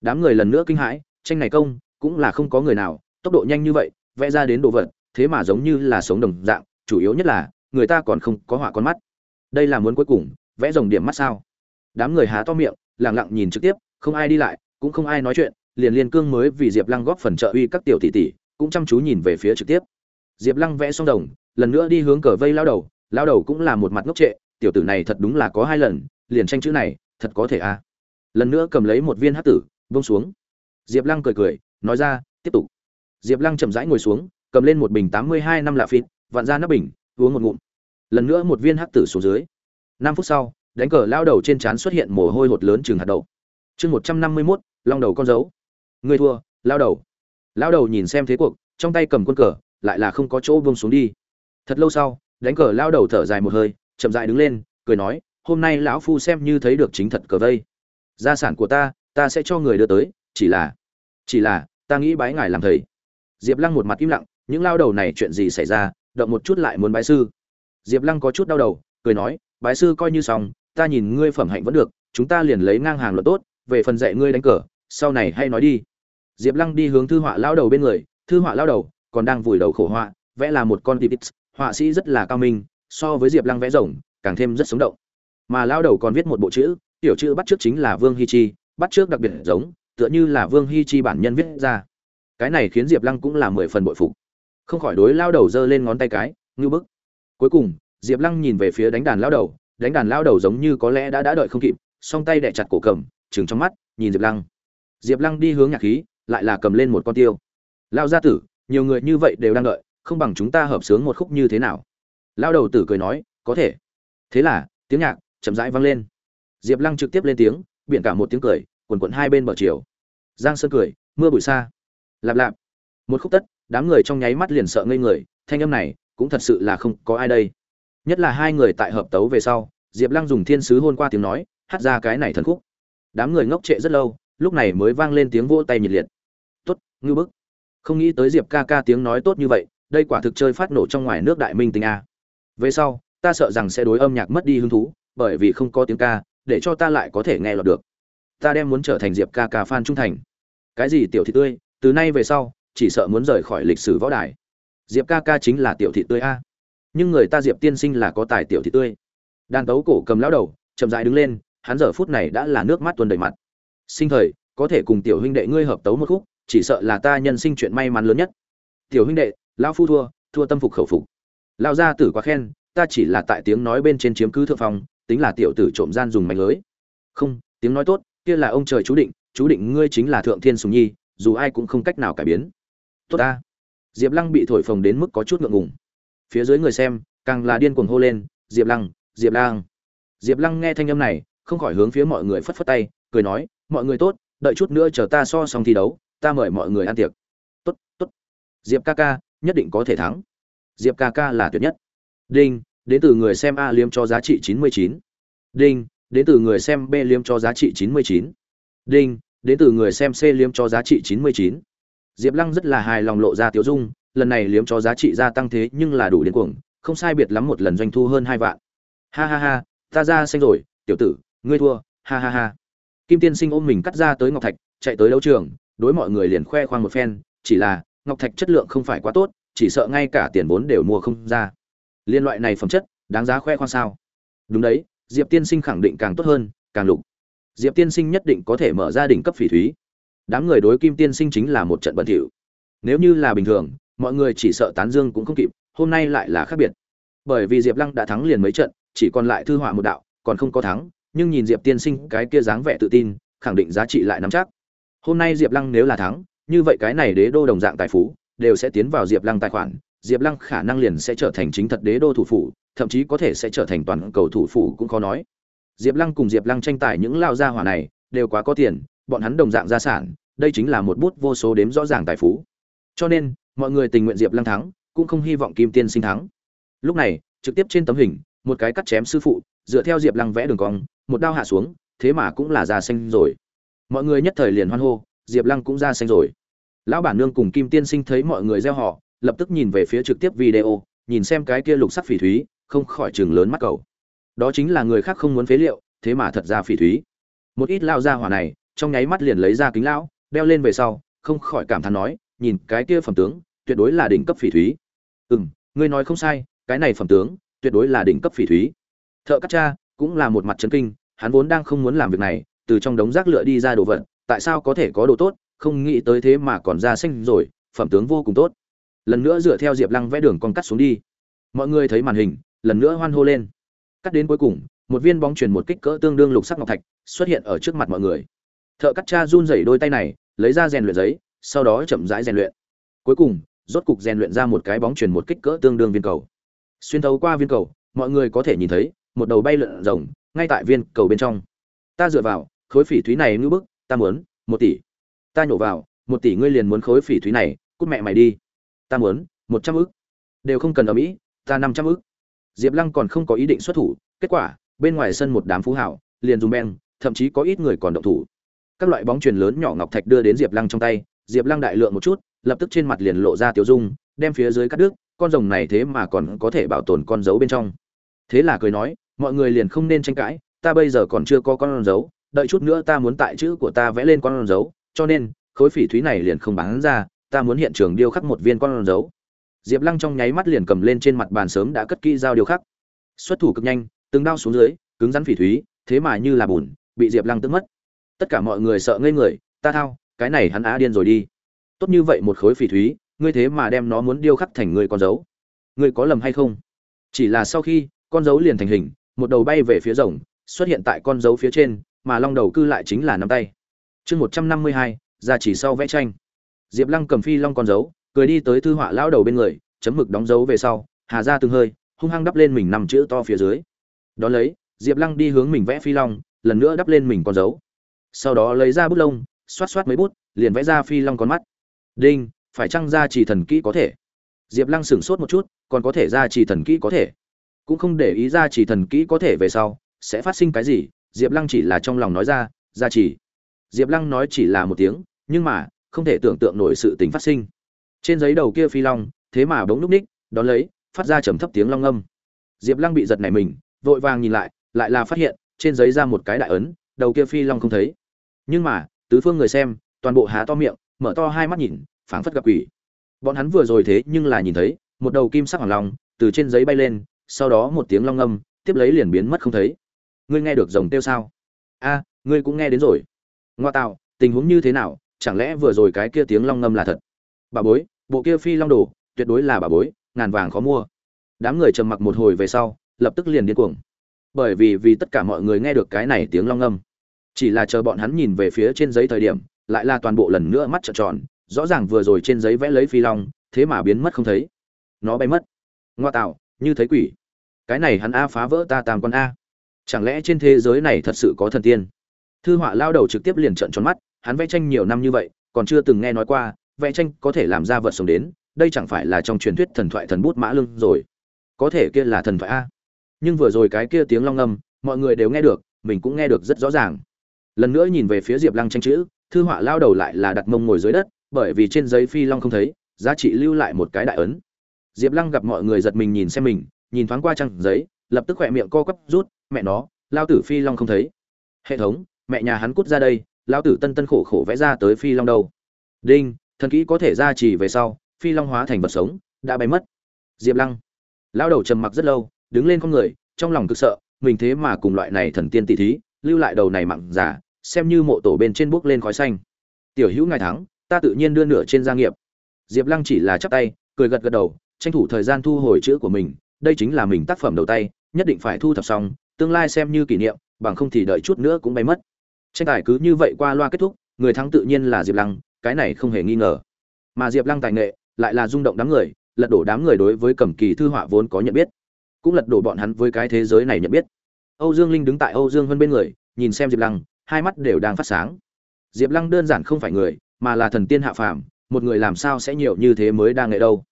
Đám người lần nữa kinh hãi, tranh này công, cũng là không có người nào, tốc độ nhanh như vậy, vẽ ra đến đồ vật, thế mà giống như là sống đồng dạng, chủ yếu nhất là, người ta còn không có họa con mắt. Đây là muốn cuối cùng, vẽ rồng điểm mắt sao? Đám người há to miệng, lẳng lặng nhìn trực tiếp, không ai đi lại, cũng không ai nói chuyện, liền liên cương mới vì diệp lăng góp phần trợ uy các tiểu tỷ tỷ, cũng chăm chú nhìn về phía trực tiếp. Diệp lăng vẽ xong đồng lần nữa đi hướng cờ vây lao đầu lao đầu cũng là một mặt ngốc trệ, tiểu tử này thật đúng là có hai lần, liền tranh chữ này thật có thể à. lần nữa cầm lấy một viên hát tử vông xuống. Diệp lăng cười cười, nói ra, tiếp tục. Diệp lăng chậm rãi ngồi xuống, cầm lên một bình tám mươi hai năm lạ phịt, vặn ra nắp bình, uống một ngụm. Lần nữa một viên hắc tử xuống dưới. Năm phút sau, đánh cờ lao đầu trên trán xuất hiện mồ hôi hột lớn chừng hạt đậu. Chương một trăm năm mươi mốt, long đầu con dấu. Người thua, lao đầu. Lao đầu nhìn xem thế cuộc, trong tay cầm quân cờ, lại là không có chỗ vông xuống đi. Thật lâu sau, đánh cờ lao đầu thở dài một hơi, chậm dại đứng lên, cười nói hôm nay lão phu xem như thấy được chính thật cờ vây. Gia sản của ta ta sẽ cho người đưa tới, chỉ là chỉ là, ta nghĩ bái ngài làm thầy. Diệp lăng một mặt im lặng, những lao đầu này chuyện gì xảy ra, động một chút lại muốn bái sư. Diệp lăng có chút đau đầu, cười nói, bái sư coi như xong, ta nhìn ngươi phẩm hạnh vẫn được, chúng ta liền lấy ngang hàng luật tốt, về phần dạy ngươi đánh cờ, sau này hay nói đi. Diệp lăng đi hướng thư họa lao đầu bên người, thư họa lao đầu còn đang vùi đầu khổ họa, vẽ là một con tipix họa sĩ rất là cao minh, so với diệp lăng vẽ rồng càng thêm rất sống động mà lao đầu còn viết một bộ chữ, tiểu chữ bắt trước chính là vương hi chi, bắt trước đặc biệt giống, tựa như là vương hi chi bản nhân viết ra. Cái này khiến diệp lăng cũng là mười phần bội phục. Không khỏi đối lao đầu giơ lên ngón tay cái ngư bức. Cuối cùng, diệp lăng nhìn về phía đánh đàn lao đầu, đánh đàn lao đầu giống như có lẽ đã đã đợi không kịp, song tay đẻ chặt cổ cầm chừng trong mắt, nhìn diệp lăng. Diệp lăng đi hướng nhạc khí, lại là cầm lên một con tiêu. Lao gia tử, nhiều người như vậy đều đang đợi, không bằng chúng ta hợp sướng một khúc như thế nào? Lao đầu tử cười nói, có thể. Thế là, tiếng nhạc chậm rãi vang lên. Diệp lăng trực tiếp lên tiếng, biển cả một tiếng cười, quần quận hai bên bờ chiều. Giang sơn cười, mưa bụi xa. Lạp lạp. Một khúc tất, đám người trong nháy mắt liền sợ ngây người, thanh âm này cũng thật sự là không có ai đây. Nhất là hai người tại hợp tấu về sau, diệp lăng dùng thiên sứ hôn qua tiếng nói, hát ra cái này thần khúc. Đám người ngốc trệ rất lâu, lúc này mới vang lên tiếng vỗ tay nhiệt liệt. Tốt, ngư bức. Không nghĩ tới diệp ca ca tiếng nói tốt như vậy, đây quả thực chơi phát nổ trong ngoài nước đại minh tình a. Về sau, ta sợ rằng sẽ đối âm nhạc mất đi hứng thú bởi vì không có tiếng ca, để cho ta lại có thể nghe lọt được. Ta đem muốn trở thành diệp ca ca fan trung thành. Cái gì tiểu thị tươi, từ nay về sau, chỉ sợ muốn rời khỏi lịch sử võ đài. Diệp ca ca chính là tiểu thị tươi a. Nhưng người ta diệp tiên sinh là có tài tiểu thị tươi. Đàn tấu cổ cầm lão đầu, chậm dại đứng lên, hắn giờ phút này đã là nước mắt tuần đầy mặt. Sinh thời, có thể cùng tiểu huynh đệ ngươi hợp tấu một khúc, chỉ sợ là ta nhân sinh chuyện may mắn lớn nhất. Tiểu huynh đệ, lão phu thua thua tâm phục khẩu phục. Lão gia tử quá khen, ta chỉ là tại tiếng nói bên trên chiếm cứ thượng phong tính là tiểu tử trộm gian dùng mạnh lưới. Không, tiếng nói tốt, kia là ông trời chú định chú định ngươi chính là thượng thiên sùng nhi, dù ai cũng không cách nào cải biến. Tốt ta. Diệp lăng bị thổi phồng đến mức có chút ngượng ngùng. Phía dưới người xem, càng là điên cuồng hô lên, diệp lăng diệp lăng. Diệp lăng nghe thanh âm này, không khỏi hướng phía mọi người phất phất tay, cười nói, mọi người tốt, đợi chút nữa chờ ta so xong thi đấu, ta mời mọi người ăn tiệc. Tốt tốt. Diệp ca ca, nhất định có thể thắng. Diệp ca ca là tuyệt nhất. Đinh đến từ người xem a liếm cho giá trị chín mươi chín. Đinh, đến từ người xem b liếm cho giá trị chín mươi chín. Đinh, đến từ người xem c liếm cho giá trị chín mươi chín. Diệp lăng rất là hài lòng lộ ra tiếu dung, lần này liếm cho giá trị gia tăng thế nhưng là đủ điên cuồng, không sai biệt lắm một lần doanh thu hơn hai vạn. Ha ha ha, ta ra xanh rồi, tiểu tử, ngươi thua, ha ha ha. Kim tiên sinh ôm mình cắt ra tới ngọc thạch, chạy tới đấu trường, đối mọi người liền khoe khoang một phen, chỉ là ngọc thạch chất lượng không phải quá tốt, chỉ sợ ngay cả tiền vốn đều mua không ra liên loại này phẩm chất, đáng giá khoe khoang sao? Đúng đấy, diệp tiên sinh khẳng định càng tốt hơn, càng lục. Diệp tiên sinh nhất định có thể mở ra đỉnh cấp phỉ thúy. Đám người đối kim tiên sinh chính là một trận bẩn thỉu. Nếu như là bình thường, mọi người chỉ sợ tán dương cũng không kịp, hôm nay lại là khác biệt. Bởi vì diệp lăng đã thắng liền mấy trận, chỉ còn lại thư họa một đạo, còn không có thắng, nhưng nhìn diệp tiên sinh cái kia dáng vẻ tự tin, khẳng định giá trị lại nắm chắc. Hôm nay diệp lăng nếu là thắng, như vậy cái này đế đô đồng dạng tài phú, đều sẽ tiến vào diệp lăng tài khoản diệp lăng khả năng liền sẽ trở thành chính thật đế đô thủ phủ, thậm chí có thể sẽ trở thành toàn cầu thủ phủ cũng khó nói. Diệp lăng cùng diệp lăng tranh tài những lao gia hỏa này đều quá có tiền, bọn hắn đồng dạng gia sản, đây chính là một bút vô số đếm rõ ràng tài phú. Cho nên, mọi người tình nguyện diệp lăng thắng, cũng không hy vọng kim tiên sinh thắng. Lúc này, trực tiếp trên tấm hình, một cái cắt chém sư phụ, dựa theo diệp lăng vẽ đường cong, một đao hạ xuống, thế mà cũng là ra xanh rồi. Mọi người nhất thời liền hoan hô, diệp lăng cũng ra xanh rồi. Lão bản nương cùng kim tiên sinh thấy mọi người reo hò lập tức nhìn về phía trực tiếp video, nhìn xem cái kia lục sắc phỉ thúy, không khỏi chừng lớn mắt cầu đó chính là người khác không muốn phế liệu, thế mà thật ra phỉ thúy. Một ít lao ra hỏa này, trong nháy mắt liền lấy ra kính lão, đeo lên về sau, không khỏi cảm thán nói, nhìn cái kia phẩm tướng, tuyệt đối là đỉnh cấp phỉ thúy. Ừ m ngươi nói không sai, cái này phẩm tướng, tuyệt đối là đỉnh cấp phỉ thúy. Thợ cắt cha, cũng là một mặt trấn kinh, hắn vốn đang không muốn làm việc này, từ trong đống rác lựa đi ra đồ vật, tại sao có thể có đồ tốt, không nghĩ tới thế mà còn ra xanh rồi, phẩm tướng vô cùng tốt lần nữa dựa theo diệp lăng vẽ đường con cắt xuống đi. Mọi người thấy màn hình, lần nữa hoan hô lên. Cắt đến cuối cùng, một viên bóng truyền một kích cỡ tương đương lục sắc ngọc thạch xuất hiện ở trước mặt mọi người. Thợ cắt cha run rẩy đôi tay này, lấy ra rèn luyện giấy, sau đó chậm rãi rèn luyện. Cuối cùng, rốt cục rèn luyện ra một cái bóng truyền một kích cỡ tương đương viên cầu. Xuyên thấu qua viên cầu, mọi người có thể nhìn thấy một đầu bay lượn rồng ngay tại viên cầu bên trong. Ta dựa vào, khối phỉ thúy này ngưỡng bức, ta muốn một tỷ. Ta nhổ vào, một tỷ ngươi liền muốn khối phỉ thúy này, cút mẹ mày đi ta muốn, một trăm ức. Đều không cần ở mỹ, ta năm trăm ức. Diệp lăng còn không có ý định xuất thủ, kết quả, bên ngoài sân một đám phú hảo, liền dùng beng, thậm chí có ít người còn động thủ. Các loại bóng truyền lớn nhỏ ngọc thạch đưa đến diệp lăng trong tay, diệp lăng đại lượng một chút, lập tức trên mặt liền lộ ra tiểu dung, đem phía dưới cắt đứt, con rồng này thế mà còn có thể bảo tồn con dấu bên trong. Thế là cười nói, mọi người liền không nên tranh cãi, ta bây giờ còn chưa có con dấu, đợi chút nữa ta muốn tại chữ của ta vẽ lên con dấu, cho nên, khối phỉ thúy này liền không bán ra ta muốn hiện trường điêu khắc một viên con dấu. Diệp lăng trong nháy mắt liền cầm lên trên mặt bàn sớm đã cất kỹ dao điêu khắc. Xuất thủ cực nhanh, từng đao xuống dưới, cứng rắn phỉ thúy, thế mà như là bùn, bị diệp lăng tức mất. Tất cả mọi người sợ ngây người, ta thao, cái này hắn á điên rồi đi. Tốt như vậy một khối phỉ thúy, ngươi thế mà đem nó muốn điêu khắc thành người con dấu. Ngươi có lầm hay không? Chỉ là sau khi, con dấu liền thành hình, một đầu bay về phía rồng, xuất hiện tại con dấu phía trên, mà long đầu cư lại chính là nắm tay. Chương một trăm năm mươi hai ra chỉ sau vẽ tranh diệp lăng cầm phi long con dấu, cười đi tới thư họa lão đầu bên người, chấm mực đóng dấu về sau, hà ra từng hơi, hung hăng đắp lên mình nằm chữ to phía dưới. Đ ó lấy, diệp lăng đi hướng mình vẽ phi long, lần nữa đắp lên mình con dấu. Sau đó lấy ra bút lông, xoát xoát mấy bút, liền vẽ ra phi long con mắt. Đinh, phải chăng ra chỉ thần kỹ có thể? Diệp lăng sửng sốt một chút, còn có thể ra chỉ thần kỹ có thể? Cũng không để ý ra chỉ thần kỹ có thể về sau, sẽ phát sinh cái gì, diệp lăng chỉ là trong lòng nói ra ra chỉ diệp lăng nói chỉ là một tiếng, nhưng mà không thể tưởng tượng nổi sự tình phát sinh. Trên giấy đầu kia phi long, thế mà bỗng núp ních, đón lấy, phát ra trầm thấp tiếng long âm. Diệp lăng bị giật nảy mình, vội vàng nhìn lại lại là phát hiện, trên giấy ra một cái đại ấn, đầu kia phi long không thấy. Nhưng mà, tứ phương người xem, toàn bộ há to miệng, mở to hai mắt nhìn, phảng phất gặp quỷ. Bọn hắn vừa rồi thế nhưng là nhìn thấy, một đầu kim sắc hoàng long, từ trên giấy bay lên, sau đó một tiếng long âm, tiếp lấy liền biến mất không thấy. Ngươi nghe được rồng tiêu sao? A, ngươi cũng nghe đến rồi. Ngoa tạo, tình huống như thế nào? Chẳng lẽ vừa rồi cái kia tiếng long ngâm là thật? Bà bối, bộ kia phi long đồ, tuyệt đối là bà bối, ngàn vàng khó mua. Đám người trầm mặc một hồi về sau, lập tức liền điên cuồng. Bởi vì vì tất cả mọi người nghe được cái này tiếng long ngâm, chỉ là chờ bọn hắn nhìn về phía trên giấy thời điểm, lại là toàn bộ lần nữa mắt trợn tròn, rõ ràng vừa rồi trên giấy vẽ lấy phi long, thế mà biến mất không thấy. Nó bay mất. Ngoa tạo, như thấy quỷ. Cái này hắn a phá vỡ ta tam con a. Chẳng lẽ trên thế giới này thật sự có thần tiên? Thư họa lao đầu trực tiếp liền trận tròn mắt hắn vẽ tranh nhiều năm như vậy, còn chưa từng nghe nói qua, vẽ tranh có thể làm ra vật sống đến, đây chẳng phải là trong truyền thuyết thần thoại thần bút mã lưng rồi. Có thể kia là thần thoại a. Nhưng vừa rồi cái kia tiếng long âm mọi người đều nghe được, mình cũng nghe được rất rõ ràng. Lần nữa nhìn về phía diệp lăng tranh chữ, thư họa lao đầu lại là đặt mông ngồi dưới đất, bởi vì trên giấy phi long không thấy, giá trị lưu lại một cái đại ấn. Diệp lăng gặp mọi người giật mình nhìn xem mình, nhìn thoáng qua trang giấy, lập tức khỏe miệng co quắp rút, mẹ nó, lao tử phi long không thấy. Hệ thống, mẹ nhà hắn cút ra đây Lão tử tân tân khổ khổ vẽ ra tới phi long đâu. Đinh, thần kỹ có thể ra chỉ về sau, phi long hóa thành vật sống, đã bay mất. Diệp lăng. Lao đầu trầm mặc rất lâu, đứng lên con người, trong lòng cực sợ, mình thế mà cùng loại này thần tiên tỷ thí, lưu lại đầu này mặn giả, xem như mộ tổ bên trên bước lên khói xanh. Tiểu hữu ngài thắng, ta tự nhiên đưa nửa trên gia nghiệp. Diệp lăng chỉ là chắp tay, cười gật gật đầu, tranh thủ thời gian thu hồi chữ của mình, đây chính là mình tác phẩm đầu tay, nhất định phải thu thập xong, tương lai xem như kỷ niệm, bằng không thì đợi chút nữa cũng bay mất tranh tài cứ như vậy qua loa kết thúc, người thắng tự nhiên là diệp lăng, cái này không hề nghi ngờ. Mà diệp lăng tài nghệ lại là rung động đám người, lật đổ đám người đối với cẩm kỳ thư họa vốn có nhận biết, cũng lật đổ bọn hắn với cái thế giới này nhận biết. Âu dương linh đứng tại âu dương hơn bên người, nhìn xem diệp lăng, hai mắt đều đang phát sáng. Diệp lăng đơn giản không phải người, mà là thần tiên hạ phàm, một người làm sao sẽ nhiều như thế mới đang nghệ đâu.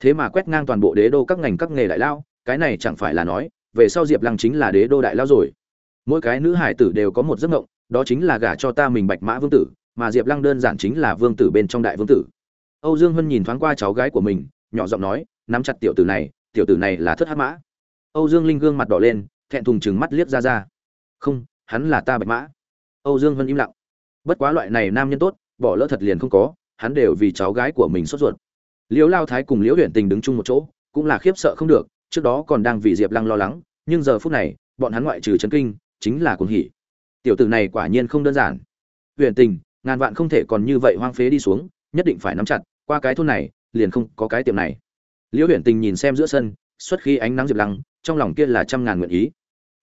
Thế mà quét ngang toàn bộ đế đô các ngành các nghề đại lao, cái này chẳng phải là nói, về sau diệp lăng chính là đế đô đại lao rồi. Mỗi cái nữ hải tử đều có một giấc mộng đó chính là gả cho ta mình bạch mã vương tử, mà diệp lăng đơn giản chính là vương tử bên trong đại vương tử. Âu dương hân nhìn thoáng qua cháu gái của mình, nhỏ giọng nói, nắm chặt tiểu tử này, tiểu tử này là thất hát mã. Âu dương linh gương mặt đỏ lên, thẹn thùng chừng mắt liếc ra ra. Không, hắn là ta bạch mã. Âu dương hân im lặng. Bất quá loại này nam nhân tốt, bỏ lỡ thật liền không có, hắn đều vì cháu gái của mình sốt ruột. Liễu lao thái cùng liễu huyện tình đứng chung một chỗ, cũng là khiếp sợ không được, trước đó còn đang vì diệp lăng lo lắng, nhưng giờ phút này, bọn hắn ngoại trừ chấn kinh, chính là cuồng hỉ tiểu tử này quả nhiên không đơn giản. Huyện tình, ngàn vạn không thể còn như vậy hoang phế đi xuống, nhất định phải nắm chặt, qua cái thôn này, liền không có cái tiệm này. Liễu huyện tình nhìn xem giữa sân, xuất khi ánh nắng diệp lăng, trong lòng kia là trăm ngàn nguyện ý.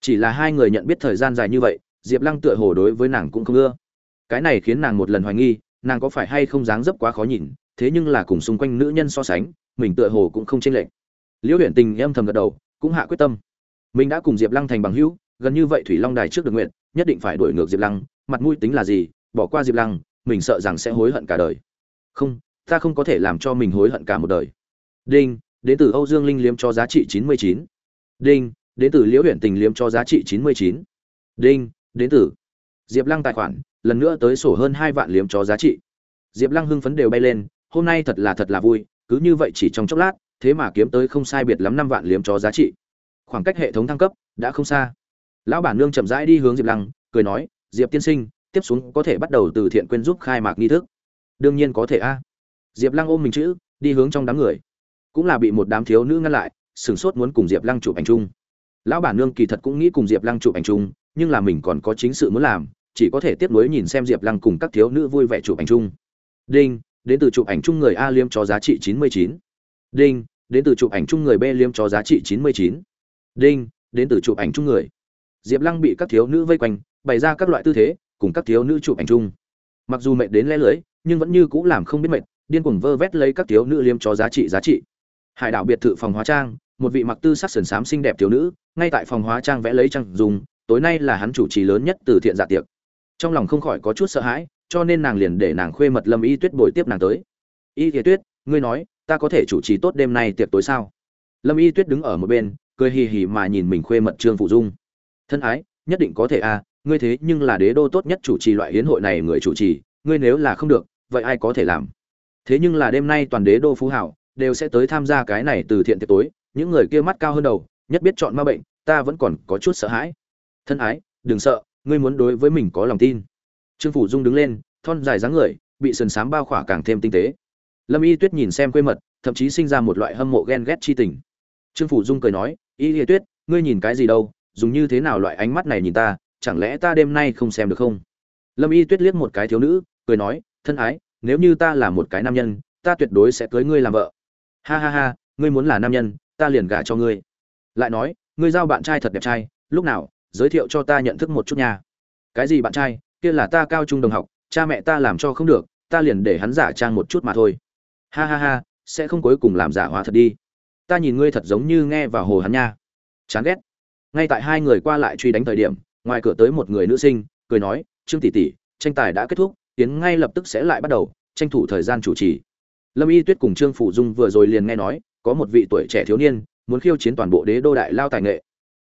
Chỉ là hai người nhận biết thời gian dài như vậy, diệp lăng tựa hồ đối với nàng cũng không ưa. Cái này khiến nàng một lần hoài nghi, nàng có phải hay không dáng dấp quá khó nhìn, thế nhưng là cùng xung quanh nữ nhân so sánh, mình tựa hồ cũng không chênh lệch. Liễu huyện tình âm thầm gật đầu, cũng hạ quyết tâm. Mình đã cùng diệp lăng thành bằng hữu gần như vậy thủy long đài trước được nguyện nhất định phải đuổi ngược diệp lăng, mặt mũi tính là gì, bỏ qua diệp lăng, mình sợ rằng sẽ hối hận cả đời. Không, ta không có thể làm cho mình hối hận cả một đời. Đinh, đến từ âu dương linh liếm cho giá trị chín mươi chín. Đinh, đến từ liễu huyện tình liếm cho giá trị chín mươi chín. Đinh, đến từ diệp lăng tài khoản, lần nữa tới sổ hơn hai vạn liếm cho giá trị. Diệp lăng hưng phấn đều bay lên, hôm nay thật là thật là vui, cứ như vậy chỉ trong chốc lát, thế mà kiếm tới không sai biệt lắm năm vạn liếm cho giá trị. Khoảng cách hệ thống thăng cấp đã không xa lão bản nương chậm rãi đi hướng diệp lăng, cười nói, diệp tiên sinh, tiếp xuống có thể bắt đầu từ thiện quyên giúp khai mạc nghi thức. Đương nhiên có thể a. Diệp lăng ôm mình chữ, đi hướng trong đám người. Cũng là bị một đám thiếu nữ ngăn lại, sửng sốt muốn cùng diệp lăng chụp ảnh chung. Lão bản nương kỳ thật cũng nghĩ cùng diệp lăng chụp ảnh chung, nhưng là mình còn có chính sự muốn làm, chỉ có thể tiếp nối nhìn xem diệp lăng cùng các thiếu nữ vui vẻ chụp ảnh chung. Đinh, đến từ chụp ảnh chung người a liêm cho giá trị chín mươi chín. Đinh, đến từ chụp ảnh chung người b liêm cho giá trị chín mươi chín. Đinh, đến từ chụp ảnh chung người diệp lăng bị các thiếu nữ vây quanh, bày ra các loại tư thế, cùng các thiếu nữ chụp ảnh chung. Mặc dù mệt đến lẽ lưới, nhưng vẫn như cũ làm không biết mệt, điên cuồng vơ vét lấy các thiếu nữ liêm cho giá trị giá trị. Hải đảo biệt thự phòng hóa trang, một vị mặc tư sắc sần xám xinh đẹp thiếu nữ, ngay tại phòng hóa trang vẽ lấy trang dùng, tối nay là hắn chủ trì lớn nhất từ thiện dạ tiệc. Trong lòng không khỏi có chút sợ hãi, cho nên nàng liền để nàng khuê mật lâm y tuyết bồi tiếp nàng tới. Y thế tuyết, ngươi nói, ta có thể chủ trì tốt đêm nay tiệc tối sao? Lâm y tuyết đứng ở một bên, cười hì hì mà nhìn mình khuê mật trương phụ dung thân ái nhất định có thể a à, ngươi thế nhưng là đế đô tốt nhất chủ trì loại hiến hội này người chủ trì ngươi nếu là không được vậy ai có thể làm? Thế nhưng là đêm nay toàn đế đô phú hảo đều sẽ tới tham gia cái này từ thiện tiệc tối những người kia mắt cao hơn đầu nhất biết chọn ma bệnh ta vẫn còn có chút sợ hãi. Thân ái đừng sợ ngươi muốn đối với mình có lòng tin. Trương phủ dung đứng lên thon dài dáng người bị sần sám bao khỏa càng thêm tinh tế. Lâm y tuyết nhìn xem quê mật thậm chí sinh ra một loại hâm mộ ghen ghét chi tình. Trương phủ dung cười nói y y tuyết ngươi nhìn cái gì đâu? Dùng như thế nào loại ánh mắt này nhìn ta, chẳng lẽ ta đêm nay không xem được không? Lâm y tuyết liếc một cái thiếu nữ, cười nói, thân ái, nếu như ta là một cái nam nhân, ta tuyệt đối sẽ cưới ngươi làm vợ. Ha ha ha, ngươi muốn là nam nhân, ta liền gả cho ngươi. Lại nói, ngươi giao bạn trai thật đẹp trai, lúc nào, giới thiệu cho ta nhận thức một chút nha. Cái gì bạn trai, kia là ta cao trung đồng học, cha mẹ ta làm cho không được, ta liền để hắn giả trang một chút mà thôi. Ha ha ha, sẽ không cuối cùng làm giả hóa thật đi. Ta nhìn ngươi thật giống như nghe vào hồ hắn nha. Chán ghét ngay tại hai người qua lại truy đánh thời điểm, ngoài cửa tới một người nữ sinh, cười nói, trương tỷ tỷ, tranh tài đã kết thúc, tiến ngay lập tức sẽ lại bắt đầu, tranh thủ thời gian chủ trì. Lâm y tuyết cùng trương phủ dung vừa rồi liền nghe nói, có một vị tuổi trẻ thiếu niên, muốn khiêu chiến toàn bộ đế đô đại lao tài nghệ.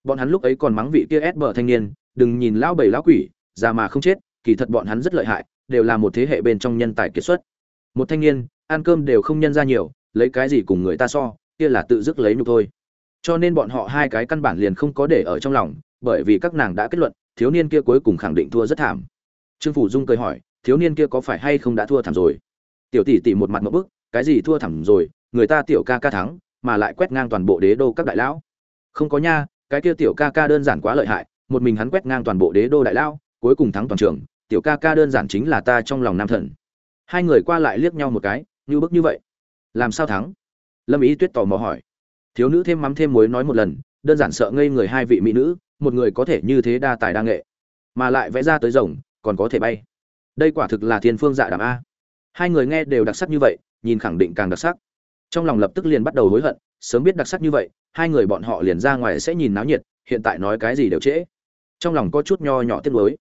Bọn hắn lúc ấy còn mắng vị kia ép bờ thanh niên, đừng nhìn lão bảy lão quỷ, già mà không chết, kỳ thật bọn hắn rất lợi hại, đều là một thế hệ bên trong nhân tài kiệt xuất. Một thanh niên, ăn cơm đều không nhân ra nhiều, lấy cái gì cùng người ta so, kia là tự dứt lấy nhục thôi cho nên bọn họ hai cái căn bản liền không có để ở trong lòng, bởi vì các nàng đã kết luận, thiếu niên kia cuối cùng khẳng định thua rất thảm. Trương phủ dung cười hỏi, thiếu niên kia có phải hay không đã thua thảm rồi? Tiểu tỷ tỷ một mặt một bức, cái gì thua thảm rồi, người ta tiểu ca ca thắng, mà lại quét ngang toàn bộ đế đô các đại lão. Không có nha, cái kia tiểu ca ca đơn giản quá lợi hại, một mình hắn quét ngang toàn bộ đế đô đại lão, cuối cùng thắng toàn trường, tiểu ca ca đơn giản chính là ta trong lòng nam thần. Hai người qua lại liếc nhau một cái, như bức như vậy. Làm sao thắng? Lâm ý tuyết tò mò hỏi thiếu nữ thêm mắm thêm muối nói một lần, đơn giản sợ ngây người hai vị mỹ nữ, một người có thể như thế đa tài đa nghệ, mà lại vẽ ra tới rồng, còn có thể bay. Đây quả thực là thiên phương dạ đàm a. Hai người nghe đều đặc sắc như vậy, nhìn khẳng định càng đặc sắc. Trong lòng lập tức liền bắt đầu hối hận, sớm biết đặc sắc như vậy, hai người bọn họ liền ra ngoài sẽ nhìn náo nhiệt, hiện tại nói cái gì đều trễ. Trong lòng có chút nho nhỏ tiếc nuối.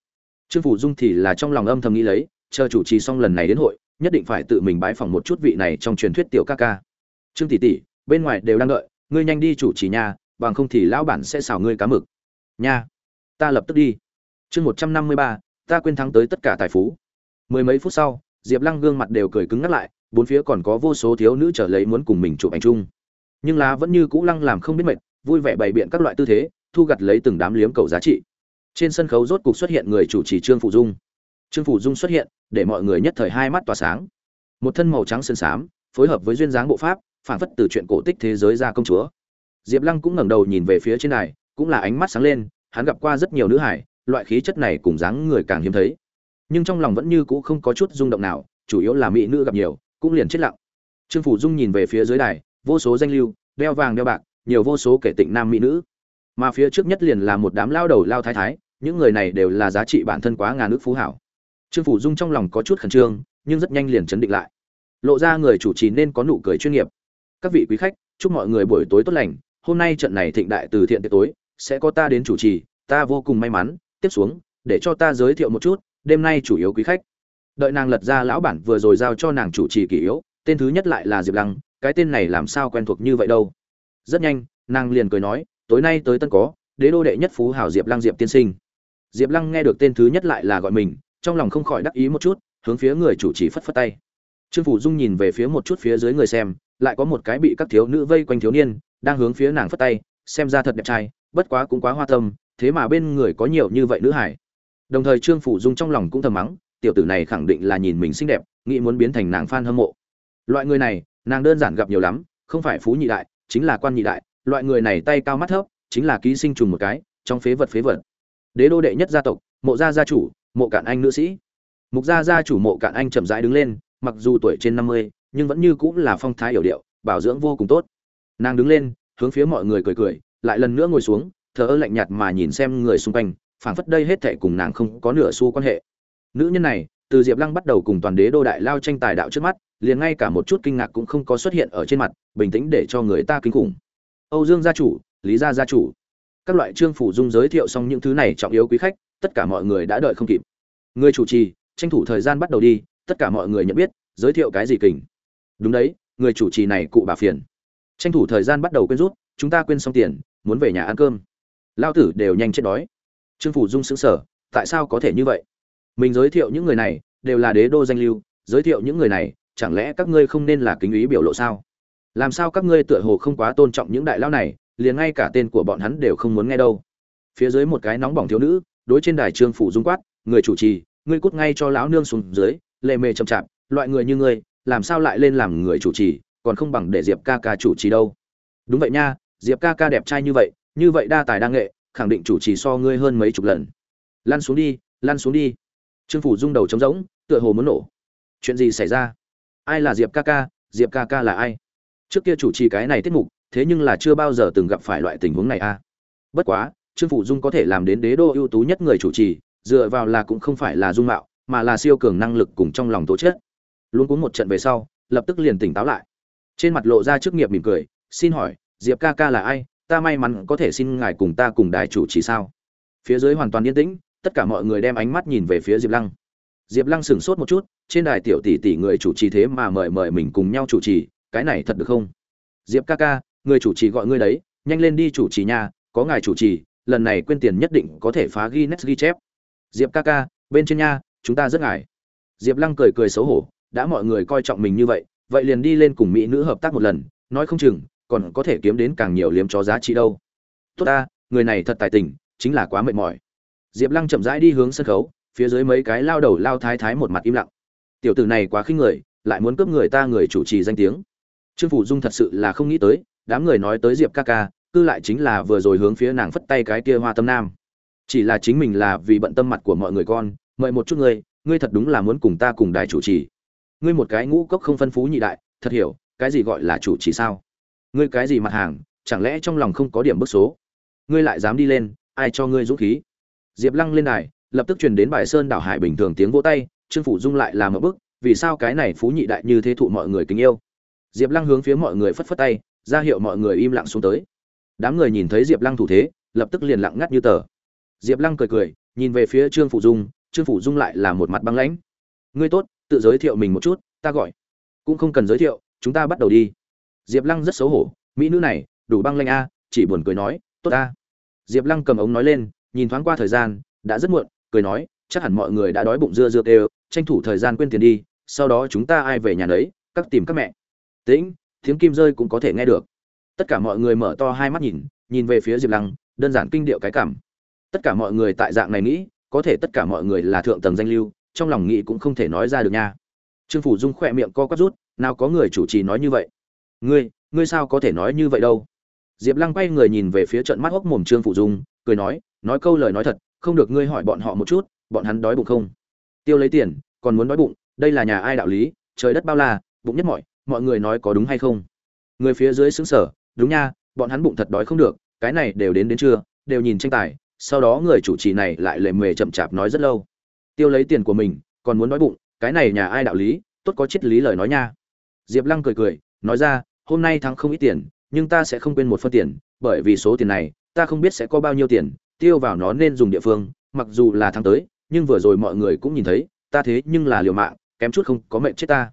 Trương phủ dung thì là trong lòng âm thầm nghĩ lấy, chờ chủ trì xong lần này đến hội, nhất định phải tự mình bái phỏng một chút vị này trong truyền thuyết tiểu ca ca. Trương tỷ tỷ, bên ngoài đều đang đợi ngươi nhanh đi chủ trì nhà, bằng không thì lão bản sẽ xào ngươi cá mực. Nha. Ta lập tức đi. Chương một trăm năm mươi ba, ta quên thắng tới tất cả tài phú. Mười mấy phút sau, diệp lăng gương mặt đều cười cứng ngắt lại, bốn phía còn có vô số thiếu nữ trở lấy muốn cùng mình chụp ảnh chung. Nhưng lá vẫn như cũ lăng làm không biết mệt, vui vẻ bày biện các loại tư thế, thu gặt lấy từng đám liếm cầu giá trị. Trên sân khấu rốt cục xuất hiện người chủ trì trương phụ dung. Trương phụ dung xuất hiện, để mọi người nhất thời hai mắt tỏa sáng. Một thân màu trắng sơn xám phối hợp với duyên dáng bộ pháp phản phất từ chuyện cổ tích thế giới ra công chúa. Diệp lăng cũng ngẩng đầu nhìn về phía trên này cũng là ánh mắt sáng lên, hắn gặp qua rất nhiều nữ hải, loại khí chất này cùng dáng người càng hiếm thấy. Nhưng trong lòng vẫn như cũ không có chút rung động nào, chủ yếu là mỹ nữ gặp nhiều, cũng liền chết lặng. Trương phủ dung nhìn về phía dưới đài, vô số danh lưu, đeo vàng đeo bạc, nhiều vô số kể tịnh nam mỹ nữ. Mà phía trước nhất liền là một đám lao đầu lao thái thái, những người này đều là giá trị bản thân quá ngàn nước phú hảo. Trương phủ dung trong lòng có chút khẩn trương, nhưng rất nhanh liền chấn định lại. Lộ ra người chủ trì nên có nụ cười chuyên nghiệp các vị quý khách, chúc mọi người buổi tối tốt lành. Hôm nay trận này thịnh đại từ thiện tiệc tối, sẽ có ta đến chủ trì, ta vô cùng may mắn. Tiếp xuống, để cho ta giới thiệu một chút, đêm nay chủ yếu quý khách. Đợi nàng lật ra lão bản vừa rồi giao cho nàng chủ trì kỷ yếu, tên thứ nhất lại là diệp lăng, cái tên này làm sao quen thuộc như vậy đâu? Rất nhanh, nàng liền cười nói, tối nay tới tân có, đế đô đệ nhất phú hảo diệp lăng diệp tiên sinh. Diệp lăng nghe được tên thứ nhất lại là gọi mình, trong lòng không khỏi đắc ý một chút, hướng phía người chủ trì phất phất tay trương phủ dung nhìn về phía một chút phía dưới người xem, lại có một cái bị các thiếu nữ vây quanh thiếu niên, đang hướng phía nàng phất tay, xem ra thật đẹp trai, bất quá cũng quá hoa tâm, thế mà bên người có nhiều như vậy nữ hải đồng thời trương phủ dung trong lòng cũng thầm mắng, tiểu tử này khẳng định là nhìn mình xinh đẹp, nghĩ muốn biến thành nàng fan hâm mộ. Loại người này, nàng đơn giản gặp nhiều lắm, không phải phú nhị đại, chính là quan nhị đại, loại người này tay cao mắt thấp, chính là ký sinh trùng một cái, trong phế vật phế vật. Đế đô đệ nhất gia tộc, mộ gia gia chủ, mộ cạn anh nữ sĩ. Mục gia gia chủ mộ cạn anh chậm rãi đứng lên mặc dù tuổi trên năm mươi, nhưng vẫn như cũng là phong thái hiểu điệu, bảo dưỡng vô cùng tốt. Nàng đứng lên, hướng phía mọi người cười cười, lại lần nữa ngồi xuống, thờ ơ lạnh nhạt mà nhìn xem người xung quanh, phảng phất đây hết thệ cùng nàng không có nửa xu quan hệ. Nữ nhân này, từ diệp lăng bắt đầu cùng toàn đế đô đại lao tranh tài đạo trước mắt, liền ngay cả một chút kinh ngạc cũng không có xuất hiện ở trên mặt, bình tĩnh để cho người ta kinh khủng. Âu dương gia chủ, lý gia gia chủ. Các loại trương phủ dung giới thiệu xong những thứ này trọng yếu quý khách, tất cả mọi người đã đợi không kịp. Người chủ trì, tranh thủ thời gian bắt đầu đi tất cả mọi người nhận biết, giới thiệu cái gì kình. Đúng đấy, người chủ trì này cụ bà phiền. Tranh thủ thời gian bắt đầu quên rút, chúng ta quên xong tiền, muốn về nhà ăn cơm. Lao tử đều nhanh chết đói. Trương phủ dung sững sờ, tại sao có thể như vậy? Mình giới thiệu những người này, đều là đế đô danh lưu, giới thiệu những người này, chẳng lẽ các ngươi không nên là kính ý biểu lộ sao? Làm sao các ngươi tựa hồ không quá tôn trọng những đại lao này, liền ngay cả tên của bọn hắn đều không muốn nghe đâu? Phía dưới một cái nóng bỏng thiếu nữ, đối trên đài trương phủ dung quát, người chủ trì, ngươi cút ngay cho lão nương xuống dưới lệ mề chậm chạp, loại người như ngươi, làm sao lại lên làm người chủ trì, còn không bằng để diệp ca ca chủ trì đâu. Đúng vậy nha, diệp ca ca đẹp trai như vậy như vậy đa tài đa nghệ, khẳng định chủ trì so ngươi hơn mấy chục lần. Lăn xuống đi, lăn xuống đi. Trương phủ rung đầu trống rỗng, tựa hồ muốn nổ. Chuyện gì xảy ra? Ai là diệp ca ca? Diệp ca ca là ai? Trước kia chủ trì cái này tiết mục, thế nhưng là chưa bao giờ từng gặp phải loại tình huống này a à. bất quá, trương phủ dung có thể làm đến đế đô ưu tú nhất người chủ trì, dựa vào là cũng không phải là dung mạo mà là siêu cường năng lực cùng trong lòng tố chất. Luôn cuốn một trận về sau, lập tức liền tỉnh táo lại. Trên mặt lộ ra chức nghiệp mỉm cười, xin hỏi, diệp ca ca là ai? Ta may mắn có thể xin ngài cùng ta cùng đài chủ trì sao? Phía dưới hoàn toàn yên tĩnh, tất cả mọi người đem ánh mắt nhìn về phía diệp lăng. Diệp lăng sửng sốt một chút, trên đài tiểu tỷ tỷ người chủ trì thế mà mời mời mình cùng nhau chủ trì, cái này thật được không? Diệp ca ca, người chủ trì gọi ngươi đấy, nhanh lên đi chủ trì nha, có ngài chủ trì, lần này quên tiền nhất định có thể phá Guinness ghi chép. Diệp ca ca, bên trên nha chúng ta rất ngại. Diệp lăng cười cười xấu hổ, đã mọi người coi trọng mình như vậy vậy liền đi lên cùng mỹ nữ hợp tác một lần, nói không chừng, còn có thể kiếm đến càng nhiều liếm chó giá trị đâu. Tốt ta, người này thật tài tình, chính là quá mệt mỏi. Diệp lăng chậm rãi đi hướng sân khấu, phía dưới mấy cái lao đầu lao thái thái một mặt im lặng. Tiểu tử này quá khinh người, lại muốn cướp người ta người chủ trì danh tiếng. Trương phủ dung thật sự là không nghĩ tới, đám người nói tới diệp ca ca cư lại chính là vừa rồi hướng phía nàng phất tay cái kia hoa tâm nam. Chỉ là chính mình là vì bận tâm mặt của mọi người con mời một chút ngươi ngươi thật đúng là muốn cùng ta cùng đài chủ trì. Ngươi một cái ngũ cốc không phân phú nhị đại, thật hiểu, cái gì gọi là chủ trì sao? Ngươi cái gì mặt hàng, chẳng lẽ trong lòng không có điểm bức số? Ngươi lại dám đi lên, ai cho ngươi dũng khí? Diệp lăng lên đài, lập tức truyền đến bài sơn đảo hải bình thường tiếng vỗ tay, trương phủ dung lại làm một bức, vì sao cái này phú nhị đại như thế thụ mọi người kính yêu? Diệp lăng hướng phía mọi người phất phất tay, ra hiệu mọi người im lặng xuống tới. Đám người nhìn thấy diệp lăng thủ thế, lập tức liền lặng ngắt như tờ. Diệp lăng cười cười, nhìn về phía trương phủ dung trương phủ dung lại là một mặt băng lãnh. Ngươi tốt, tự giới thiệu mình một chút, ta gọi. Cũng không cần giới thiệu, chúng ta bắt đầu đi. Diệp lăng rất xấu hổ, mỹ nữ này, đủ băng lãnh a, chỉ buồn cười nói, tốt a. Diệp lăng cầm ống nói lên, nhìn thoáng qua thời gian, đã rất muộn, cười nói, chắc hẳn mọi người đã đói bụng dưa dưa kêu, tranh thủ thời gian quên tiền đi, sau đó chúng ta ai về nhà đấy các tìm các mẹ. Tĩnh, tiếng kim rơi cũng có thể nghe được. Tất cả mọi người mở to hai mắt nhìn nhìn về phía diệp lăng, đơn giản kinh điệu cái cảm. Tất cả mọi người tại dạng này nghĩ có thể tất cả mọi người là thượng tầng danh lưu, trong lòng nghĩ cũng không thể nói ra được nha. Trương phủ dung khỏe miệng co quắp rút, nào có người chủ trì nói như vậy. Ngươi ngươi sao có thể nói như vậy đâu? Diệp lăng quay người nhìn về phía trận mắt hốc mồm trương phủ dung, cười nói nói câu lời nói thật, không được ngươi hỏi bọn họ một chút, bọn hắn đói bụng không? Tiêu lấy tiền, còn muốn đói bụng, đây là nhà ai đạo lý, trời đất bao la, bụng nhất mọi mọi người nói có đúng hay không? Người phía dưới xứng sở đúng nha, bọn hắn bụng thật đói không được, cái này đều đến đến trưa, đều nhìn tranh tài sau đó người chủ trì này lại lề mề chậm chạp nói rất lâu. Tiêu lấy tiền của mình, còn muốn nói bụng, cái này nhà ai đạo lý, tốt có triết lý lời nói nha. Diệp lăng cười cười, nói ra, hôm nay thắng không ít tiền, nhưng ta sẽ không quên một phân tiền, bởi vì số tiền này, ta không biết sẽ có bao nhiêu tiền, tiêu vào nó nên dùng địa phương, mặc dù là thắng tới, nhưng vừa rồi mọi người cũng nhìn thấy, ta thế nhưng là liều mạng, kém chút không có mệnh chết ta.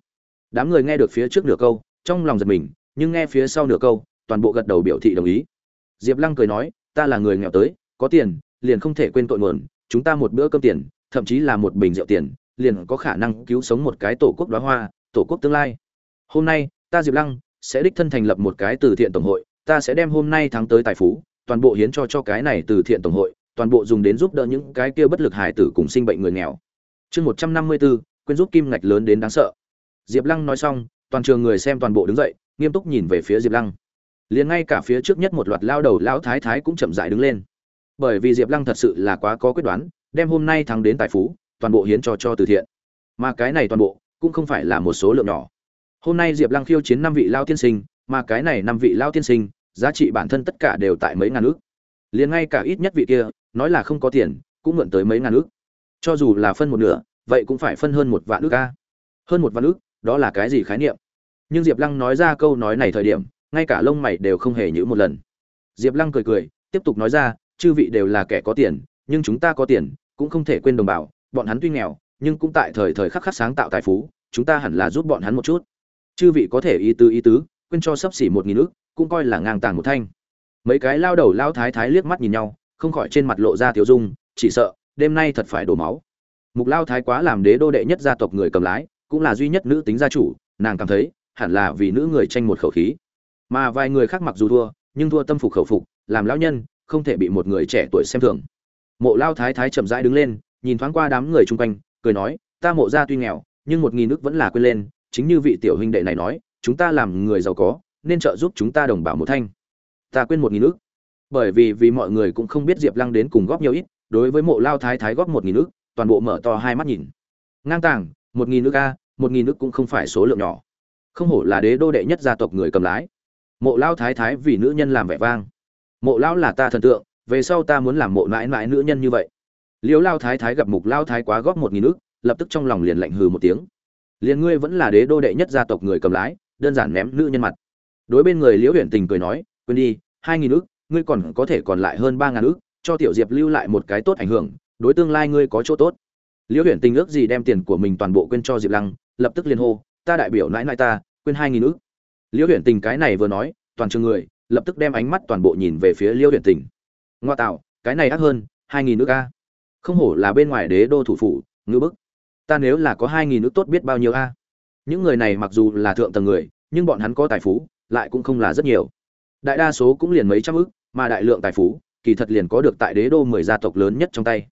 Đám người nghe được phía trước nửa câu, trong lòng giật mình, nhưng nghe phía sau nửa câu, toàn bộ gật đầu biểu thị đồng ý. Diệp lăng cười nói, ta là người nghèo tới có tiền, liền không thể quên tội nguồn, chúng ta một bữa cơm tiền, thậm chí là một bình rượu tiền, liền có khả năng cứu sống một cái tổ quốc đóa hoa, tổ quốc tương lai. Hôm nay, ta diệp lăng sẽ đích thân thành lập một cái từ thiện tổng hội, ta sẽ đem hôm nay thắng tới tài phú, toàn bộ hiến cho cho cái này từ thiện tổng hội, toàn bộ dùng đến giúp đỡ những cái kia bất lực hài tử cùng sinh bệnh người nghèo. Chương một trăm năm mươi bốn quyên giúp kim ngạch lớn đến đáng sợ. Diệp lăng nói xong, toàn trường người xem toàn bộ đứng dậy, nghiêm túc nhìn về phía diệp lăng. Liền ngay cả phía trước nhất một loạt lao đầu lão thái thái cũng chậm dại đứng lên bởi vì diệp lăng thật sự là quá có quyết đoán, đem hôm nay thắng đến tài phú, toàn bộ hiến cho cho từ thiện. Mà cái này toàn bộ, cũng không phải là một số lượng nhỏ. Hôm nay diệp lăng khiêu chiến năm vị lao tiên sinh, mà cái này năm vị lao tiên sinh, giá trị bản thân tất cả đều tại mấy ngàn ước liền ngay cả ít nhất vị kia, nói là không có tiền, cũng mượn tới mấy ngàn ước cho dù là phân một nửa, vậy cũng phải phân hơn một vạn ước ca hơn một vạn ước đó là cái gì khái niệm? Nhưng diệp lăng nói ra câu nói này thời điểm, ngay cả lông mày đều không hề nhữ một lần. Diệp lăng cười cười, tiếp tục nói ra chư vị đều là kẻ có tiền, nhưng chúng ta có tiền, cũng không thể quên đồng bào, bọn hắn tuy nghèo, nhưng cũng tại thời thời khắc khắc sáng tạo tài phú, chúng ta hẳn là giúp bọn hắn một chút. Chư vị có thể ý tứ ý tứ, quên cho sấp xỉ một nghìn ước cũng coi là ngang tàng một thanh. Mấy cái lao đầu lao thái thái liếc mắt nhìn nhau, không khỏi trên mặt lộ ra tiểu dung, chỉ sợ, đêm nay thật phải đổ máu. Mục lao thái quá làm đế đô đệ nhất gia tộc người cầm lái, cũng là duy nhất nữ tính gia chủ, nàng cảm thấy, hẳn là vì nữ người tranh một khẩu khí. Mà vài người khác mặc dù thua, nhưng thua tâm phục khẩu phục, làm lão nhân không thể bị một người trẻ tuổi xem thường. Mộ lao thái thái chậm rãi đứng lên, nhìn thoáng qua đám người chung quanh, cười nói, ta mộ ra tuy nghèo, nhưng một nghìn nước vẫn là quên lên, chính như vị tiểu huynh đệ này nói, chúng ta làm người giàu có, nên trợ giúp chúng ta đồng bào một thanh. Ta quên một nghìn nước. Bởi vì vì mọi người cũng không biết diệp lăng đến cùng góp nhiều ít, đối với mộ lao thái thái góp một nghìn nước, toàn bộ mở to hai mắt nhìn. Ngang tàng, một nghìn nước a, một nghìn nước cũng không phải số lượng nhỏ. Không hổ là đế đô đệ nhất gia tộc người cầm lái. Mộ lao thái thái vì nữ nhân làm vẻ vang mộ lão là ta thần tượng, về sau ta muốn làm mộ mãi mãi nữ nhân như vậy. Liếu lao thái thái gặp mục lao thái quá góp một nghìn nước lập tức trong lòng liền lạnh hừ một tiếng. Liền ngươi vẫn là đế đô đệ nhất gia tộc người cầm lái, đơn giản ném nữ nhân mặt. Đối bên người liễu huyện tình cười nói, quên đi, hai nghìn ước ngươi còn có thể còn lại hơn ba ngàn ước cho tiểu diệp lưu lại một cái tốt ảnh hưởng, đối tương lai ngươi có chỗ tốt. Liễu huyện tình ước gì đem tiền của mình toàn bộ quên cho diệp lăng, lập tức liên hô, ta đại biểu nãi nãi ta, quên hai nghìn ước liễu huyện tình cái này vừa nói, toàn trường người lập tức đem ánh mắt toàn bộ nhìn về phía liêu huyện Tỉnh. ngoa tạo, cái này ác hơn, hai nghìn nước a. Không hổ là bên ngoài đế đô thủ phủ, ngư bức. Ta nếu là có hai nghìn nước tốt biết bao nhiêu a. Những người này mặc dù là thượng tầng người, nhưng bọn hắn có tài phú, lại cũng không là rất nhiều. Đại đa số cũng liền mấy trăm ức, mà đại lượng tài phú, kỳ thật liền có được tại đế đô mười gia tộc lớn nhất trong tay.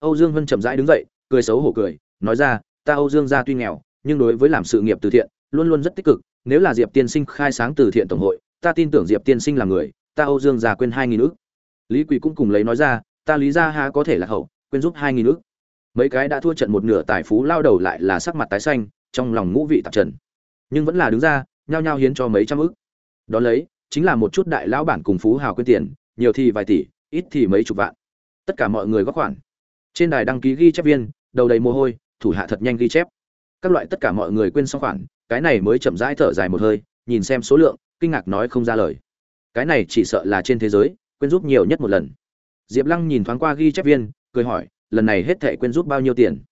Âu dương vân chậm rãi đứng dậy, cười xấu hổ cười, nói ra, ta âu dương gia tuy nghèo, nhưng đối với làm sự nghiệp từ thiện, luôn luôn rất tích cực. Nếu là diệp tiên sinh khai sáng từ thiện tổng hội ta tin tưởng diệp tiên sinh là người, ta âu dương già quên hai nghìn ước lý quỳ cũng cùng lấy nói ra, ta lý ra ha có thể là hậu, quên giúp hai nghìn ước mấy cái đã thua trận một nửa tài phú lao đầu lại là sắc mặt tái xanh, trong lòng ngũ vị tạp trần. Nhưng vẫn là đứng ra, nhao nhao hiến cho mấy trăm ức. Đó lấy, chính là một chút đại lão bản cùng phú hào quyên tiền, nhiều thì vài tỷ, ít thì mấy chục vạn. Tất cả mọi người góp khoản. Trên đài đăng ký ghi chép viên, đầu đầy mồ hôi, thủ hạ thật nhanh ghi chép. Các loại tất cả mọi người quên xong khoản, cái này mới chậm rãi thở dài một hơi nhìn xem số lượng, kinh ngạc nói không ra lời. Cái này chỉ sợ là trên thế giới, quên giúp nhiều nhất một lần. Diệp lăng nhìn thoáng qua ghi chép viên, cười hỏi, lần này hết thệ quên giúp bao nhiêu tiền?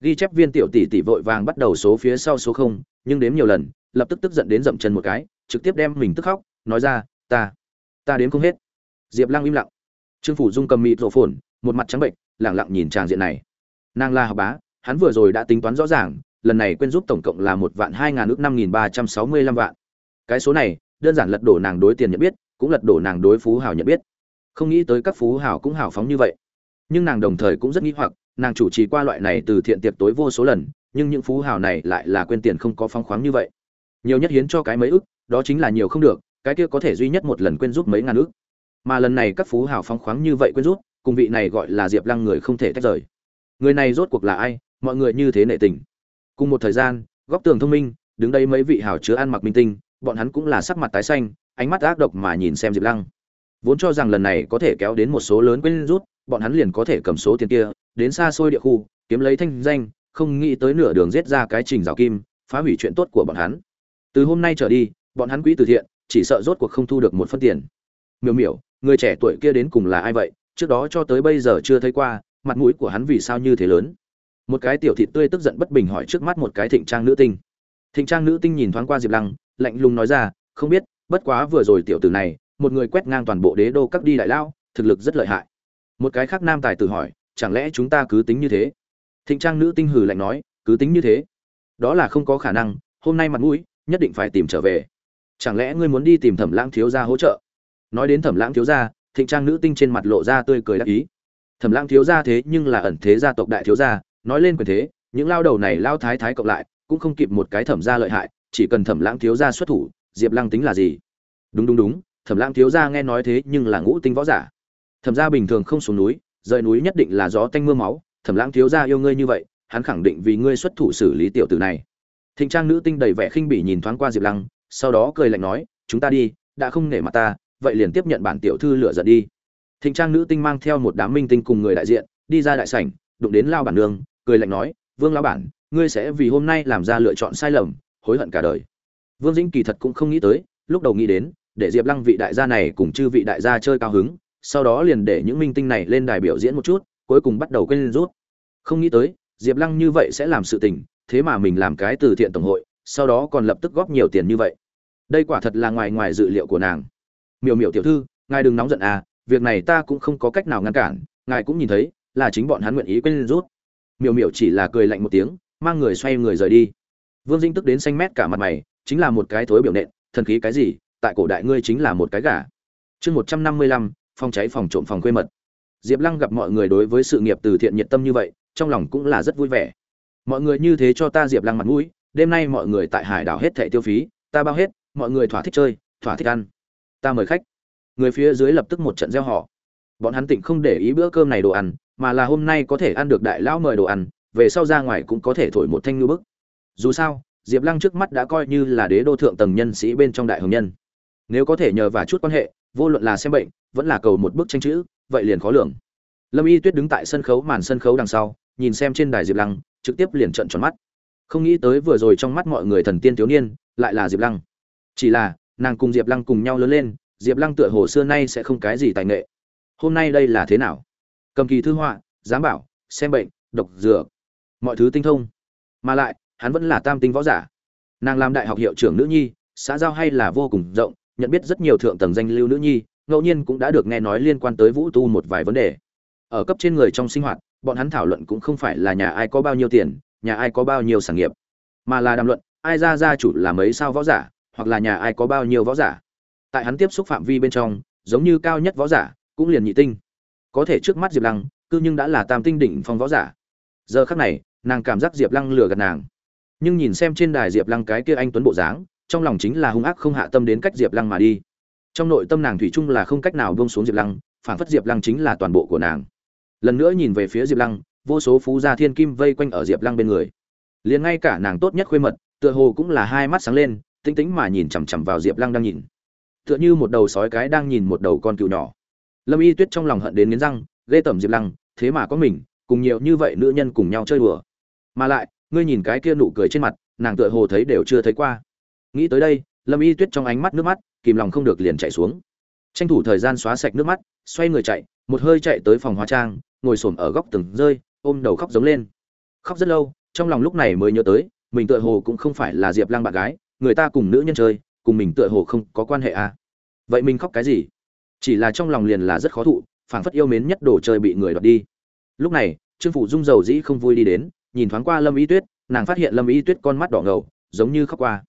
Ghi chép viên tiểu tỷ tỷ vội vàng bắt đầu số phía sau số không, nhưng đếm nhiều lần, lập tức tức giận đến dậm chân một cái, trực tiếp đem mình tức khóc, nói ra, ta ta đếm không hết. Diệp lăng im lặng. Trương phủ dung cầm mịt rộ phồn, một mặt trắng bệnh, lẳng lặng nhìn tràng diện này. Nàng la học bá, hắn vừa rồi đã tính toán rõ ràng, lần này quên giúp tổng cộng là một vạn hai ngàn ước năm nghìn ba trăm sáu mươi lăm vạn cái số này đơn giản lật đổ nàng đối tiền nhận biết cũng lật đổ nàng đối phú hào nhận biết. Không nghĩ tới các phú hào cũng hào phóng như vậy. Nhưng nàng đồng thời cũng rất nghĩ hoặc nàng chủ trì qua loại này từ thiện tiệc tối vô số lần nhưng những phú hào này lại là quên tiền không có phóng khoáng như vậy. Nhiều nhất hiến cho cái mấy ức đó chính là nhiều không được cái kia có thể duy nhất một lần quên giúp mấy ngàn ức. Mà lần này các phú hào phóng khoáng như vậy quên rút, cùng vị này gọi là diệp lăng người không thể tách rời. Người này rốt cuộc là ai mọi người như thế nệ tình. Cùng một thời gian góc tường thông minh đứng đây mấy vị hào chứa ăn mặc minh tinh bọn hắn cũng là sắc mặt tái xanh, ánh mắt ác độc mà nhìn xem diệp lăng. Vốn cho rằng lần này có thể kéo đến một số lớn quên rút, bọn hắn liền có thể cầm số tiền kia, đến xa xôi địa khu, kiếm lấy thanh danh, không nghĩ tới nửa đường giết ra cái trình rào kim, phá hủy chuyện tốt của bọn hắn. Từ hôm nay trở đi, bọn hắn quỹ từ thiện, chỉ sợ rốt cuộc không thu được một phân tiền. Miểu miểu, người trẻ tuổi kia đến cùng là ai vậy? Trước đó cho tới bây giờ chưa thấy qua, mặt mũi của hắn vì sao như thế lớn? Một cái tiểu thị tươi tức giận bất bình hỏi trước mắt một cái thịnh trang nữ tinh. Thịnh trang nữ tinh nhìn thoáng qua diệp lăng lạnh lùng nói ra, không biết, bất quá vừa rồi tiểu tử này, một người quét ngang toàn bộ đế đô các đi đại lao, thực lực rất lợi hại. Một cái khác nam tài tử hỏi, chẳng lẽ chúng ta cứ tính như thế? Thịnh trang nữ tinh hừ lạnh nói, cứ tính như thế. Đó là không có khả năng, hôm nay mặt mũi, nhất định phải tìm trở về. Chẳng lẽ ngươi muốn đi tìm thẩm lãng thiếu gia hỗ trợ? Nói đến thẩm lãng thiếu gia, thịnh trang nữ tinh trên mặt lộ ra tươi cười đắc ý. Thẩm lãng thiếu gia thế nhưng là ẩn thế gia tộc đại thiếu gia, nói lên quyền thế, những lao đầu này lao thái thái cộng lại, cũng không kịp một cái thẩm gia lợi hại chỉ cần thẩm lãng thiếu gia xuất thủ, diệp lăng tính là gì? Đúng đúng đúng, thẩm lãng thiếu gia nghe nói thế nhưng là ngũ tinh võ giả. Thẩm gia bình thường không xuống núi, rời núi nhất định là gió tanh mưa máu, thẩm lãng thiếu gia yêu ngươi như vậy, hắn khẳng định vì ngươi xuất thủ xử lý tiểu tử này. Thịnh trang nữ tinh đầy vẻ khinh bỉ nhìn thoáng qua diệp lăng, sau đó cười lạnh nói, chúng ta đi, đã không nể mặt ta, vậy liền tiếp nhận bản tiểu thư lựa giận đi. Thịnh trang nữ tinh mang theo một đám minh tinh cùng người đại diện, đi ra đại sảnh, đụng đến lao bản nương, cười lạnh nói, vương lão bản, ngươi sẽ vì hôm nay làm ra lựa chọn sai lầm hối hận cả đời. Vương dĩnh kỳ thật cũng không nghĩ tới, lúc đầu nghĩ đến, để diệp lăng vị đại gia này cùng chư vị đại gia chơi cao hứng, sau đó liền để những minh tinh này lên đài biểu diễn một chút, cuối cùng bắt đầu quên rút. Không nghĩ tới, diệp lăng như vậy sẽ làm sự tình, thế mà mình làm cái từ thiện tổng hội, sau đó còn lập tức góp nhiều tiền như vậy. Đây quả thật là ngoài ngoài dự liệu của nàng. Miểu miểu tiểu thư, ngài đừng nóng giận à việc này ta cũng không có cách nào ngăn cản, ngài cũng nhìn thấy, là chính bọn hắn nguyện ý quên rút. Miểu miểu chỉ là cười lạnh một tiếng, mang người xoay người rời đi vương dinh tức đến xanh mét cả mặt mày, chính là một cái thối biểu nện, thần khí cái gì? Tại cổ đại ngươi chính là một cái gà. Chương một trăm năm mươi lăm, phòng cháy, phòng trộm, phòng quê mật. Diệp lăng gặp mọi người đối với sự nghiệp từ thiện nhiệt tâm như vậy, trong lòng cũng là rất vui vẻ. Mọi người như thế cho ta diệp lăng mặt mũi, đêm nay mọi người tại hải đảo hết thảy tiêu phí, ta bao hết, mọi người thỏa thích chơi, thỏa thích ăn. Ta mời khách. Người phía dưới lập tức một trận reo hò. bọn hắn tỉnh không để ý bữa cơm này đồ ăn, mà là hôm nay có thể ăn được đại lão mời đồ ăn, về sau ra ngoài cũng có thể thổi một thanh ngư bức dù sao, diệp lăng trước mắt đã coi như là đế đô thượng tầng nhân sĩ bên trong đại hồng nhân. Nếu có thể nhờ vào chút quan hệ, vô luận là xem bệnh, vẫn là cầu một bức tranh chữ, vậy liền khó lường. Lâm y tuyết đứng tại sân khấu màn sân khấu đằng sau, nhìn xem trên đài diệp lăng, trực tiếp liền trợn tròn mắt. Không nghĩ tới vừa rồi trong mắt mọi người thần tiên thiếu niên, lại là diệp lăng. Chỉ là, nàng cùng diệp lăng cùng nhau lớn lên, diệp lăng tựa hồ xưa nay sẽ không cái gì tài nghệ. Hôm nay đây là thế nào? Cầm kỳ thư họa, giám bảo, xem bệnh, độc dược, mọi thứ tinh thông. Mà lại hắn vẫn là tam tinh võ giả. Nàng làm đại học hiệu trưởng nữ nhi, xã giao hay là vô cùng rộng, nhận biết rất nhiều thượng tầng danh lưu nữ nhi, ngẫu nhiên cũng đã được nghe nói liên quan tới vũ tu một vài vấn đề. Ở cấp trên người trong sinh hoạt, bọn hắn thảo luận cũng không phải là nhà ai có bao nhiêu tiền, nhà ai có bao nhiêu sản nghiệp, mà là đàm luận, ai ra gia chủ là mấy sao võ giả, hoặc là nhà ai có bao nhiêu võ giả. Tại hắn tiếp xúc phạm vi bên trong, giống như cao nhất võ giả, cũng liền nhị tinh. Có thể trước mắt diệp lăng, cư nhưng đã là tam tinh đỉnh phong võ giả. Giờ khắc này, nàng cảm giác diệp lăng lừa gạt nàng nhưng nhìn xem trên đài diệp lăng cái kia anh tuấn bộ dáng, trong lòng chính là hung ác không hạ tâm đến cách diệp lăng mà đi. Trong nội tâm nàng thủy chung là không cách nào bông xuống diệp lăng, phản phất diệp lăng chính là toàn bộ của nàng. Lần nữa nhìn về phía diệp lăng, vô số phú gia thiên kim vây quanh ở diệp lăng bên người. Liền ngay cả nàng tốt nhất khuê mật, tựa hồ cũng là hai mắt sáng lên tinh tính mà nhìn chằm chằm vào diệp lăng đang nhìn. Tựa như một đầu sói cái đang nhìn một đầu con cừu nhỏ. Lâm y tuyết trong lòng hận đến nghiến răng, ghê tởm diệp lăng, thế mà có mình, cùng nhiều như vậy nữ nhân cùng nhau chơi đùa. Mà lại ngươi nhìn cái kia nụ cười trên mặt, nàng tựa hồ thấy đều chưa thấy qua. Nghĩ tới đây, lâm y tuyết trong ánh mắt nước mắt, kìm lòng không được liền chạy xuống. Tranh thủ thời gian xóa sạch nước mắt, xoay người chạy, một hơi chạy tới phòng hóa trang, ngồi s ở góc từng rơi, ôm đầu khóc giống lên. Khóc rất lâu, trong lòng lúc này mới nhớ tới, mình tựa hồ cũng không phải là diệp Lang bạn gái, người ta cùng nữ nhân chơi, cùng mình tựa hồ không có quan hệ à. vậy mình khóc cái gì? Chỉ là trong lòng liền là rất khó thụ, phảng phất yêu mến nhất đồ chơi bị người đoạt đi. Lúc này, trương phủ dung dầu dĩ không vui đi đến nhìn thoáng qua lâm y tuyết, nàng phát hiện lâm y tuyết con mắt đỏ ngầu, giống như khóc qua.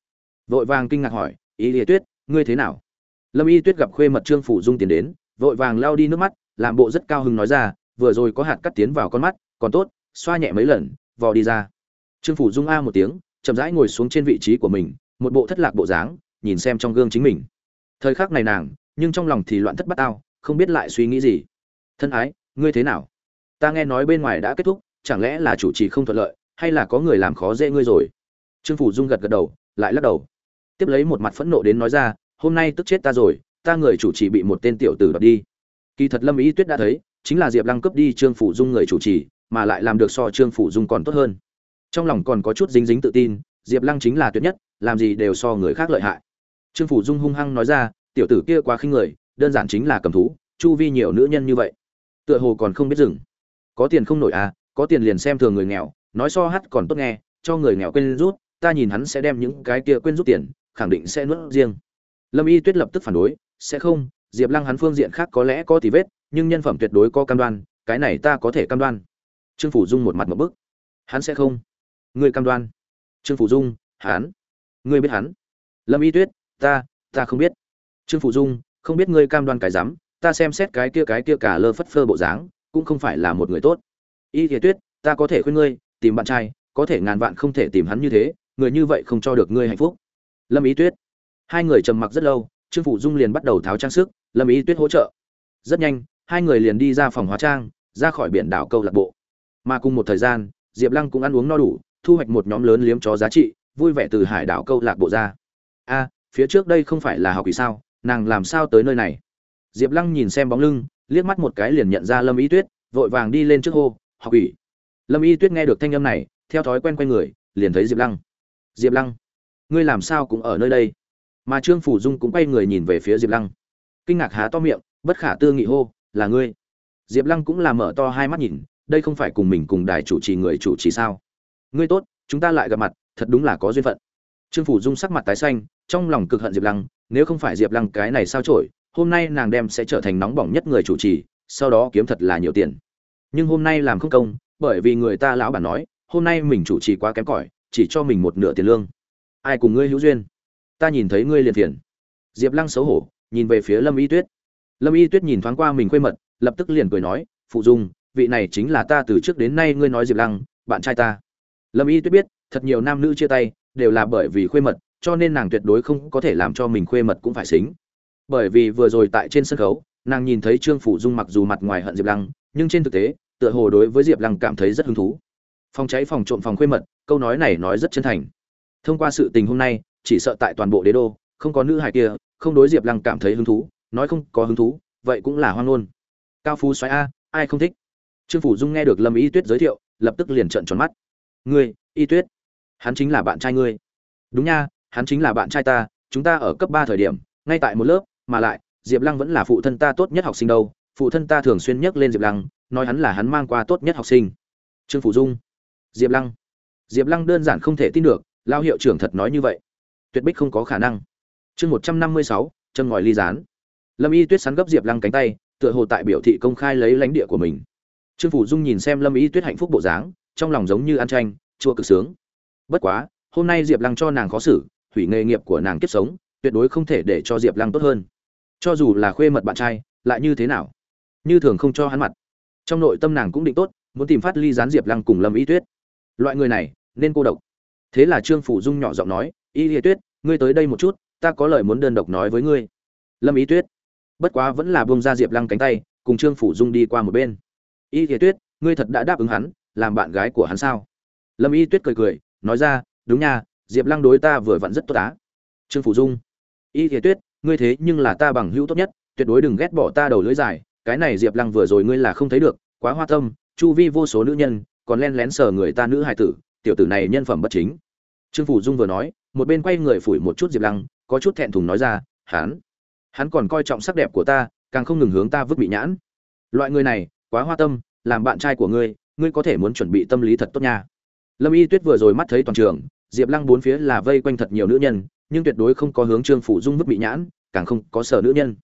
Vội vàng kinh ngạc hỏi y y tuyết, ngươi thế nào? Lâm y tuyết gặp khuê mật trương phủ dung tiến đến, vội vàng lao đi nước mắt, làm bộ rất cao hứng nói ra, vừa rồi có hạt cắt tiến vào con mắt, còn tốt, xoa nhẹ mấy lần, vò đi ra. Trương phủ dung a một tiếng, chậm rãi ngồi xuống trên vị trí của mình, một bộ thất lạc bộ dáng, nhìn xem trong gương chính mình. Thời khắc này nàng, nhưng trong lòng thì loạn thất bát ao, không biết lại suy nghĩ gì. Thân ái, ngươi thế nào? Ta nghe nói bên ngoài đã kết thúc chẳng lẽ là chủ trì không thuận lợi, hay là có người làm khó dễ ngươi rồi? Trương phủ dung gật gật đầu, lại lắc đầu. Tiếp lấy một mặt phẫn nộ đến nói ra, hôm nay tức chết ta rồi, ta người chủ trì bị một tên tiểu tử đoạt đi. Kỳ thật lâm ý tuyết đã thấy, chính là diệp lăng cướp đi trương phủ dung người chủ trì, mà lại làm được so trương phủ dung còn tốt hơn. Trong lòng còn có chút dính dính tự tin, diệp lăng chính là tuyệt nhất, làm gì đều so người khác lợi hại. Trương phủ dung hung hăng nói ra, tiểu tử kia quá khinh người, đơn giản chính là cầm thú, chu vi nhiều nữ nhân như vậy. Tựa hồ còn không biết dừng có tiền không nổi à có tiền liền xem thường người nghèo, nói so hát còn tốt nghe, cho người nghèo quên rút, ta nhìn hắn sẽ đem những cái kia quên rút tiền, khẳng định sẽ nuốt riêng. Lâm y tuyết lập tức phản đối, sẽ không, diệp lăng hắn phương diện khác có lẽ có tí vết, nhưng nhân phẩm tuyệt đối có cam đoan, cái này ta có thể cam đoan. Trương phủ dung một mặt một bức. Hắn sẽ không. Người cam đoan. Trương phủ dung, hắn. Ngươi biết hắn. Lâm y tuyết, ta ta không biết. Trương phủ dung, không biết ngươi cam đoan cái dám ta xem xét cái kia cái kia cả lơ phất phơ bộ dáng, cũng không phải là một người tốt y thiệt tuyết, ta có thể khuyên ngươi, tìm bạn trai, có thể ngàn vạn không thể tìm hắn như thế, người như vậy không cho được ngươi hạnh phúc. Lâm ý tuyết. Hai người trầm mặc rất lâu, trương phủ dung liền bắt đầu tháo trang sức, lâm ý tuyết hỗ trợ. Rất nhanh, hai người liền đi ra phòng hóa trang, ra khỏi biển đảo câu lạc bộ. Mà cùng một thời gian, diệp lăng cũng ăn uống no đủ, thu hoạch một nhóm lớn liếm chó giá trị, vui vẻ từ hải đảo câu lạc bộ ra. A, phía trước đây không phải là học kỳ sao, nàng làm sao tới nơi này? Diệp lăng nhìn xem bóng lưng, liếc mắt một cái liền nhận ra lâm y tuyết, vội vàng đi lên trước hô học ủy. Lâm y tuyết nghe được thanh âm này, theo thói quen quen người, liền thấy diệp lăng. Diệp lăng, ngươi làm sao cũng ở nơi đây? Mà trương phủ dung cũng quay người nhìn về phía diệp lăng. Kinh ngạc há to miệng, bất khả tư nghị hô, là ngươi? Diệp lăng cũng làm mở to hai mắt nhìn, đây không phải cùng mình cùng đài chủ trì người chủ trì sao? Ngươi tốt, chúng ta lại gặp mặt, thật đúng là có duyên phận. Trương phủ dung sắc mặt tái xanh, trong lòng cực hận diệp lăng, nếu không phải diệp lăng cái này sao trổi hôm nay nàng đem sẽ trở thành nóng bỏng nhất người chủ trì, sau đó kiếm thật là nhiều tiền nhưng hôm nay làm không công, bởi vì người ta lão bản nói, hôm nay mình chủ trì quá kém cỏi, chỉ cho mình một nửa tiền lương. Ai cùng ngươi hữu duyên? Ta nhìn thấy ngươi liền thiền diệp lăng xấu hổ, nhìn về phía lâm y tuyết. Lâm y tuyết nhìn thoáng qua mình quê mật, lập tức liền cười nói, phụ dung, vị này chính là ta từ trước đến nay ngươi nói diệp lăng, bạn trai ta. Lâm y tuyết biết, thật nhiều nam nữ chia tay, đều là bởi vì khuê mật, cho nên nàng tuyệt đối không có thể làm cho mình khuê mật cũng phải xính. Bởi vì vừa rồi tại trên sân khấu, nàng nhìn thấy trương phủ dung mặc dù mặt ngoài hận diệp lăng, nhưng trên thực tế tựa hồ đối với diệp lăng cảm thấy rất hứng thú. Phòng cháy phòng trộm phòng khuê mật, câu nói này nói rất chân thành. Thông qua sự tình hôm nay, chỉ sợ tại toàn bộ đế đô, không có nữ hài kia, không đối diệp lăng cảm thấy hứng thú, nói không có hứng thú, vậy cũng là hoang ngôn. Cao phú xoáy a, ai không thích? Trương phủ dung nghe được lâm y tuyết giới thiệu, lập tức liền trợn tròn mắt. Ngươi, y tuyết, hắn chính là bạn trai ngươi. Đúng nha, hắn chính là bạn trai ta, chúng ta ở cấp ba thời điểm, ngay tại một lớp, mà lại, diệp lăng vẫn là phụ thân ta tốt nhất học sinh đâu phụ thân ta thường xuyên nhắc lên diệp lăng, nói hắn là hắn mang qua tốt nhất học sinh. Trương phủ dung, diệp lăng. Diệp lăng đơn giản không thể tin được, lao hiệu trưởng thật nói như vậy. Tuyệt bích không có khả năng. Chương một trăm năm mươi sáu, chân ngòi ly gián. Lâm y tuyết sắn gấp diệp lăng cánh tay, tựa hồ tại biểu thị công khai lấy lãnh địa của mình. Trương phủ dung nhìn xem lâm y tuyết hạnh phúc bộ dáng, trong lòng giống như ăn tranh chua cực sướng. Bất quá, hôm nay diệp lăng cho nàng khó xử, hủy nghề nghiệp của nàng kiếp sống, tuyệt đối không thể để cho diệp lăng tốt hơn. Cho dù là khuê mật bạn trai, lại như thế nào? Như thường không cho hắn mặt. Trong nội tâm nàng cũng định tốt, muốn tìm phát ly gián diệp lăng cùng lâm y tuyết. Loại người này, nên cô độc. Thế là trương phủ dung nhỏ giọng nói, y y tuyết, ngươi tới đây một chút, ta có lời muốn đơn độc nói với ngươi. Lâm y tuyết, bất quá vẫn là bông ra diệp lăng cánh tay, cùng trương phủ dung đi qua một bên. Y y tuyết, ngươi thật đã đáp ứng hắn, làm bạn gái của hắn sao? Lâm y tuyết cười cười, nói ra, đúng nha, diệp lăng đối ta vừa vặn rất tốt á. Trương phủ dung, y y tuyết, ngươi thế nhưng là ta bằng hữu tốt nhất, tuyệt đối đừng ghét bỏ ta đầu lưỡi dài cái này diệp lăng vừa rồi ngươi là không thấy được, quá hoa tâm, chu vi vô số nữ nhân, còn len lén sờ người ta nữ hài tử, tiểu tử này nhân phẩm bất chính. Trương phủ dung vừa nói, một bên quay người phủi một chút diệp lăng, có chút thẹn thùng nói ra, hắn hắn còn coi trọng sắc đẹp của ta, càng không ngừng hướng ta vứt bị nhãn. Loại người này, quá hoa tâm, làm bạn trai của ngươi ngươi có thể muốn chuẩn bị tâm lý thật tốt nha. Lâm y tuyết vừa rồi mắt thấy toàn trường, diệp lăng bốn phía là vây quanh thật nhiều nữ nhân, nhưng tuyệt đối không có hướng trương phủ dung vứt bị nhãn, càng không có sở nữ nhân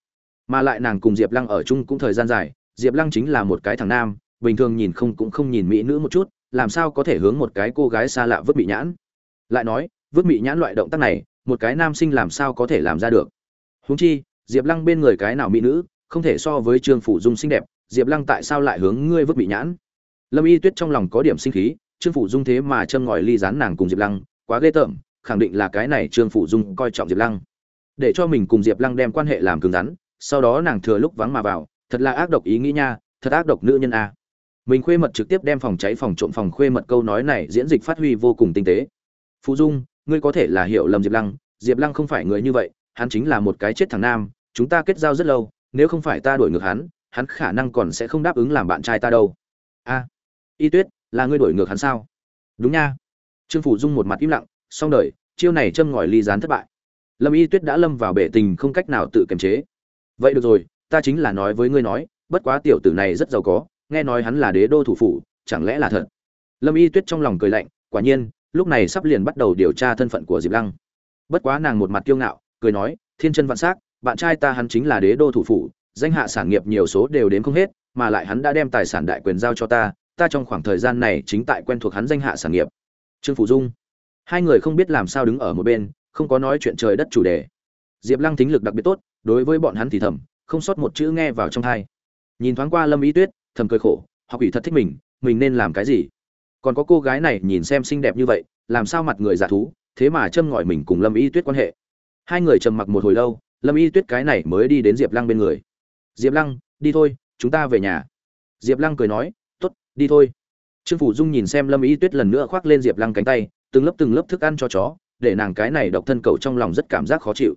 mà lại nàng cùng diệp lăng ở chung cũng thời gian dài, diệp lăng chính là một cái thằng nam, bình thường nhìn không cũng không nhìn mỹ nữ một chút, làm sao có thể hướng một cái cô gái xa lạ vứt bị nhãn? Lại nói, vứt bị nhãn loại động tác này, một cái nam sinh làm sao có thể làm ra được? Huống chi, diệp lăng bên người cái nào mỹ nữ, không thể so với trương phủ dung xinh đẹp, diệp lăng tại sao lại hướng ngươi vứt bị nhãn? Lâm y tuyết trong lòng có điểm sinh khí, trương phủ dung thế mà châm ngòi ly dán nàng cùng diệp lăng, quá ghê tởm, khẳng định là cái này trương phủ dung coi trọng diệp lăng. Để cho mình cùng diệp lăng đem quan hệ làm cứng rắn sau đó nàng thừa lúc vắng mà vào, thật là ác độc ý nghĩ nha, thật ác độc nữ nhân a. Mình khuê mật trực tiếp đem phòng cháy phòng trộm phòng khuê mật câu nói này diễn dịch phát huy vô cùng tinh tế. Phú dung, ngươi có thể là hiểu lầm diệp lăng diệp lăng không phải người như vậy, hắn chính là một cái chết thằng nam, chúng ta kết giao rất lâu, nếu không phải ta đổi ngược hắn hắn khả năng còn sẽ không đáp ứng làm bạn trai ta đâu. A, y tuyết, là ngươi đổi ngược hắn sao? Đúng nha. Trương phủ dung một mặt im lặng, xong đời, chiêu này châm ngòi ly gián thất bại. Lâm y tuyết đã lâm vào bể tình không cách nào tự kiềm chế vậy được rồi, ta chính là nói với ngươi nói, bất quá tiểu tử này rất giàu có, nghe nói hắn là đế đô thủ phủ, chẳng lẽ là thật? Lâm y tuyết trong lòng cười lạnh, quả nhiên, lúc này sắp liền bắt đầu điều tra thân phận của diệp lăng. Bất quá nàng một mặt kiêu ngạo, cười nói, thiên chân vạn s á c bạn trai ta hắn chính là đế đô thủ phủ, danh hạ sản nghiệp nhiều số đều đến không hết, mà lại hắn đã đem tài sản đại quyền giao cho ta ta trong khoảng thời gian này chính tại quen thuộc hắn danh hạ sản nghiệp. Trương phủ dung. Hai người không biết làm sao đứng ở một bên, không có nói chuyện trời đất chủ đề. Diệp lăng thính lực đặc biệt tốt đối với bọn hắn thì thầm, không sót một chữ nghe vào trong thai nhìn thoáng qua lâm ý tuyết, thầm cười khổ, học ủy thật thích mình mình nên làm cái gì? Còn có cô gái này nhìn xem xinh đẹp như vậy, làm sao mặt người giả thú, thế mà châm ngòi mình cùng lâm y tuyết quan hệ. Hai người trầm mặc một hồi lâu, lâm y tuyết cái này mới đi đến diệp lăng bên người. Diệp lăng, đi thôi, chúng ta về nhà. Diệp lăng cười nói t ố t đi thôi. Trương phủ dung nhìn xem lâm y tuyết lần nữa khoác lên diệp lăng cánh tay, từng lớp từng lớp thức ăn cho chó, để nàng cái này độc thân cầu trong lòng rất cảm giác khó chịu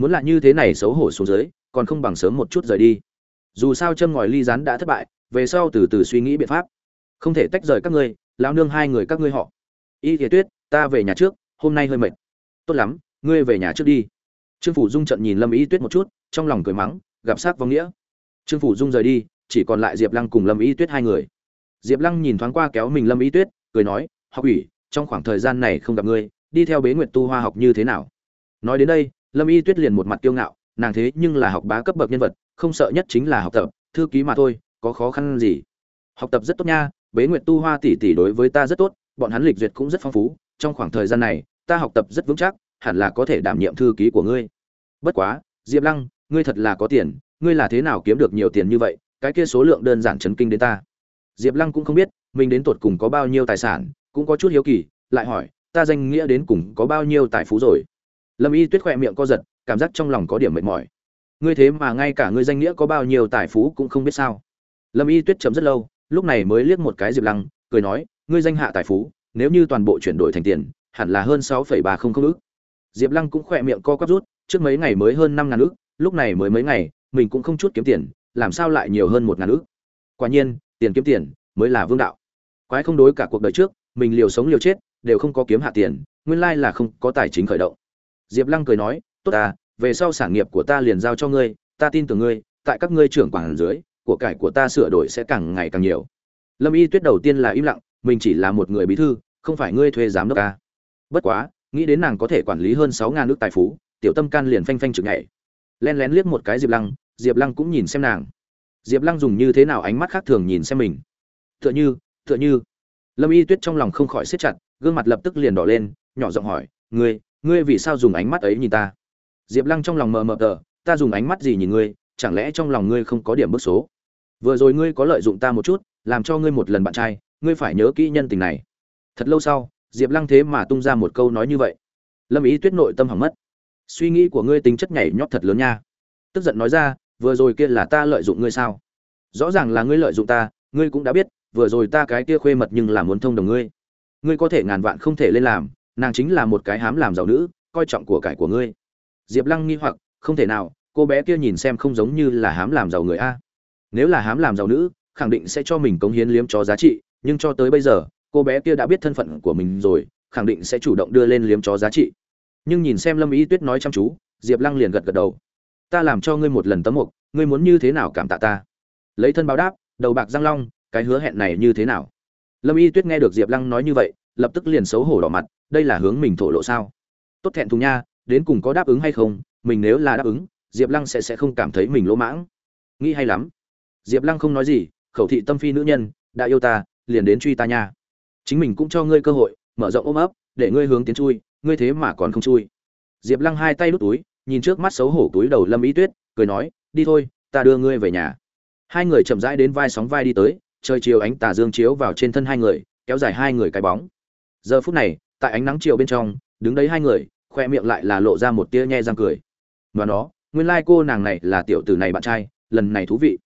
muốn là như thế này xấu hổ xuống dưới, còn không bằng sớm một chút rời đi. Dù sao châm ngòi ly rán đã thất bại, về sau từ từ suy nghĩ biện pháp. Không thể tách rời các ngươi, lão nương hai người các ngươi họ. Y thế tuyết, ta về nhà trước, hôm nay hơi mệt. Tốt lắm, ngươi về nhà trước đi. Trương phủ dung trận nhìn lâm y tuyết một chút, trong lòng cười mắng, gặp sát vong nghĩa. Trương phủ dung rời đi, chỉ còn lại diệp lăng cùng lâm y tuyết hai người. Diệp lăng nhìn thoáng qua kéo mình lâm y tuyết, cười nói, học ủy trong khoảng thời gian này không gặp ngươi, đi theo bế nguyện tu hoa học như thế nào? Nói đến đây lâm y tuyết liền một mặt kiêu ngạo, nàng thế nhưng là học bá cấp bậc nhân vật, không sợ nhất chính là học tập, thư ký mà thôi, có khó khăn gì? Học tập rất tốt nha, bế nguyệt tu hoa tỷ tỷ đối với ta rất tốt, bọn hắn lịch duyệt cũng rất phong phú, trong khoảng thời gian này, ta học tập rất vững chắc, hẳn là có thể đảm nhiệm thư ký của ngươi. Bất quá, diệp lăng, ngươi thật là có tiền, ngươi là thế nào kiếm được nhiều tiền như vậy, cái kia số lượng đơn giản chấn kinh đến ta. Diệp lăng cũng không biết, mình đến tột cùng có bao nhiêu tài sản, cũng có chút hiếu kỳ, lại hỏi, ta danh nghĩa đến cùng có bao nhiêu tài phú rồi? Lâm y tuyết khoe miệng co giật, cảm giác trong lòng có điểm mệt mỏi. Ngươi thế mà ngay cả ngươi danh nghĩa có bao nhiêu tài phú cũng không biết sao. Lâm y tuyết chấm rất lâu, lúc này mới liếc một cái diệp lăng, cười nói, ngươi danh hạ tài phú, nếu như toàn bộ chuyển đổi thành tiền, hẳn là hơn sáu phẩy ba không không ước diệp lăng cũng khỏe miệng co quắp rút, trước mấy ngày mới hơn năm ngàn ước lúc này mới mấy ngày, mình cũng không chút kiếm tiền, làm sao lại nhiều hơn một ngàn ước quả nhiên, tiền kiếm tiền mới là vương đạo. Quái không đối cả cuộc đời trước, mình liều sống liều chết, đều không có kiếm hạ tiền, nguyên lai là không có tài chính khởi động diệp lăng cười nói, tốt à về sau sản nghiệp của ta liền giao cho ngươi, ta tin tưởng ngươi, tại các ngươi trưởng quản dưới, của cải của ta sửa đổi sẽ càng ngày càng nhiều. Lâm y tuyết đầu tiên là im lặng, mình chỉ là một người bí thư, không phải ngươi thuê giám đốc a. bất quá, nghĩ đến nàng có thể quản lý hơn sáu ngàn nước tài phú, tiểu tâm can liền phanh phanh chực nhảy. Lén lén liếc một cái diệp lăng diệp lăng cũng nhìn xem nàng. Diệp lăng dùng như thế nào ánh mắt khác thường nhìn xem mình. Tựa như tựa như. Lâm y tuyết trong lòng không khỏi siết chặt, gương mặt lập tức liền đỏ lên, nhỏ giọng hỏi, ngươi ngươi vì sao dùng ánh mắt ấy nhìn ta? Diệp lăng trong lòng mờ mờ tờ, ta dùng ánh mắt gì nhìn ngươi? Chẳng lẽ trong lòng ngươi không có điểm bức số? Vừa rồi ngươi có lợi dụng ta một chút, làm cho ngươi một lần bạn trai, ngươi phải nhớ kỹ nhân tình này. Thật lâu sau, diệp lăng thế mà tung ra một câu nói như vậy. Lâm ý tuyết nội tâm hỏng mất. Suy nghĩ của ngươi tính chất nhảy nhót thật lớn nha. Tức giận nói ra, vừa rồi kia là ta lợi dụng ngươi sao? Rõ ràng là ngươi lợi dụng ta, ngươi cũng đã biết, vừa rồi ta cái kia khuê mật nhưng là muốn thông đồng ngươi. Ngươi có thể ngàn vạn không thể lên làm nàng chính là một cái hám làm giàu nữ, coi trọng của cải của ngươi. Diệp lăng nghi hoặc, không thể nào, cô bé kia nhìn xem không giống như là hám làm giàu người a. Nếu là hám làm giàu nữ, khẳng định sẽ cho mình cống hiến liếm chó giá trị, nhưng cho tới bây giờ, cô bé kia đã biết thân phận của mình rồi, khẳng định sẽ chủ động đưa lên liếm chó giá trị. Nhưng nhìn xem lâm ý tuyết nói chăm chú, diệp lăng liền gật gật đầu. Ta làm cho ngươi một lần tấm mục, ngươi muốn như thế nào cảm tạ ta? Lấy thân báo đáp, đầu bạc răng long, cái hứa hẹn này như thế nào? Lâm y tuyết nghe được diệp lăng nói như vậy lập tức liền xấu hổ đỏ mặt, đây là hướng mình thổ lộ sao? Tốt thẹn thùng nha, đến cùng có đáp ứng hay không? Mình nếu là đáp ứng, diệp lăng sẽ sẽ không cảm thấy mình lỗ mãng. Nghĩ hay lắm. Diệp lăng không nói gì, khẩu thị tâm phi nữ nhân, đã yêu ta, liền đến truy ta nha. Chính mình cũng cho ngươi cơ hội, mở rộng ôm ấp, để ngươi hướng tiến chui, ngươi thế mà còn không chui. Diệp lăng hai tay đút túi, nhìn trước mắt xấu hổ túi đầu lâm ý tuyết, cười nói, đi thôi, ta đưa ngươi về nhà. Hai người chậm rãi đến vai sóng vai đi tới, trời chiều ánh tà dương chiếu vào trên thân hai người, kéo dài hai người cái bóng giờ phút này, tại ánh nắng chiều bên trong, đứng đấy hai người, khoe miệng lại là lộ ra một tia nhe răng cười. Và nó, nguyên lai cô nàng này là tiểu tử này bạn trai, lần này thú vị.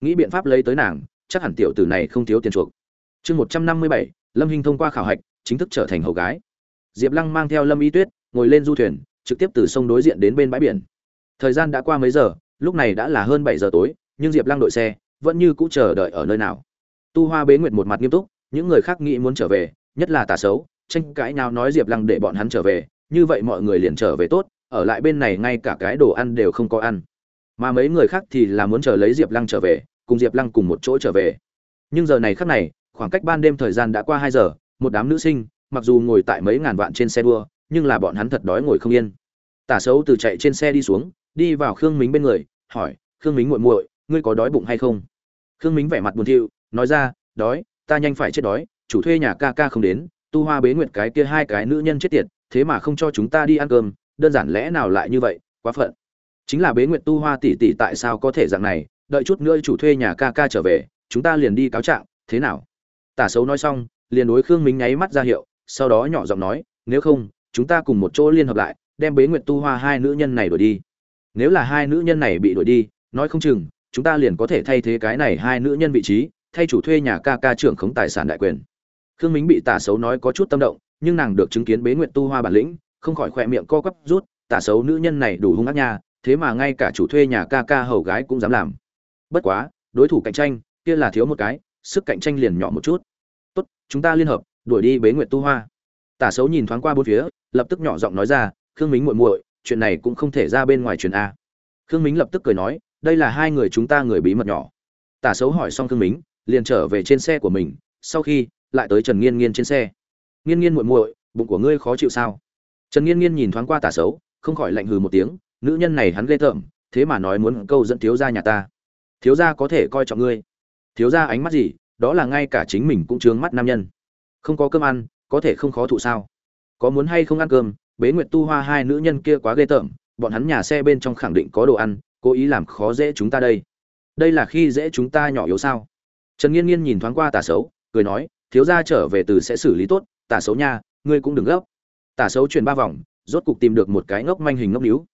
Nghĩ biện pháp lấy tới nàng, chắc hẳn tiểu tử này không thiếu tiền chuộc. Chương một trăm năm mươi bảy, lâm hinh thông qua khảo hạch, chính thức trở thành hầu gái. Diệp lăng mang theo lâm y tuyết, ngồi lên du thuyền, trực tiếp từ sông đối diện đến bên bãi biển. Thời gian đã qua mấy giờ, lúc này đã là hơn bảy giờ tối, nhưng diệp lăng đội xe, vẫn như cũ chờ đợi ở nơi nào. Tu hoa bế nguyệt một mặt nghiêm túc, những người khác nghĩ muốn trở về nhất là tà xấu, tranh cãi nào nói diệp lăng để bọn hắn trở về, như vậy mọi người liền trở về tốt, ở lại bên này ngay cả cái đồ ăn đều không có ăn. Mà mấy người khác thì là muốn chờ lấy diệp lăng trở về, cùng diệp lăng cùng một chỗ trở về. Nhưng giờ này khác này, khoảng cách ban đêm thời gian đã qua hai giờ, một đám nữ sinh, mặc dù ngồi tại mấy ngàn vạn trên xe đua, nhưng là bọn hắn thật đói ngồi không yên. Tả xấu từ chạy trên xe đi xuống, đi vào khương mính bên người, hỏi, khương mính muội muội, ngươi có đói bụng hay không? Khương mính vẻ mặt buồn thiu, nói ra, đói, ta nhanh phải chết đói chủ thuê nhà ca ca không đến, tu hoa bế nguyệt cái kia hai cái nữ nhân chết tiệt, thế mà không cho chúng ta đi ăn cơm, đơn giản lẽ nào lại như vậy, quá phận. Chính là bế nguyệt tu hoa tỷ tỷ tại sao có thể dạng này, đợi chút nữa chủ thuê nhà ca ca trở về, chúng ta liền đi cáo trạng, thế nào? Tả xấu nói xong, liền đối khương Minh nháy mắt ra hiệu, sau đó nhỏ giọng nói, nếu không, chúng ta cùng một chỗ liên hợp lại, đem bế nguyệt tu hoa hai nữ nhân này đuổi đi. Nếu là hai nữ nhân này bị đuổi đi, nói không chừng, chúng ta liền có thể thay thế cái này hai nữ nhân vị trí, thay chủ thuê nhà ca ca trưởng khống tài sản đại quyền khương mính bị tả xấu nói có chút tâm động, nhưng nàng được chứng kiến bế nguyệt tu hoa bản lĩnh, không khỏi khỏe miệng co quắp rút, tả xấu nữ nhân này đủ hung ác nha, thế mà ngay cả chủ thuê nhà ca ca hầu gái cũng dám làm. Bất quá, đối thủ cạnh tranh, kia là thiếu một cái, sức cạnh tranh liền nhỏ một chút. Tốt, chúng ta liên hợp, đuổi đi bế nguyệt tu hoa. Tả xấu nhìn thoáng qua bốn phía, lập tức nhỏ giọng nói ra, khương mính muội muội, chuyện này cũng không thể ra bên ngoài truyền a. Khương mính lập tức cười nói, đây là hai người chúng ta người bí mật nhỏ. Tả xấu hỏi xong khương mính, liền trở về trên xe của mình, sau khi lại tới trần nghiên nghiên trên xe. Nghiên nghiên muội muội, bụng của ngươi khó chịu sao? Trần nghiên nghiên nhìn thoáng qua tả xấu, không khỏi lạnh hừ một tiếng, nữ nhân này hắn ghê tởm, thế mà nói muốn câu dẫn thiếu gia nhà ta. Thiếu gia có thể coi trọng ngươi. Thiếu gia ánh mắt gì, đó là ngay cả chính mình cũng chướng mắt nam nhân. Không có cơm ăn, có thể không khó thụ sao? Có muốn hay không ăn cơm, bế nguyệt tu hoa hai nữ nhân kia quá ghê tởm, bọn hắn nhà xe bên trong khẳng định có đồ ăn, cố ý làm khó dễ chúng ta đây. Đây là khi dễ chúng ta nhỏ yếu sao? Trần nghiên nghiên nhìn thoáng qua tả xấu, cười nói thiếu gia trở về từ sẽ xử lý tốt, tả xấu nha, ngươi cũng đừng gấp. Tả xấu chuyển ba vòng, rốt cục tìm được một cái ngốc manh hình ngốc níu.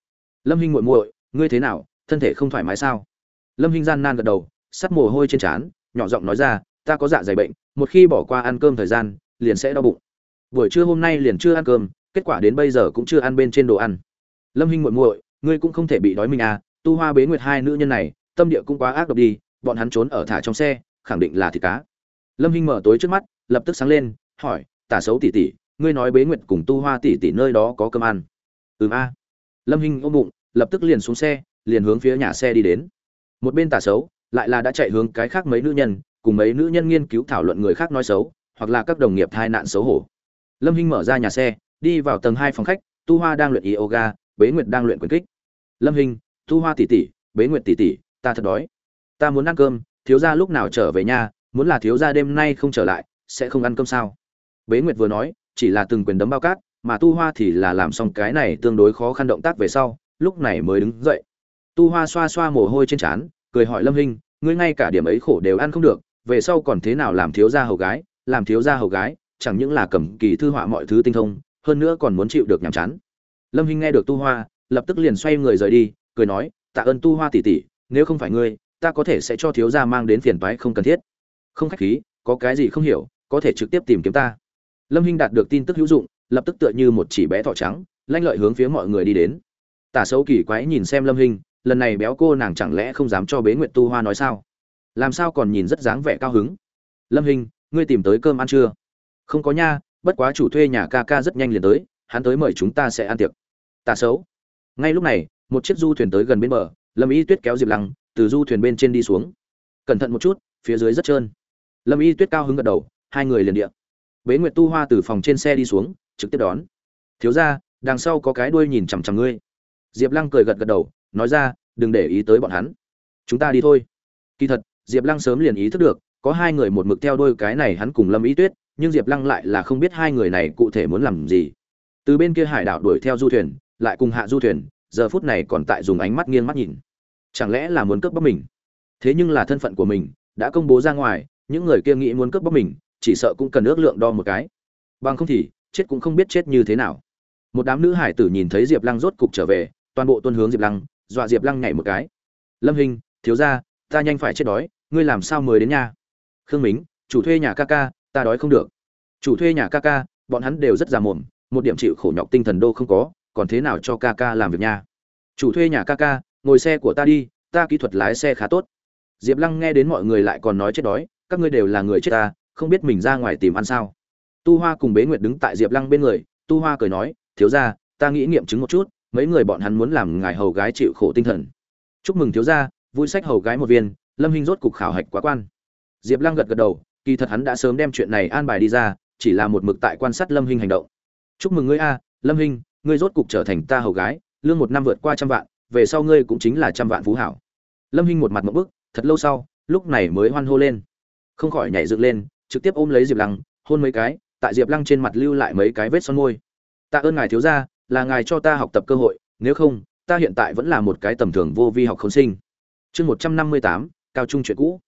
Lâm hinh muội muội, ngươi thế nào, thân thể không thoải mái sao? Lâm hinh gian nan gật đầu, sắt mồ hôi trên trán, nhỏ giọng nói ra, ta có dạ dày bệnh, một khi bỏ qua ăn cơm thời gian, liền sẽ đau bụng. Buổi trưa hôm nay liền chưa ăn cơm, kết quả đến bây giờ cũng chưa ăn bên trên đồ ăn. Lâm hinh muội muội, ngươi cũng không thể bị đói mình à tu hoa bế nguyệt hai nữ nhân này, tâm địa cũng quá ác độc đi, bọn hắn trốn ở thả trong xe, khẳng định là thịt cá lâm hinh mở tối trước mắt, lập tức sáng lên, hỏi, tả xấu tỷ tỷ, ngươi nói bế nguyệt cùng tu hoa tỷ tỷ nơi đó có cơm ăn? Ừm a. Lâm hinh ôm bụng, lập tức liền xuống xe, liền hướng phía nhà xe đi đến. Một bên tả xấu, lại là đã chạy hướng cái khác mấy nữ nhân, cùng mấy nữ nhân nghiên cứu thảo luận người khác nói xấu, hoặc là các đồng nghiệp thai nạn xấu hổ. Lâm hinh mở ra nhà xe, đi vào tầng hai phòng khách, tu hoa đang luyện yoga, bế nguyệt đang luyện quyền kích. Lâm hinh, tu hoa tỷ tỷ, bế nguyệt tỷ tỷ, ta thật đói. Ta muốn ăn cơm, thiếu gia lúc nào trở về nhà muốn là thiếu gia đêm nay không trở lại, sẽ không ăn cơm sao? Bế nguyệt vừa nói, chỉ là từng quyền đấm bao cát, mà tu hoa thì là làm xong cái này tương đối khó khăn động tác về sau, lúc này mới đứng dậy. Tu hoa xoa xoa mồ hôi trên trán, cười hỏi lâm hinh, ngươi ngay cả điểm ấy khổ đều ăn không được, về sau còn thế nào làm thiếu gia hầu gái, làm thiếu gia hầu gái, chẳng những là cầm kỳ thư họa mọi thứ tinh thông, hơn nữa còn muốn chịu được nhàm chán. Lâm hinh nghe được tu hoa, lập tức liền xoay người rời đi, cười nói, tạ ơn tu hoa tỷ tỷ, nếu không phải ngươi, ta có thể sẽ cho thiếu gia mang đến phiền toái không cần thiết không khách khí, có cái gì không hiểu, có thể trực tiếp tìm kiếm ta. Lâm hinh đạt được tin tức hữu dụng, lập tức tựa như một chỉ bé thỏ trắng, lanh lợi hướng phía mọi người đi đến. Tả xấu kỳ quái nhìn xem lâm hinh, lần này béo cô nàng chẳng lẽ không dám cho bế nguyệt tu hoa nói sao? Làm sao còn nhìn rất dáng vẻ cao hứng? Lâm hinh, ngươi tìm tới cơm ăn chưa? Không có nha, bất quá chủ thuê nhà ca ca rất nhanh liền tới, hắn tới mời chúng ta sẽ ăn tiệc. Tà xấu ngay lúc này, một chiếc du thuyền tới gần bên bờ, lâm y tuyết kéo diệp lăng, từ du thuyền bên trên đi xuống. Cẩn thận một chút, phía dưới rất trơn lâm y tuyết cao hứng gật đầu, hai người liền điệp. bế nguyệt tu hoa từ phòng trên xe đi xuống, trực tiếp đón. Thiếu ra đằng sau có cái đuôi nhìn chằm chằm ngươi. Diệp lăng cười gật gật đầu, nói ra, đừng để ý tới bọn hắn. Chúng ta đi thôi. Kỳ thật, diệp lăng sớm liền ý thức được, có hai người một mực theo đuôi cái này hắn cùng lâm y tuyết, nhưng diệp lăng lại là không biết hai người này cụ thể muốn làm gì. Từ bên kia hải đảo đuổi theo du thuyền, lại cùng hạ du thuyền, giờ phút này còn tại dùng ánh mắt nghiêng mắt nhìn. Chẳng lẽ là muốn cướp bóc mình? Thế nhưng là thân phận của mình, đã công bố ra ngoài những người kia nghĩ muốn cướp bóc mình, chỉ sợ cũng cần ước lượng đo một cái. Bằng không thì, chết cũng không biết chết như thế nào. Một đám nữ hải tử nhìn thấy diệp lăng rốt cục trở về, toàn bộ tuân hướng diệp lăng, dọa diệp lăng nhảy một cái. Lâm hình, thiếu ra ta nhanh phải chết đói, ngươi làm sao mới đến nhà? Khương mính, chủ thuê nhà ca ca, ta đói không được. Chủ thuê nhà ca ca, bọn hắn đều rất già mồm, một điểm chịu khổ nhọc tinh thần đô không có, còn thế nào cho ca ca làm việc nha chủ thuê nhà ca ca, ngồi xe của ta đi, ta kỹ thuật lái xe khá tốt. Diệp lăng nghe đến mọi người lại còn nói chết đói các ngươi đều là người chết ta, không biết mình ra ngoài tìm ăn sao? Tu hoa cùng bế nguyệt đứng tại diệp lăng bên người, tu hoa cười nói, thiếu ra ta nghĩ nghiệm chứng một chút, mấy người bọn hắn muốn làm ngài hầu gái chịu khổ tinh thần. Chúc mừng thiếu ra vui sách hầu gái một viên, lâm hinh rốt cục khảo hạch quá quan. Diệp lăng gật gật đầu, kỳ thật hắn đã sớm đem chuyện này an bài đi ra, chỉ là một mực tại quan sát lâm hinh hành động. Chúc mừng ngươi a, lâm hinh, ngươi rốt cục trở thành ta hầu gái, lương một năm vượt qua trăm vạn, về sau ngươi cũng chính là trăm vạn phú hảo. Lâm hinh một mặt một bức, thật lâu sau, lúc này mới hoan hô lên không khỏi nhảy dựng lên, trực tiếp ôm lấy diệp lăng, hôn mấy cái, tại diệp lăng trên mặt lưu lại mấy cái vết son môi. Tạ ơn ngài thiếu gia, là ngài cho ta học tập cơ hội, nếu không, ta hiện tại vẫn là một cái tầm thường vô vi học không sinh. Chương một trăm năm mươi tám, cao trung chuyện cũ.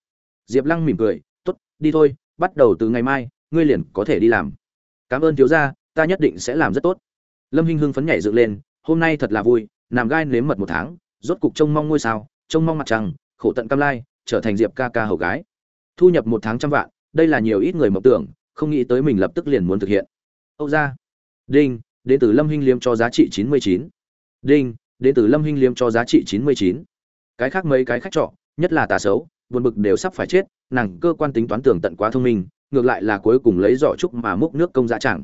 Diệp lăng mỉm cười t ố t đi thôi, bắt đầu từ ngày mai, ngươi liền có thể đi làm. Cảm ơn thiếu gia, ta nhất định sẽ làm rất tốt. Lâm hinh hưng phấn nhảy dựng lên, hôm nay thật là vui, nằm gai nếm mật một tháng, rốt cục trông mong ngôi sao, trông mong mặt trăng, khổ tận cam lai, trở thành diệp ca ca hầu gái thu nhập một tháng trăm vạn, đây là nhiều ít người mộng tưởng, không nghĩ tới mình lập tức liền muốn thực hiện. Âu ra đinh đến từ lâm hinh liêm cho giá trị chín mươi chín. Đinh đến từ lâm hinh liêm cho giá trị chín mươi chín. Cái khác mấy cái khách trọ, nhất là tà xấu, buồn bực đều sắp phải chết, nàng cơ quan tính toán tưởng tận quá thông minh, ngược lại là cuối cùng lấy giỏ trúc mà múc nước công dã chẳng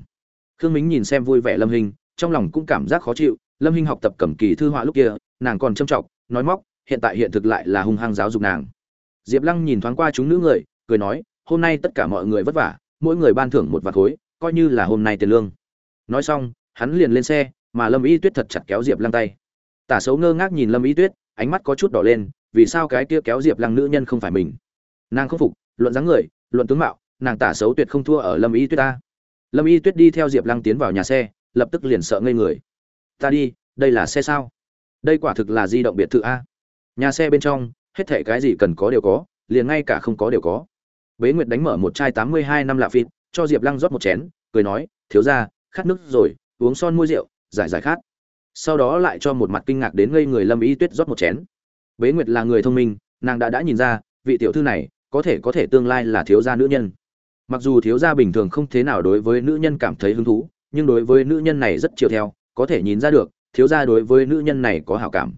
khương mính nhìn xem vui vẻ lâm hình trong lòng cũng cảm giác khó chịu, lâm hình học tập cầm kỳ thư họa lúc kia, nàng còn châm trọng nói móc, hiện tại hiện thực lại là hung hăng giáo dục nàng diệp lăng nhìn thoáng qua chúng nữ người, cười nói, hôm nay tất cả mọi người vất vả, mỗi người ban thưởng một vạt khối, coi như là hôm nay tiền lương. Nói xong, hắn liền lên xe, mà lâm y tuyết thật chặt kéo diệp lăng tay. Tả Sấu ngơ ngác nhìn lâm y tuyết, ánh mắt có chút đỏ lên, vì sao cái kia kéo diệp lăng nữ nhân không phải mình? Nàng không phục, luận dáng người, luận tướng mạo, nàng tả Sấu tuyệt không thua ở lâm y tuyết ta. Lâm y tuyết đi theo diệp lăng tiến vào nhà xe, lập tức liền sợ ngây người. Ta đi, đây là xe sao? Đây quả thực là di động biệt thự a. Nhà xe bên trong hết thể cái gì cần có đều có, liền ngay cả không có đều có. Bế nguyệt đánh mở một chai tám mươi hai năm lạ phịt cho diệp lăng rót một chén, cười nói, thiếu ra khát nước rồi, uống son môi rượu, giải giải khát. Sau đó lại cho một mặt kinh ngạc đến ngây người lâm y tuyết rót một chén. Bế nguyệt là người thông minh, nàng đã đã nhìn ra, vị tiểu thư này có thể có thể tương lai là thiếu gia nữ nhân. Mặc dù thiếu gia bình thường không thế nào đối với nữ nhân cảm thấy hứng thú, nhưng đối với nữ nhân này rất chiều theo, có thể nhìn ra được, thiếu gia đối với nữ nhân này có hảo cảm.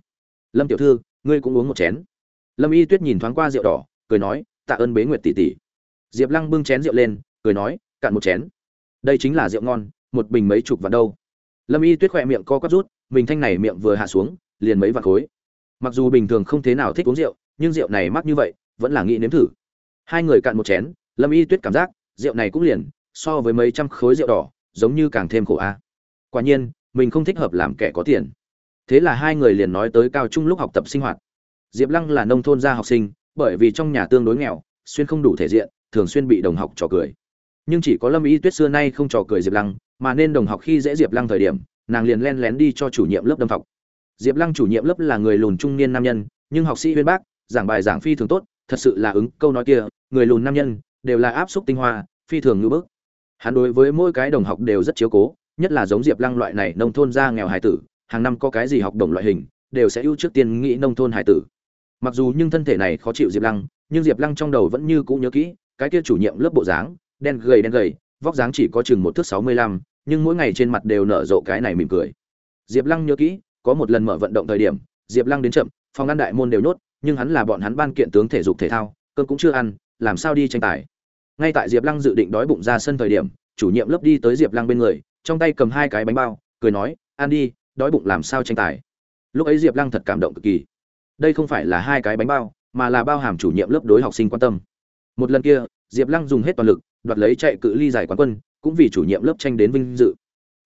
Lâm tiểu thư, ngươi cũng uống một chén lâm y tuyết nhìn thoáng qua rượu đỏ, cười nói, tạ ơn bế nguyệt tỷ tỷ. Diệp lăng bưng chén rượu lên, cười nói, cạn một chén. Đây chính là rượu ngon, một bình mấy chục vạn đâu. Lâm y tuyết khỏe miệng co quắp rút, mình thanh này miệng vừa hạ xuống, liền mấy vạn khối. Mặc dù bình thường không thế nào thích uống rượu, nhưng rượu này mắc như vậy, vẫn là nghĩ nếm thử. Hai người cạn một chén, lâm y tuyết cảm giác, rượu này cũng liền, so với mấy trăm khối rượu đỏ, giống như càng thêm khổ a. Quả nhiên, mình không thích hợp làm kẻ có tiền. Thế là hai người liền nói tới cao trung lúc học tập sinh hoạt diệp lăng là nông thôn gia học sinh, bởi vì trong nhà tương đối nghèo, xuyên không đủ thể diện, thường xuyên bị đồng học trò cười. Nhưng chỉ có lâm y tuyết xưa nay không trò cười diệp lăng, mà nên đồng học khi dễ diệp lăng thời điểm, nàng liền lén lén đi cho chủ nhiệm lớp đâm học. Diệp lăng chủ nhiệm lớp là người lùn trung niên nam nhân, nhưng học sĩ huyên bác, giảng bài giảng phi thường tốt, thật sự là ứng, câu nói kia, người lùn nam nhân, đều là áp xúc tinh hoa, phi thường như bức. Hắn đối với mỗi cái đồng học đều rất chiếu cố, nhất là giống diệp lăng loại này nông thôn gia nghèo hải tử, hàng năm có cái gì học đồng loại hình, đều sẽ ưu trước tiên nghĩ nông thôn hải tử mặc dù nhưng thân thể này khó chịu diệp lăng, nhưng diệp lăng trong đầu vẫn như cũ nhớ kỹ, cái kia chủ nhiệm lớp bộ dáng, đen gầy đen gầy, vóc dáng chỉ có chừng một thước sáu mươi lăm, nhưng mỗi ngày trên mặt đều nở rộ cái này mỉm cười. Diệp lăng nhớ kỹ, có một lần mở vận động thời điểm, diệp lăng đến chậm, phòng ăn đại môn đều nhốt, nhưng hắn là bọn hắn ban kiện tướng thể dục thể thao, cơm cũng chưa ăn, làm sao đi tranh tài. Ngay tại diệp lăng dự định đói bụng ra sân thời điểm, chủ nhiệm lớp đi tới diệp lăng bên người, trong tay cầm hai cái bánh bao, cười nói, ăn đi, đói bụng làm sao tranh tài? Lúc ấy diệp lăng thật cảm động cực kỳ đây không phải là hai cái bánh bao, mà là bao hàm chủ nhiệm lớp đối học sinh quan tâm. Một lần kia, diệp lăng dùng hết toàn lực, đoạt lấy chạy cự ly giải quán quân, cũng vì chủ nhiệm lớp tranh đến vinh dự.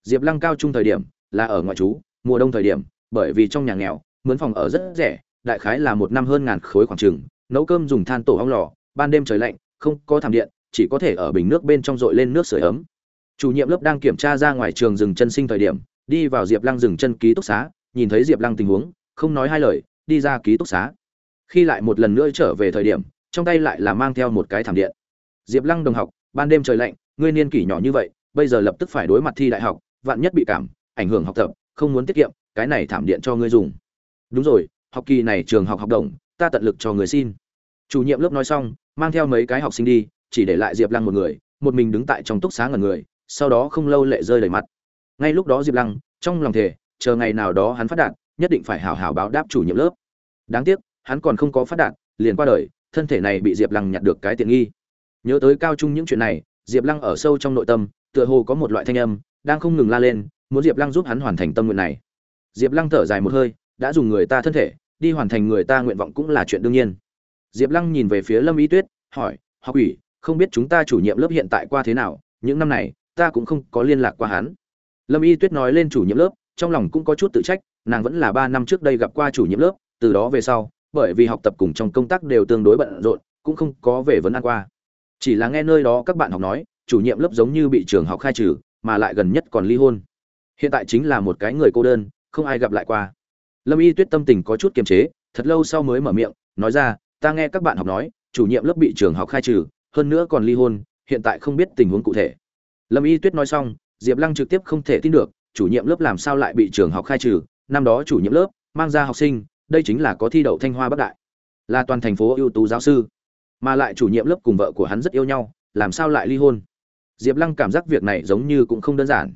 Diệp lăng cao trung thời điểm, là ở ngoại trú, mùa đông thời điểm, bởi vì trong nhà nghèo, mướn phòng ở rất rẻ, đại khái là một năm hơn ngàn khối khoảng trừng nấu cơm dùng than tổ ong lò, ban đêm trời lạnh, không có thảm điện, chỉ có thể ở bình nước bên trong dội lên nước sưởi ấm. Chủ nhiệm lớp đang kiểm tra ra ngoài trường dừng chân sinh thời điểm, đi vào diệp lăng dừng chân ký túc xá, nhìn thấy diệp lăng tình huống, không nói hai lời đi ra ký túc xá. Khi lại một lần nữa trở về thời điểm, trong tay lại là mang theo một cái thảm điện. Diệp lăng đồng học, ban đêm trời lạnh, ngươi niên kỷ nhỏ như vậy, bây giờ lập tức phải đối mặt thi đại học, vạn nhất bị cảm, ảnh hưởng học tập, không muốn tiết kiệm, cái này thảm điện cho ngươi dùng. Đúng rồi, học kỳ này trường học học đồng, ta tận lực cho người xin. Chủ nhiệm lớp nói xong, mang theo mấy cái học sinh đi, chỉ để lại diệp lăng một người, một mình đứng tại trong túc xá ngần người, sau đó không lâu lệ rơi đầy mặt. Ngay lúc đó diệp lăng, trong lòng thề, chờ ngày nào đó hắn phát đạt, nhất định phải hảo hảo báo đáp chủ nhiệm lớp đáng tiếc, hắn còn không có phát đạt, liền qua đời, thân thể này bị diệp lăng nhặt được cái tiện nghi. Nhớ tới cao trung những chuyện này, diệp lăng ở sâu trong nội tâm, tựa hồ có một loại thanh âm, đang không ngừng la lên, muốn diệp lăng giúp hắn hoàn thành tâm nguyện này. Diệp lăng thở dài một hơi, đã dùng người ta thân thể, đi hoàn thành người ta nguyện vọng cũng là chuyện đương nhiên. Diệp lăng nhìn về phía lâm y tuyết, hỏi, học ủy không biết chúng ta chủ nhiệm lớp hiện tại qua thế nào? Những năm này, ta cũng không có liên lạc qua hắn. Lâm y tuyết nói lên chủ nhiệm lớp, trong lòng cũng có chút tự trách, nàng vẫn là ba năm trước đây gặp qua chủ nhiệm lớp từ đó về sau, bởi vì học tập cùng trong công tác đều tương đối bận rộn, cũng không có về vấn ăn qua. Chỉ là nghe nơi đó các bạn học nói, chủ nhiệm lớp giống như bị trường học khai trừ, mà lại gần nhất còn ly hôn. Hiện tại chính là một cái người cô đơn, không ai gặp lại qua. Lâm y tuyết tâm tình có chút kiềm chế, thật lâu sau mới mở miệng, nói ra, ta nghe các bạn học nói, chủ nhiệm lớp bị trường học khai trừ, hơn nữa còn ly hôn, hiện tại không biết tình huống cụ thể. Lâm y tuyết nói xong, diệp lăng trực tiếp không thể tin được, chủ nhiệm lớp làm sao lại bị trường học khai trừ, năm đó chủ nhiệm lớp, mang ra học sinh đây chính là có thi đậu thanh hoa bắc đại, là toàn thành phố ưu tú giáo sư, mà lại chủ nhiệm lớp cùng vợ của hắn rất yêu nhau, làm sao lại ly hôn? Diệp lăng cảm giác việc này giống như cũng không đơn giản.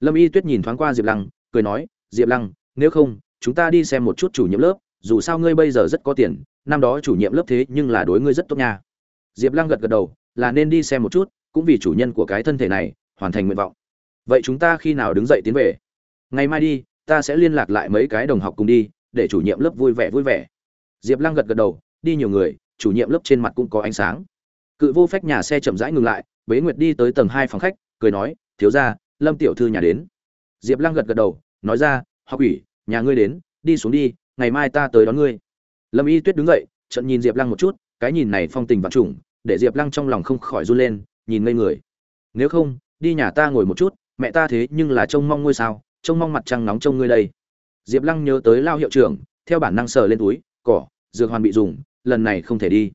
Lâm y tuyết nhìn thoáng qua diệp lăng, cười nói, diệp lăng, nếu không, chúng ta đi xem một chút chủ nhiệm lớp, dù sao ngươi bây giờ rất có tiền, năm đó chủ nhiệm lớp thế nhưng là đối ngươi rất tốt nha. Diệp lăng gật gật đầu, là nên đi xem một chút, cũng vì chủ nhân của cái thân thể này hoàn thành nguyện vọng. Vậy chúng ta khi nào đứng dậy tiến về? Ngày mai đi, ta sẽ liên lạc lại mấy cái đồng học cùng đi để chủ nhiệm lớp vui vẻ vui vẻ. Diệp lăng gật gật đầu, đi nhiều người, chủ nhiệm lớp trên mặt cũng có ánh sáng. Cự vô phách nhà xe chậm rãi ngừng lại, bế nguyệt đi tới tầng hai phòng khách, cười nói, thiếu ra lâm tiểu thư nhà đến. Diệp lăng gật gật đầu, nói ra, học ủy, nhà ngươi đến, đi xuống đi, ngày mai ta tới đón ngươi. Lâm y tuyết đứng dậy trận nhìn diệp lăng một chút, cái nhìn này phong tình vạn trùng, để diệp lăng trong lòng không khỏi run lên, nhìn ngây người. Nếu không, đi nhà ta ngồi một chút, mẹ ta thế nhưng là trông mong ngôi sao, trông mong mặt trăng nóng trông ngươi đây diệp lăng nhớ tới lao hiệu trưởng, theo bản năng sờ lên túi, cỏ, dược hoàn bị dùng, lần này không thể đi.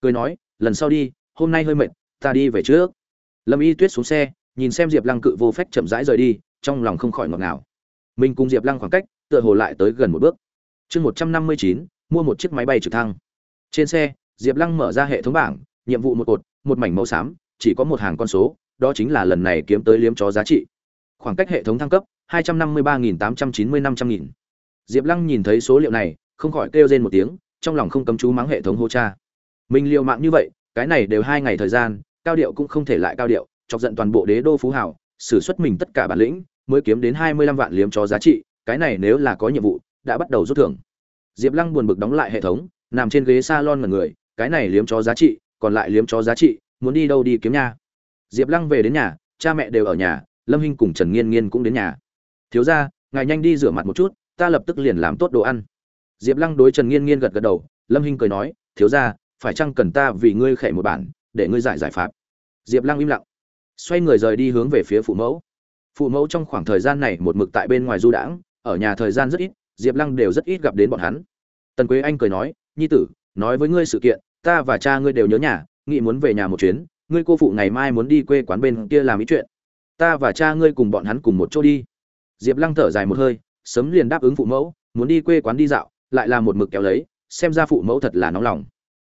Cười nói, lần sau đi, hôm nay hơi mệt, ta đi về trước. Lâm y tuyết xuống xe, nhìn xem diệp lăng cự vô phách chậm rãi rời đi, trong lòng không khỏi ngọt ngào. Mình cùng diệp lăng khoảng cách, tựa hồ lại tới gần một bước. Chương một trăm năm mươi chín, mua một chiếc máy bay trực thăng. Trên xe, diệp lăng mở ra hệ thống bảng, nhiệm vụ một cột, một mảnh màu xám, chỉ có một hàng con số, đó chính là lần này kiếm tới liếm chó giá trị. Khoảng cách hệ thống thăng cấp hai trăm năm mươi ba nghìn tám trăm chín mươi năm trăm nghìn. Diệp lăng nhìn thấy số liệu này, không khỏi kêu lên một tiếng, trong lòng không cấm chú mắng hệ thống hô cha. Mình liều mạng như vậy, cái này đều hai ngày thời gian, cao điệu cũng không thể lại cao điệu, chọc giận toàn bộ đế đô phú hảo sử xuất mình tất cả bản lĩnh, mới kiếm đến hai mươi lăm vạn liếm chó giá trị, cái này nếu là có nhiệm vụ, đã bắt đầu rút thưởng. Diệp lăng buồn bực đóng lại hệ thống, nằm trên ghế s a lon mật người, cái này liếm chó giá trị, còn lại liếm chó giá trị, muốn đi đâu đi kiếm nha. Diệp lăng về đến nhà, cha mẹ đều ở nhà, lâm hinh cùng trần nghiên nghiên cũng đến nhà thiếu ra, ngài nhanh đi rửa mặt một chút, ta lập tức liền làm tốt đồ ăn. Diệp lăng đối trần nghiên nghiên gật gật đầu, lâm hinh cười nói, thiếu ra, phải chăng cần ta vì ngươi khệ một bản, để ngươi giải giải pháp? Diệp lăng im lặng, xoay người rời đi hướng về phía phụ mẫu. Phụ mẫu trong khoảng thời gian này một mực tại bên ngoài du đãng, ở nhà thời gian rất ít, diệp lăng đều rất ít gặp đến bọn hắn. Tần quế anh cười nói, nhi tử, nói với ngươi sự kiện, ta và cha ngươi đều nhớ nhà, nghĩ muốn về nhà một chuyến, ngươi cô phụ ngày mai muốn đi quê quán bên kia làm ý chuyện. Ta và cha ngươi cùng bọn hắn cùng một chỗ đi diệp lăng thở dài một hơi, sớm liền đáp ứng phụ mẫu, muốn đi quê quán đi dạo, lại là một mực kéo lấy, xem ra phụ mẫu thật là nóng lòng.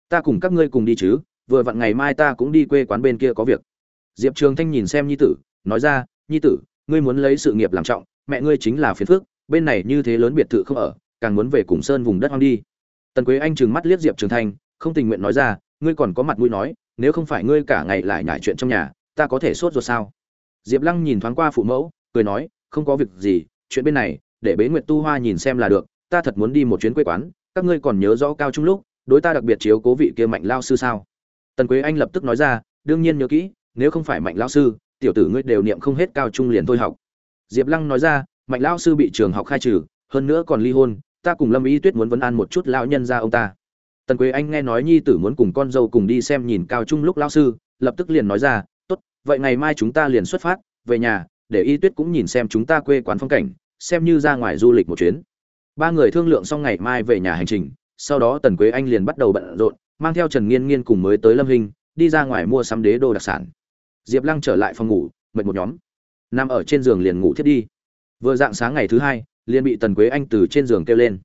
Ta cùng các ngươi cùng đi chứ, vừa vặn ngày mai ta cũng đi quê quán bên kia có việc. Diệp trường thanh nhìn xem nhi tử, nói ra, nhi tử, ngươi muốn lấy sự nghiệp làm trọng, mẹ ngươi chính là phiền phước bên này như thế lớn biệt thự không ở, càng muốn về cùng sơn vùng đất hoang đi. Tần quế anh trừng mắt liếc diệp trường thanh, không tình nguyện nói ra, ngươi còn có mặt mũi nói, nếu không phải ngươi cả ngày lại nhải chuyện trong nhà, ta có thể sốt ruột sao? Diệp lăng nhìn thoáng qua phụ mẫu, cười nói không có việc gì, chuyện bên này, để bế nguyệt tu hoa nhìn xem là được, ta thật muốn đi một chuyến quê quán, các ngươi còn nhớ rõ cao trung lúc, đối ta đặc biệt chiếu cố vị kia mạnh lao sư sao? Tần quế anh lập tức nói ra, đương nhiên nhớ kỹ, nếu không phải mạnh lao sư, tiểu tử ngươi đều niệm không hết cao trung liền thôi học. Diệp lăng nói ra, mạnh lao sư bị trường học khai trừ, hơn nữa còn ly hôn, ta cùng lâm y tuyết muốn vấn an một chút lão nhân ra ông ta. Tần quế anh nghe nói nhi tử muốn cùng con dâu cùng đi xem nhìn cao trung lúc lao sư, lập tức liền nói ra, tốt, vậy ngày mai chúng ta liền xuất phát, về nhà để y tuyết cũng nhìn xem chúng ta quê quán phong cảnh, xem như ra ngoài du lịch một chuyến. Ba người thương lượng xong ngày mai về nhà hành trình, sau đó tần quế anh liền bắt đầu bận rộn, mang theo trần nghiên nghiên cùng mới tới lâm hình đi ra ngoài mua sắm đế đồ đặc sản. Diệp lăng trở lại phòng ngủ, mệt một nhóm. Nằm ở trên giường liền ngủ thiết đi. Vừa dạng sáng ngày thứ hai, liền bị tần quế anh từ trên giường kêu lên.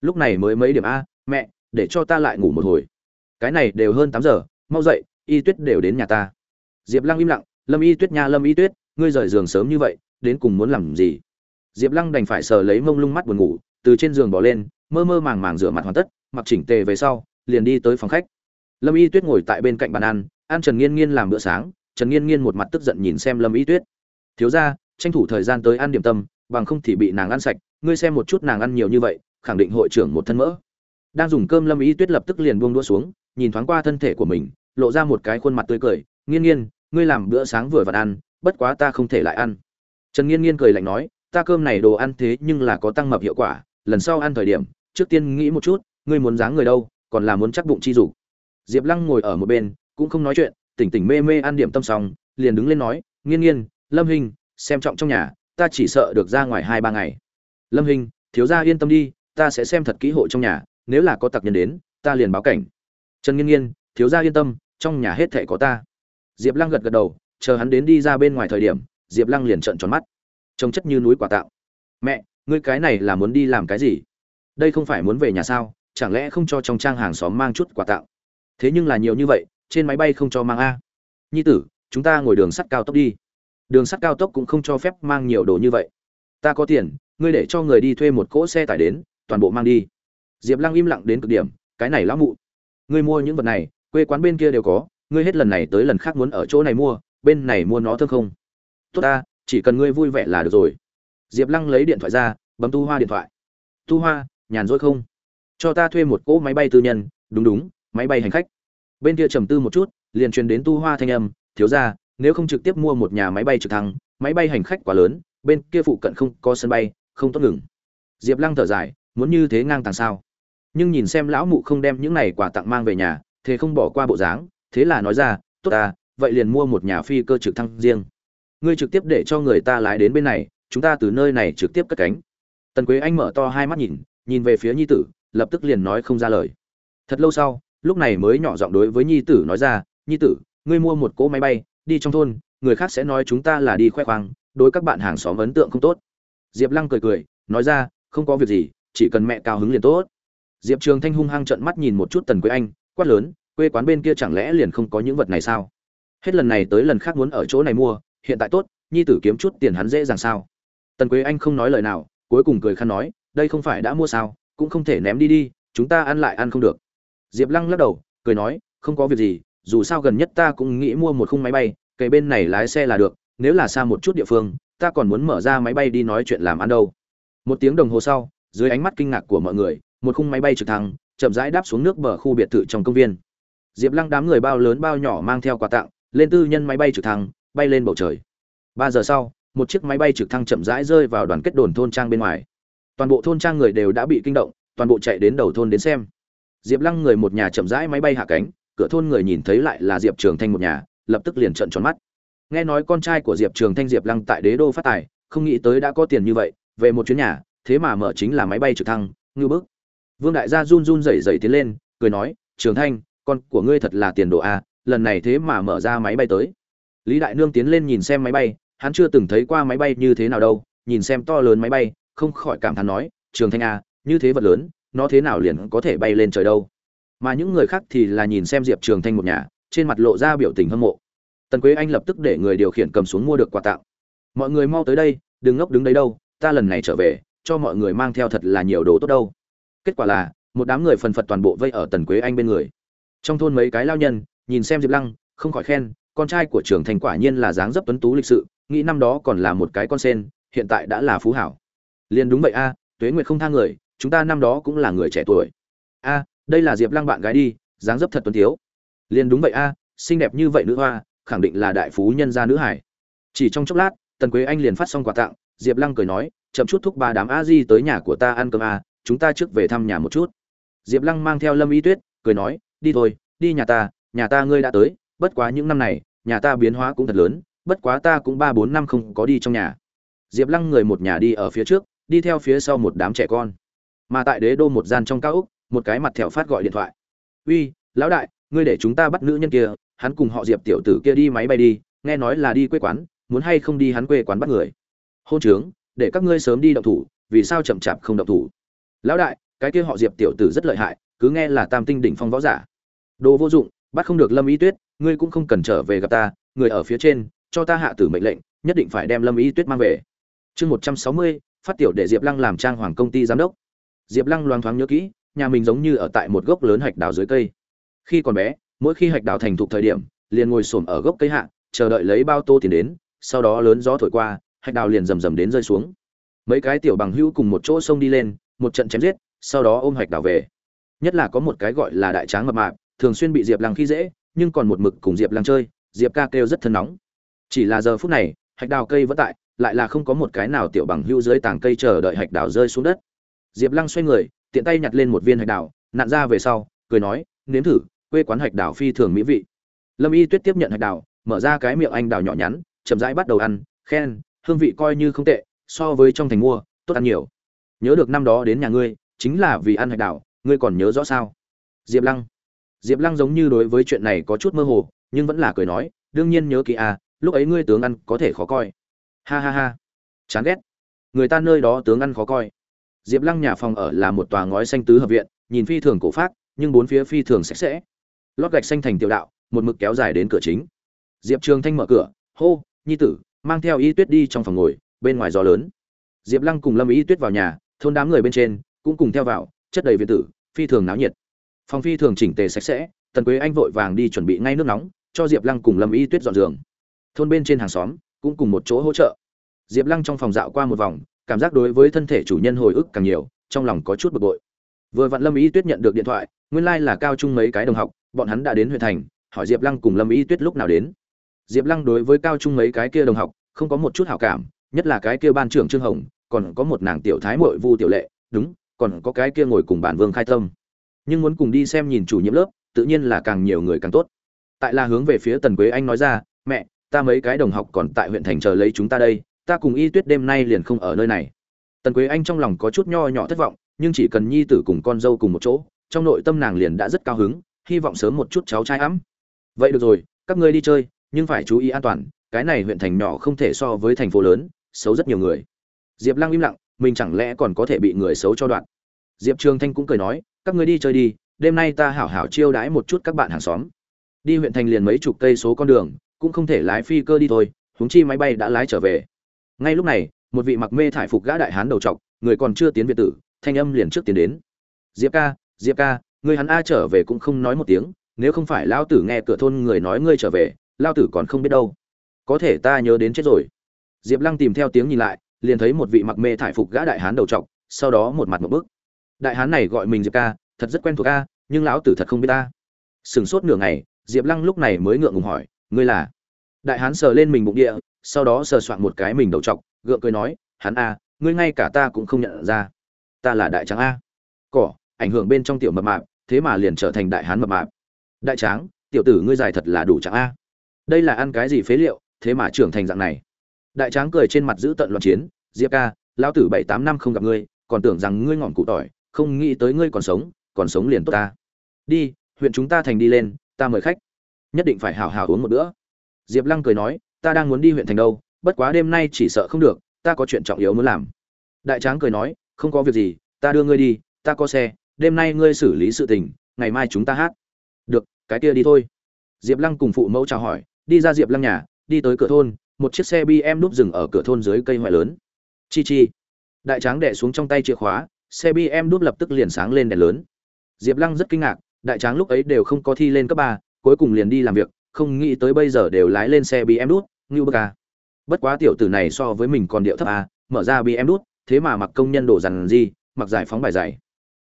Lúc này mới mấy điểm a, mẹ, để cho ta lại ngủ một hồi. Cái này đều hơn tám giờ, mau dậy, y tuyết đều đến nhà ta. Diệp lăng im lặng, lâm y tuyết nha, lâm y tuyết ngươi rời giường sớm như vậy, đến cùng muốn làm gì? Diệp lăng đành phải sờ lấy mông lung mắt buồn ngủ, từ trên giường bỏ lên, mơ mơ màng màng rửa mặt hoàn tất, mặc chỉnh tề về sau, liền đi tới phòng khách. Lâm y tuyết ngồi tại bên cạnh bàn ăn ăn trần nghiên nghiên làm bữa sáng, trần nghiên nghiên một mặt tức giận nhìn xem lâm y tuyết. Thiếu ra tranh thủ thời gian tới ăn điểm tâm, bằng không thì bị nàng ăn sạch, ngươi xem một chút nàng ăn nhiều như vậy, khẳng định hội trưởng một thân mỡ. Đang dùng cơm, lâm y tuyết lập tức liền buông đũa xuống, nhìn thoáng qua thân thể của mình, lộ ra một cái khuôn mặt tươi cười, nghiên nghiên, ngươi làm bữa sáng vừa vặn ăn bất quá ta không thể lại ăn. Trần nghiên nghiên cười lạnh nói, ta cơm này đồ ăn thế nhưng là có tăng mập hiệu quả, lần sau ăn thời điểm, trước tiên nghĩ một chút, ngươi muốn dáng người đâu, còn là muốn chắc bụng chi dục. Diệp lăng ngồi ở một bên, cũng không nói chuyện, tỉnh tỉnh mê mê ăn điểm tâm xong, liền đứng lên nói, nghiên nghiên, lâm hình, xem trọng trong nhà, ta chỉ sợ được ra ngoài hai ba ngày. Lâm hình, thiếu gia yên tâm đi, ta sẽ xem thật kỹ hộ trong nhà, nếu là có tặc nhân đến, ta liền báo cảnh. Trần nghiên nghiên, thiếu gia yên tâm, trong nhà hết thảy có ta. Diệp lăng gật gật đầu chờ hắn đến đi ra bên ngoài thời điểm, diệp lăng liền trợn tròn mắt. Trông chất như núi quả tạo. Mẹ, ngươi cái này là muốn đi làm cái gì? Đây không phải muốn về nhà sao? Chẳng lẽ không cho trong trang hàng xóm mang chút quà tặng thế nhưng là nhiều như vậy, trên máy bay không cho mang a. Nhi tử, chúng ta ngồi đường sắt cao tốc đi. Đường sắt cao tốc cũng không cho phép mang nhiều đồ như vậy. Ta có tiền, ngươi để cho người đi thuê một cỗ xe tải đến, toàn bộ mang đi. Diệp lăng im lặng đến cực điểm. Cái này lão mụ, ngươi mua những vật này, quê quán bên kia đều có, ngươi hết lần này tới lần khác muốn ở chỗ này mua bên này mua nó thơm không? Tốt ta, chỉ cần ngươi vui vẻ là được rồi. Diệp lăng lấy điện thoại ra, bấm tu hoa điện thoại. Tu hoa, nhàn rỗi không? Cho ta thuê một cỗ máy bay tư nhân. Đúng đúng, máy bay hành khách. Bên kia trầm tư một chút, liền truyền đến tu hoa thanh âm. Thiếu ra nếu không trực tiếp mua một nhà máy bay trực thăng, máy bay hành khách quá lớn, bên kia phụ cận không có sân bay, không tốt ngừng. Diệp lăng thở dài, muốn như thế ngang tàng sao? Nhưng nhìn xem lão mụ không đem những này quà tặng mang về nhà, thế không bỏ qua bộ dáng, thế là nói ra, tốt ta vậy liền mua một nhà phi cơ trực thăng riêng. Ngươi trực tiếp để cho người ta lái đến bên này, chúng ta từ nơi này trực tiếp cất cánh. Tần quế anh mở to hai mắt nhìn nhìn về phía nhi tử, lập tức liền nói không ra lời. Thật lâu sau, lúc này mới nhỏ giọng đối với nhi tử nói ra, nhi tử, ngươi mua một cỗ máy bay, đi trong thôn, người khác sẽ nói chúng ta là đi khoe khoang, đối các bạn hàng xóm ấn tượng không tốt. Diệp lăng cười cười, nói ra, không có việc gì, chỉ cần mẹ cao hứng liền tốt. Diệp trường thanh hung hăng trận mắt nhìn một chút tần quế anh, quát lớn, quê quán bên kia chẳng lẽ liền không có những vật này sao? Hết lần này tới lần khác muốn ở chỗ này mua, hiện tại tốt, nhi tử kiếm chút tiền hắn dễ dàng sao? Tần quế anh không nói lời nào, cuối cùng cười khăn nói, đây không phải đã mua sao, cũng không thể ném đi đi, chúng ta ăn lại ăn không được. Diệp lăng lắc đầu, cười nói, không có việc gì, dù sao gần nhất ta cũng nghĩ mua một khung máy bay cây bên này lái xe là được, nếu là xa một chút địa phương, ta còn muốn mở ra máy bay đi nói chuyện làm ăn đâu. Một tiếng đồng hồ sau, dưới ánh mắt kinh ngạc của mọi người, một khung máy bay trực thăng, chậm rãi đáp xuống nước bờ khu biệt thự trong công viên. Diệp lăng đám người bao lớn bao nhỏ mang theo quà tặng lên tư nhân máy bay trực thăng, bay lên bầu trời. Ba giờ sau, một chiếc máy bay trực thăng chậm rãi rơi vào đoàn kết đồn thôn trang bên ngoài. Toàn bộ thôn trang người đều đã bị kinh động, toàn bộ chạy đến đầu thôn đến xem. Diệp lăng người một nhà chậm rãi máy bay hạ cánh, cửa thôn người nhìn thấy lại là diệp trường thanh một nhà, lập tức liền trợn tròn mắt. Nghe nói con trai của diệp trường thanh diệp lăng tại đế đô phát tài, không nghĩ tới đã có tiền như vậy, về một chuyến nhà, thế mà mở chính là máy bay trực thăng, ngư bức. Vương đại gia run run rẩy rẩy tiến lên, cười nói, trường thanh, con của ngươi thật là tiền đồ a lần này thế mà mở ra máy bay tới. Lý đại nương tiến lên nhìn xem máy bay, hắn chưa từng thấy qua máy bay như thế nào đâu, nhìn xem to lớn máy bay, không khỏi cảm thán nói, trường thanh a như thế vật lớn, nó thế nào liền có thể bay lên trời đâu? Mà những người khác thì là nhìn xem diệp trường thanh một nhà, trên mặt lộ ra biểu tình hâm mộ. Tần quế anh lập tức để người điều khiển cầm xuống mua được quà tặng. Mọi người mau tới đây, đừng ngốc đứng đấy đâu, ta lần này trở về, cho mọi người mang theo thật là nhiều đồ tốt đâu. Kết quả là, một đám người phần phật toàn bộ vây ở tần quế anh bên người. Trong thôn mấy cái lao nhân nhìn xem diệp lăng, không khỏi khen, con trai của trưởng thành quả nhiên là dáng dấp tuấn tú lịch sự, nghĩ năm đó còn là một cái con sen, hiện tại đã là phú hảo. Liền đúng vậy a, tuế nguyệt không tha người, chúng ta năm đó cũng là người trẻ tuổi. A, đây là diệp lăng bạn gái đi, dáng dấp thật tuấn thiếu. liền đúng vậy a, xinh đẹp như vậy nữ hoa, khẳng định là đại phú nhân gia nữ hải. Chỉ trong chốc lát, tần quế anh liền phát xong quà tặng, diệp lăng cười nói, chậm chút thúc ba đám a di tới nhà của ta ăn cơm a, chúng ta trước về thăm nhà một chút. Diệp lăng mang theo lâm y tuyết, cười nói, đi thôi, đi nhà ta nhà ta ngươi đã tới, bất quá những năm này, nhà ta biến hóa cũng thật lớn, bất quá ta cũng ba bốn năm không có đi trong nhà. Diệp lăng người một nhà đi ở phía trước, đi theo phía sau một đám trẻ con. Mà tại đế đô một gian trong cao úc một cái mặt thẹo phát gọi điện thoại. Uy, lão đại, ngươi để chúng ta bắt nữ nhân kia, hắn cùng họ diệp tiểu tử kia đi máy bay đi, nghe nói là đi quê quán, muốn hay không đi hắn quê quán bắt người? Hôn trướng, để các ngươi sớm đi động thủ, vì sao chậm chạp không động thủ? Lão đại, cái kia họ diệp tiểu tử rất lợi hại, cứ nghe là tam tinh đỉnh phong võ giả. Đồ vô dụng bắt không được lâm y tuyết, ngươi cũng không cần trở về gặp ta, người ở phía trên, cho ta hạ tử mệnh lệnh, nhất định phải đem lâm y tuyết mang về. Chương một trăm sáu mươi, phát tiểu để diệp lăng làm trang hoàng công ty giám đốc. Diệp lăng loáng thoáng nhớ kỹ, nhà mình giống như ở tại một gốc lớn hạch đào dưới cây. Khi còn bé, mỗi khi hạch đào thành thục thời điểm, liền ngồi xổm ở gốc cây hạ, chờ đợi lấy bao tô tiền đến, sau đó lớn gió thổi qua, hạch đào liền rầm rầm đến rơi xuống. Mấy cái tiểu bằng hữu cùng một chỗ sông đi lên, một trận chém giết, sau đó ôm hạch đào về. Nhất là có một cái gọi là đại tráng mập mạp thường xuyên bị diệp lăng khi dễ, nhưng còn một mực cùng diệp lăng chơi, diệp ca kêu rất thân nóng. Chỉ là giờ phút này, hạch đào cây vẫn tại, lại là không có một cái nào tiểu bằng hữu dưới tảng cây chờ đợi hạch đào rơi xuống đất. Diệp lăng xoay người, tiện tay nhặt lên một viên hạch đào, nặn ra về sau, cười nói, nếm thử, quê quán hạch đào phi thường mỹ vị. Lâm y tuyết tiếp nhận hạch đào, mở ra cái miệng anh đào nhỏ nhắn, chậm rãi bắt đầu ăn, khen, hương vị coi như không tệ, so với trong thành mua, tốt ăn nhiều. Nhớ được năm đó đến nhà ngươi, chính là vì ăn hạch đào, ngươi còn nhớ rõ sao? Diệp lăng diệp lăng giống như đối với chuyện này có chút mơ hồ nhưng vẫn là cười nói đương nhiên nhớ kỹ à lúc ấy ngươi tướng ăn có thể khó coi. Ha ha ha. Chán ghét. Người ta nơi đó tướng ăn khó coi. Diệp lăng nhà phòng ở là một tòa ngói xanh tứ hợp viện nhìn phi thường cổ phác, nhưng bốn phía phi thường sạch sẽ. Lót gạch xanh thành tiểu đạo một mực kéo dài đến cửa chính. Diệp trường thanh mở cửa hô nhi tử mang theo y tuyết đi trong phòng ngồi bên ngoài gió lớn. Diệp lăng cùng lâm y tuyết vào nhà thôn đám người bên trên cũng cùng theo vào chất đầy viện tử phi thường náo nhiệt phòng phi thường chỉnh tề sạch sẽ, tần quế anh vội vàng đi chuẩn bị ngay nước nóng, cho diệp lăng cùng lâm y tuyết dọn giường. Thôn bên trên hàng xóm cũng cùng một chỗ hỗ trợ. Diệp lăng trong phòng dạo qua một vòng, cảm giác đối với thân thể chủ nhân hồi ức càng nhiều, trong lòng có chút bực bội. Vừa vặn lâm y tuyết nhận được điện thoại, nguyên lai、like、là cao trung mấy cái đồng học, bọn hắn đã đến huyện thành, hỏi diệp lăng cùng lâm y tuyết lúc nào đến. Diệp lăng đối với cao trung mấy cái kia đồng học, không có một chút hảo cảm, nhất là cái kia ban trưởng trương hồng, còn có một nàng tiểu thái mội vu tiểu lệ, đúng, còn có cái kia ngồi cùng bản vương khai tâm nhưng muốn cùng đi xem nhìn chủ nhiệm lớp, tự nhiên là càng nhiều người càng tốt. Tại là hướng về phía tần quế anh nói ra, mẹ, ta mấy cái đồng học còn tại huyện thành chờ lấy chúng ta đây, ta cùng y tuyết đêm nay liền không ở nơi này. Tần quế anh trong lòng có chút nho nhỏ thất vọng, nhưng chỉ cần nhi tử cùng con dâu cùng một chỗ, trong nội tâm nàng liền đã rất cao hứng, hy vọng sớm một chút cháu trai ấm. Vậy được rồi, các ngươi đi chơi, nhưng phải chú ý an toàn, cái này huyện thành nhỏ không thể so với thành phố lớn, xấu rất nhiều người. Diệp lăng im lặng, mình chẳng lẽ còn có thể bị người xấu cho đoạn? Diệp trường thanh cũng cười nói các ngươi đi chơi đi, đêm nay ta hảo hảo chiêu đãi một chút các bạn hàng xóm. Đi huyện thành liền mấy chục cây số con đường, cũng không thể lái phi cơ đi thôi, huống chi máy bay đã lái trở về. Ngay lúc này, một vị mặc mê thải phục gã đại hán đầu trọc, người còn chưa tiến việt tử, thanh âm liền trước tiến đến. Diệp ca diệp ca, người hắn a trở về cũng không nói một tiếng, nếu không phải lao tử nghe cửa thôn người nói ngươi trở về lao tử còn không biết đâu. Có thể ta nhớ đến chết rồi. Diệp lăng tìm theo tiếng nhìn lại, liền thấy một vị mặc mê thải phục gã đại hán đầu trọc, sau đó một mặt một bức đại hán này gọi mình diệp ca, thật rất quen thuộc ca nhưng lão tử thật không biết ta. Sửng sốt nửa ngày, diệp lăng lúc này mới ngượng ngùng hỏi, ngươi là? Đại hán sờ lên mình bụng địa, sau đó sờ soạn một cái mình đầu trọc, gượng cười nói, hắn a, ngươi ngay cả ta cũng không nhận ra. Ta là đại tráng a. Cỏ, ảnh hưởng bên trong tiểu mập mạp, thế mà liền trở thành đại hán mập mạp. Đại tráng, tiểu tử ngươi dài thật là đủ tráng a. Đây là ăn cái gì phế liệu, thế mà trưởng thành dạng này. Đại tráng cười trên mặt giữ tận loạn chiến, diệp ca, lão tử bảy tám năm không gặp ngươi, còn tưởng rằng ngươi ngọn cụ tỏi không nghĩ tới ngươi còn sống còn sống liền tốt ta. Đi, huyện chúng ta thành đi lên, ta mời khách. Nhất định phải hào hào uống một bữa. Diệp lăng cười nói, ta đang muốn đi huyện thành đâu, bất quá đêm nay chỉ sợ không được, ta có chuyện trọng yếu muốn làm. Đại tráng cười nói, không có việc gì, ta đưa ngươi đi, ta có xe, đêm nay ngươi xử lý sự tình, ngày mai chúng ta hát. Được, cái kia đi thôi. Diệp lăng cùng phụ mẫu chào hỏi, đi ra diệp lăng nhà, đi tới cửa thôn, một chiếc xe bm núp dừng ở cửa thôn dưới cây ngoại lớn. Chi chi. Đại tráng đệ xuống trong tay chìa khóa xe bm đúp lập tức liền sáng lên đèn lớn. Diệp lăng rất kinh ngạc, đại tráng lúc ấy đều không có thi lên cấp ba, cuối cùng liền đi làm việc, không nghĩ tới bây giờ đều lái lên xe bm đút, như bức à. bất quá tiểu tử này so với mình còn điệu thấp a mở ra bm đút, thế mà mặc công nhân đổ dằn gì, mặc giải phóng bài giải.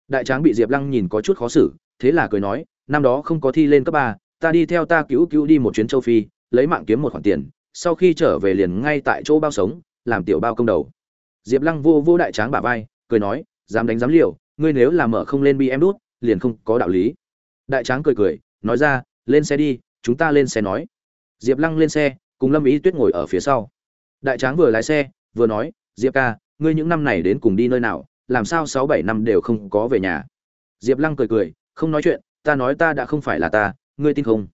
Đại tráng bị diệp lăng nhìn có chút khó xử, thế là cười nói, năm đó không có thi lên cấp ba, ta đi theo ta cứu cứu đi một chuyến châu phi, lấy mạng kiếm một khoản tiền, sau khi trở về liền ngay tại chỗ bao sống, làm tiểu bao công đầu. Diệp lăng vô vô đại tráng bả vai, cười nói dám đánh dám liều, ngươi nếu làm mở không lên bi em đút, liền không có đạo lý. Đại tráng cười cười, nói ra, lên xe đi, chúng ta lên xe nói. Diệp lăng lên xe, cùng lâm ý tuyết ngồi ở phía sau. Đại tráng vừa lái xe, vừa nói, diệp ca, ngươi những năm này đến cùng đi nơi nào, làm sao sáu bảy năm đều không có về nhà? Diệp lăng cười cười, không nói chuyện, ta nói ta đã không phải là ta, ngươi tin không?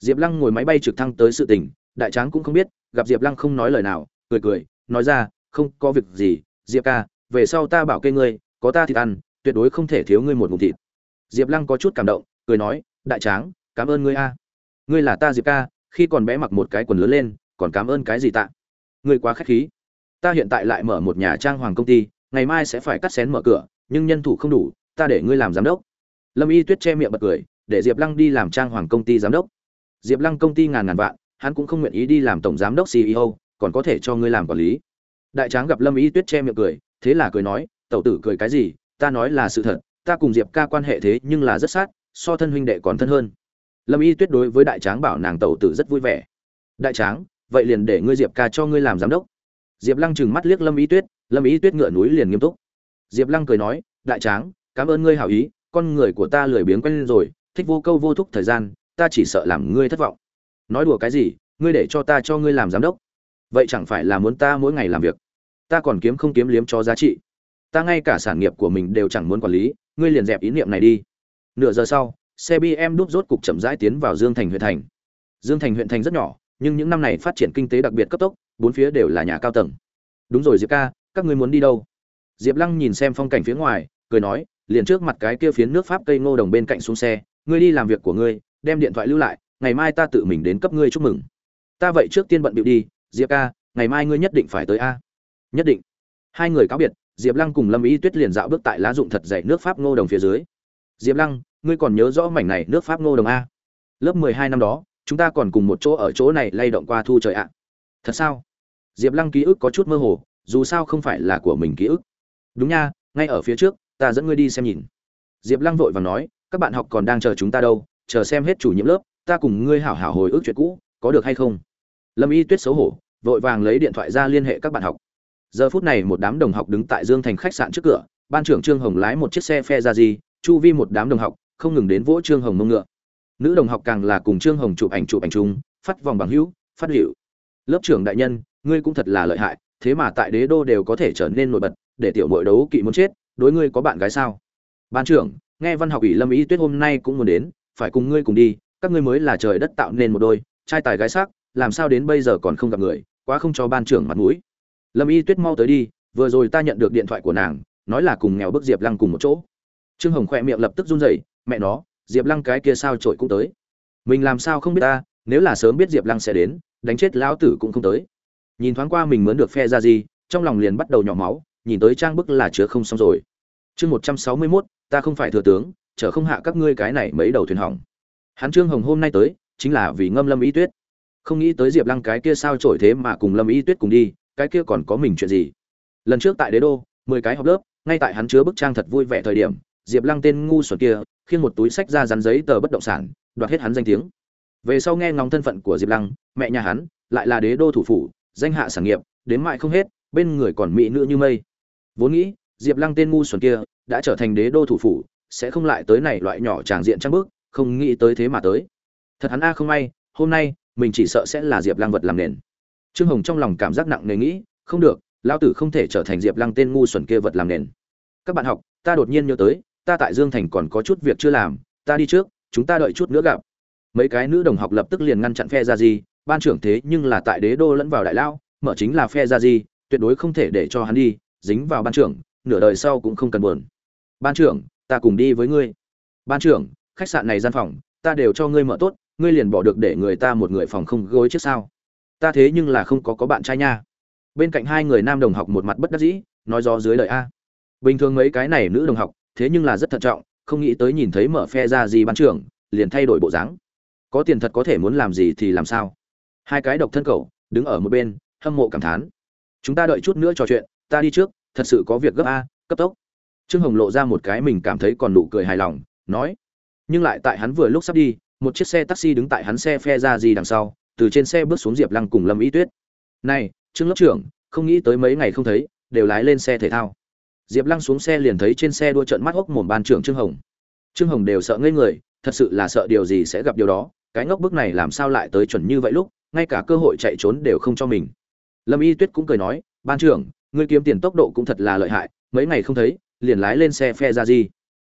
Diệp lăng ngồi máy bay trực thăng tới sự tình, đại tráng cũng không biết, gặp diệp lăng không nói lời nào, cười cười, nói ra, không có việc gì, diệp ca, về sau ta bảo kê ngươi có ta thịt ăn, tuyệt đối không thể thiếu ngươi một ngụm thịt. Diệp lăng có chút cảm động, cười nói, đại tráng, cảm ơn ngươi a. Ngươi là ta diệp ca, khi còn bé mặc một cái quần lớn lên, còn cảm ơn cái gì tạ? Ngươi quá khách khí. Ta hiện tại lại mở một nhà trang hoàng công ty, ngày mai sẽ phải cắt xén mở cửa, nhưng nhân thủ không đủ, ta để ngươi làm giám đốc. Lâm y tuyết che miệng bật cười, để diệp lăng đi làm trang hoàng công ty giám đốc. Diệp lăng công ty ngàn ngàn vạn, hắn cũng không nguyện ý đi làm tổng giám đốc ceo còn có thể cho ngươi làm quản lý. Đại tráng gặp lâm y tuyết che miệng cười, thế là cười nói tẩu tử cười cái gì, ta nói là sự thật, ta cùng diệp ca quan hệ thế nhưng là rất sát, so thân huynh đệ còn thân hơn. Lâm y tuyết đối với đại tráng bảo nàng tẩu tử rất vui vẻ. Đại tráng, vậy liền để ngươi diệp ca cho ngươi làm giám đốc. Diệp lăng trừng mắt liếc lâm y tuyết, lâm y tuyết ngựa núi liền nghiêm túc. Diệp lăng cười nói, đại tráng, cảm ơn ngươi hảo ý, con người của ta lười biếng quen lên rồi, thích vô câu vô thúc thời gian, ta chỉ sợ làm ngươi thất vọng. Nói đùa cái gì, ngươi để cho ta cho ngươi làm giám đốc. Vậy chẳng phải là muốn ta mỗi ngày làm việc. Ta còn kiếm không kiếm liếm cho giá trị ta ngay cả sản nghiệp của mình đều chẳng muốn quản lý, ngươi liền dẹp ý niệm này đi. Nửa giờ sau, xe bm đúc rốt cục chậm rãi tiến vào dương thành huyện thành. Dương thành huyện thành rất nhỏ, nhưng những năm này phát triển kinh tế đặc biệt cấp tốc, bốn phía đều là nhà cao tầng. Đúng rồi diệp ca, các ngươi muốn đi đâu? Diệp lăng nhìn xem phong cảnh phía ngoài, cười nói, liền trước mặt cái kia phiến nước pháp cây ngô đồng bên cạnh xuống xe, ngươi đi làm việc của ngươi, đem điện thoại lưu lại, ngày mai ta tự mình đến cấp ngươi chúc mừng. Ta vậy trước tiên bận bịu đi, diệp ca, ngày mai ngươi nhất định phải tới a. Nhất định. Hai người cáo biệt diệp lăng cùng lâm ý tuyết liền dạo bước tại lá dụng thật dày nước pháp ngô đồng phía dưới. Diệp lăng, ngươi còn nhớ rõ mảnh này nước pháp ngô đồng a? Lớp mười hai năm đó, chúng ta còn cùng một chỗ ở chỗ này lay động qua thu trời ạ. Thật sao? Diệp lăng ký ức có chút mơ hồ, dù sao không phải là của mình ký ức. Đúng nha, ngay ở phía trước, ta dẫn ngươi đi xem nhìn. Diệp lăng vội và nói, các bạn học còn đang chờ chúng ta đâu, chờ xem hết chủ nhiệm lớp, ta cùng ngươi hảo hảo hồi ức chuyện cũ, có được hay không? Lâm y tuyết xấu hổ, vội vàng lấy điện thoại ra liên hệ các bạn học giờ phút này một đám đồng học đứng tại dương thành khách sạn trước cửa, ban trưởng trương hồng lái một chiếc xe phe ra gì chu vi một đám đồng học, không ngừng đến vỗ trương hồng mông ngựa. Nữ đồng học càng là cùng trương hồng chụp ảnh chụp ảnh chung, phát vòng bằng hữu, phát hiệu lớp trưởng đại nhân, ngươi cũng thật là lợi hại, thế mà tại đế đô đều có thể trở nên nổi bật, để tiểu mội đấu kỵ muốn chết, đối ngươi có bạn gái sao? Ban trưởng, nghe văn học ủy lâm ý tuyết hôm nay cũng muốn đến, phải cùng ngươi cùng đi, các ngươi mới là trời đất tạo nên một đôi, trai tài gái sắc, làm sao đến bây giờ còn không gặp người, quá không cho ban trưởng mặt mũi lâm y tuyết mau tới đi, vừa rồi ta nhận được điện thoại của nàng, nói là cùng nghèo bức diệp lăng cùng một chỗ. Trương hồng khoe miệng lập tức run rẩy, mẹ nó, diệp lăng cái kia sao trội cũng tới. Mình làm sao không biết ta, nếu là sớm biết diệp lăng sẽ đến, đánh chết lão tử cũng không tới. Nhìn thoáng qua mình mướn được phe ra gì, trong lòng liền bắt đầu nhỏ máu, nhìn tới trang bức là chứa không xong rồi. Chương một trăm sáu mươi mốt, ta không phải thừa tướng, chở không hạ các ngươi cái này mấy đầu thuyền hỏng. Hắn trương hồng hôm nay tới, chính là vì ngâm lâm y tuyết. Không nghĩ tới diệp lăng cái kia sao trổi thế mà cùng lâm y tuyết cùng đi cái kia còn có mình chuyện gì? Lần trước tại đế đô mười cái học lớp ngay tại hắn chứa bức trang thật vui vẻ thời điểm diệp lăng tên ngu xuẩn kia khiên một túi sách ra rắn giấy tờ bất động sản đoạt hết hắn danh tiếng. Về sau nghe ngóng thân phận của diệp lăng mẹ nhà hắn lại là đế đô thủ phủ danh hạ sản nghiệp đến mại không hết bên người còn mỹ nữ như mây. Vốn nghĩ diệp lăng tên ngu xuẩn kia đã trở thành đế đô thủ phủ sẽ không lại tới này loại nhỏ tràng diện trang bức, không nghĩ tới thế mà tới. Thật hắn a không may hôm nay mình chỉ sợ sẽ là diệp lăng vật làm nền trương hồng trong lòng cảm giác nặng nề nghĩ, không được, lão tử không thể trở thành diệp lăng tên ngu xuẩn kia vật làm nền. Các bạn học, ta đột nhiên nhớ tới, ta tại dương thành còn có chút việc chưa làm, ta đi trước, chúng ta đợi chút nữa gặp. Mấy cái nữ đồng học lập tức liền ngăn chặn phe ra gì ban trưởng thế nhưng là tại đế đô lẫn vào đại lao mở chính là phe ra gì tuyệt đối không thể để cho hắn đi, dính vào ban trưởng, nửa đời sau cũng không cần buồn. Ban trưởng, ta cùng đi với ngươi. Ban trưởng, khách sạn này gian phòng, ta đều cho ngươi mở tốt, ngươi liền bỏ được để người ta một người phòng không gối trước sao ta thế nhưng là không có có bạn trai nha. Bên cạnh hai người nam đồng học một mặt bất đắc dĩ, nói do dưới lời a. Bình thường mấy cái này nữ đồng học, thế nhưng là rất thận trọng, không nghĩ tới nhìn thấy mở phe ra gì ban trưởng, liền thay đổi bộ dáng. Có tiền thật có thể muốn làm gì thì làm sao? Hai cái độc thân cầu đứng ở một bên, hâm mộ cảm thán. Chúng ta đợi chút nữa trò chuyện, ta đi trước, thật sự có việc gấp a, cấp tốc. Trương hồng lộ ra một cái mình cảm thấy còn nụ cười hài lòng, nói. Nhưng lại tại hắn vừa lúc sắp đi, một chiếc xe taxi đứng tại hắn xe phe ra gì đằng sau từ trên xe bước xuống diệp lăng cùng lâm Y tuyết. Này, trương lớp trưởng, không nghĩ tới mấy ngày không thấy, đều lái lên xe thể thao. Diệp lăng xuống xe liền thấy trên xe đua trận mắt hốc mồm ban trưởng trương hồng. Trương hồng đều sợ ngây người, thật sự là sợ điều gì sẽ gặp điều đó, cái ngốc bức này làm sao lại tới chuẩn như vậy lúc, ngay cả cơ hội chạy trốn đều không cho mình. Lâm y tuyết cũng cười nói, ban trưởng, ngươi kiếm tiền tốc độ cũng thật là lợi hại, mấy ngày không thấy, liền lái lên xe phe ra gì?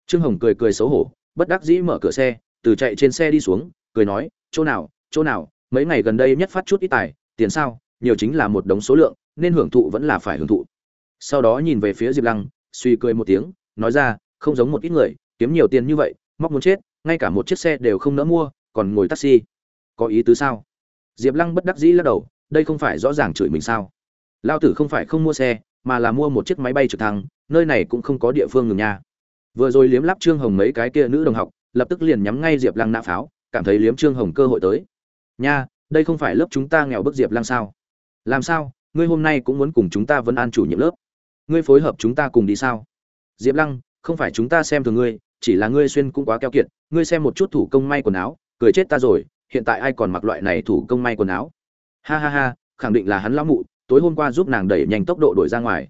Trương hồng cười cười xấu hổ, bất đắc dĩ mở cửa xe, từ chạy trên xe đi xuống, cười nói, chỗ nào chỗ nào mấy ngày gần đây nhất phát chút ít tài, tiền sao, nhiều chính là một đống số lượng, nên hưởng thụ vẫn là phải hưởng thụ. Sau đó nhìn về phía diệp lăng, suy cười một tiếng, nói ra, không giống một ít người, kiếm nhiều tiền như vậy, móc muốn chết, ngay cả một chiếc xe đều không nỡ mua, còn ngồi taxi. Có ý tứ sao? Diệp lăng bất đắc dĩ lắc đầu, đây không phải rõ ràng chửi mình sao? Lao tử không phải không mua xe, mà là mua một chiếc máy bay trực thăng, nơi này cũng không có địa phương ngừng nha. Vừa rồi liếm lắp trương hồng mấy cái kia nữ đồng học, lập tức liền nhắm ngay diệp lăng nã pháo, cảm thấy liếm trương hồng cơ hội tới nha, đây không phải lớp chúng ta nghèo bức diệp lăng sao? Làm sao, ngươi hôm nay cũng muốn cùng chúng ta vân an chủ nhiệm lớp? Ngươi phối hợp chúng ta cùng đi sao? Diệp lăng, không phải chúng ta xem thường ngươi, chỉ là ngươi xuyên cũng quá keo kiệt, ngươi xem một chút thủ công may quần áo, cười chết ta rồi, hiện tại ai còn mặc loại này thủ công may quần áo? Ha ha ha, khẳng định là hắn lão mụ, tối hôm qua giúp nàng đẩy nhanh tốc độ đổi ra ngoài.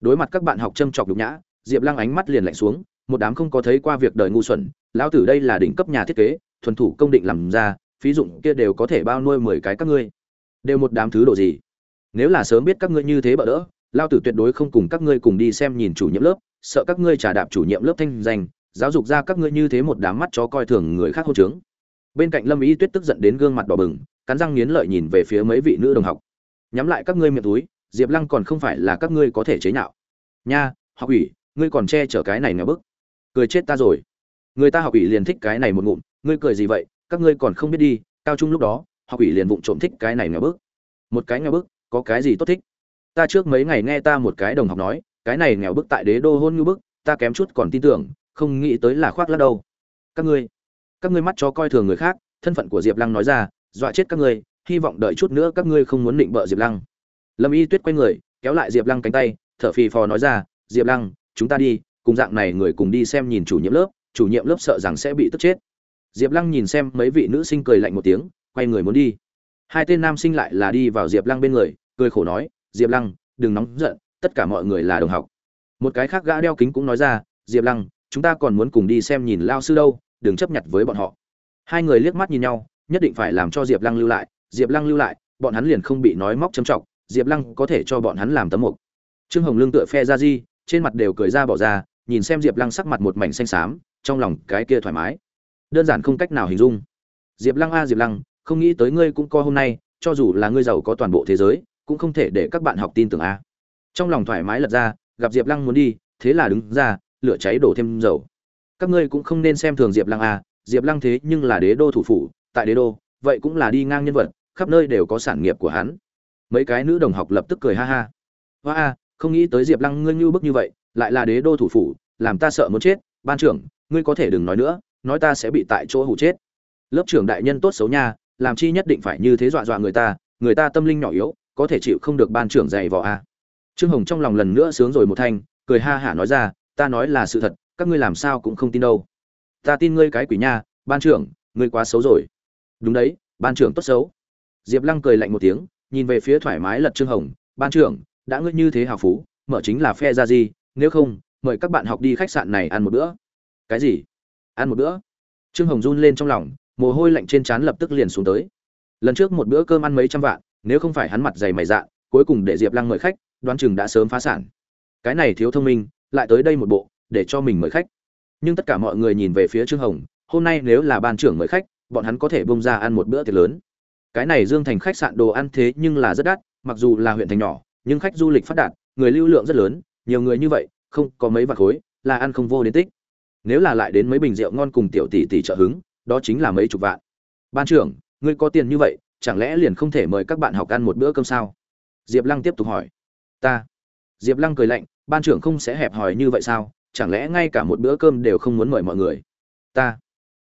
Đối mặt các bạn học châm chọc nhục nhã, diệp lăng ánh mắt liền lạnh xuống, một đám không có thấy qua việc đời ngu xuẩn, lão tử đây là đỉnh cấp nhà thiết kế, thuần thủ công định làm ra phí dụng kia đều có thể bao nuôi mười cái các ngươi. Đều một đám thứ đồ gì? Nếu là sớm biết các ngươi như thế bỡ đỡ, lao tử tuyệt đối không cùng các ngươi cùng đi xem nhìn chủ nhiệm lớp, sợ các ngươi trả đạp chủ nhiệm lớp thanh danh, giáo dục ra các ngươi như thế một đám mắt chó coi thường người khác hôn trướng. Bên cạnh lâm ý tuyết tức giận đến gương mặt đỏ bừng, cắn răng nghiến lợi nhìn về phía mấy vị nữ đồng học. Nhắm lại các ngươi miệng túi, diệp lăng còn không phải là các ngươi có thể chế nhạo. Nha, học ủy, ngươi còn che chở cái này ngờ bức. Cười chết ta rồi. Người ta học ủy liền thích cái này một ngụm, ngươi cười gì vậy? Các ngươi còn không biết đi, cao trung lúc đó, học ủy liền vụng trộm thích cái này ngờ bức. Một cái ngờ bức, có cái gì tốt thích? Ta trước mấy ngày nghe ta một cái đồng học nói, cái này nghèo bức tại đế đô hôn như bức, ta kém chút còn tin tưởng, không nghĩ tới là khoác lắc đâu. Các ngươi các ngươi mắt cho coi thường người khác, thân phận của diệp lăng nói ra, dọa chết các ngươi, hy vọng đợi chút nữa các ngươi không muốn định bợ diệp lăng. Lâm y tuyết quay người, kéo lại diệp lăng cánh tay, thở phì phò nói ra, diệp lăng, chúng ta đi, cùng dạng này người cùng đi xem nhìn chủ nhiệm lớp, chủ nhiệm lớp sợ rằng sẽ bị tức chết diệp lăng nhìn xem mấy vị nữ sinh cười lạnh một tiếng, quay người muốn đi. Hai tên nam sinh lại là đi vào diệp lăng bên người, cười khổ nói, diệp lăng, đừng nóng giận, tất cả mọi người là đồng học. Một cái khác gã đeo kính cũng nói ra, diệp lăng, chúng ta còn muốn cùng đi xem nhìn lao sư đâu, đừng chấp nhận với bọn họ. Hai người liếc mắt nhìn nhau, nhất định phải làm cho diệp lăng lưu lại, diệp lăng lưu lại, bọn hắn liền không bị nói móc châm chọc. diệp lăng có thể cho bọn hắn làm tấm mục. Trương hồng lương tựa phe ra di, trên mặt đều cười ra bỏ ra, nhìn xem diệp lăng sắc mặt một mảnh xanh xám, trong lòng cái kia thoải mái đơn giản không cách nào hình dung. Diệp lăng a, diệp lăng, không nghĩ tới ngươi cũng có hôm nay, cho dù là ngươi giàu có toàn bộ thế giới, cũng không thể để các bạn học tin tưởng a. Trong lòng thoải mái lật ra, gặp diệp lăng muốn đi, thế là đứng ra, lửa cháy đổ thêm dầu. Các ngươi cũng không nên xem thường diệp lăng a, diệp lăng thế nhưng là đế đô thủ phủ, tại đế đô, vậy cũng là đi ngang nhân vật, khắp nơi đều có sản nghiệp của hắn. Mấy cái nữ đồng học lập tức cười ha ha. Hoa a, không nghĩ tới diệp lăng ngươi như bức như vậy, lại là đế đô thủ phủ, làm ta sợ muốn chết. Ban trưởng, ngươi có thể đừng nói nữa nói ta sẽ bị tại chỗ hủ chết. Lớp trưởng đại nhân tốt xấu nha, làm chi nhất định phải như thế dọa dọa người ta người ta tâm linh nhỏ yếu, có thể chịu không được ban trưởng dạy vò a. Trương hồng trong lòng lần nữa sướng rồi một thanh, cười ha hả nói ra, ta nói là sự thật, các ngươi làm sao cũng không tin đâu. Ta tin ngươi cái quỷ nha, ban trưởng, ngươi quá xấu rồi. Đúng đấy, ban trưởng tốt xấu. Diệp lăng cười lạnh một tiếng, nhìn về phía thoải mái lật trương hồng, ban trưởng, đã ngươi như thế hào phú, mở chính là phe ra gì nếu không, mời các bạn học đi khách sạn này ăn một bữa. Cái gì? Ăn một bữa. Trương hồng run lên trong lòng, mồ hôi lạnh trên trán lập tức liền xuống tới. Lần trước một bữa cơm ăn mấy trăm vạn, nếu không phải hắn mặt dày mày dạ cuối cùng để diệp lăng mời khách, đoán chừng đã sớm phá sản. Cái này thiếu thông minh, lại tới đây một bộ, để cho mình mời khách. Nhưng tất cả mọi người nhìn về phía trương hồng, hôm nay nếu là ban trưởng mời khách, bọn hắn có thể bông ra ăn một bữa tiệc lớn. Cái này dương thành khách sạn đồ ăn thế nhưng là rất đắt, mặc dù là huyện thành nhỏ, nhưng khách du lịch phát đạt, người lưu lượng rất lớn, nhiều người như vậy, không có mấy vạt khối, là ăn không vô đến tích nếu là lại đến mấy bình rượu ngon cùng tiểu tỷ tỷ trợ hứng, đó chính là mấy chục vạn. Ban trưởng, ngươi có tiền như vậy, chẳng lẽ liền không thể mời các bạn học ăn một bữa cơm sao? Diệp lăng tiếp tục hỏi. Ta. Diệp lăng cười lạnh, ban trưởng không sẽ hẹp hòi như vậy sao? Chẳng lẽ ngay cả một bữa cơm đều không muốn mời mọi người? Ta.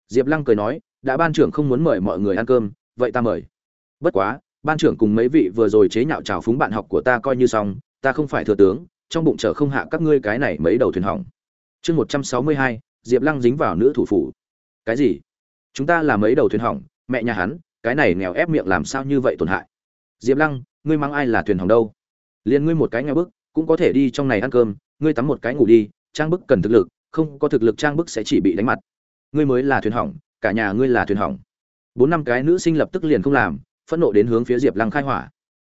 Diệp lăng cười nói, đã ban trưởng không muốn mời mọi người ăn cơm, vậy ta mời. Bất quá, ban trưởng cùng mấy vị vừa rồi chế nhạo trào phúng bạn học của ta coi như xong, ta không phải thừa tướng, trong bụng chở không hạ các ngươi cái này mấy đầu thuyền hỏng. Chương một trăm sáu mươi hai diệp lăng dính vào nữ thủ phủ. Cái gì? Chúng ta là mấy đầu thuyền hỏng, mẹ nhà hắn, cái này nghèo ép miệng làm sao như vậy tổn hại? Diệp lăng, ngươi mang ai là thuyền hỏng đâu? Liền ngươi một cái nghèo bức, cũng có thể đi trong này ăn cơm, ngươi tắm một cái ngủ đi, trang bức cần thực lực, không có thực lực trang bức sẽ chỉ bị đánh mặt. Ngươi mới là thuyền hỏng, cả nhà ngươi là thuyền hỏng. Bốn năm cái nữ sinh lập tức liền không làm, phẫn nộ đến hướng phía diệp lăng khai hỏa.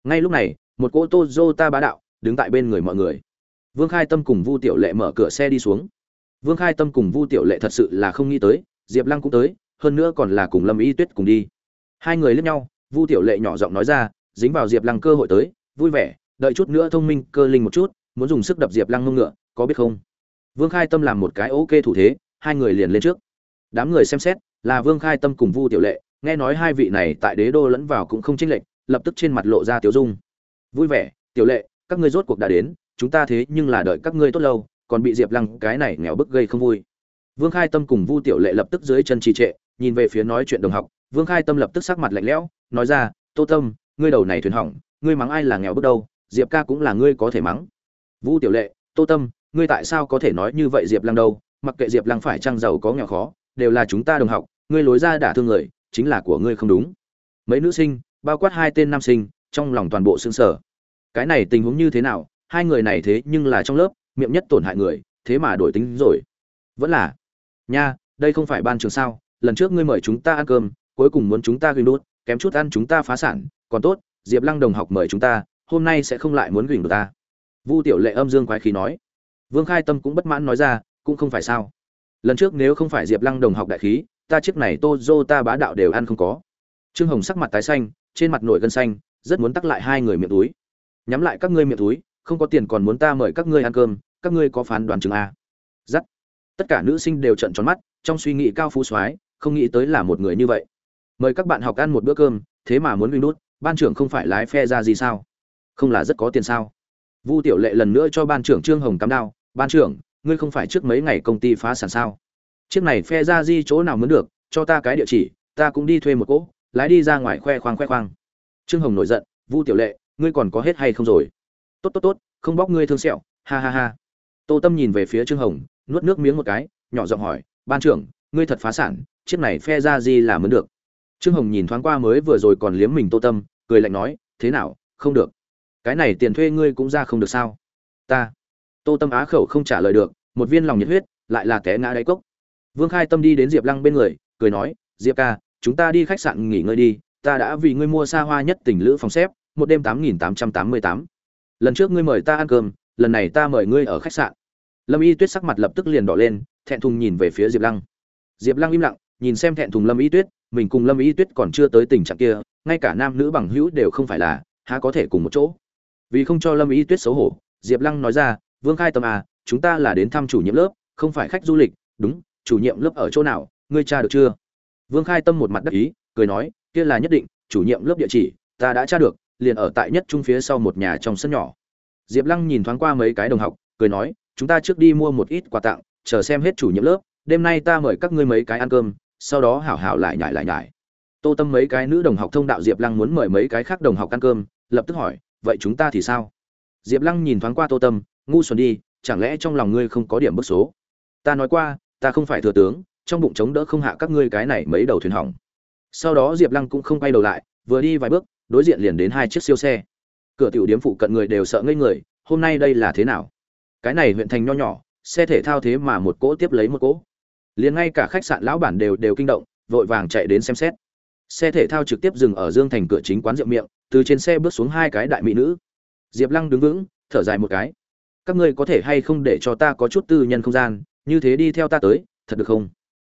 Ngay lúc này, một cỗ tô dô ta bá đạo đứng tại bên người mọi người. Vương khai tâm cùng vu tiểu lệ mở cửa xe đi xuống vương khai tâm cùng vu tiểu lệ thật sự là không nghĩ tới, diệp lăng cũng tới, hơn nữa còn là cùng lâm y tuyết cùng đi. Hai người lướt nhau, vu tiểu lệ nhỏ giọng nói ra, dính vào diệp lăng cơ hội tới, vui vẻ, đợi chút nữa thông minh cơ linh một chút, muốn dùng sức đập diệp lăng ngông ngựa, có biết không? Vương khai tâm làm một cái ok thủ thế, hai người liền lên trước. Đám người xem xét, là vương khai tâm cùng vu tiểu lệ, nghe nói hai vị này tại đế đô lẫn vào cũng không chênh lệch, lập tức trên mặt lộ ra tiểu dung. Vui vẻ, tiểu lệ, các ngươi rốt cuộc đã đến, chúng ta thế nhưng là đợi các ngươi tốt lâu còn bị diệp lăng cái này nghèo bức gây không vui. Vương khai tâm cùng vu tiểu lệ lập tức dưới chân trì trệ, nhìn về phía nói chuyện đồng học. Vương khai tâm lập tức sắc mặt lạnh lẽo, nói ra, tô tâm, ngươi đầu này thuyền hỏng, ngươi mắng ai là nghèo bước đâu, diệp ca cũng là ngươi có thể mắng. Vu tiểu lệ, tô tâm, ngươi tại sao có thể nói như vậy diệp lăng đâu? Mặc kệ diệp lăng phải trăng giàu có nghèo khó, đều là chúng ta đồng học, ngươi lối ra đả thương người, chính là của ngươi không đúng. Mấy nữ sinh, bao quát hai tên nam sinh, trong lòng toàn bộ xương sở cái này tình huống như thế nào? Hai người này thế nhưng là trong lớp miệng nhất tổn hại người, thế mà đổi tính rồi. Vẫn là, nha, đây không phải ban trường sao, lần trước ngươi mời chúng ta ăn cơm, cuối cùng muốn chúng ta gửi đốt kém chút ăn chúng ta phá sản, còn tốt, diệp lăng đồng học mời chúng ta, hôm nay sẽ không lại muốn gửi đốt ta. Vu tiểu lệ âm dương quái khí nói. Vương khai tâm cũng bất mãn nói ra, cũng không phải sao. Lần trước nếu không phải diệp lăng đồng học đại khí, ta chiếc này tô dô ta bá đạo đều ăn không có. Trương hồng sắc mặt tái xanh, trên mặt nổi gân xanh, rất muốn tắc lại hai người miệng túi. Nhắm lại các ngươi miệng túi không có tiền còn muốn ta mời các ngươi ăn cơm các ngươi có phán đoán chứng a. Dắt tất cả nữ sinh đều trận tròn mắt trong suy nghĩ cao phú soái không nghĩ tới là một người như vậy. Mời các bạn học ăn một bữa cơm thế mà muốn Windows, ban trưởng không phải lái phe ra gì sao? Không là rất có tiền sao? Vu tiểu lệ lần nữa cho ban trưởng trương hồng cắm đao ban trưởng ngươi không phải trước mấy ngày công ty phá sản sao? Chiếc này phe ra di chỗ nào muốn được cho ta cái địa chỉ ta cũng đi thuê một cỗ lái đi ra ngoài khoe khoang khoe khoang. Trương hồng nổi giận vu tiểu lệ ngươi còn có hết hay không rồi? Tốt tốt tốt, không bóc ngươi thương sẹo, ha ha ha. Tô tâm nhìn về phía trương hồng, nuốt nước miếng một cái, nhỏ giọng hỏi, ban trưởng, ngươi thật phá sản, chiếc này phe ra gì là mướn được? Trương hồng nhìn thoáng qua mới vừa rồi còn liếm mình tô tâm, cười lạnh nói, thế nào, không được. Cái này tiền thuê ngươi cũng ra không được sao? Ta. Tô tâm á khẩu không trả lời được, một viên lòng nhiệt huyết, lại là té ngã đáy cốc. Vương khai tâm đi đến diệp lăng bên người, cười nói, diệp ca, chúng ta đi khách sạn nghỉ ngơi đi, ta đã vì ngươi mua xa hoa nhất tỉnh lữ phòng xếp, một đêm tám nghìn tám trăm tám mươi tám lần trước ngươi mời ta ăn cơm, lần này ta mời ngươi ở khách sạn. Lâm y tuyết sắc mặt lập tức liền đỏ lên, thẹn thùng nhìn về phía diệp lăng. Diệp lăng im lặng, nhìn xem thẹn thùng lâm y tuyết, mình cùng lâm y tuyết còn chưa tới tình trạng kia, ngay cả nam nữ bằng hữu đều không phải là, há có thể cùng một chỗ. Vì không cho lâm y tuyết xấu hổ, diệp lăng nói ra, vương khai tâm à chúng ta là đến thăm chủ nhiệm lớp, không phải khách du lịch, đúng, chủ nhiệm lớp ở chỗ nào, ngươi tra được chưa? Vương khai tâm một mặt đắc ý, cười nói, kia là nhất định, chủ nhiệm lớp địa chỉ, ta đã tra được liền ở tại nhất trung phía sau một nhà trong sân nhỏ. Diệp lăng nhìn thoáng qua mấy cái đồng học, cười nói, chúng ta trước đi mua một ít quà tặng, chờ xem hết chủ nhiệm lớp, đêm nay ta mời các ngươi mấy cái ăn cơm, sau đó hảo hảo lại nhải lại nhải. Tô tâm mấy cái nữ đồng học thông đạo diệp lăng muốn mời mấy cái khác đồng học ăn cơm, lập tức hỏi, vậy chúng ta thì sao? Diệp lăng nhìn thoáng qua tô tâm, ngu xuẩn đi, chẳng lẽ trong lòng ngươi không có điểm bức số? Ta nói qua, ta không phải thừa tướng, trong bụng chống đỡ không hạ các ngươi cái này mấy đầu thuyền hỏng. Sau đó diệp lăng cũng không quay đầu lại, vừa đi vài bước đối diện liền đến hai chiếc siêu xe. Cửa tiểu điếm phụ cận người đều sợ ngây người, hôm nay đây là thế nào? Cái này huyện thành nho nhỏ, xe thể thao thế mà một cỗ tiếp lấy một cỗ. Liền ngay cả khách sạn lão bản đều đều kinh động, vội vàng chạy đến xem xét. Xe thể thao trực tiếp dừng ở dương thành cửa chính quán rượu miệng, từ trên xe bước xuống hai cái đại mỹ nữ. Diệp lăng đứng vững, thở dài một cái. Các ngươi có thể hay không để cho ta có chút tư nhân không gian, như thế đi theo ta tới, thật được không?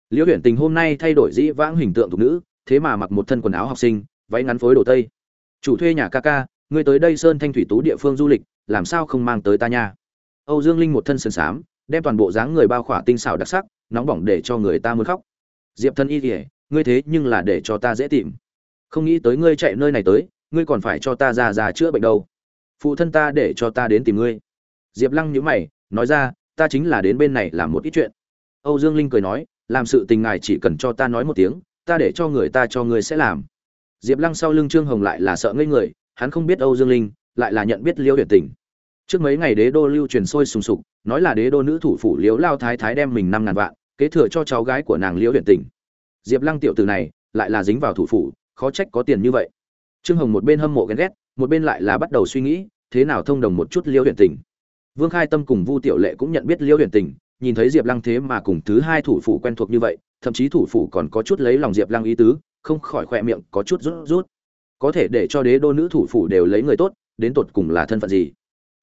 Liễu huyện tình hôm nay thay đổi dĩ vãng hình tượng thục nữ, thế mà mặc một thân quần áo học sinh, váy ngắn phối đồ tây chủ thuê nhà ca ca, ngươi tới đây sơn thanh thủy tú địa phương du lịch, làm sao không mang tới ta nha? Âu dương linh một thân sườn xám, đem toàn bộ dáng người bao khỏa tinh xảo đặc sắc, nóng bỏng để cho người ta muốn khóc. Diệp thân y kỉa ngươi thế nhưng là để cho ta dễ tìm. Không nghĩ tới ngươi chạy nơi này tới, ngươi còn phải cho ta ra ra chữa bệnh đâu. Phụ thân ta để cho ta đến tìm ngươi. Diệp lăng nhữ mày, nói ra, ta chính là đến bên này làm một ít chuyện. Âu dương linh cười nói, làm sự tình ngài chỉ cần cho ta nói một tiếng, ta để cho người ta cho ngươi sẽ làm diệp lăng sau lưng trương hồng lại là sợ ngây người, hắn không biết âu dương linh, lại là nhận biết liễu huyền tình. Trước mấy ngày đế đô lưu truyền sôi sùng sục, nói là đế đô nữ thủ phủ liễu lao thái thái đem mình năm ngàn vạn, kế thừa cho cháu gái của nàng liễu huyền tình. Diệp lăng tiểu tử này, lại là dính vào thủ phủ, khó trách có tiền như vậy. Trương hồng một bên hâm mộ ghen ghét, một bên lại là bắt đầu suy nghĩ, thế nào thông đồng một chút liễu huyền tình. Vương khai tâm cùng vu tiểu lệ cũng nhận biết liễu huyền tình, nhìn thấy diệp lăng thế mà cùng thứ hai thủ phủ quen thuộc như vậy, thậm chí thủ phủ còn có chút lấy lòng diệp lăng ý tứ không khỏi khỏe miệng có chút rút rút. Có thể để cho đế đô nữ thủ phủ đều lấy người tốt, đến tột cùng là thân phận gì?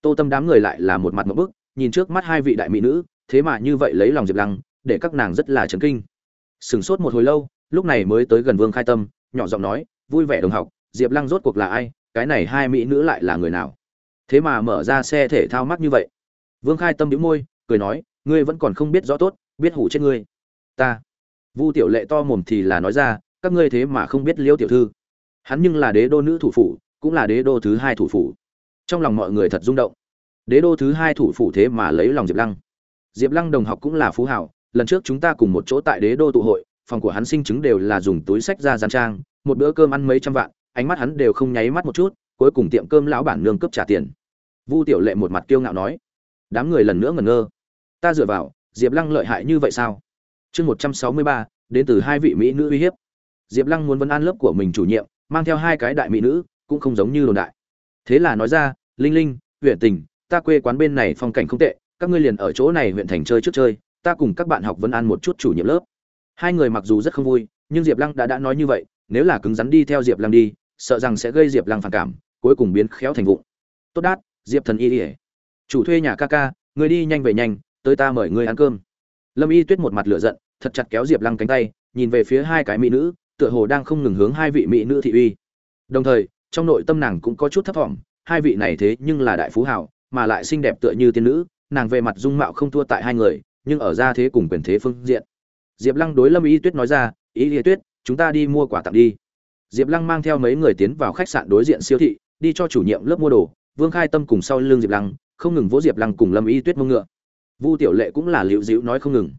Tô tâm đám người lại là một mặt một bức, nhìn trước mắt hai vị đại mỹ nữ, thế mà như vậy lấy lòng diệp lăng, để các nàng rất là chấn kinh. Sửng sốt một hồi lâu, lúc này mới tới gần vương khai tâm, nhỏ giọng nói, vui vẻ đồng học, diệp lăng rốt cuộc là ai? Cái này hai mỹ nữ lại là người nào? Thế mà mở ra xe thể thao mắt như vậy. Vương khai tâm đĩu môi, cười nói, ngươi vẫn còn không biết rõ tốt, biết hủ chết ngươi. Ta. Vu tiểu lệ to mồm thì là nói ra các ngươi thế mà không biết liêu tiểu thư. Hắn nhưng là đế đô nữ thủ phủ, cũng là đế đô thứ hai thủ phủ. Trong lòng mọi người thật rung động. Đế đô thứ hai thủ phủ thế mà lấy lòng diệp lăng. Diệp lăng đồng học cũng là phú hảo, lần trước chúng ta cùng một chỗ tại đế đô tụ hội, phòng của hắn sinh chứng đều là dùng túi sách ra gian trang, một bữa cơm ăn mấy trăm vạn, ánh mắt hắn đều không nháy mắt một chút, cuối cùng tiệm cơm lão bản nương cấp trả tiền. Vu tiểu lệ một mặt kiêu ngạo nói, đám người lần nữa ngẩn ngơ. Ta dựa vào, diệp lăng lợi hại như vậy sao? Chương một trăm sáu mươi ba, đến từ hai vị mỹ nữ uy hiếp diệp lăng muốn vấn an lớp của mình chủ nhiệm, mang theo hai cái đại mỹ nữ, cũng không giống như đồn đại. Thế là nói ra, linh linh huyện tình, ta quê quán bên này phong cảnh không tệ, các ngươi liền ở chỗ này huyện thành chơi trước chơi, ta cùng các bạn học vấn an một chút chủ nhiệm lớp. Hai người mặc dù rất không vui, nhưng diệp lăng đã đã nói như vậy, nếu là cứng rắn đi theo diệp lăng đi, sợ rằng sẽ gây diệp lăng phản cảm, cuối cùng biến khéo thành vụng. Tốt đát, diệp thần y ỉa chủ thuê nhà ca ca người đi nhanh về nhanh, tới ta mời ngươi ăn cơm. Lâm y tuyết một mặt lửa giận, thật chặt kéo diệp lăng cánh tay, nhìn về phía hai cái mỹ nữ tựa hồ đang không ngừng hướng hai vị mỹ nữ thị uy. Đồng thời, trong nội tâm nàng cũng có chút thấp thỏm, hai vị này thế nhưng là đại phú hảo mà lại xinh đẹp tựa như tiên nữ, nàng về mặt dung mạo không thua tại hai người, nhưng ở ra thế cùng quyền thế phương diện. Diệp lăng đối lâm y tuyết nói ra, ý y tuyết, chúng ta đi mua quả tặng đi. Diệp lăng mang theo mấy người tiến vào khách sạn đối diện siêu thị, đi cho chủ nhiệm lớp mua đồ, vương khai tâm cùng sau l ư n g diệp lăng, không ngừng vỗ diệp lăng cùng lâm y tuyết mông ngựa. Vu tiểu lệ cũng là liễu dịu nói không ngừng.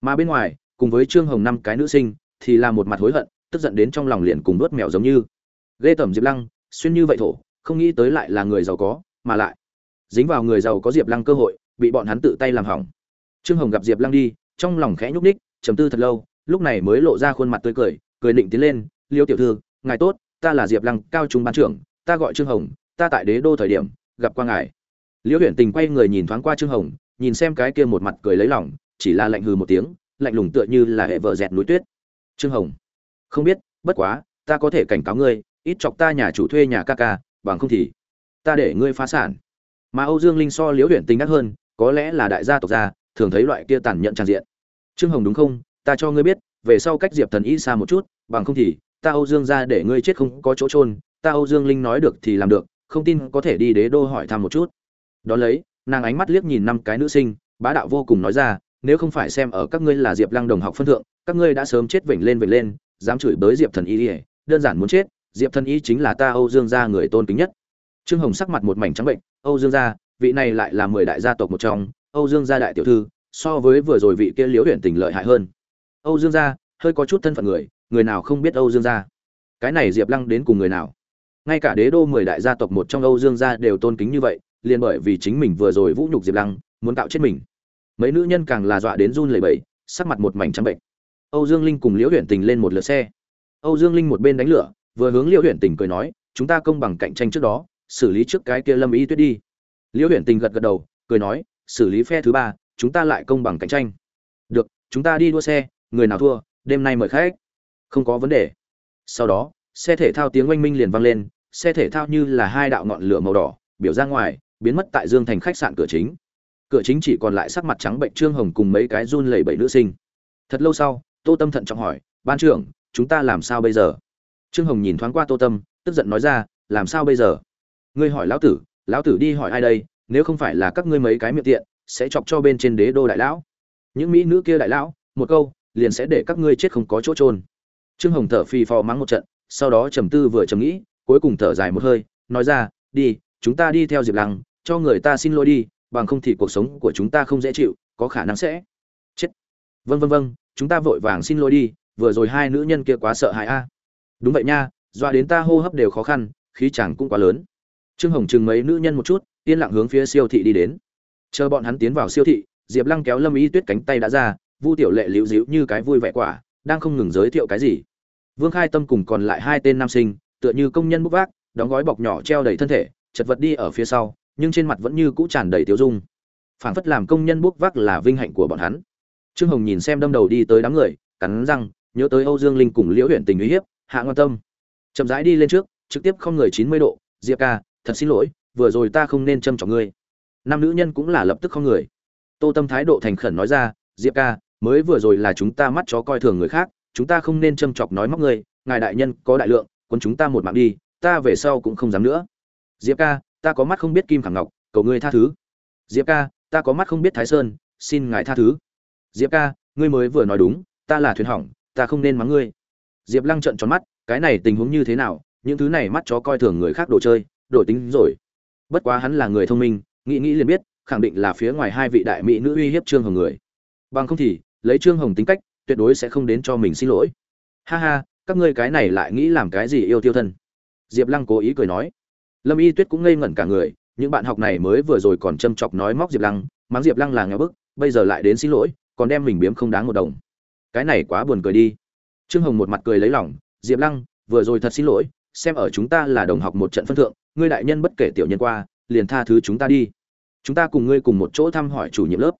Mà bên ngoài, cùng với trương hồng năm cái nữ sinh, thì là một mặt hối hận tức giận đến trong lòng liền cùng nuốt mèo giống như. Ghê tởm diệp lăng, xuyên như vậy thổ, không nghĩ tới lại là người giàu có, mà lại dính vào người giàu có diệp lăng cơ hội, bị bọn hắn tự tay làm hỏng. Trương hồng gặp diệp lăng đi, trong lòng khẽ nhúc ních chấm tư thật lâu, lúc này mới lộ ra khuôn mặt tươi cười cười định tiến lên, liêu tiểu thư, ngài tốt, ta là diệp lăng, cao trung ban trưởng, ta gọi trương hồng, ta tại đế đô thời điểm, gặp qua ngài. Liễu huyện tình quay người nhìn thoáng qua trương hồng, nhìn xem cái kia một mặt cười lấy lòng, chỉ là lạnh hừ một tiếng, lạnh lùng tựa như là hệ vợ dẹt núi tuyết. Trương hồng không biết, bất quá, ta có thể cảnh cáo ngươi, ít chọc ta nhà chủ thuê nhà ca ca, bằng không thì ta để ngươi phá sản. Mà âu dương linh so liễu huyện tính đắc hơn, có lẽ là đại gia tộc gia, thường thấy loại kia tàn nhẫn tràn diện. Trương hồng đúng không? Ta cho ngươi biết, về sau cách diệp thần y xa một chút, bằng không thì ta âu dương ra để ngươi chết không có chỗ trôn ta âu dương linh nói được thì làm được, không tin có thể đi đế đô hỏi thăm một chút. Đ ó lấy, nàng ánh mắt liếc nhìn năm cái nữ sinh, bá đạo vô cùng nói ra, nếu không phải xem ở các ngươi là diệp lăng đồng học phân thượng, các ngươi đã sớm chết vểnh lên vểnh lên dám chửi bới diệp thần y ỉa đơn giản muốn chết, diệp thần y chính là ta âu dương gia người tôn kính nhất. Trương hồng sắc mặt một mảnh trắng bệnh, âu dương gia, vị này lại là mười đại gia tộc một trong, âu dương gia đại tiểu thư, so với vừa rồi vị kia liễu huyện tình lợi hại hơn. Âu dương gia, hơi có chút thân phận người người nào không biết âu dương gia? Cái này diệp lăng đến cùng người nào? Ngay cả đế đô mười đại gia tộc một trong âu dương gia đều tôn kính như vậy, liền bởi vì chính mình vừa rồi vũ nhục diệp lăng, muốn tạo chết mình. Mấy nữ nhân càng là dọa đến run lẩy bẩy, sắc mặt một mảnh trắng bệnh âu dương linh cùng liễu Huyền tình lên một lượt xe. Âu dương linh một bên đánh lửa, vừa hướng liễu Huyền tình cười nói, chúng ta công bằng cạnh tranh trước đó, xử lý trước cái kia lâm ý tuyết đi. Liễu Huyền tình gật gật đầu, cười nói, xử lý phe thứ ba, chúng ta lại công bằng cạnh tranh. Được, chúng ta đi đua xe, người nào thua, đêm nay mời khách. Không có vấn đề. Sau đó, xe thể thao tiếng oanh minh liền vang lên, xe thể thao như là hai đạo ngọn lửa màu đỏ, biểu ra ngoài, biến mất tại dương thành khách sạn cửa chính. Cửa chính chỉ còn lại sắc mặt trắng bệnh trương hồng cùng mấy cái run lẩy bẩy nữ sinh. Thật lâu sau tô tâm thận trọng hỏi, ban trưởng, chúng ta làm sao bây giờ? Trương hồng nhìn thoáng qua tô tâm, tức giận nói ra, làm sao bây giờ? Ngươi hỏi lão tử lão tử đi hỏi ai đây? Nếu không phải là các ngươi mấy cái miệng tiện, sẽ chọc cho bên trên đế đô đại lão. Những mỹ nữ kia đại lão, một câu, liền sẽ để các ngươi chết không có chỗ trôn trương hồng thở phì phò mắng một trận, sau đó trầm tư vừa trầm nghĩ, cuối cùng thở dài một hơi, nói ra, đi, chúng ta đi theo diệp lăng, cho người ta xin lỗi đi, bằng không thì cuộc sống của chúng ta không dễ chịu, có khả năng sẽ chết. Vâng vâng vâng chúng ta vội vàng xin lỗi đi, vừa rồi hai nữ nhân kia quá sợ hãi a. Đúng vậy nha, dọa đến ta hô hấp đều khó khăn, khí chẳng cũng quá lớn. Trương hồng chừng mấy nữ nhân một chút, yên lặng hướng phía siêu thị đi đến. Chờ bọn hắn tiến vào siêu thị, diệp lăng kéo lâm y tuyết cánh tay đã ra, vu tiểu lệ liễu dĩu như cái vui vẻ quả, đang không ngừng giới thiệu cái gì. Vương khai tâm cùng còn lại hai tên nam sinh, tựa như công nhân bốc vác, đóng gói bọc nhỏ treo đầy thân thể, chật vật đi ở phía sau, nhưng trên mặt vẫn như cũ tràn đầy tiêu dung. Phảng phất làm công nhân bốc vác là vinh hạnh của bọn hắn trương hồng nhìn xem đâm đầu đi tới đám người, cắn răng, nhớ tới âu dương linh cùng liễu huyện tình uy hiếp, hạ ngoan tâm. Chậm rãi đi lên trước, trực tiếp không người chín mươi độ, diệp ca, thật xin lỗi, vừa rồi ta không nên châm trọng ngươi. Nam nữ nhân cũng là lập tức không người. Tô tâm thái độ thành khẩn nói ra, diệp ca, mới vừa rồi là chúng ta mắt chó coi thường người khác, chúng ta không nên châm chọc nói móc ngươi, ngài đại nhân có đại lượng quân chúng ta một mạng đi, ta về sau cũng không dám nữa. Diệp ca, ta có mắt không biết kim khẳng ngọc, cầu ngươi tha thứ. Diệp ca, ta có mắt không biết thái sơn, xin ngài tha thứ diệp ca, ngươi mới vừa nói đúng, ta là thuyền hỏng, ta không nên mắng ngươi. Diệp lăng trợn tròn mắt, cái này tình huống như thế nào, những thứ này mắt chó coi thường người khác đồ chơi đổi tính rồi. Bất quá hắn là người thông minh, nghĩ nghĩ liền biết, khẳng định là phía ngoài hai vị đại mỹ nữ uy hiếp trương hồng người. Bằng không thì, lấy trương hồng tính cách, tuyệt đối sẽ không đến cho mình xin lỗi. Ha ha, các ngươi cái này lại nghĩ làm cái gì yêu tiêu thân? Diệp lăng cố ý cười nói. Lâm y tuyết cũng ngây ngẩn cả người, những bạn học này mới vừa rồi còn châm chọc nói móc diệp lăng, mắng diệp lăng là nghèo bức, bây giờ lại đến xin lỗi còn đem mình biếm không đáng một đồng. Cái này quá buồn cười đi. Trương hồng một mặt cười lấy lòng, diệp lăng, vừa rồi thật xin lỗi, xem ở chúng ta là đồng học một trận phân thượng, ngươi đại nhân bất kể tiểu nhân qua, liền tha thứ chúng ta đi. Chúng ta cùng ngươi cùng một chỗ thăm hỏi chủ nhiệm lớp.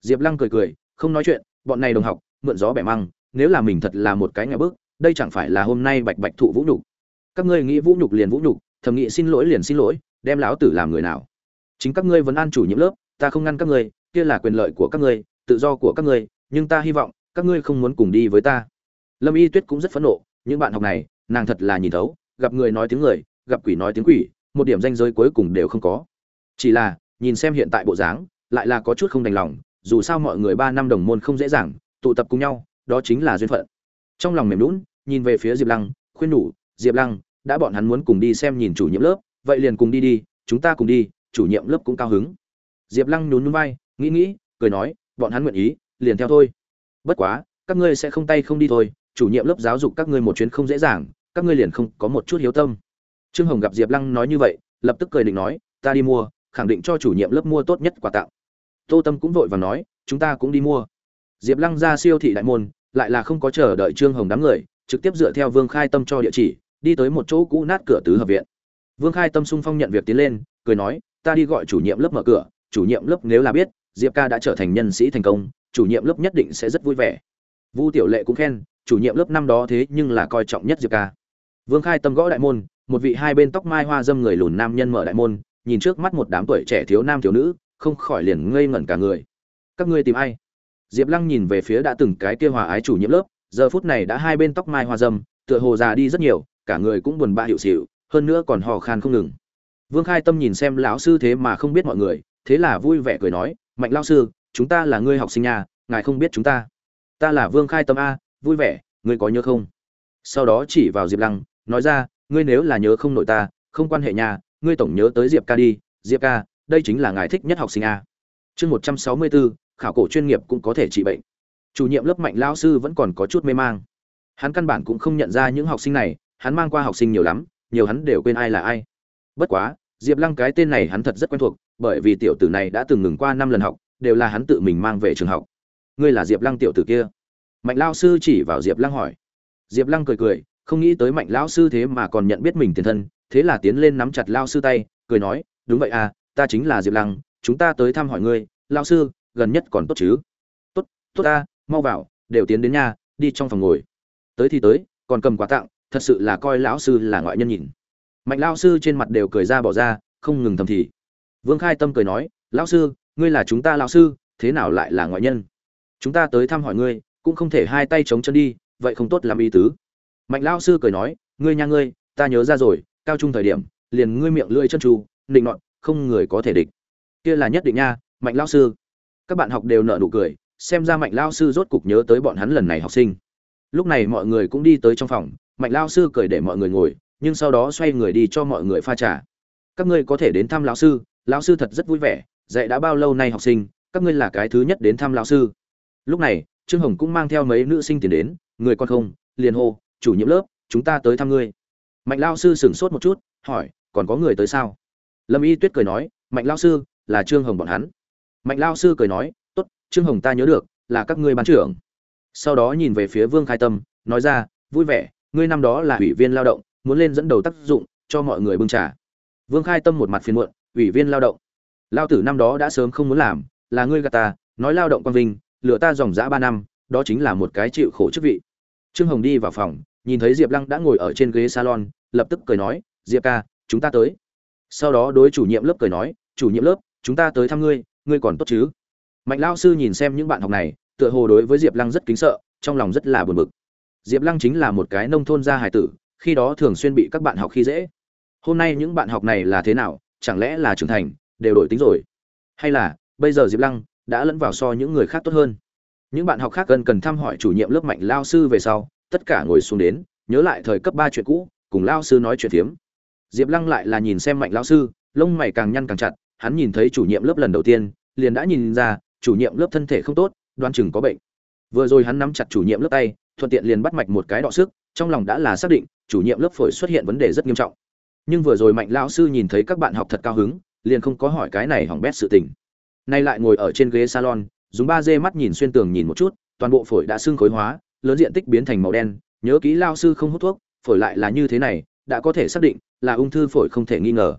Diệp lăng cười cười, không nói chuyện, bọn này đồng học, mượn gió bẻ măng, nếu là mình thật là một cái ngã bước, đây chẳng phải là hôm nay bạch bạch thụ vũ nhục. Các ngươi nghĩ vũ nhục liền vũ nhục, thầm nghĩ xin lỗi liền xin lỗi, đem lão tử làm người nào. Chính các ngươi vẫn an chủ nhiệm lớp, ta không ngăn các ngươi, kia là quyền lợi của các ngươi tự do của các ngươi, nhưng ta hy vọng các ngươi không muốn cùng đi với ta. Lâm y tuyết cũng rất phẫn nộ, những bạn học này, nàng thật là nhìn thấu, gặp người nói tiếng người, gặp quỷ nói tiếng quỷ, một điểm danh giới cuối cùng đều không có. Chỉ là, nhìn xem hiện tại bộ dáng, lại là có chút không đành lòng, dù sao mọi người ba năm đồng môn không dễ dàng, tụ tập cùng nhau, đó chính là duyên phận. Trong lòng mềm lún nhìn về phía diệp lăng, khuyên nhủ, diệp lăng, đã bọn hắn muốn cùng đi xem nhìn chủ nhiệm lớp, vậy liền cùng đi đi, chúng ta cùng đi, chủ nhiệm lớp cũng cao hứng. Diệp lăng nhún nhún vai, nghĩ nghĩ, cười nói bọn hắn nguyện ý, liền theo thôi. Bất quá, các ngươi sẽ không tay không đi thôi, chủ nhiệm lớp giáo dục các ngươi một chuyến không dễ dàng, các ngươi liền không có một chút hiếu tâm. Trương hồng gặp diệp lăng nói như vậy, lập tức cười định nói, ta đi mua, khẳng định cho chủ nhiệm lớp mua tốt nhất quà tặng. Tô tâm cũng vội và nói, chúng ta cũng đi mua. Diệp lăng ra siêu thị đại môn, lại là không có chờ đợi trương hồng đám người, trực tiếp dựa theo vương khai tâm cho địa chỉ, đi tới một chỗ cũ nát cửa tứ hợp viện. Vương khai tâm sung phong nhận việc tiến lên, cười nói, ta đi gọi chủ nhiệm lớp mở cửa, chủ nhiệm lớp nếu là biết diệp ca đã trở thành nhân sĩ thành công, chủ nhiệm lớp nhất định sẽ rất vui vẻ. Vu tiểu lệ cũng khen, chủ nhiệm lớp năm đó thế nhưng là coi trọng nhất diệp ca. Vương khai tâm gõ đại môn, một vị hai bên tóc mai hoa dâm người lùn nam nhân mở đại môn, nhìn trước mắt một đám tuổi trẻ thiếu nam thiếu nữ, không khỏi liền ngây ngẩn cả người. Các ngươi tìm ai? Diệp lăng nhìn về phía đã từng cái kia hòa ái chủ nhiệm lớp, giờ phút này đã hai bên tóc mai hoa dâm, tựa hồ già đi rất nhiều, cả người cũng buồn bã hiệu xịu, hơn nữa còn hò khan không ngừng. Vương khai tâm nhìn xem lão sư thế mà không biết mọi người, thế là vui vẻ cười nói mạnh lao sư, chúng ta là ngươi học sinh nhà ngài không biết chúng ta. Ta là vương khai tâm a, vui vẻ, ngươi có nhớ không? Sau đó chỉ vào diệp lăng, nói ra, ngươi nếu là nhớ không nội ta, không quan hệ nhà ngươi tổng nhớ tới diệp ca đi. Diệp ca, đây chính là ngài thích nhất học sinh a. Chương một trăm sáu mươi bốn khảo cổ chuyên nghiệp cũng có thể trị bệnh. Chủ nhiệm lớp mạnh lao sư vẫn còn có chút mê mang. Hắn căn bản cũng không nhận ra những học sinh này, hắn mang qua học sinh nhiều lắm, nhiều hắn đều quên ai là ai. Bất quá, diệp lăng cái tên này hắn thật rất quen thuộc bởi vì tiểu tử này đã từng ngừng qua năm lần học, đều là hắn tự mình mang về trường học. Ngươi là diệp lăng tiểu tử kia? Mạnh lao sư chỉ vào diệp lăng hỏi. Diệp lăng cười cười, không nghĩ tới mạnh lão sư thế mà còn nhận biết mình tiền thân, thế là tiến lên nắm chặt lao sư tay, cười nói, đúng vậy à ta chính là diệp lăng, chúng ta tới thăm hỏi ngươi lao sư, gần nhất còn tốt chứ? Tốt tốt ta, mau vào, đều tiến đến nhà đi trong phòng ngồi. Tới thì tới, còn cầm quà tặng, thật sự là coi lão sư là ngoại nhân nhìn. Mạnh lao sư trên mặt đều cười ra bỏ ra, không ngừng thầm thì vương khai tâm cười nói, lão sư, ngươi là chúng ta lão sư, thế nào lại là ngoại nhân? Chúng ta tới thăm hỏi ngươi, cũng không thể hai tay chống chân đi, vậy không tốt làm ý tứ. Mạnh lão sư cười nói, ngươi nha ngươi, ta nhớ ra rồi, cao trung thời điểm, liền ngươi miệng lưỡi chân tru định nọt, không người có thể địch. Kia là nhất định nha, mạnh lão sư. Các bạn học đều nợ nụ cười, xem ra mạnh lão sư rốt cục nhớ tới bọn hắn lần này học sinh. Lúc này mọi người cũng đi tới trong phòng, mạnh lão sư cười để mọi người ngồi, nhưng sau đó xoay người đi cho mọi người pha trà. Các ngươi có thể đến thăm lão sư lão sư thật rất vui vẻ, dạy đã bao lâu nay học sinh, các ngươi là cái thứ nhất đến thăm lão sư. Lúc này, trương hồng cũng mang theo mấy nữ sinh tiền đến, người con không, liền hô, chủ nhiệm lớp, chúng ta tới thăm ngươi. Mạnh lao sư sửng sốt một chút, hỏi, còn có người tới sao? Lâm y tuyết cười nói, mạnh lao sư, là trương hồng bọn hắn. Mạnh lao sư cười nói t ố t trương hồng ta nhớ được, là các ngươi ban trưởng. Sau đó nhìn về phía vương khai tâm, nói ra, vui vẻ, ngươi năm đó là ủy viên lao động, muốn lên dẫn đầu tác dụng, cho mọi người bưng trà. Vương khai tâm một mặt phiền muộn ủy viên lao động. Lao tử năm đó đã sớm không muốn làm, là ngươi gạt ta, nói lao động quang vinh lựa ta dòng dã ba năm, đó chính là một cái chịu khổ chức vị. Trương hồng đi vào phòng, nhìn thấy diệp lăng đã ngồi ở trên ghế salon, lập tức cười nói, diệp ca, chúng ta tới. Sau đó đối chủ nhiệm lớp cười nói, chủ nhiệm lớp, chúng ta tới thăm ngươi ngươi còn tốt chứ? Mạnh lao sư nhìn xem những bạn học này, tựa hồ đối với diệp lăng rất kính sợ, trong lòng rất là buồn bực. Diệp lăng chính là một cái nông thôn gia hài tử, khi đó thường xuyên bị các bạn học khi dễ. Hôm nay những bạn học này là thế nào? Chẳng lẽ là trưởng thành, đều đổi tính rồi? Hay là, bây giờ diệp lăng đã lẫn vào so những người khác tốt hơn? Những bạn học khác cần cần thăm hỏi chủ nhiệm lớp mạnh lao sư về sau, tất cả ngồi xuống đến, nhớ lại thời cấp ba chuyện cũ, cùng lao sư nói chuyện phiếm diệp lăng lại là nhìn xem mạnh lao sư, lông mày càng nhăn càng chặt, hắn nhìn thấy chủ nhiệm lớp lần đầu tiên, liền đã nhìn ra, chủ nhiệm lớp thân thể không tốt, đoan chừng có bệnh. Vừa rồi hắn nắm chặt chủ nhiệm lớp tay, thuận tiện liền bắt mạch một cái đọ sức, trong lòng đã là xác định, chủ nhiệm lớp phổi xuất hiện vấn đề rất nghiêm trọng nhưng vừa rồi mạnh lão sư nhìn thấy các bạn học thật cao hứng, liền không có hỏi cái này hỏng bét sự tình. Nay lại ngồi ở trên ghế salon, dùng ba d mắt nhìn xuyên tường nhìn một chút, toàn bộ phổi đã xương khối hóa, lớn diện tích biến thành màu đen, nhớ kỹ lao sư không hút thuốc, phổi lại là như thế này, đã có thể xác định là ung thư phổi không thể nghi ngờ.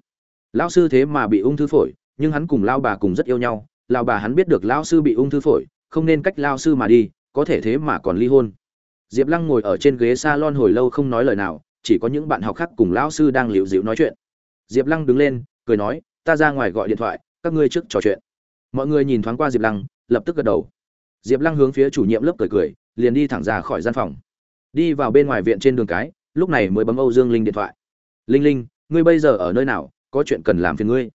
Lao sư thế mà bị ung thư phổi, nhưng hắn cùng lao bà cùng rất yêu nhau lao bà hắn biết được lao sư bị ung thư phổi, không nên cách lao sư mà đi, có thể thế mà còn ly hôn. Diệp lăng ngồi ở trên ghế s a lon hồi lâu không nói lời nào chỉ có những bạn học khác cùng lão sư đang liễu dịu nói chuyện. Diệp lăng đứng lên, cười nói, ta ra ngoài gọi điện thoại, các ngươi trước trò chuyện. Mọi người nhìn thoáng qua diệp lăng, lập tức gật đầu. Diệp lăng hướng phía chủ nhiệm lớp cười cười, liền đi thẳng ra khỏi gian phòng. Đi vào bên ngoài viện trên đường cái, lúc này mới bấm âu dương linh điện thoại. Linh linh, ngươi bây giờ ở nơi nào, có chuyện cần làm phiền ngươi.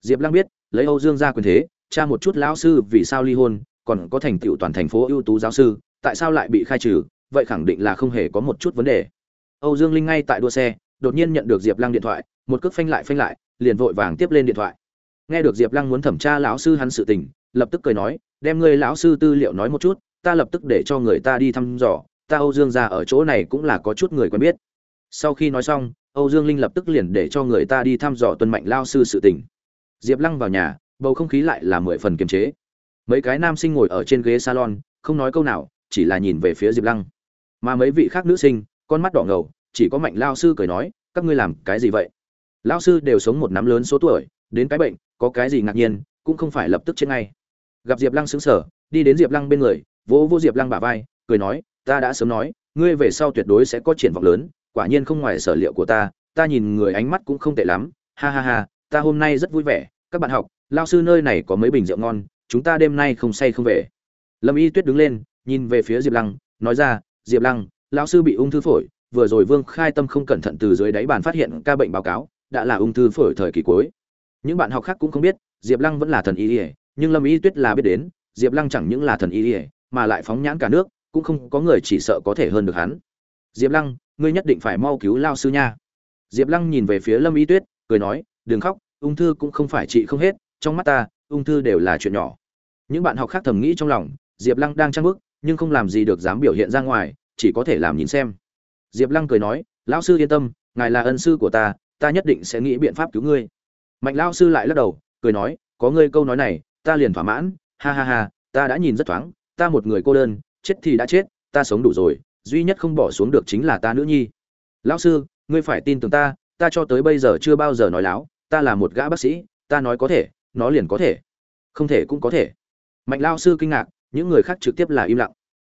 Diệp lăng biết, lấy âu dương ra quyền thế cha một chút lão sư vì sao ly hôn, còn có thành tựu toàn thành phố ưu tú giáo sư, tại sao lại bị khai trừ, vậy khẳng định là không hề có một chút vấn đề âu dương linh ngay tại đua xe, đột nhiên nhận được diệp lăng điện thoại, một cước phanh lại phanh lại, liền vội vàng tiếp lên điện thoại. Nghe được diệp lăng muốn thẩm tra lão sư hắn sự tình, lập tức cười nói, đem ngươi lão sư tư liệu nói một chút, ta lập tức để cho người ta đi thăm dò, ta âu dương gia ở chỗ này cũng là có chút người quen biết. Sau khi nói xong, âu dương linh lập tức liền để cho người ta đi thăm dò tuân mạnh Lão sư sự tình. Diệp lăng vào nhà, bầu không khí lại là mười phần kiềm chế. Mấy cái nam sinh ngồi ở trên ghế salon, không nói câu nào, chỉ là nhìn về phía diệp lăng. Mà mấy vị khác nữ sinh con mắt đỏ ngầu, chỉ có mạnh lao sư cười nói, các ngươi làm cái gì vậy? Lao sư đều sống một năm lớn số tuổi, đến cái bệnh, có cái gì ngạc nhiên, cũng không phải lập tức chết ngay. Gặp diệp lăng xứng sở đi đến diệp lăng bên người, vỗ vô diệp lăng bả vai, cười nói, ta đã sớm nói, ngươi về sau tuyệt đối sẽ có triển vọng lớn, quả nhiên không ngoài sở liệu của ta ta nhìn người ánh mắt cũng không tệ lắm, ha ha ha, ta hôm nay rất vui vẻ, các bạn học, lao sư nơi này có mấy bình rượu ngon, chúng ta đêm nay không say không về. Lâm y tuyết đứng lên, nhìn về phía diệp lăng, nói ra, diệp lăng lão sư bị ung thư phổi, vừa rồi vương khai tâm không cẩn thận từ dưới đáy bàn phát hiện ca bệnh báo cáo, đã là ung thư phổi thời kỳ cuối. Những bạn học khác cũng không biết, diệp lăng vẫn là thần y ỉa nhưng lâm y tuyết là biết đến, diệp lăng chẳng những là thần y ỉa mà lại phóng nhãn cả nước, cũng không có người chỉ sợ có thể hơn được hắn. Diệp lăng, ngươi nhất định phải mau cứu lao sư nha. Diệp lăng nhìn về phía lâm y tuyết, cười nói, đừng khóc, ung thư cũng không phải trị không hết, trong mắt ta, ung thư đều là chuyện nhỏ. Những bạn học khác thầm nghĩ trong lòng, diệp lăng đang trang bức nhưng không làm gì được dám biểu hiện ra ngoài chỉ có thể làm nhìn xem. Diệp lăng cười nói, lão sư yên tâm, ngài là ân sư của ta ta nhất định sẽ nghĩ biện pháp cứu ngươi. Mạnh lão sư lại lắc đầu, cười nói, có ngươi câu nói này, ta liền thỏa mãn, ha ha ha, ta đã nhìn rất thoáng, ta một người cô đơn, chết thì đã chết, ta sống đủ rồi, duy nhất không bỏ xuống được chính là ta nữ nhi. Lão sư, ngươi phải tin tưởng ta ta cho tới bây giờ chưa bao giờ nói láo, ta là một gã bác sĩ, ta nói có thể, nó liền có thể. Không thể cũng có thể. Mạnh lao sư kinh ngạc, những người khác trực tiếp là im lặng.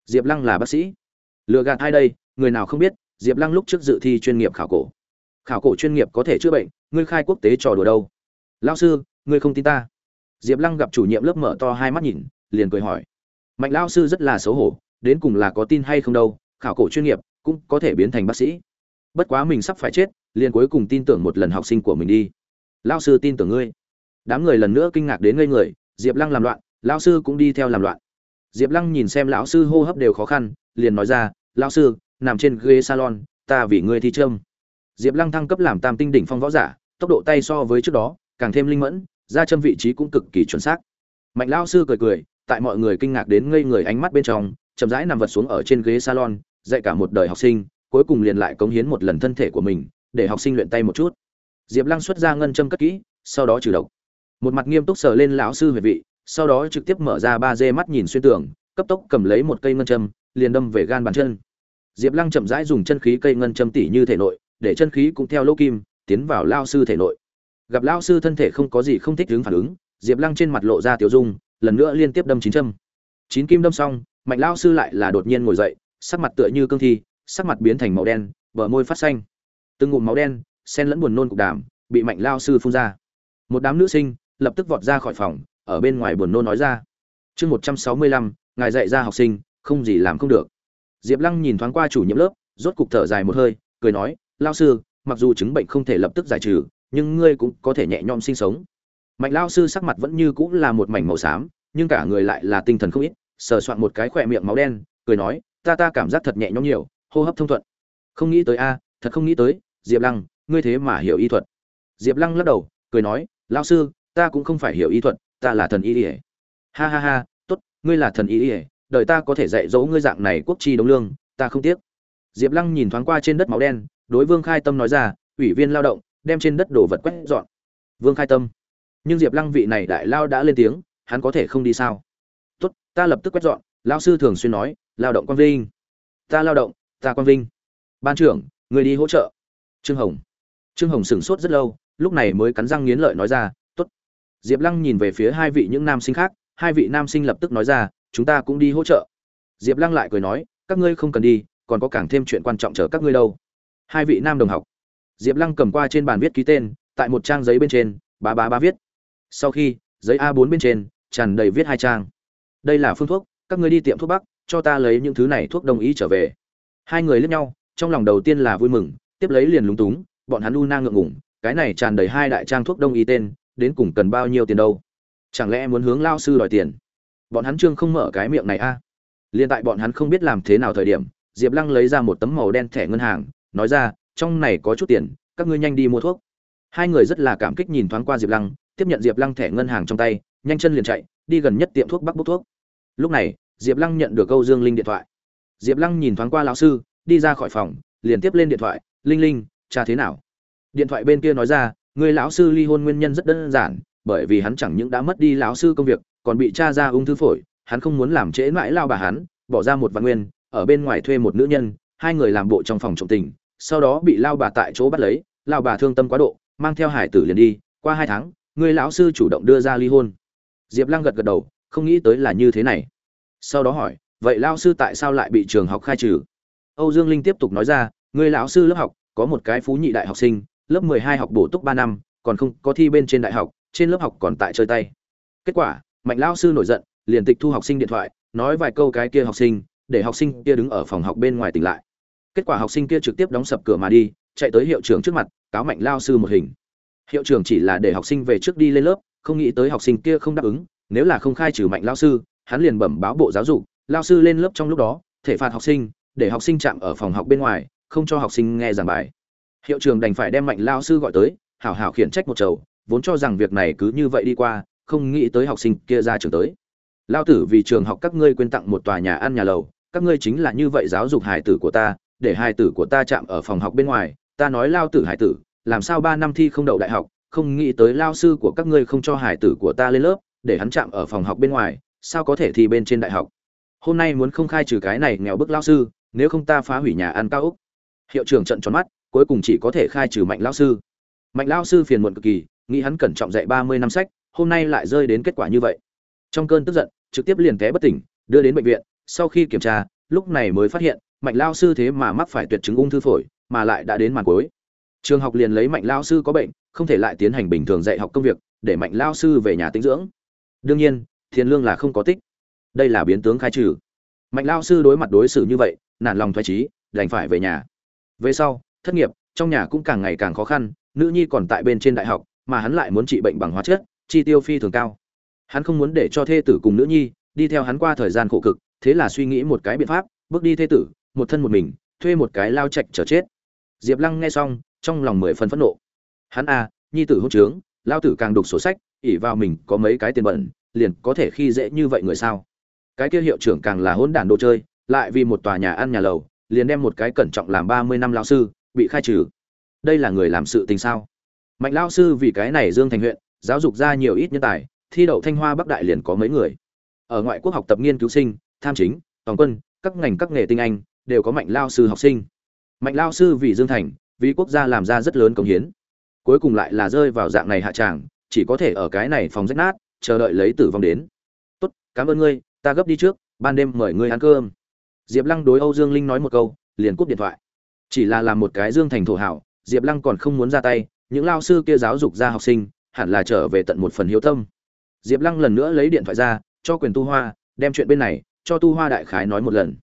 Diệp lăng là bác sĩ lừa gạt ai đây? Người nào không biết, diệp lăng lúc trước dự thi chuyên nghiệp khảo cổ. Khảo cổ chuyên nghiệp có thể chữa bệnh, ngươi khai quốc tế trò đùa đâu? Lao sư, ngươi không tin ta. Diệp lăng gặp chủ nhiệm lớp mở to hai mắt nhìn, liền cười hỏi. Mạnh lao sư rất là xấu hổ, đến cùng là có tin hay không đâu, khảo cổ chuyên nghiệp cũng có thể biến thành bác sĩ. Bất quá mình sắp phải chết, liền cuối cùng tin tưởng một lần học sinh của mình đi. Lao sư tin tưởng ngươi. Đám người lần nữa kinh ngạc đến ngây người, diệp lăng làm loạn lao sư cũng đi theo làm loạn. Diệp lăng nhìn xem lão sư hô hấp đều khó khăn, liền nói ra lão sư, nằm trên ghế salon, ta vì ngươi thi trâm. Diệp lăng thăng cấp làm tam tinh đỉnh phong võ giả, tốc độ tay so với trước đó, càng thêm linh mẫn, ra châm vị trí cũng cực kỳ chuẩn xác. Mạnh lão sư cười cười, tại mọi người kinh ngạc đến ngây người ánh mắt bên trong, chậm rãi nằm vật xuống ở trên ghế salon, dạy cả một đời học sinh, cuối cùng liền lại cống hiến một lần thân thể của mình, để học sinh luyện tay một chút. Diệp lăng xuất ra ngân châm cất kỹ, sau đó trừ độc. Một mặt nghiêm túc sờ lên lão sư về vị, sau đó trực tiếp mở ra ba dê mắt nhìn xuyên tường, cấp tốc cầm lấy một cây ngân châm, liền đâm về gan bàn chân diệp lăng chậm rãi dùng chân khí cây ngân châm tỉ như thể nội, để chân khí cũng theo lỗ kim, tiến vào lao sư thể nội. Gặp lao sư thân thể không có gì không thích ứng phản ứng, diệp lăng trên mặt lộ ra tiểu dung, lần nữa liên tiếp đâm chín châm. Chín kim đâm xong, mạnh lao sư lại là đột nhiên ngồi dậy, sắc mặt tựa như cương thi, sắc mặt biến thành màu đen, bờ môi phát xanh. Từng ngụm máu đen, xen lẫn buồn nôn cục đàm, bị mạnh lao sư phun ra. Một đám nữ sinh lập tức vọt ra khỏi phòng, ở bên ngoài buồn nôn nói ra. Chương một trăm sáu mươi lăm, ngài dạy ra học sinh, không gì làm không được diệp lăng nhìn thoáng qua chủ nhiệm lớp rốt cục thở dài một hơi cười nói Lão sư mặc dù chứng bệnh không thể lập tức giải trừ nhưng ngươi cũng có thể nhẹ nhõm sinh sống. Mạnh Lão sư sắc mặt vẫn như cũng là một mảnh màu xám nhưng cả người lại là tinh thần không ít sờ soạn một cái khỏe miệng máu đen cười nói ta ta cảm giác thật nhẹ nhõm nhiều hô hấp thông thuận. Không nghĩ tới a thật không nghĩ tới diệp lăng ngươi thế mà hiểu y thuật. Diệp lăng lắc đầu cười nói Lão sư ta cũng không phải hiểu y thuật ta là thần y ỉa ha ha ha tốt, ngươi là thần y ỉa đợi ta có thể dạy dỗ ngươi dạng này quốc chi đống lương, ta không tiếc. Diệp lăng nhìn thoáng qua trên đất máu đen, đối vương khai tâm nói ra, ủy viên lao động, đem trên đất đổ vật quét dọn. Vương khai tâm. Nhưng diệp lăng vị này đại lao đã lên tiếng, hắn có thể không đi sao? Tốt, ta lập tức quét dọn lao sư thường xuyên nói, lao động quang vinh. Ta lao động, ta quang vinh. Ban trưởng, người đi hỗ trợ. Trương hồng. Trương hồng sửng sốt rất lâu, lúc này mới cắn răng nghiến lợi nói ra, tốt. Diệp lăng nhìn về phía hai vị những nam sinh khác, hai vị nam sinh lập tức nói ra chúng ta cũng đi hỗ trợ. Diệp lăng lại cười nói, các ngươi không cần đi, còn có càng thêm chuyện quan trọng chờ các ngươi đâu. Hai vị nam đồng học. Diệp lăng cầm qua trên bàn viết ký tên, tại một trang giấy bên trên, bá bá bá viết. Sau khi, giấy a 4 bên trên, tràn đầy viết hai trang. Đây là phương thuốc, các ngươi đi tiệm thuốc bắc, cho ta lấy những thứ này thuốc đồng ý trở về. Hai người liếc nhau, trong lòng đầu tiên là vui mừng, tiếp lấy liền lúng túng, bọn hắn u nang ngượng ngủng cái này tràn đầy hai đại trang thuốc đông y tên, đến cùng cần bao nhiêu tiền đâu? Chẳng lẽ muốn hướng lao sư đòi tiền? Bọn hắn trương không mở cái miệng này a. À? liên tại bọn hắn không biết làm thế nào thời điểm, diệp lăng lấy ra một tấm màu đen thẻ ngân hàng, nói ra, trong này có chút tiền, các ngươi nhanh đi mua thuốc. Hai người rất là cảm kích nhìn thoáng qua diệp lăng, tiếp nhận diệp lăng thẻ ngân hàng trong tay, nhanh chân liền chạy, đi gần nhất tiệm thuốc bắc bốc thuốc. Lúc này, diệp lăng nhận được câu dương linh điện thoại. Diệp lăng nhìn thoáng qua lão sư, đi ra khỏi phòng, liền tiếp lên điện thoại, linh linh, cha thế nào? Điện thoại bên kia nói ra, người lão sư ly hôn nguyên nhân rất đơn giản, bởi vì hắn chẳng những đã mất đi lão sư công việc còn bị cha ra ung thư phổi, hắn không muốn làm trễ mãi lao bà hắn, bỏ ra một vạn nguyên, ở bên ngoài thuê một nữ nhân, hai người làm bộ trong phòng trọng tình, sau đó bị lao bà tại chỗ bắt lấy, lao bà thương tâm quá độ, mang theo hải tử liền đi, qua hai tháng, người lão sư chủ động đưa ra ly hôn. Diệp lăng gật gật đầu, không nghĩ tới là như thế này. Sau đó hỏi, vậy lao sư tại sao lại bị trường học khai trừ? Âu dương linh tiếp tục nói ra, người lão sư lớp học, có một cái phú nhị đại học sinh, lớp mười hai học bổ túc ba năm, còn không có thi bên trên đại học, trên lớp học còn tại chơi tay. Kết quả mạnh lão sư nổi giận, liền tịch thu học sinh điện thoại, nói vài câu cái kia học sinh, để học sinh kia đứng ở phòng học bên ngoài tỉnh lại. Kết quả học sinh kia trực tiếp đóng sập cửa mà đi, chạy tới hiệu trưởng trước mặt, cáo mạnh lao sư một hình. Hiệu trưởng chỉ là để học sinh về trước đi lên lớp, không nghĩ tới học sinh kia không đáp ứng, nếu là không khai trừ mạnh lao sư, hắn liền bẩm báo bộ giáo dục lao sư lên lớp trong lúc đó, thể phạt học sinh, để học sinh chạm ở phòng học bên ngoài, không cho học sinh nghe giảng bài. Hiệu trưởng đành phải đem mạnh lao sư gọi tới, hảo hảo khiển trách một chầu, vốn cho rằng việc này cứ như vậy đi qua không nghĩ tới học sinh kia ra trường tới. Lao tử vì trường học các ngươi quên tặng một tòa nhà ăn nhà lầu, các ngươi chính là như vậy giáo dục hải tử của ta, để hải tử của ta chạm ở phòng học bên ngoài, ta nói lao tử hải tử, làm sao ba năm thi không đậu đại học, không nghĩ tới lao sư của các ngươi không cho hải tử của ta lên lớp, để hắn chạm ở phòng học bên ngoài, sao có thể thi bên trên đại học? Hôm nay muốn không khai trừ cái này nghèo bức lao sư, nếu không ta phá hủy nhà ăn cao úc hiệu trưởng trận tròn mắt, cuối cùng chỉ có thể khai trừ mạnh lao sư. Mạnh lao sư phiền muộn cực kỳ, nghĩ hắn cẩn trọng dạy ba mươi năm sách hôm nay lại rơi đến kết quả như vậy. Trong cơn tức giận, trực tiếp liền té bất tỉnh, đưa đến bệnh viện. Sau khi kiểm tra, lúc này mới phát hiện, mạnh lao sư thế mà mắc phải tuyệt chứng ung thư phổi, mà lại đã đến màn cuối. Trường học liền lấy mạnh lao sư có bệnh, không thể lại tiến hành bình thường dạy học công việc, để mạnh lao sư về nhà tĩnh dưỡng. Đương nhiên thiên lương là không có tích. Đây là biến tướng khai trừ. Mạnh lao sư đối mặt đối xử như vậy, nản lòng thoái trí đành phải về nhà. Về sau, thất nghiệp, trong nhà cũng càng ngày càng khó khăn, nữ nhi còn tại bên trên đại học, mà hắn lại muốn trị bệnh bằng hóa chất chi tiêu phi thường cao. Hắn không muốn để cho thê tử cùng nữ nhi đi theo hắn qua thời gian khổ cực, thế là suy nghĩ một cái biện pháp, bước đi thê tử, một thân một mình, thuê một cái lao trạch chờ chết. Diệp lăng nghe xong, trong lòng mười phần phẫn nộ. Hắn a nhi tử hôn trướng, lao tử càng đục sổ sách ỉ vào mình có mấy cái tiền bẩn, liền có thể khi dễ như vậy người sao? Cái kia hiệu trưởng càng là hỗn đản đồ chơi, lại vì một tòa nhà ăn nhà lầu, liền đem một cái cẩn trọng làm ba mươi năm lao sư, bị khai trừ. Đây là người làm sự tình sao? Mạnh lao sư vì cái này dương thành huyện giáo dục ra nhiều ít nhân tài, thi đậu thanh hoa bắc đại liền có mấy người. Ở ngoại quốc học tập nghiên cứu sinh, tham chính, toàn quân, các ngành các nghề tinh anh, đều có mạnh lao sư học sinh. Mạnh lao sư vì dương thành, vì quốc gia làm ra rất lớn công hiến. Cuối cùng lại là rơi vào dạng này hạ tràng, chỉ có thể ở cái này phòng rách nát, chờ đợi lấy tử vong đến. Tốt, cảm ơn ngươi, ta gấp đi trước, ban đêm mời ngươi ăn cơm. Diệp lăng đối âu dương linh nói một câu, liền cúp điện thoại. Chỉ là làm một cái dương thành thổ hảo, diệp lăng còn không muốn ra tay, những lao sư kia giáo dục ra học sinh hẳn là trở về tận một phần hiếu tâm. Diệp lăng lần nữa lấy điện thoại ra, cho quyền tu hoa, đem chuyện bên này, cho tu hoa đại khái nói một lần.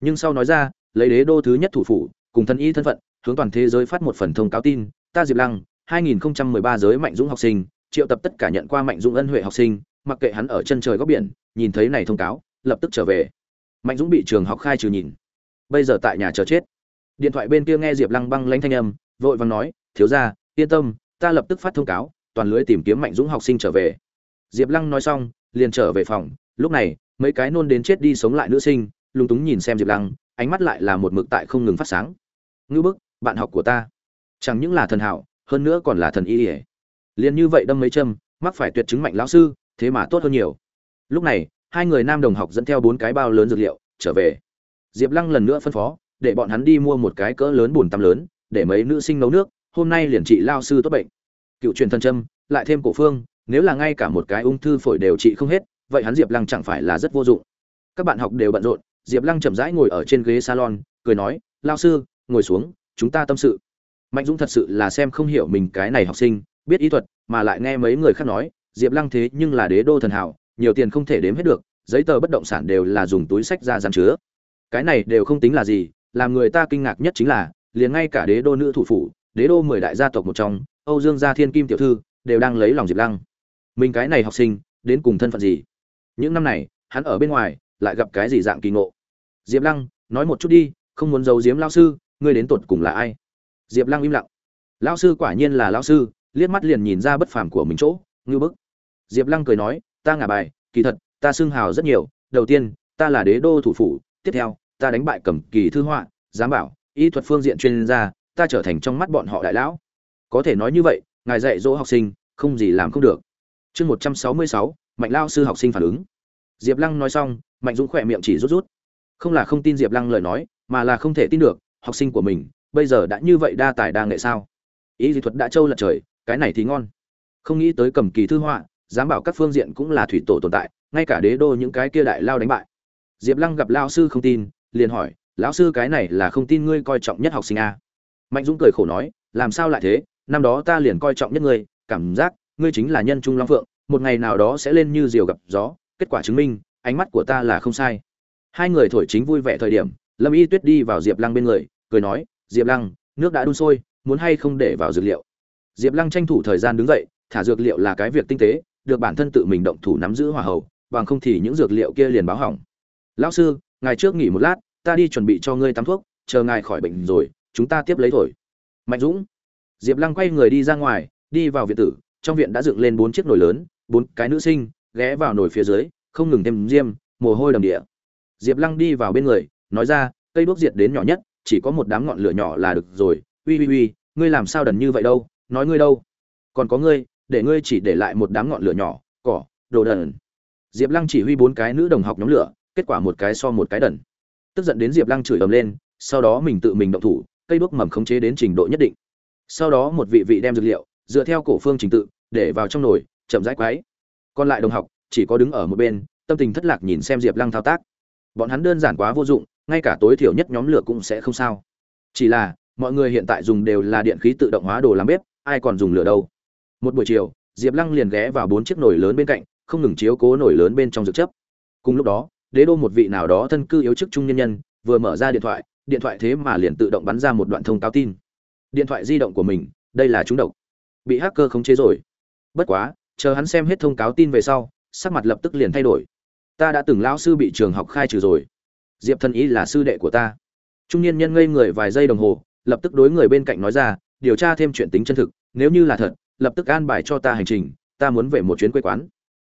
Nhưng sau nói ra, lấy đế đô thứ nhất thủ phủ, cùng thân y thân phận, hướng toàn thế giới phát một phần thông cáo tin. Ta diệp lăng 2013 giới mạnh dũng học sinh, triệu tập tất cả nhận qua mạnh dũng ân huệ học sinh, mặc kệ hắn ở chân trời góc biển, nhìn thấy này thông cáo, lập tức trở về. Mạnh dũng bị trường học khai trừ nhìn. Bây giờ tại nhà chờ chết. Điện thoại bên kia nghe diệp lăng băng lanh thanh âm, vội vàng nói, thiếu ra yên tâm, ta lập tức phát thông cáo toàn lưới tìm kiếm mạnh dũng học sinh trở về. Diệp lăng nói xong, liền trở về phòng. Lúc này, mấy cái nôn đến chết đi sống lại nữ sinh, lúng túng nhìn xem diệp lăng, ánh mắt lại là một mực tại không ngừng phát sáng. Ngữ bức, bạn học của ta. Chẳng những là thần hảo, hơn nữa còn là thần y ỉa liền như vậy đâm mấy châm, mắc phải tuyệt chứng mạnh lão sư, thế mà tốt hơn nhiều. Lúc này, hai người nam đồng học dẫn theo bốn cái bao lớn dược liệu, trở về. Diệp lăng lần nữa phân phó, để bọn hắn đi mua một cái cỡ lớn bùn tắm lớn, để mấy nữ sinh nấu nước, hôm nay liền trị lao sư tốt bệnh cựu truyền thần châm, lại thêm cổ phương, nếu là ngay cả một cái ung thư phổi đều trị không hết, vậy hắn diệp lăng chẳng phải là rất vô dụng. Các bạn học đều bận rộn, diệp lăng chậm rãi ngồi ở trên ghế salon, cười nói, lao sư, ngồi xuống, chúng ta tâm sự. Mạnh dũng thật sự là xem không hiểu mình cái này học sinh, biết ý thuật, mà lại nghe mấy người khác nói, diệp lăng thế nhưng là đế đô thần hảo, nhiều tiền không thể đếm hết được, giấy tờ bất động sản đều là dùng túi sách ra dàn chứa. Cái này đều không tính là gì, làm người ta kinh ngạc nhất chính là, liền ngay cả đế đô nữ thủ phủ, đế đô mười đại gia tộc một trong âu dương gia thiên kim tiểu thư, đều đang lấy lòng diệp lăng. Mình cái này học sinh, đến cùng thân phận gì? Những năm này, hắn ở bên ngoài, lại gặp cái gì dạng kỳ ngộ? Diệp lăng, nói một chút đi, không muốn giấu giếm Lão sư, ngươi đến tột cùng là ai? Diệp lăng im lặng. Lão sư quả nhiên là lão sư, liếc mắt liền nhìn ra bất phàm của mình chỗ, ngư bức. Diệp lăng cười nói, ta ngả bài, kỳ thật, ta xưng hào rất nhiều, đầu tiên, ta là đế đô thủ phủ, tiếp theo, ta đánh bại cầm kỳ thư họa, giám bảo, y thuật phương diện chuyên gia, ta trở thành trong mắt bọn họ đại lão có thể nói như vậy, ngài dạy dỗ học sinh, không gì làm không được. Chương một trăm sáu mươi sáu, mạnh lao sư học sinh phản ứng. Diệp lăng nói xong, mạnh dũng khỏe miệng chỉ rút rút. Không là không tin diệp lăng lời nói, mà là không thể tin được, học sinh của mình, bây giờ đã như vậy đa tài đa nghệ sao? Ý dị thuật đã trâu lật trời, cái này thì ngon. Không nghĩ tới cầm kỳ thư họa, dám bảo các phương diện cũng là thủy tổ tồn tại, ngay cả đế đô những cái kia đại lao đánh bại. Diệp lăng gặp lao sư không tin, liền hỏi, lão sư cái này là không tin ngươi coi trọng nhất học sinh a? Mạnh dũng cười khổ nói, làm sao lại thế? Năm đó ta liền coi trọng nhất ngươi, cảm giác ngươi chính là nhân trung long phượng, một ngày nào đó sẽ lên như diều gặp gió, kết quả chứng minh, ánh mắt của ta là không sai. Hai người thổi chính vui vẻ thời điểm, lâm y tuyết đi vào diệp lăng bên người, cười nói, diệp lăng, nước đã đun sôi, muốn hay không để vào dược liệu? Diệp lăng tranh thủ thời gian đứng dậy, thả dược liệu là cái việc tinh tế, được bản thân tự mình động thủ nắm giữ hỏa hầu, bằng không thì những dược liệu kia liền báo hỏng. Lão sư, ngài trước nghỉ một lát, ta đi chuẩn bị cho ngươi tắm thuốc, chờ ngài khỏi bệnh rồi, chúng ta tiếp lấy thổi. Mạnh dũng diệp lăng quay người đi ra ngoài, đi vào viện tử, trong viện đã dựng lên bốn chiếc nồi lớn, bốn cái nữ sinh, ghé vào nồi phía dưới, không ngừng thêm diêm, mồ hôi đầm địa. Diệp lăng đi vào bên người, nói ra, cây đuốc diệt đến nhỏ nhất, chỉ có một đám ngọn lửa nhỏ là được rồi. Uy uy uy, ngươi làm sao đần như vậy đâu? Nói ngươi đâu? Còn có ngươi, để ngươi chỉ để lại một đám ngọn lửa nhỏ, cỏ, đồ đần. Diệp lăng chỉ huy bốn cái nữ đồng học nhóm lửa, kết quả một cái so một cái đần. Tức giận đến diệp lăng chửi ầm lên, sau đó mình tự mình động thủ, cây đuốc mầm khống chế đến trình độ nhất định sau đó một vị vị đem dược liệu, dựa theo cổ phương trình tự, để vào trong nồi, chậm rãi quái còn lại đồng học, chỉ có đứng ở một bên, tâm tình thất lạc nhìn xem diệp lăng thao tác. Bọn hắn đơn giản quá vô dụng, ngay cả tối thiểu nhất nhóm lửa cũng sẽ không sao. Chỉ là, mọi người hiện tại dùng đều là điện khí tự động hóa đồ làm bếp, ai còn dùng lửa đâu. Một buổi chiều, diệp lăng liền ghé vào bốn chiếc nồi lớn bên cạnh, không ngừng chiếu cố nồi lớn bên trong dược chấp cùng lúc đó, đế đô một vị nào đó thân cư yếu chức trung nhân nhân, vừa mở ra điện thoại điện thoại thế mà liền tự động bắn ra một đoạn thông cáo tin điện thoại di động của mình, đây là chúng độc. Bị hacker khống chế rồi. Bất quá, chờ hắn xem hết thông cáo tin về sau, sắc mặt lập tức liền thay đổi. Ta đã từng lão sư bị trường học khai trừ rồi. Diệp thân ý là sư đệ của ta. Trung niên nhân ngây người vài giây đồng hồ, lập tức đối người bên cạnh nói ra, điều tra thêm chuyện tính chân thực, nếu như là thật, lập tức an bài cho ta hành trình, ta muốn về một chuyến quê quán.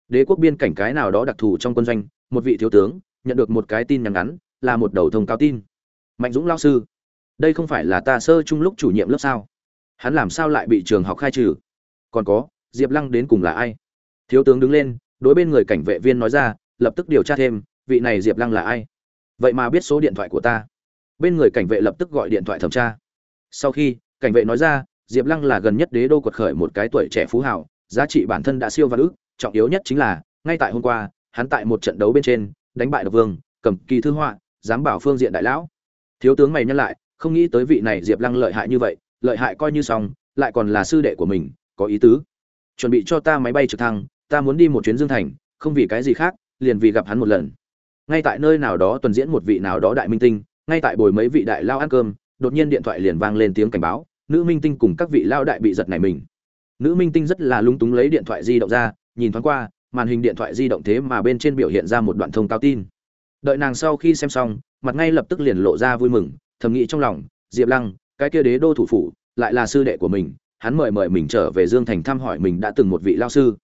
Đế quốc biên cảnh cái nào đó đặc thù trong quân doanh, một vị thiếu tướng, nhận được một cái tin nhắn ngắn, là một đầu thông cáo tin. Mạnh dũng lao sư đây không phải là ta sơ chung lúc chủ nhiệm lớp sao? Hắn làm sao lại bị trường học khai trừ? Còn có, diệp lăng đến cùng là ai? Thiếu tướng đứng lên, đối bên người cảnh vệ viên nói ra, lập tức điều tra thêm, vị này diệp lăng là ai? Vậy mà biết số điện thoại của ta. Bên người cảnh vệ lập tức gọi điện thoại thẩm tra. Sau khi, cảnh vệ nói ra, diệp lăng là gần nhất đế đô quật khởi một cái tuổi trẻ phú hảo giá trị bản thân đã siêu văn ước, trọng yếu nhất chính là, ngay tại hôm qua, hắn tại một trận đấu bên trên, đánh bại độc vương, cầm kỳ thư họa dám bảo phương diện đại lão. Thiếu tướng mày nhắc lại không nghĩ tới vị này diệp lăng lợi hại như vậy, lợi hại coi như xong, lại còn là sư đệ của mình, có ý tứ. Chuẩn bị cho ta máy bay trực thăng, ta muốn đi một chuyến dương thành, không vì cái gì khác, liền vì gặp hắn một lần. Ngay tại nơi nào đó tuần diễn một vị nào đó đại minh tinh, ngay tại bồi mấy vị đại lao ăn cơm, đột nhiên điện thoại liền vang lên tiếng cảnh báo, nữ minh tinh cùng các vị lao đại bị giật này mình. Nữ minh tinh rất là lung túng lấy điện thoại di động ra, nhìn thoáng qua, màn hình điện thoại di động thế mà bên trên biểu hiện ra một đoạn thông cáo tin. Đợi nàng sau khi xem xong, mặt ngay lập tức liền lộ ra vui mừng thầm nghĩ trong lòng, diệp lăng, cái kia đế đô thủ phủ, lại là sư đệ của mình, hắn mời mời mình trở về dương thành thăm hỏi mình đã từng một vị lao sư.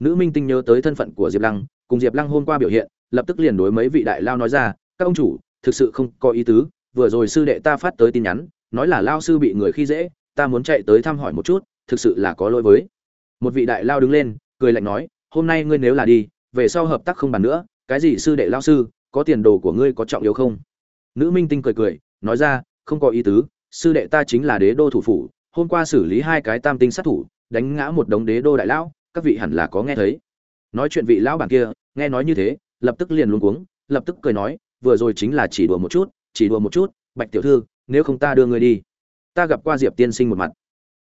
Nữ minh tinh nhớ tới thân phận của diệp lăng, cùng diệp lăng hôm qua biểu hiện, lập tức liền đối mấy vị đại lao nói ra, các ông chủ, thực sự không có ý tứ, vừa rồi sư đệ ta phát tới tin nhắn, nói là lao sư bị người khi dễ, ta muốn chạy tới thăm hỏi một chút, thực sự là có lỗi với. Một vị đại lao đứng lên, cười lạnh nói, hôm nay ngươi nếu là đi, về sau hợp tác không bàn nữa, cái gì sư đệ lao sư, có tiền đồ của ngươi có trọng yếu không? Nữ minh tinh cười cười nói ra, không có ý tứ, sư đệ ta chính là đế đô thủ phủ, hôm qua xử lý hai cái tam tinh sát thủ, đánh ngã một đống đế đô đại lão, các vị hẳn là có nghe thấy. Nói chuyện vị lão bản kia, nghe nói như thế, lập tức liền luống cuống, lập tức cười nói, vừa rồi chính là chỉ đùa một chút, chỉ đùa một chút, bạch tiểu thư, nếu không ta đưa người đi. Ta gặp qua diệp tiên sinh một mặt.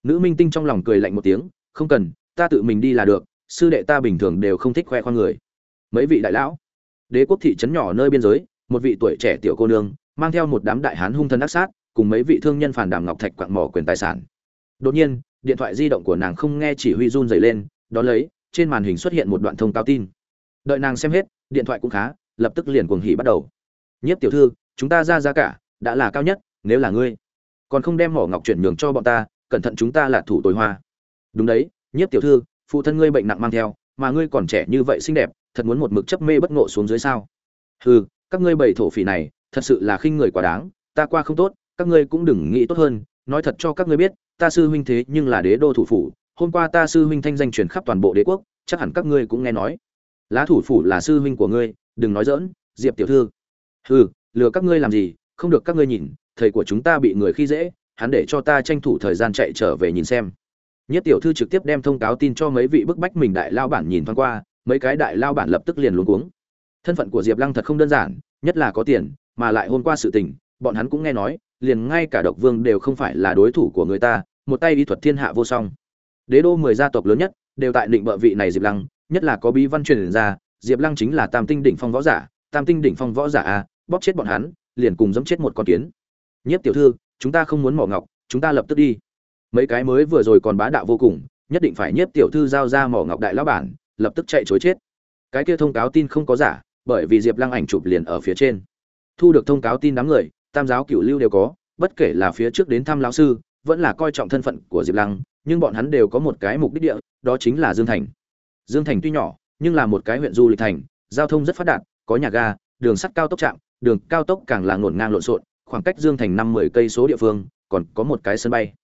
Nữ minh tinh trong lòng cười lạnh một tiếng, không cần, ta tự mình đi là được, sư đệ ta bình thường đều không thích khoe khoang người. Mấy vị đại lão, đế quốc thị trấn nhỏ nơi biên giới, một vị tuổi trẻ tiểu cô nương mang theo một đám đại hán hung thân ác sát, cùng mấy vị thương nhân phản đàm ngọc thạch quặng mỏ quyền tài sản. Đột nhiên, điện thoại di động của nàng không nghe chỉ huy run rẩy lên đón lấy, trên màn hình xuất hiện một đoạn thông cáo tin. Đợi nàng xem hết, điện thoại cũng khá, lập tức liền cuồng hỉ bắt đầu. Nhiếp tiểu thư, chúng ta ra giá cả, đã là cao nhất, nếu là ngươi. Còn không đem mỏ ngọc chuyển nhường cho bọn ta, cẩn thận chúng ta là thủ tối hoa. Đúng đấy, nhiếp tiểu thư, phụ thân ngươi bệnh nặng mang theo, mà ngươi còn trẻ như vậy xinh đẹp, thật muốn một mực chấp mê bất ngộ xuống dưới sao? Hừ, các ngươi bảy thổ phỉ này thật sự là khinh người quá đáng, ta qua không tốt, các ngươi cũng đừng nghĩ tốt hơn, nói thật cho các ngươi biết, ta sư huynh thế nhưng là đế đô thủ phủ, hôm qua ta sư huynh thanh danh truyền khắp toàn bộ đế quốc, chắc hẳn các ngươi cũng nghe nói. Lá thủ phủ là sư huynh của ngươi, đừng nói dỡn diệp tiểu thư. Hừ, lừa các ngươi làm gì, không được các ngươi nhìn, thầy của chúng ta bị người khi dễ, hắn để cho ta tranh thủ thời gian chạy trở về nhìn xem. Nhất tiểu thư trực tiếp đem thông cáo tin cho mấy vị bức bách mình đại lao bản nhìn thoáng qua, mấy cái đại lao bản lập tức liền luống cuống. Thân phận của diệp lăng thật không đơn giản, nhất là có tiền mà lại hôm qua sự tình, bọn hắn cũng nghe nói, liền ngay cả độc vương đều không phải là đối thủ của người ta, một tay đi thuật thiên hạ vô song. Đế đô mười gia tộc lớn nhất, đều tại định bợ vị này diệp lăng, nhất là có bí văn truyền ra, diệp lăng chính là tam tinh đỉnh phong võ giả, tam tinh đỉnh phong võ giả a, bóp chết bọn hắn, liền cùng dẫm chết một con kiến. Nhất tiểu thư, chúng ta không muốn mỏ ngọc, chúng ta lập tức đi. Mấy cái mới vừa rồi còn bá đạo vô cùng, nhất định phải nhất tiểu thư giao ra mỏ ngọc đại lão bản, lập tức chạy trối chết. Cái kia thông cáo tin không có giả, bởi vì diệp lăng ảnh chụp liền ở phía trên thu được thông cáo tin đám người, tam giáo cửu lưu đều có, bất kể là phía trước đến thăm lão sư, vẫn là coi trọng thân phận của diệp lăng, nhưng bọn hắn đều có một cái mục đích địa, đó chính là dương thành. Dương thành tuy nhỏ, nhưng là một cái huyện du lịch thành, giao thông rất phát đạt, có nhà ga, đường sắt cao tốc trạm đường cao tốc càng là ngổn ngang lộn xộn, khoảng cách dương thành năm mười cây số địa phương, còn có một cái sân bay.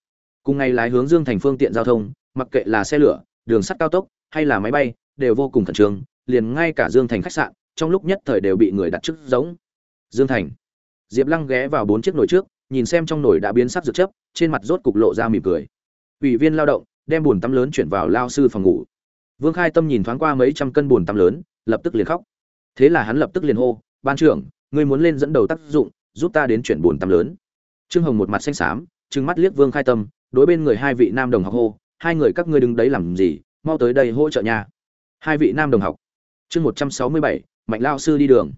Cùng ngày lái hướng dương thành phương tiện giao thông, mặc kệ là xe lửa, đường sắt cao tốc, hay là máy bay, đều vô cùng khẩn trương, liền ngay cả dương thành khách sạn, trong lúc nhất thời đều bị người đặt trước giống dương thành. Diệp lăng ghé vào bốn chiếc nồi trước, nhìn xem trong nồi đã biến sắc rực chấp trên mặt rốt cục lộ ra mỉm cười. Ủy viên lao động, đem buồn tắm lớn chuyển vào lao sư phòng ngủ. Vương khai tâm nhìn thoáng qua mấy trăm cân buồn tắm lớn, lập tức liền khóc. Thế là hắn lập tức liền hô, ban trưởng, ngươi muốn lên dẫn đầu tác dụng, giúp ta đến chuyển buồn tắm lớn. Trương hồng một mặt xanh xám, trừng mắt liếc vương khai tâm, đối bên người hai vị nam đồng học hô, hai người các ngươi đứng đấy làm gì? Mau tới đây hỗ trợ nhà hai vị nam đồng học. Chương một trăm sáu mươi bảy, mạnh lao sư đi đường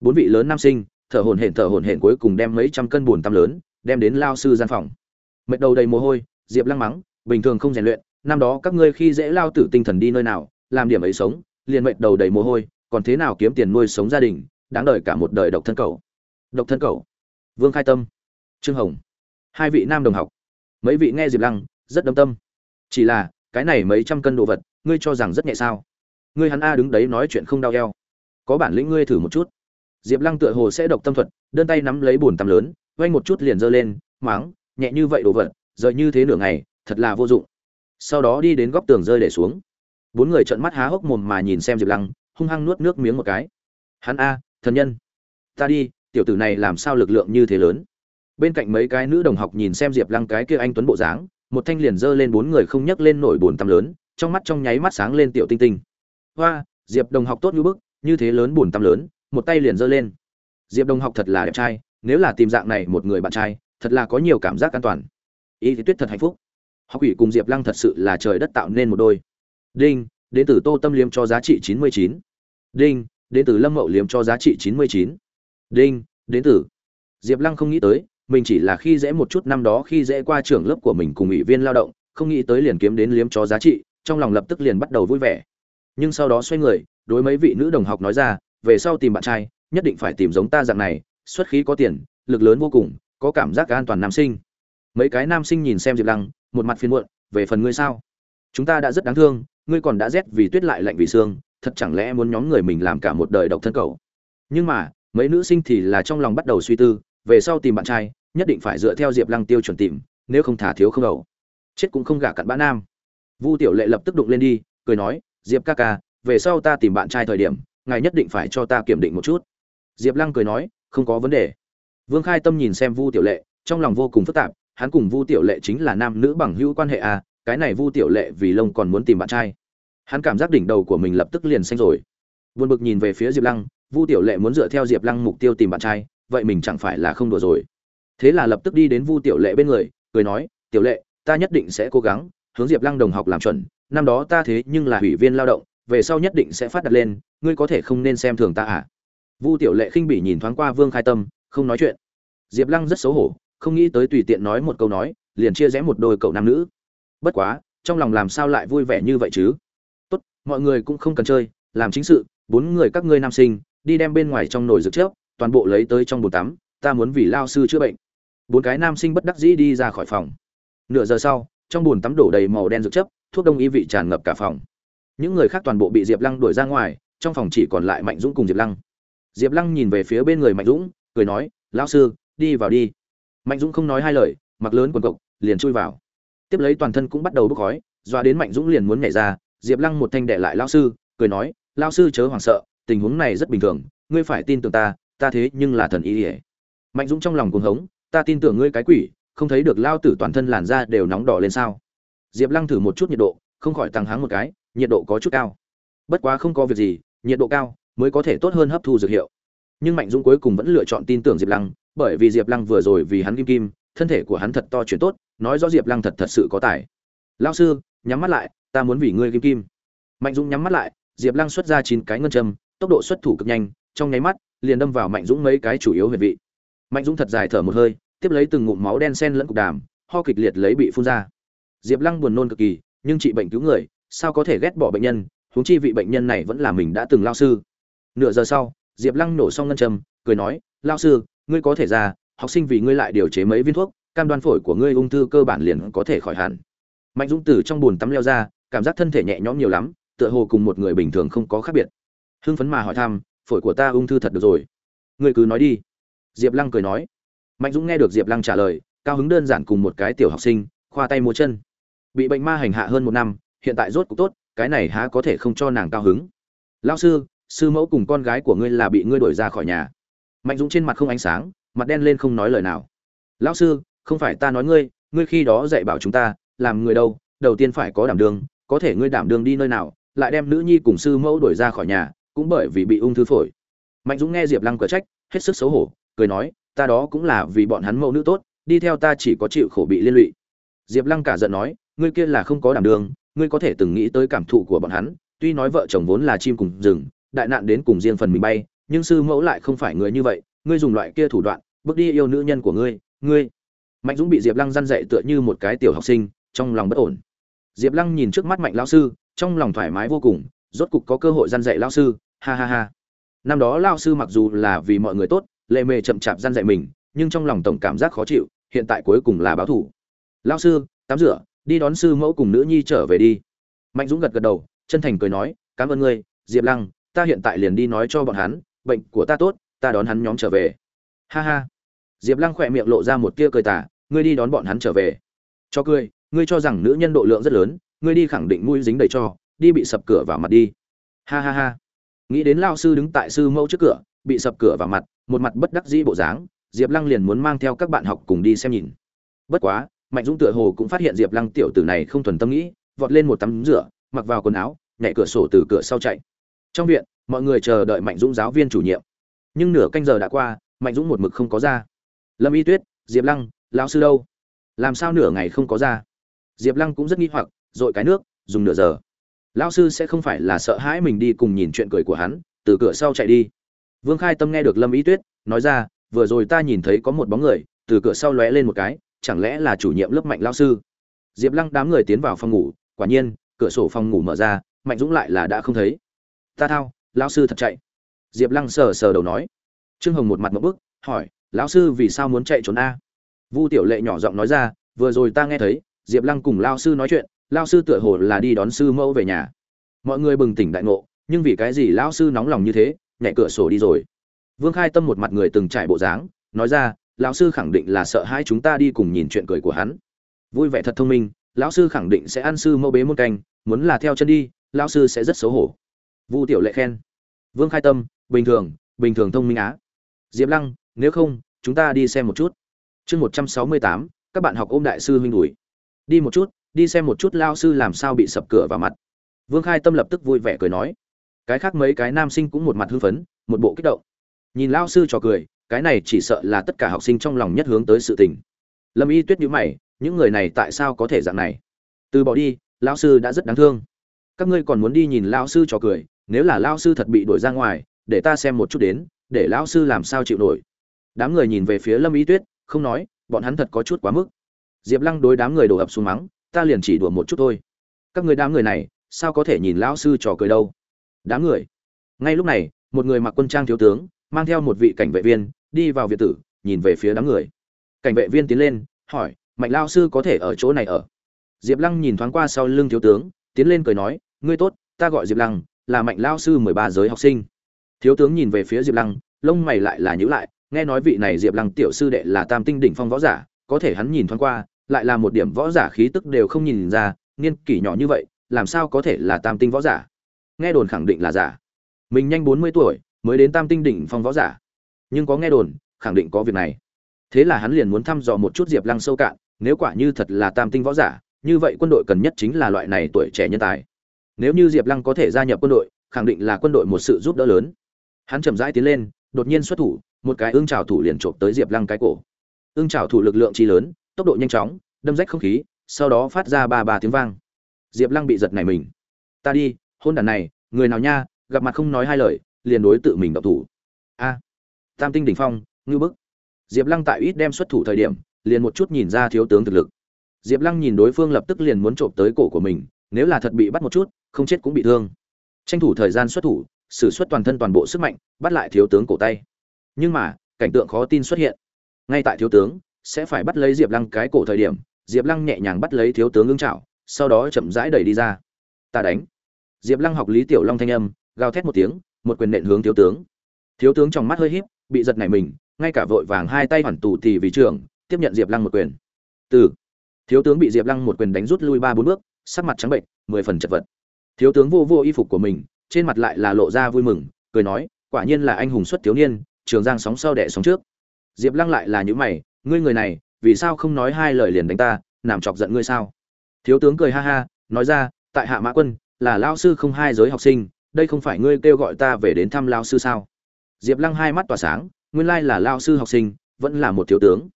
bốn vị lớn nam sinh, thở hổn hển thở hổn hển cuối cùng đem mấy trăm cân buồn tăm lớn, đem đến lao sư gian phòng. Mệt đầu đầy mồ hôi, diệp lăng mắng, bình thường không rèn luyện, năm đó các ngươi khi dễ lao tử tinh thần đi nơi nào, làm điểm ấy sống, liền mệt đầu đầy mồ hôi, còn thế nào kiếm tiền nuôi sống gia đình, đáng đời cả một đời độc thân cầu. Độc thân cầu. Vương khai tâm. Trương hồng. Hai vị nam đồng học. Mấy vị nghe diệp lăng, rất đâm tâm. Chỉ là, cái này mấy trăm cân đồ vật, ngươi cho rằng rất nhẹ sao? Ngươi hắn a đứng đấy nói chuyện không đau eo. Có bản lĩnh ngươi thử một chút diệp lăng tựa hồ sẽ độc tâm thuật, đơn tay nắm lấy bồn tắm lớn vay một chút liền giơ lên, máng, nhẹ như vậy đồ vật, rời như thế nửa ngày, thật là vô dụng. Sau đó đi đến góc tường rơi để xuống. Bốn người trợn mắt há hốc mồm mà nhìn xem diệp lăng, hung hăng nuốt nước miếng một cái. Hắn a, thần nhân, ta đi, tiểu tử này làm sao lực lượng như thế lớn? Bên cạnh mấy cái nữ đồng học nhìn xem diệp lăng cái kia anh tuấn bộ dáng, một thanh liền giơ lên bốn người không nhấc lên nổi bồn tắm lớn, trong mắt trong nháy mắt sáng lên tiểu tinh tinh. Hoa, diệp đồng học tốt như bức, như thế lớn bồn tắm lớn một tay liền giơ lên. Diệp đồng học thật là đẹp trai, nếu là tìm dạng này một người bạn trai, thật là có nhiều cảm giác an toàn. Y thì tuyết thật hạnh phúc. Học ủy cùng diệp lăng thật sự là trời đất tạo nên một đôi. Đinh, đến từ tô tâm liêm cho giá trị chín mươi chín. Đinh, đến từ lâm mậu liêm cho giá trị chín mươi chín. Đinh, đến từ. Diệp lăng không nghĩ tới, mình chỉ là khi dễ một chút năm đó khi dễ qua trưởng lớp của mình cùng ủy viên lao động, không nghĩ tới liền kiếm đến liếm cho giá trị, trong lòng lập tức liền bắt đầu vui vẻ. Nhưng sau đó xoay người, đối mấy vị nữ đồng học nói ra về sau tìm bạn trai, nhất định phải tìm giống ta dạng này, xuất khí có tiền, lực lớn vô cùng, có cảm giác an toàn nam sinh. Mấy cái nam sinh nhìn xem diệp lăng, một mặt phiền muộn, về phần ngươi sao? Chúng ta đã rất đáng thương, ngươi còn đã rét vì tuyết lại lạnh vì xương thật chẳng lẽ muốn nhóm người mình làm cả một đời độc thân cầu? Nhưng mà, mấy nữ sinh thì là trong lòng bắt đầu suy tư, về sau tìm bạn trai, nhất định phải dựa theo diệp lăng tiêu chuẩn tìm, nếu không thả thiếu không đầu. Chết cũng không gả cặn bã nam. Vu tiểu lệ lập tức đụng lên đi, cười nói, diệp ca ca, về sau ta tìm bạn trai thời điểm ngài nhất định phải cho ta kiểm định một chút. Diệp lăng cười nói, không có vấn đề. Vương khai tâm nhìn xem vu tiểu lệ, trong lòng vô cùng phức tạp, hắn cùng vu tiểu lệ chính là nam nữ bằng hữu quan hệ à cái này vu tiểu lệ vì lông còn muốn tìm bạn trai. Hắn cảm giác đỉnh đầu của mình lập tức liền xanh rồi. Vượt bực nhìn về phía diệp lăng, vu tiểu lệ muốn dựa theo diệp lăng mục tiêu tìm bạn trai, vậy mình chẳng phải là không đùa rồi. Thế là lập tức đi đến vu tiểu lệ bên người, cười nói, tiểu lệ, ta nhất định sẽ cố gắng, hướng diệp lăng đồng học làm chuẩn, năm đó ta thế nhưng là ủy viên lao động về sau nhất định sẽ phát đặt lên, ngươi có thể không nên xem thường ta à? Vu tiểu lệ khinh bỉ nhìn thoáng qua vương khai tâm, không nói chuyện. Diệp lăng rất xấu hổ, không nghĩ tới tùy tiện nói một câu nói, liền chia rẽ một đôi cậu nam nữ. Bất quá, trong lòng làm sao lại vui vẻ như vậy chứ? Tốt, mọi người cũng không cần chơi, làm chính sự, bốn người các ngươi nam sinh, đi đem bên ngoài trong nồi rực trước toàn bộ lấy tới trong bồn tắm, ta muốn vì lao sư chữa bệnh. Bốn cái nam sinh bất đắc dĩ đi ra khỏi phòng. Nửa giờ sau, trong bồn tắm đổ đầy màu đen rực chấp thuốc đông y vị tràn ngập cả phòng những người khác toàn bộ bị diệp lăng đuổi ra ngoài, trong phòng chỉ còn lại mạnh dũng cùng diệp lăng. Diệp lăng nhìn về phía bên người mạnh dũng, cười nói, lão sư, đi vào đi. Mạnh dũng không nói hai lời, mặc lớn quần cộc, liền chui vào. Tiếp lấy toàn thân cũng bắt đầu bốc khói, doa đến mạnh dũng liền muốn nhảy ra, diệp lăng một thanh đệ lại lão sư, cười nói, lão sư chớ hoảng sợ, tình huống này rất bình thường, ngươi phải tin tưởng ta ta thế nhưng là thần ý ỉa mạnh dũng trong lòng cuồng hống, ta tin tưởng ngươi cái quỷ, không thấy được lao tử toàn thân làn da đều nóng đỏ lên sao? Diệp lăng thử một chút nhiệt độ, không khỏi tăng háng một cái nhiệt độ có chút cao. Bất quá không có việc gì, nhiệt độ cao mới có thể tốt hơn hấp thu dược hiệu. Nhưng mạnh dũng cuối cùng vẫn lựa chọn tin tưởng diệp lăng, bởi vì diệp lăng vừa rồi vì hắn kim kim, thân thể của hắn thật to chuyển tốt, nói rõ diệp lăng thật thật sự có tài. Lao sư, nhắm mắt lại, ta muốn vì ngươi kim kim. Mạnh dũng nhắm mắt lại, diệp lăng xuất ra chín cái ngân châm, tốc độ xuất thủ cực nhanh, trong nháy mắt liền đâm vào mạnh dũng mấy cái chủ yếu huyệt vị. Mạnh dũng thật dài thở một hơi, tiếp lấy từng ngụm máu đen sen lẫn cục đàm, ho kịch liệt lấy bị phun ra. Diệp lăng buồn nôn cực kỳ, nhưng trị bệnh cứu người sao có thể ghét bỏ bệnh nhân, huống chi vị bệnh nhân này vẫn là mình đã từng lao sư. Nửa giờ sau, diệp lăng nổ xong ngân châm, cười nói, lao sư, ngươi có thể ra học sinh vì ngươi lại điều chế mấy viên thuốc, cam đoan phổi của ngươi ung thư cơ bản liền có thể khỏi hẳn. Mạnh dũng từ trong bùn tắm leo ra, cảm giác thân thể nhẹ nhõm nhiều lắm, tựa hồ cùng một người bình thường không có khác biệt. Hưng phấn mà hỏi thăm, phổi của ta ung thư thật được rồi. Ngươi cứ nói đi. Diệp lăng cười nói. Mạnh dũng nghe được diệp lăng trả lời, cao hứng đơn giản cùng một cái tiểu học sinh, khoa tay múa chân. Bị bệnh ma hành hạ hơn một năm hiện tại rốt cuộc tốt, cái này há có thể không cho nàng cao hứng. Lao sư sư mẫu cùng con gái của ngươi là bị ngươi đuổi ra khỏi nhà. Mạnh dũng trên mặt không ánh sáng, mặt đen lên không nói lời nào. Lão sư, không phải ta nói ngươi ngươi khi đó dạy bảo chúng ta, làm người đâu, đầu tiên phải có đảm đương, có thể ngươi đảm đương đi nơi nào, lại đem nữ nhi cùng sư mẫu đuổi ra khỏi nhà, cũng bởi vì bị ung thư phổi. Mạnh dũng nghe diệp lăng cờ trách, hết sức xấu hổ, cười nói, ta đó cũng là vì bọn hắn mẫu nữ tốt, đi theo ta chỉ có chịu khổ bị liên lụy. Diệp lăng cả giận nói, ngươi kia là không có đảm đường ngươi có thể từng nghĩ tới cảm thụ của bọn hắn, tuy nói vợ chồng vốn là chim cùng rừng, đại nạn đến cùng riêng phần mình bay, nhưng sư mẫu lại không phải người như vậy, ngươi dùng loại kia thủ đoạn, bước đi yêu nữ nhân của ngươi ngươi. Mạnh dũng bị diệp lăng răn dậy tựa như một cái tiểu học sinh, trong lòng bất ổn. Diệp lăng nhìn trước mắt mạnh lao sư, trong lòng thoải mái vô cùng, rốt cục có cơ hội răn dạy lao sư, ha ha ha. Năm đó lao sư mặc dù là vì mọi người tốt, lệ mề chậm chạp răn dạy mình, nhưng trong lòng tổng cảm giác khó chịu, hiện tại cuối cùng là báo thủ lao sư, tắm rửa đi đón sư mẫu cùng nữ nhi trở về đi. Mạnh dũng gật gật đầu, chân thành cười nói, cảm ơn ngươi, diệp lăng, ta hiện tại liền đi nói cho bọn hắn, bệnh của ta tốt, ta đón hắn nhóm trở về. Ha ha. Diệp lăng khỏe miệng lộ ra một tia cười tả ngươi đi đón bọn hắn trở về. Cho cười, ngươi cho rằng nữ nhân độ lượng rất lớn, ngươi đi khẳng định mũi dính đầy cho, đi bị sập cửa vào mặt đi. Ha ha ha. Nghĩ đến lao sư đứng tại sư mẫu trước cửa, bị sập cửa vào mặt, một mặt bất đắc dĩ bộ dáng, diệp lăng liền muốn mang theo các bạn học cùng đi xem nhìn. Bất quá mạnh dũng tựa hồ cũng phát hiện diệp lăng tiểu tử này không thuần tâm nghĩ, vọt lên một tắm rửa, mặc vào quần áo, nhảy cửa sổ từ cửa sau chạy. Trong viện, mọi người chờ đợi mạnh dũng giáo viên chủ nhiệm. Nhưng nửa canh giờ đã qua, mạnh dũng một mực không có ra. Lâm y tuyết, diệp lăng, lão sư đâu? Làm sao nửa ngày không có ra? Diệp lăng cũng rất nghi hoặc r ộ i cái nước, dùng nửa giờ. Lão sư sẽ không phải là sợ hãi mình đi cùng nhìn chuyện cười của hắn, từ cửa sau chạy đi. Vương khai tâm nghe được lâm y tuyết nói ra, vừa rồi ta nhìn thấy có một bóng người, từ cửa sau lóe lên một cái chẳng lẽ là chủ nhiệm lớp mạnh lão sư? Diệp lăng đám người tiến vào phòng ngủ, quả nhiên, cửa sổ phòng ngủ mở ra, mạnh dũng lại là đã không thấy. Ta thao lão sư thật chạy. Diệp lăng sờ sờ đầu nói. Trương hồng một mặt một bức, hỏi, lão sư vì sao muốn chạy trốn a? Vu tiểu lệ nhỏ giọng nói ra, vừa rồi ta nghe thấy, diệp lăng cùng lao sư nói chuyện, lao sư tựa hồ là đi đón sư mẫu về nhà. Mọi người bừng tỉnh đại ngộ, nhưng vì cái gì lão sư nóng lòng như thế, nhảy cửa sổ đi rồi. Vương khai tâm một mặt người từng trải bộ dáng, nói ra lão sư khẳng định là sợ hai chúng ta đi cùng nhìn chuyện cười của hắn. Vui vẻ thật thông minh, lão sư khẳng định sẽ ăn sư mẫu bế môn canh, muốn là theo chân đi, lão sư sẽ rất xấu hổ. Vu tiểu lệ khen. Vương khai tâm, bình thường bình thường thông minh á. Diệp lăng, nếu không, chúng ta đi xem một chút. Chương một trăm sáu mươi tám, các bạn học ôm đại sư huynh đùi đi một chút, đi xem một chút lao sư làm sao bị sập cửa vào mặt. Vương khai tâm lập tức vui vẻ cười nói. Cái khác mấy cái nam sinh cũng một mặt hưng phấn, một bộ kích động. Nhìn lao sư trò cười cái này chỉ sợ là tất cả học sinh trong lòng nhất hướng tới sự tình. Lâm y tuyết nhữ mày, những người này tại sao có thể dạng này? Từ bỏ đi lao sư đã rất đáng thương. Các ngươi còn muốn đi nhìn lao sư trò cười, nếu là lao sư thật bị đuổi ra ngoài, để ta xem một chút đến, để lão sư làm sao chịu nổi. Đám người nhìn về phía lâm y tuyết, không nói, bọn hắn thật có chút quá mức. Diệp lăng đối đám người đổ ập xuống mắng, ta liền chỉ đùa một chút thôi. Các người đám người này, sao có thể nhìn lão sư trò cười đâu? Đám người. Ngay lúc này, một người mặc quân trang thiếu tướng, mang theo một vị cảnh vệ viên đi vào viện tử, nhìn về phía đám người. Cảnh vệ viên tiến lên, hỏi, mạnh lao sư có thể ở chỗ này ở? Diệp lăng nhìn thoáng qua sau lưng thiếu tướng, tiến lên cười nói, ngươi tốt, ta gọi diệp lăng, là mạnh lao sư mười ba giới học sinh. Thiếu tướng nhìn về phía diệp lăng, lông mày lại là nhữ lại, nghe nói vị này diệp lăng tiểu sư đệ là tam tinh đỉnh phong võ giả, có thể hắn nhìn thoáng qua, lại là một điểm võ giả khí tức đều không nhìn ra, niên kỷ nhỏ như vậy, làm sao có thể là tam tinh võ giả? Nghe đồn khẳng định là giả. Mình nhanh bốn mươi tuổi, mới đến tam tinh đỉnh phong võ giả nhưng có nghe đồn, khẳng định có việc này. Thế là hắn liền muốn thăm dò một chút diệp lăng sâu cạn, nếu quả như thật là tam tinh võ giả, như vậy quân đội cần nhất chính là loại này tuổi trẻ nhân tài. Nếu như diệp lăng có thể gia nhập quân đội, khẳng định là quân đội một sự giúp đỡ lớn. Hắn chậm rãi tiến lên, đột nhiên xuất thủ, một cái ương trào thủ liền trộm tới diệp lăng cái cổ. Ương trào thủ lực lượng chi lớn, tốc độ nhanh chóng, đâm rách không khí, sau đó phát ra ba ba tiếng vang. Diệp lăng bị giật này mình. Ta đi, hôn đàn này, người nào nha, gặp mặt không nói hai lời, liền đối tự mình độc thủ. A tam tinh đỉnh phong ngư bức. Diệp lăng tại ít đem xuất thủ thời điểm liền một chút nhìn ra thiếu tướng thực lực. Diệp lăng nhìn đối phương lập tức liền muốn trộm tới cổ của mình nếu là thật bị bắt một chút không chết cũng bị thương. Tranh thủ thời gian xuất thủ sử xuất toàn thân toàn bộ sức mạnh bắt lại thiếu tướng cổ tay. Nhưng mà cảnh tượng khó tin xuất hiện. Ngay tại thiếu tướng sẽ phải bắt lấy diệp lăng cái cổ thời điểm diệp lăng nhẹ nhàng bắt lấy thiếu tướng ngưng trảo, sau đó chậm rãi đẩy đi ra. Ta đánh. Diệp lăng học lý tiểu long thanh âm gào thét một tiếng một quyền nện hướng thiếu tướng. Thiếu tướng trong mắt hơi híp bị giật nảy mình, ngay cả vội vàng hai tay hoàn tù thì vì trường tiếp nhận diệp lăng một quyền. Từ, thiếu tướng bị diệp lăng một quyền đánh rút lui ba bốn bước, sắc mặt trắng bệnh, mười phần chật vật. Thiếu tướng vô vô y phục của mình, trên mặt lại là lộ ra vui mừng, cười nói, quả nhiên là anh hùng xuất thiếu niên, trường giang sóng sau đẻ sóng trước. Diệp lăng lại là những mày, ngươi người này, vì sao không nói hai lời liền đánh ta làm chọc giận ngươi sao? Thiếu tướng cười ha ha, nói ra, tại hạ mã quân, là lao sư không hai giới học sinh, đây không phải ngươi kêu gọi ta về đến thăm lao sư sao? Diệp lăng hai mắt tỏa sáng, nguyên lai là lao sư học sinh, vẫn là một thiếu tướng.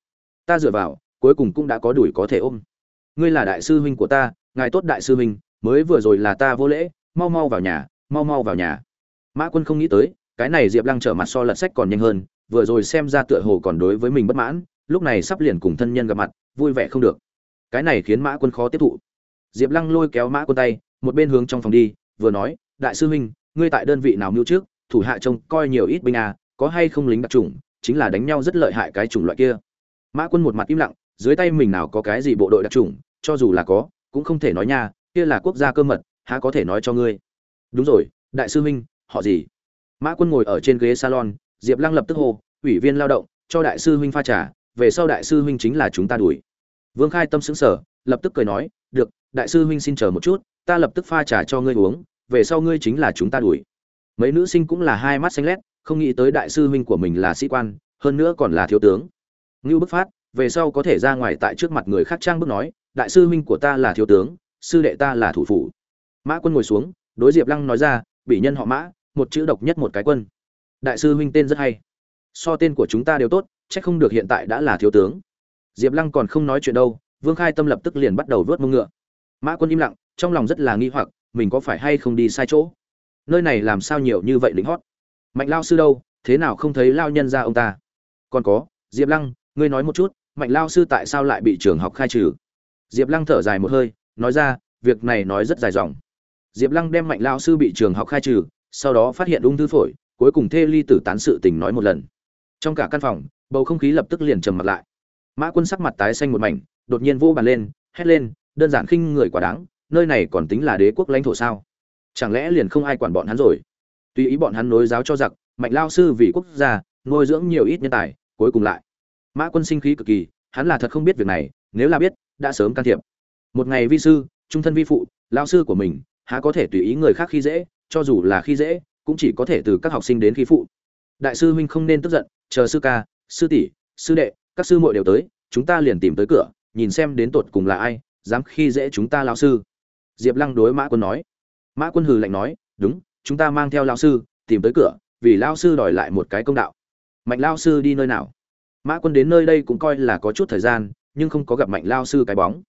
Ta dựa vào, cuối cùng cũng đã có đuổi có thể ôm. Ngươi là đại sư huynh của ta, ngài tốt đại sư huynh, mới vừa rồi là ta vô lễ, mau mau vào nhà, mau mau vào nhà. Mã quân không nghĩ tới, cái này diệp lăng trở mặt so lật sách còn nhanh hơn, vừa rồi xem ra tựa hồ còn đối với mình bất mãn, lúc này sắp liền cùng thân nhân gặp mặt, vui vẻ không được. Cái này khiến mã quân khó tiếp thụ. Diệp lăng lôi kéo mã quân tay, một bên hướng trong phòng đi, vừa nói, đại sư huynh, ngươi tại đơn vị nào mưu trước? Thủ hạ trông coi nhiều ít binh à, có hay không lính đặc trùng chính là đánh nhau rất lợi hại cái chủng loại kia. Mã quân một mặt im lặng dưới tay mình nào có cái gì bộ đội đặc trùng cho dù là có cũng không thể nói nha kia là quốc gia cơ mật há có thể nói cho ngươi. Đúng rồi đại sư huynh họ gì? Mã quân ngồi ở trên ghế salon diệp lăng lập tức hô ủy viên lao động cho đại sư huynh pha trà về sau đại sư huynh chính là chúng ta đuổi. Vương khai tâm xứng sở lập tức cười nói được đại sư huynh xin chờ một chút ta lập tức pha trà cho ngươi uống về sau ngươi chính là chúng ta đuổi mấy nữ sinh cũng là hai mắt xanh lét, không nghĩ tới đại sư huynh của mình là sĩ quan, hơn nữa còn là thiếu tướng. Ngưu bức phát, về sau có thể ra ngoài tại trước mặt người khác trang bức nói, đại sư huynh của ta là thiếu tướng, sư đệ ta là thủ phủ. Mã quân ngồi xuống, đối diệp lăng nói ra bị nhân họ mã, một chữ độc nhất một cái quân. Đại sư huynh tên rất hay. So tên của chúng ta đều tốt c h ắ c không được hiện tại đã là thiếu tướng. Diệp lăng còn không nói chuyện đâu, vương khai tâm lập tức liền bắt đầu vớt mông ngựa. Mã quân im lặng, trong lòng rất là nghi hoặc, mình có phải hay không đi sai chỗ? Nơi này làm sao nhiều như vậy lính hót? Mạnh lao sư đâu? Thế nào không thấy lao nhân ra ông ta? Còn có, diệp lăng, ngươi nói một chút, mạnh lao sư tại sao lại bị trường học khai trừ? Diệp lăng thở dài một hơi, nói ra, việc này nói rất dài dòng. Diệp lăng đem mạnh lao sư bị trường học khai trừ, sau đó phát hiện ung thư phổi, cuối cùng thê ly tử tán sự tình nói một lần. Trong cả căn phòng, bầu không khí lập tức liền trầm mặt lại. Mã quân sắc mặt tái xanh một mảnh, đột nhiên vô bàn lên, hét lên, đơn giản khinh người quá đáng, nơi này còn tính là đế quốc lãnh thổ sao? Chẳng lẽ liền không ai quản bọn hắn rồi? Tùy ý bọn hắn nối giáo cho giặc, mạnh lao sư vì quốc gia, nuôi dưỡng nhiều ít nhân tài, cuối cùng lại. Mã quân sinh khí cực kỳ, hắn là thật không biết việc này, nếu là biết, đã sớm can thiệp. Một ngày vi sư, trung thân vi phụ, lao sư của mình, há có thể tùy ý người khác khi dễ, cho dù là khi dễ, cũng chỉ có thể từ các học sinh đến khi phụ. Đại sư huynh không nên tức giận, chờ sư ca, sư tỷ, sư đệ, các sư muội đều tới, chúng ta liền tìm tới cửa, nhìn xem đến tột cùng là ai, dám khi dễ chúng ta lao sư. Diệp lăng đối mã quân nói mã quân hừ lạnh nói, đúng, chúng ta mang theo lao sư, tìm tới cửa, vì lao sư đòi lại một cái công đạo. Mạnh lao sư đi nơi nào? Mã quân đến nơi đây cũng coi là có chút thời gian, nhưng không có gặp mạnh lao sư cái bóng.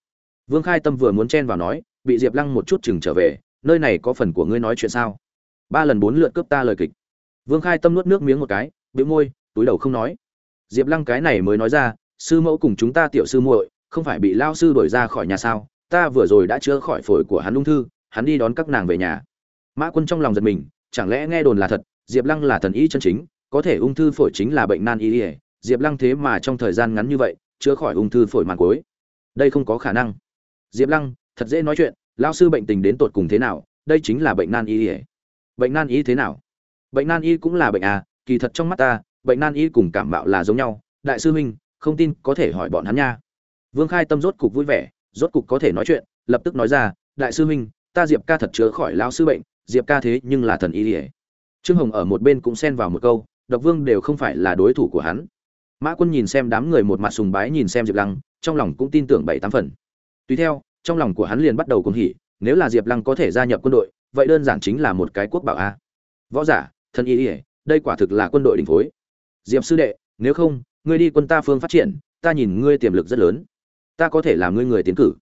Vương khai tâm vừa muốn chen vào nói, bị diệp lăng một chút chừng trở về, nơi này có phần của ngươi nói chuyện sao? Ba lần bốn lượt cướp ta lời kịch. Vương khai tâm nuốt nước miếng một cái, bĩu môi, túi đầu không nói. Diệp lăng cái này mới nói ra, sư mẫu cùng chúng ta tiểu sư muội, không phải bị lao sư đuổi ra khỏi nhà sao? Ta vừa rồi đã chữa khỏi phổi của hắn ung thư hắn đi đón các nàng về nhà. Mã quân trong lòng giật mình, chẳng lẽ nghe đồn là thật, diệp lăng là thần y chân chính, có thể ung thư phổi chính là bệnh nan y ỉa diệp lăng thế mà trong thời gian ngắn như vậy, chữa khỏi ung thư phổi màn cuối. Đây không có khả năng. Diệp lăng, thật dễ nói chuyện lao sư bệnh tình đến tột cùng thế nào, đây chính là bệnh nan y ỉa bệnh nan y thế nào? Bệnh nan y cũng là bệnh à kỳ thật trong mắt ta, bệnh nan y cùng cảm bạo là giống nhau. Đại sư huynh, không tin có thể hỏi bọn hắn nha. Vương khai tâm rốt cục vui vẻ, rốt cục có thể nói chuyện, lập tức nói ra, đại sư huynh ta diệp ca thật chữa khỏi lao sư bệnh, diệp ca thế nhưng là thần y ỉa trương hồng ở một bên cũng xen vào một câu, độc vương đều không phải là đối thủ của hắn. Mã quân nhìn xem đám người một mặt sùng bái nhìn xem diệp lăng, trong lòng cũng tin tưởng bảy tám phần. Tùy theo, trong lòng của hắn liền bắt đầu cuồng hỉ, nếu là diệp lăng có thể gia nhập quân đội, vậy đơn giản chính là một cái quốc bảo a. Võ giả, thần y ỉa đây quả thực là quân đội đình phối. Diệp sư đệ, nếu không, ngươi đi quân ta phương phát triển, ta nhìn ngươi tiềm lực rất lớn. Ta có thể làm ngươi người tiến cử.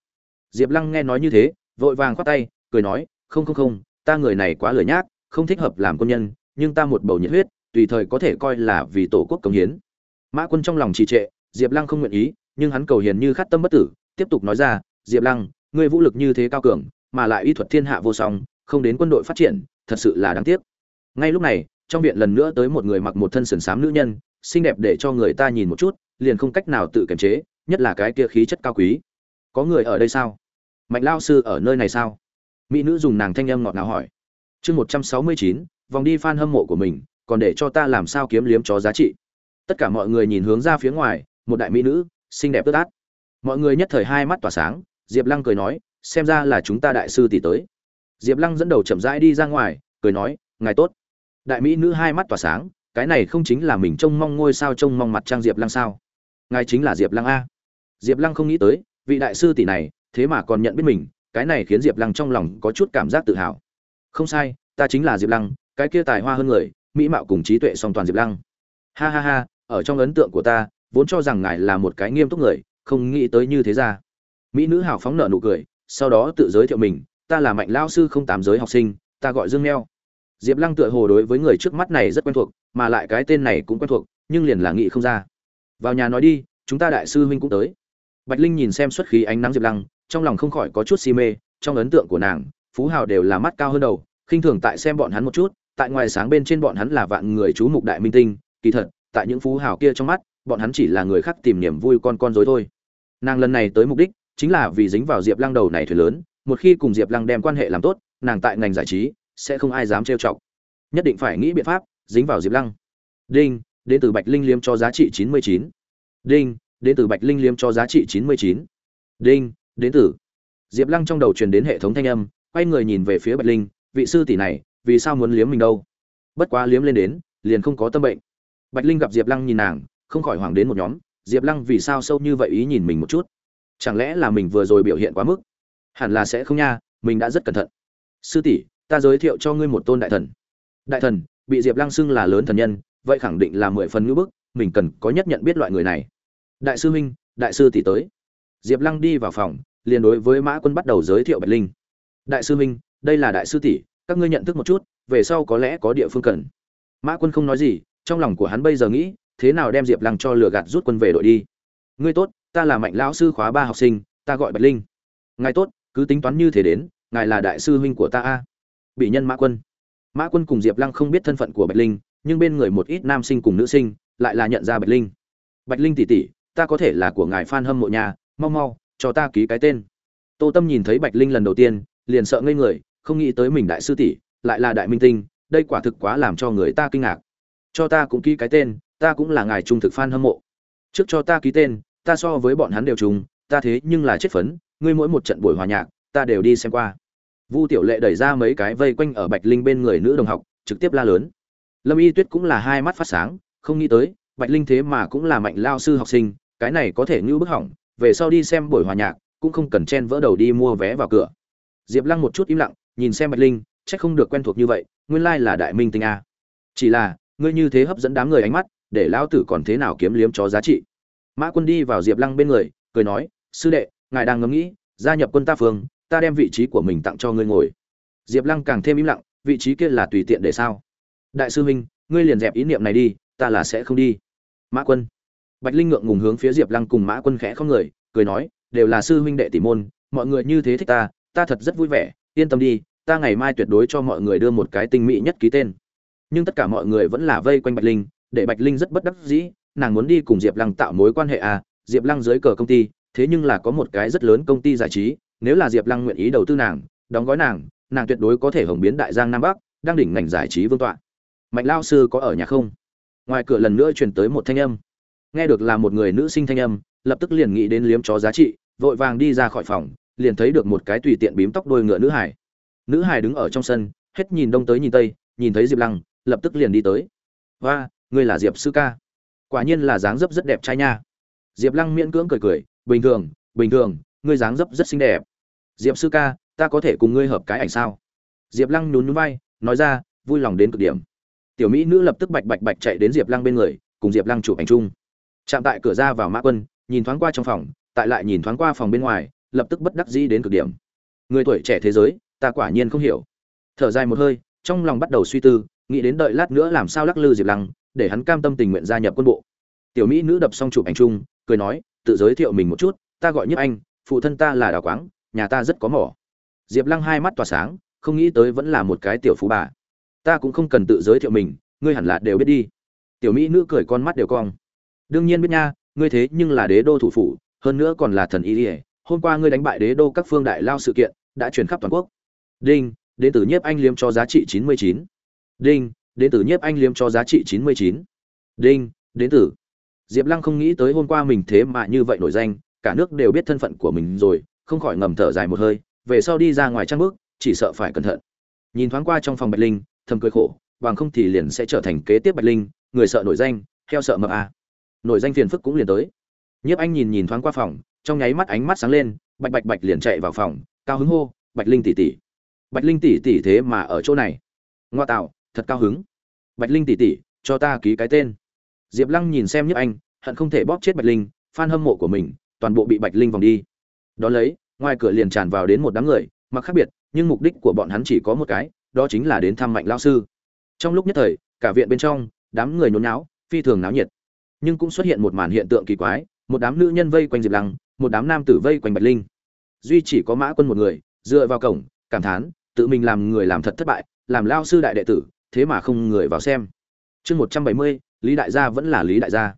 Diệp lăng nghe nói như thế, vội vàng khoát tay cười nói, không không không, ta người này quá lười nhác, không thích hợp làm quân nhân, nhưng ta một bầu nhiệt huyết, tùy thời có thể coi là vì tổ quốc công hiến. Mã quân trong lòng trì trệ, diệp lăng không nguyện ý, nhưng hắn cầu hiền như khát tâm bất tử, tiếp tục nói ra, diệp lăng, ngươi vũ lực như thế cao cường, mà lại y thuật thiên hạ vô song, không đến quân đội phát triển, thật sự là đáng tiếc. Ngay lúc này, trong viện lần nữa tới một người mặc một thân sườn xám nữ nhân, xinh đẹp để cho người ta nhìn một chút, liền không cách nào tự kiềm chế, nhất là cái kia khí chất cao quý. Có người ở đây sao? Mạnh lao sư ở nơi này sao? Mỹ nữ dùng nàng thanh âm ngọt ngào hỏi. Chương một trăm sáu mươi chín, vòng đi fan hâm mộ của mình, còn để cho ta làm sao kiếm liếm chó giá trị? Tất cả mọi người nhìn hướng ra phía ngoài, một đại mỹ nữ, xinh đẹp tớt át mọi người nhất thời hai mắt tỏa sáng, diệp lăng cười nói, xem ra là chúng ta đại sư tỷ tới. Diệp lăng dẫn đầu chậm rãi đi ra ngoài, cười nói, ngài tốt. Đại mỹ nữ hai mắt tỏa sáng, cái này không chính là mình trông mong ngôi sao trông mong mặt trang diệp lăng sao? Ngài chính là diệp lăng a. Diệp lăng không nghĩ tới, vị đại sư tỷ này, thế mà còn nhận biết mình cái này khiến diệp lăng trong lòng có chút cảm giác tự hào. Không sai, ta chính là diệp lăng, cái kia tài hoa hơn người, mỹ mạo cùng trí tuệ song toàn diệp lăng. Ha ha ha, ở trong ấn tượng của ta, vốn cho rằng ngài là một cái nghiêm túc người, không nghĩ tới như thế ra. Mỹ nữ hào phóng nợ nụ cười, sau đó tự giới thiệu mình, ta là mạnh lao sư không tám giới học sinh, ta gọi dương neo. Diệp lăng tựa hồ đối với người trước mắt này rất quen thuộc, mà lại cái tên này cũng quen thuộc, nhưng liền là nghĩ không ra. Vào nhà nói đi, chúng ta đại sư huynh cũng tới. Bạch linh nhìn xem xuất khí ánh nắng diệp lăng trong lòng không khỏi có chút si mê, trong ấn tượng của nàng, phú hào đều là mắt cao hơn đầu, khinh thường tại xem bọn hắn một chút, tại ngoài sáng bên trên bọn hắn là vạn người chú mục đại minh tinh, kỳ thật, tại những phú hào kia trong mắt, bọn hắn chỉ là người khác tìm niềm vui con con dối thôi. Nàng lần này tới mục đích, chính là vì dính vào diệp lăng đầu này thuyền lớn, một khi cùng diệp lăng đem quan hệ làm tốt, nàng tại ngành giải trí, sẽ không ai dám trêu chọc. Nhất định phải nghĩ biện pháp, dính vào diệp lăng. Đinh, đến từ bạch linh liêm cho giá trị chín mươi chín. Đinh, đến từ bạch linh liêm cho giá trị chín mươi chín. Đinh đến từ. Diệp lăng trong đầu truyền đến hệ thống thanh âm, quay người nhìn về phía bạch linh, vị sư tỷ này, vì sao muốn liếm mình đâu? Bất quá liếm lên đến, liền không có tâm bệnh. Bạch linh gặp diệp lăng nhìn nàng, không khỏi hoảng đến một nhóm, diệp lăng vì sao sâu như vậy ý nhìn mình một chút? Chẳng lẽ là mình vừa rồi biểu hiện quá mức? Hẳn là sẽ không nha, mình đã rất cẩn thận. Sư tỷ, ta giới thiệu cho ngươi một tôn đại thần. Đại thần, bị diệp lăng xưng là lớn thần nhân, vậy khẳng định là mười phần ngữ bức, mình cần có nhất nhận biết loại người này. Đại sư huynh, đại sư tỷ tới diệp lăng đi vào phòng, liền đối với mã quân bắt đầu giới thiệu bạch linh. Đại sư huynh, đây là đại sư tỷ, các ngươi nhận thức một chút, về sau có lẽ có địa phương cần. Mã quân không nói gì, trong lòng của hắn bây giờ nghĩ, thế nào đem diệp lăng cho lừa gạt rút quân về đội đi. Ngươi tốt, ta là mạnh lão sư khóa ba học sinh, ta gọi bạch linh. Ngài tốt, cứ tính toán như thế đến, ngài là đại sư huynh của ta a. Bị nhân mã quân. Mã quân cùng diệp lăng không biết thân phận của bạch linh, nhưng bên người một ít nam sinh cùng nữ sinh lại là nhận ra bạch linh. Bạch linh tỷ tỷ, ta có thể là của ngài f a n hâm mộ nhà mau mau, cho ta ký cái tên. Tô tâm nhìn thấy bạch linh lần đầu tiên, liền sợ ngây người, không nghĩ tới mình đại sư tỷ, lại là đại minh tinh, đây quả thực quá làm cho người ta kinh ngạc. Cho ta cũng ký cái tên, ta cũng là ngài trung thực f a n hâm mộ. Trước cho ta ký tên, ta so với bọn hắn đều trùng, ta thế nhưng là chết phấn, ngươi mỗi một trận buổi hòa nhạc, ta đều đi xem qua. Vu tiểu lệ đẩy ra mấy cái vây quanh ở bạch linh bên người nữ đồng học, trực tiếp la lớn. Lâm y tuyết cũng là hai mắt phát sáng, không nghĩ tới, bạch linh thế mà cũng là mạnh lao sư học sinh, cái này có thể ngưu bức hỏng về sau đi xem buổi hòa nhạc, cũng không cần chen vỡ đầu đi mua vé vào cửa. Diệp lăng một chút im lặng, nhìn xem bạch linh c h ắ c không được quen thuộc như vậy, nguyên lai là đại minh tinh a. Chỉ là, ngươi như thế hấp dẫn đám người ánh mắt, để lão tử còn thế nào kiếm liếm cho giá trị? Mã quân đi vào diệp lăng bên người, cười nói, sư đệ, ngài đang ngẫm nghĩ, gia nhập quân ta phương ta đem vị trí của mình tặng cho ngươi ngồi. Diệp lăng càng thêm im lặng, vị trí kia là tùy tiện để sao? Đại sư huynh ngươi liền dẹp ý niệm này đi, ta là sẽ không đi. Mã quân bạch linh ngượng ngùng hướng phía diệp lăng cùng mã quân khẽ không người, cười nói, đều là sư huynh đệ tỷ môn, mọi người như thế thích ta ta thật rất vui vẻ, yên tâm đi, ta ngày mai tuyệt đối cho mọi người đưa một cái tinh mỹ nhất ký tên. Nhưng tất cả mọi người vẫn là vây quanh bạch linh, để bạch linh rất bất đắc dĩ, nàng muốn đi cùng diệp lăng tạo mối quan hệ à diệp lăng dưới cờ công ty, thế nhưng là có một cái rất lớn công ty giải trí, nếu là diệp lăng nguyện ý đầu tư nàng, đóng gói nàng nàng tuyệt đối có thể hồng biến đại giang nam bắc, đang đỉnh ngành giải trí vương tọa. Mạnh Lão sư có ở nhà không? Ngoài cửa lần nữa truyền tới một thanh âm nghe được là một người nữ sinh thanh âm, lập tức liền nghĩ đến liếm chó giá trị, vội vàng đi ra khỏi phòng, liền thấy được một cái tùy tiện bím tóc đôi ngựa nữ hải. Nữ hải đứng ở trong sân, hết nhìn đông tới nhìn tây, nhìn thấy diệp lăng, lập tức liền đi tới. Và ngươi là diệp sư ca. Quả nhiên là dáng dấp rất đẹp trai nha. Diệp lăng miễn cưỡng cười cười, bình thường bình thường, ngươi dáng dấp rất xinh đẹp. Diệp sư ca, ta có thể cùng ngươi hợp cái ảnh sao? Diệp lăng nhún nhún vai, nói ra, vui lòng đến cực điểm. Tiểu mỹ nữ lập tức bạch bạch bạch chạy đến diệp lăng bên người, cùng diệp lăng chụp ảnh chung chạm tại cửa ra vào mã quân, nhìn thoáng qua trong phòng, tại lại nhìn thoáng qua phòng bên ngoài, lập tức bất đắc dĩ đến cực điểm. Người tuổi trẻ thế giới, ta quả nhiên không hiểu. Thở dài một hơi, trong lòng bắt đầu suy tư, nghĩ đến đợi lát nữa làm sao lắc lư diệp lăng, để hắn cam tâm tình nguyện gia nhập quân bộ. Tiểu mỹ nữ đập xong chụp ảnh chung, cười nói, tự giới thiệu mình một chút, ta gọi nhất anh, phụ thân ta là đào quáng, nhà ta rất có mỏ. Diệp lăng hai mắt tỏa sáng, không nghĩ tới vẫn là một cái tiểu phú bà. Ta cũng không cần tự giới thiệu mình, ngươi hẳn là đều biết đi. Tiểu mỹ nữ cười con mắt đều cong đương nhiên biết nha, ngươi thế nhưng là đế đô thủ phủ, hơn nữa còn là thần y ỉa hôm qua ngươi đánh bại đế đô các phương đại lao sự kiện, đã truyền khắp toàn quốc. Đinh, đến từ nhiếp anh liêm cho giá trị chín mươi chín. Đinh, đến từ nhiếp anh liêm cho giá trị chín mươi chín. Đinh, đến từ. Diệp lăng không nghĩ tới hôm qua mình thế mà như vậy nổi danh, cả nước đều biết thân phận của mình rồi, không khỏi ngầm thở dài một hơi, về sau đi ra ngoài trang bước chỉ sợ phải cẩn thận. Nhìn thoáng qua trong phòng bạch linh, thầm cười khổ, bằng không thì liền sẽ trở thành kế tiếp bạch linh, người sợ nổi danh theo sợ mập à nổi danh phiền phức cũng liền tới. Nhiếp anh nhìn nhìn thoáng qua phòng, trong nháy mắt ánh mắt sáng lên, bạch bạch bạch liền chạy vào phòng, cao hứng hô, bạch linh tỷ tỷ. Bạch linh tỷ tỷ thế mà ở chỗ này? Ngoa tạo, thật cao hứng. Bạch linh tỷ tỷ, cho ta ký cái tên. Diệp lăng nhìn xem nhiếp anh, hận không thể bóp chết bạch linh f hâm mộ của mình, toàn bộ bị bạch linh vòng đi. Đón lấy, ngoài cửa liền tràn vào đến một đám người, mặc khác biệt, nhưng mục đích của bọn hắn chỉ có một cái, đó chính là đến thăm mạnh lao sư. Trong lúc nhất thời, cả viện bên trong, đám người nhốn náo phi thường náo nhiệt nhưng cũng xuất hiện một màn hiện tượng kỳ quái, một đám nữ nhân vây quanh diệp lăng, một đám nam tử vây quanh bạch linh. Duy chỉ có mã quân một người, dựa vào cổng, cảm thán, tự mình làm người làm thật thất bại, làm lao sư đại đệ tử, thế mà không người vào xem. Chương một trăm bảy mươi, lý đại gia vẫn là lý đại gia.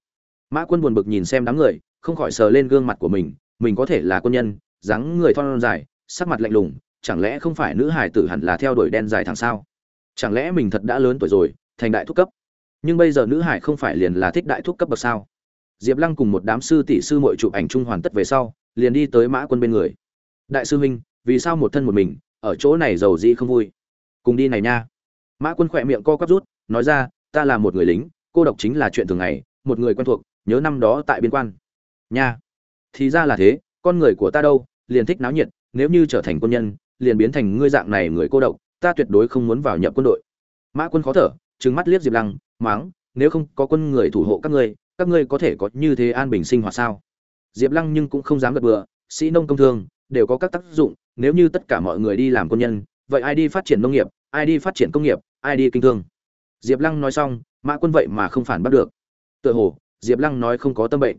Mã quân buồn bực nhìn xem đám người, không khỏi sờ lên gương mặt của mình mình có thể là quân nhân, dáng người thon dài, sắc mặt lạnh lùng, chẳng lẽ không phải nữ hải tử hẳn là theo đuổi đen dài thằng sao? Chẳng lẽ mình thật đã lớn tuổi rồi, thành đại thúc cấp? Nhưng bây giờ nữ hải không phải liền là thích đại thúc cấp bậc sao? Diệp lăng cùng một đám sư tỷ sư mội chụp ảnh chung hoàn tất về sau, liền đi tới mã quân bên người. Đại sư huynh, vì sao một thân một mình, ở chỗ này giàu dĩ không vui? Cùng đi này nha. Mã quân khỏe miệng co quắp rút, nói ra, ta là một người lính, cô độc chính là chuyện thường ngày, một người quen thuộc, nhớ năm đó tại biên quan. Nha. Thì ra là thế, con người của ta đâu, liền thích náo nhiệt, nếu như trở thành quân nhân, liền biến thành ngươi dạng này người cô độc, ta tuyệt đối không muốn vào nhập quân đội. Mã quân khó thở, trừng mắt liếc diệp lăng máng, nếu không có quân người thủ hộ các ngươi các ngươi có thể có như thế an bình sinh hoạt sao? Diệp lăng nhưng cũng không dám gật bừa, sĩ nông công thương, đều có các tác dụng, nếu như tất cả mọi người đi làm quân nhân, vậy ai đi phát triển nông nghiệp, ai đi phát triển công nghiệp, ai đi kinh thương? Diệp lăng nói xong, mã quân vậy mà không phản bắt được. Tựa hồ, diệp lăng nói không có tâm bệnh.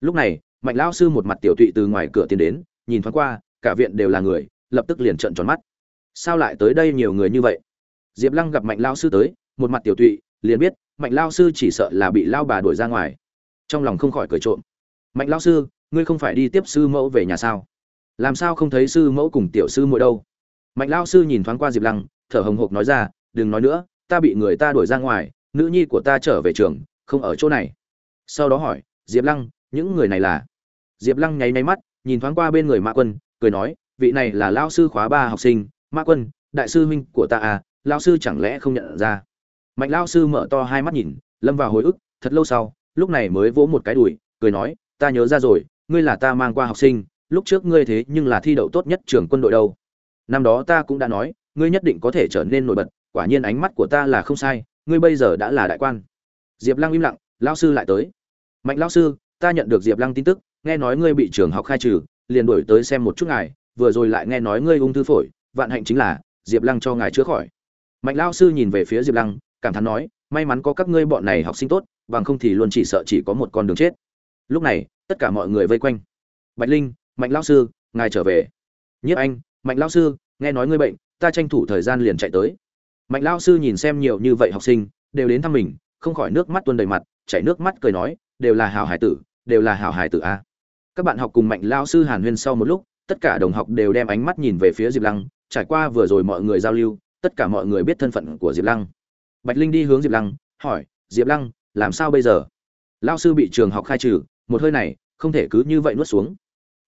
Lúc này, mạnh lão sư một mặt tiểu tụy từ ngoài cửa tiến đến, nhìn thoáng qua, cả viện đều là người, lập tức liền trợn tròn mắt. Sao lại tới đây nhiều người như vậy? Diệp lăng gặp mạnh lão sư tới, một mặt tiểu tụy liền biết, mạnh lao sư chỉ sợ là bị lao bà đuổi ra ngoài. Trong lòng không khỏi cười trộm. Mạnh lao sư, ngươi không phải đi tiếp sư mẫu về nhà sao? Làm sao không thấy sư mẫu cùng tiểu sư mỗi đâu? Mạnh lao sư nhìn thoáng qua diệp lăng, thở hồng hộc nói ra, đừng nói nữa, ta bị người ta đuổi ra ngoài, nữ nhi của ta trở về trường, không ở chỗ này. Sau đó hỏi, diệp lăng, những người này là? Diệp lăng nháy nháy mắt, nhìn thoáng qua bên người mã quân, cười nói, vị này là lao sư khóa ba học sinh, mã quân, đại sư huynh của ta à lao sư chẳng lẽ không nhận ra? Mạnh lao sư mở to hai mắt nhìn, lâm vào hồi ức, thật lâu sau, lúc này mới vỗ một cái đùi, cười nói, ta nhớ ra rồi, ngươi là ta mang qua học sinh, lúc trước ngươi thế nhưng là thi đậu tốt nhất trường quân đội đâu. Năm đó ta cũng đã nói, ngươi nhất định có thể trở nên nổi bật, quả nhiên ánh mắt của ta là không sai, ngươi bây giờ đã là đại quan. Diệp lăng im lặng lao sư lại tới. Mạnh lao sư, ta nhận được diệp lăng tin tức, nghe nói ngươi bị trường học khai trừ, liền đổi tới xem một chút ngài, vừa rồi lại nghe nói ngươi ung thư phổi, vạn hạnh chính là, diệp lăng cho ngài chữa khỏi. Mạnh lao sư nhìn về phía diệp lăng cảm thán nói, may mắn có các ngươi bọn này học sinh tốt, bằng không thì luôn chỉ sợ chỉ có một con đường chết. Lúc này, tất cả mọi người vây quanh. Bạch linh, mạnh lao sư, ngài trở về. Nhiếp anh, mạnh lao sư, nghe nói ngươi bệnh, ta tranh thủ thời gian liền chạy tới. Mạnh lao sư nhìn xem nhiều như vậy học sinh, đều đến thăm mình, không khỏi nước mắt tuôn đầy mặt, chảy nước mắt cười nói, đều là hảo hải tử, đều là hảo hải tử a. Các bạn học cùng mạnh lao sư hàn huyên sau một lúc, tất cả đồng học đều đem ánh mắt nhìn về phía diệp lăng, trải qua vừa rồi mọi người giao lưu, tất cả mọi người biết thân phận của diệp lăng bạch linh đi hướng diệp lăng, hỏi, diệp lăng, làm sao bây giờ? Lao sư bị trường học khai trừ, một hơi này, không thể cứ như vậy nuốt xuống.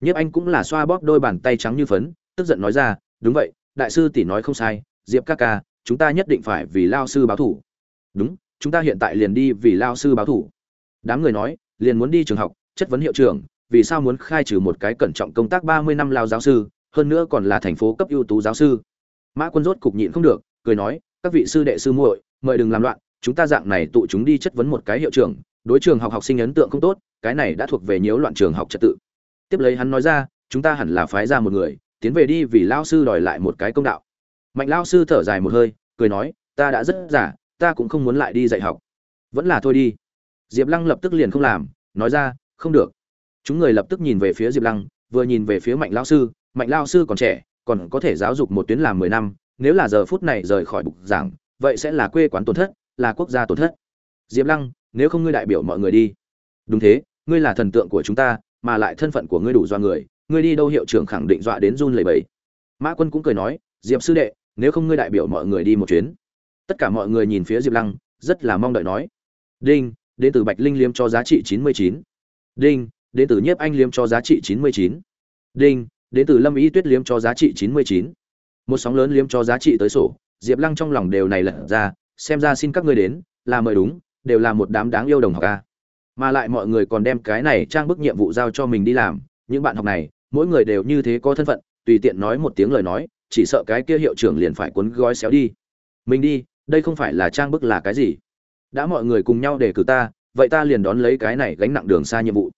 Nhiếp anh cũng là xoa bóp đôi bàn tay trắng như phấn, tức giận nói ra, đúng vậy, đại sư tỷ nói không sai, diệp ca ca, chúng ta nhất định phải vì lao sư báo thủ đúng, chúng ta hiện tại liền đi vì lao sư báo thủ đám người nói, liền muốn đi trường học, chất vấn hiệu trưởng, vì sao muốn khai trừ một cái cẩn trọng công tác ba mươi năm lao giáo sư, hơn nữa còn là thành phố cấp ưu tú giáo sư. Mã quân rốt cục nhịn không được, cười nói các vị sư đệ sư muội, mời đừng làm loạn, chúng ta dạng này tụ chúng đi chất vấn một cái hiệu trưởng, đối trường học học sinh ấn tượng không tốt, cái này đã thuộc về nhiễu loạn trường học trật tự. Tiếp lấy hắn nói ra, chúng ta hẳn là phái ra một người, tiến về đi vì lao sư đòi lại một cái công đạo. Mạnh lao sư thở dài một hơi, cười nói, ta đã rất giả ta cũng không muốn lại đi dạy học. Vẫn là thôi đi. Diệp lăng lập tức liền không làm, nói ra, không được. Chúng người lập tức nhìn về phía diệp lăng, vừa nhìn về phía mạnh lao sư, mạnh lao sư còn trẻ, còn có thể giáo dục một tuyến làm mười năm nếu là giờ phút này rời khỏi bục giảng, vậy sẽ là quê quán tổn thất, là quốc gia tổn thất. Diệp lăng, nếu không ngươi đại biểu mọi người đi. Đúng thế, ngươi là thần tượng của chúng ta, mà lại thân phận của ngươi đủ do người, ngươi đi đâu hiệu trưởng khẳng định dọa đến run lẩy bẩy. Mã quân cũng cười nói, diệp sư đệ, nếu không ngươi đại biểu mọi người đi một chuyến. Tất cả mọi người nhìn phía diệp lăng, rất là mong đợi nói. Đinh, đến từ bạch linh liêm cho giá trị chín mươi chín. Đinh, đến từ nhiếp anh liêm cho giá trị chín mươi chín. Đinh, đến từ lâm ý tuyết liêm cho giá trị chín mươi chín một sóng lớn liếm cho giá trị tới sổ. Diệp lăng trong lòng đều này lật ra, xem ra xin các ngươi đến, là mời đúng, đều là một đám đáng yêu đồng học ca mà lại mọi người còn đem cái này trang bức nhiệm vụ giao cho mình đi làm. Những bạn học này, mỗi người đều như thế có thân phận, tùy tiện nói một tiếng lời nói, chỉ sợ cái kia hiệu trưởng liền phải cuốn gói xéo đi. Mình đi, đây không phải là trang bức là cái gì? Đã mọi người cùng nhau để cử ta, vậy ta liền đón lấy cái này gánh nặng đường xa nhiệm vụ.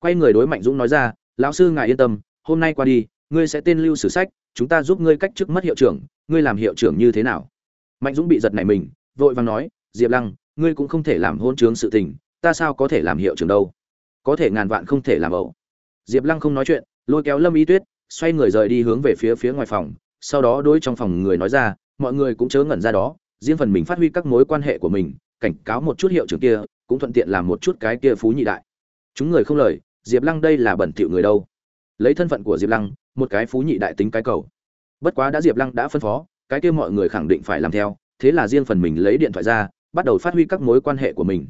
Quay người đối mạnh dũng nói ra, lão sư ngài yên tâm, hôm nay qua đi, ngươi sẽ tên lưu sử sách chúng ta giúp ngươi cách chức mất hiệu trưởng, ngươi làm hiệu trưởng như thế nào? Mạnh dũng bị giật nảy mình, vội vàng nói, diệp lăng, ngươi cũng không thể làm hôn trướng sự tình, ta sao có thể làm hiệu trưởng đâu? Có thể ngàn vạn không thể làm ẩu. Diệp lăng không nói chuyện, lôi kéo lâm y tuyết, xoay người rời đi hướng về phía phía ngoài phòng, sau đó đối trong phòng người nói ra, mọi người cũng chớ ngẩn ra đó, riêng phần mình phát huy các mối quan hệ của mình, cảnh cáo một chút hiệu trưởng kia, cũng thuận tiện làm một chút cái kia phú nhị đại. Chúng người không lời, diệp lăng đây là bẩn thỉu người đâu. Lấy thân phận của diệp lăng một cái phú nhị đại tính cái cầu. Bất quá đã diệp lăng đã phân phó, cái kia mọi người khẳng định phải làm theo, thế là riêng phần mình lấy điện thoại ra, bắt đầu phát huy các mối quan hệ của mình.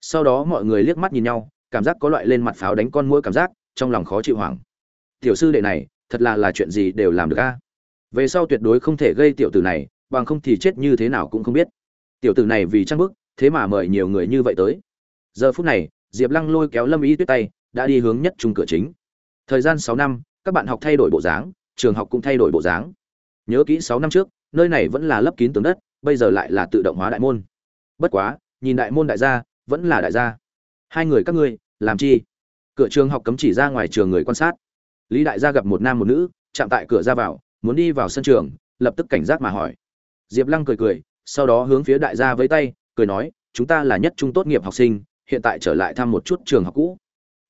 Sau đó mọi người liếc mắt nhìn nhau, cảm giác có loại lên mặt pháo đánh con mũi cảm giác, trong lòng khó chịu hoảng. Tiểu sư đệ này, thật là là chuyện gì đều làm được a? Về sau tuyệt đối không thể gây tiểu tử này, bằng không thì chết như thế nào cũng không biết. Tiểu tử này vì trang bức thế mà mời nhiều người như vậy tới. Giờ phút này, diệp lăng lôi kéo lâm y tuyết tay, đã đi hướng nhất trung cửa chính. Thời gian sáu năm các bạn học thay đổi bộ dáng, trường học cũng thay đổi bộ dáng. Nhớ kỹ sáu năm trước, nơi này vẫn là lấp kín tường đất, bây giờ lại là tự động hóa đại môn. Bất quá, nhìn đại môn đại gia, vẫn là đại gia. Hai người các ngươi, làm chi? Cửa trường học cấm chỉ ra ngoài trường người quan sát. Lý đại gia gặp một nam một nữ, chạm tại cửa ra vào, muốn đi vào sân trường, lập tức cảnh giác mà hỏi. Diệp lăng cười cười, sau đó hướng phía đại gia với tay, cười nói, chúng ta là nhất trung tốt nghiệp học sinh, hiện tại trở lại thăm một chút trường học cũ.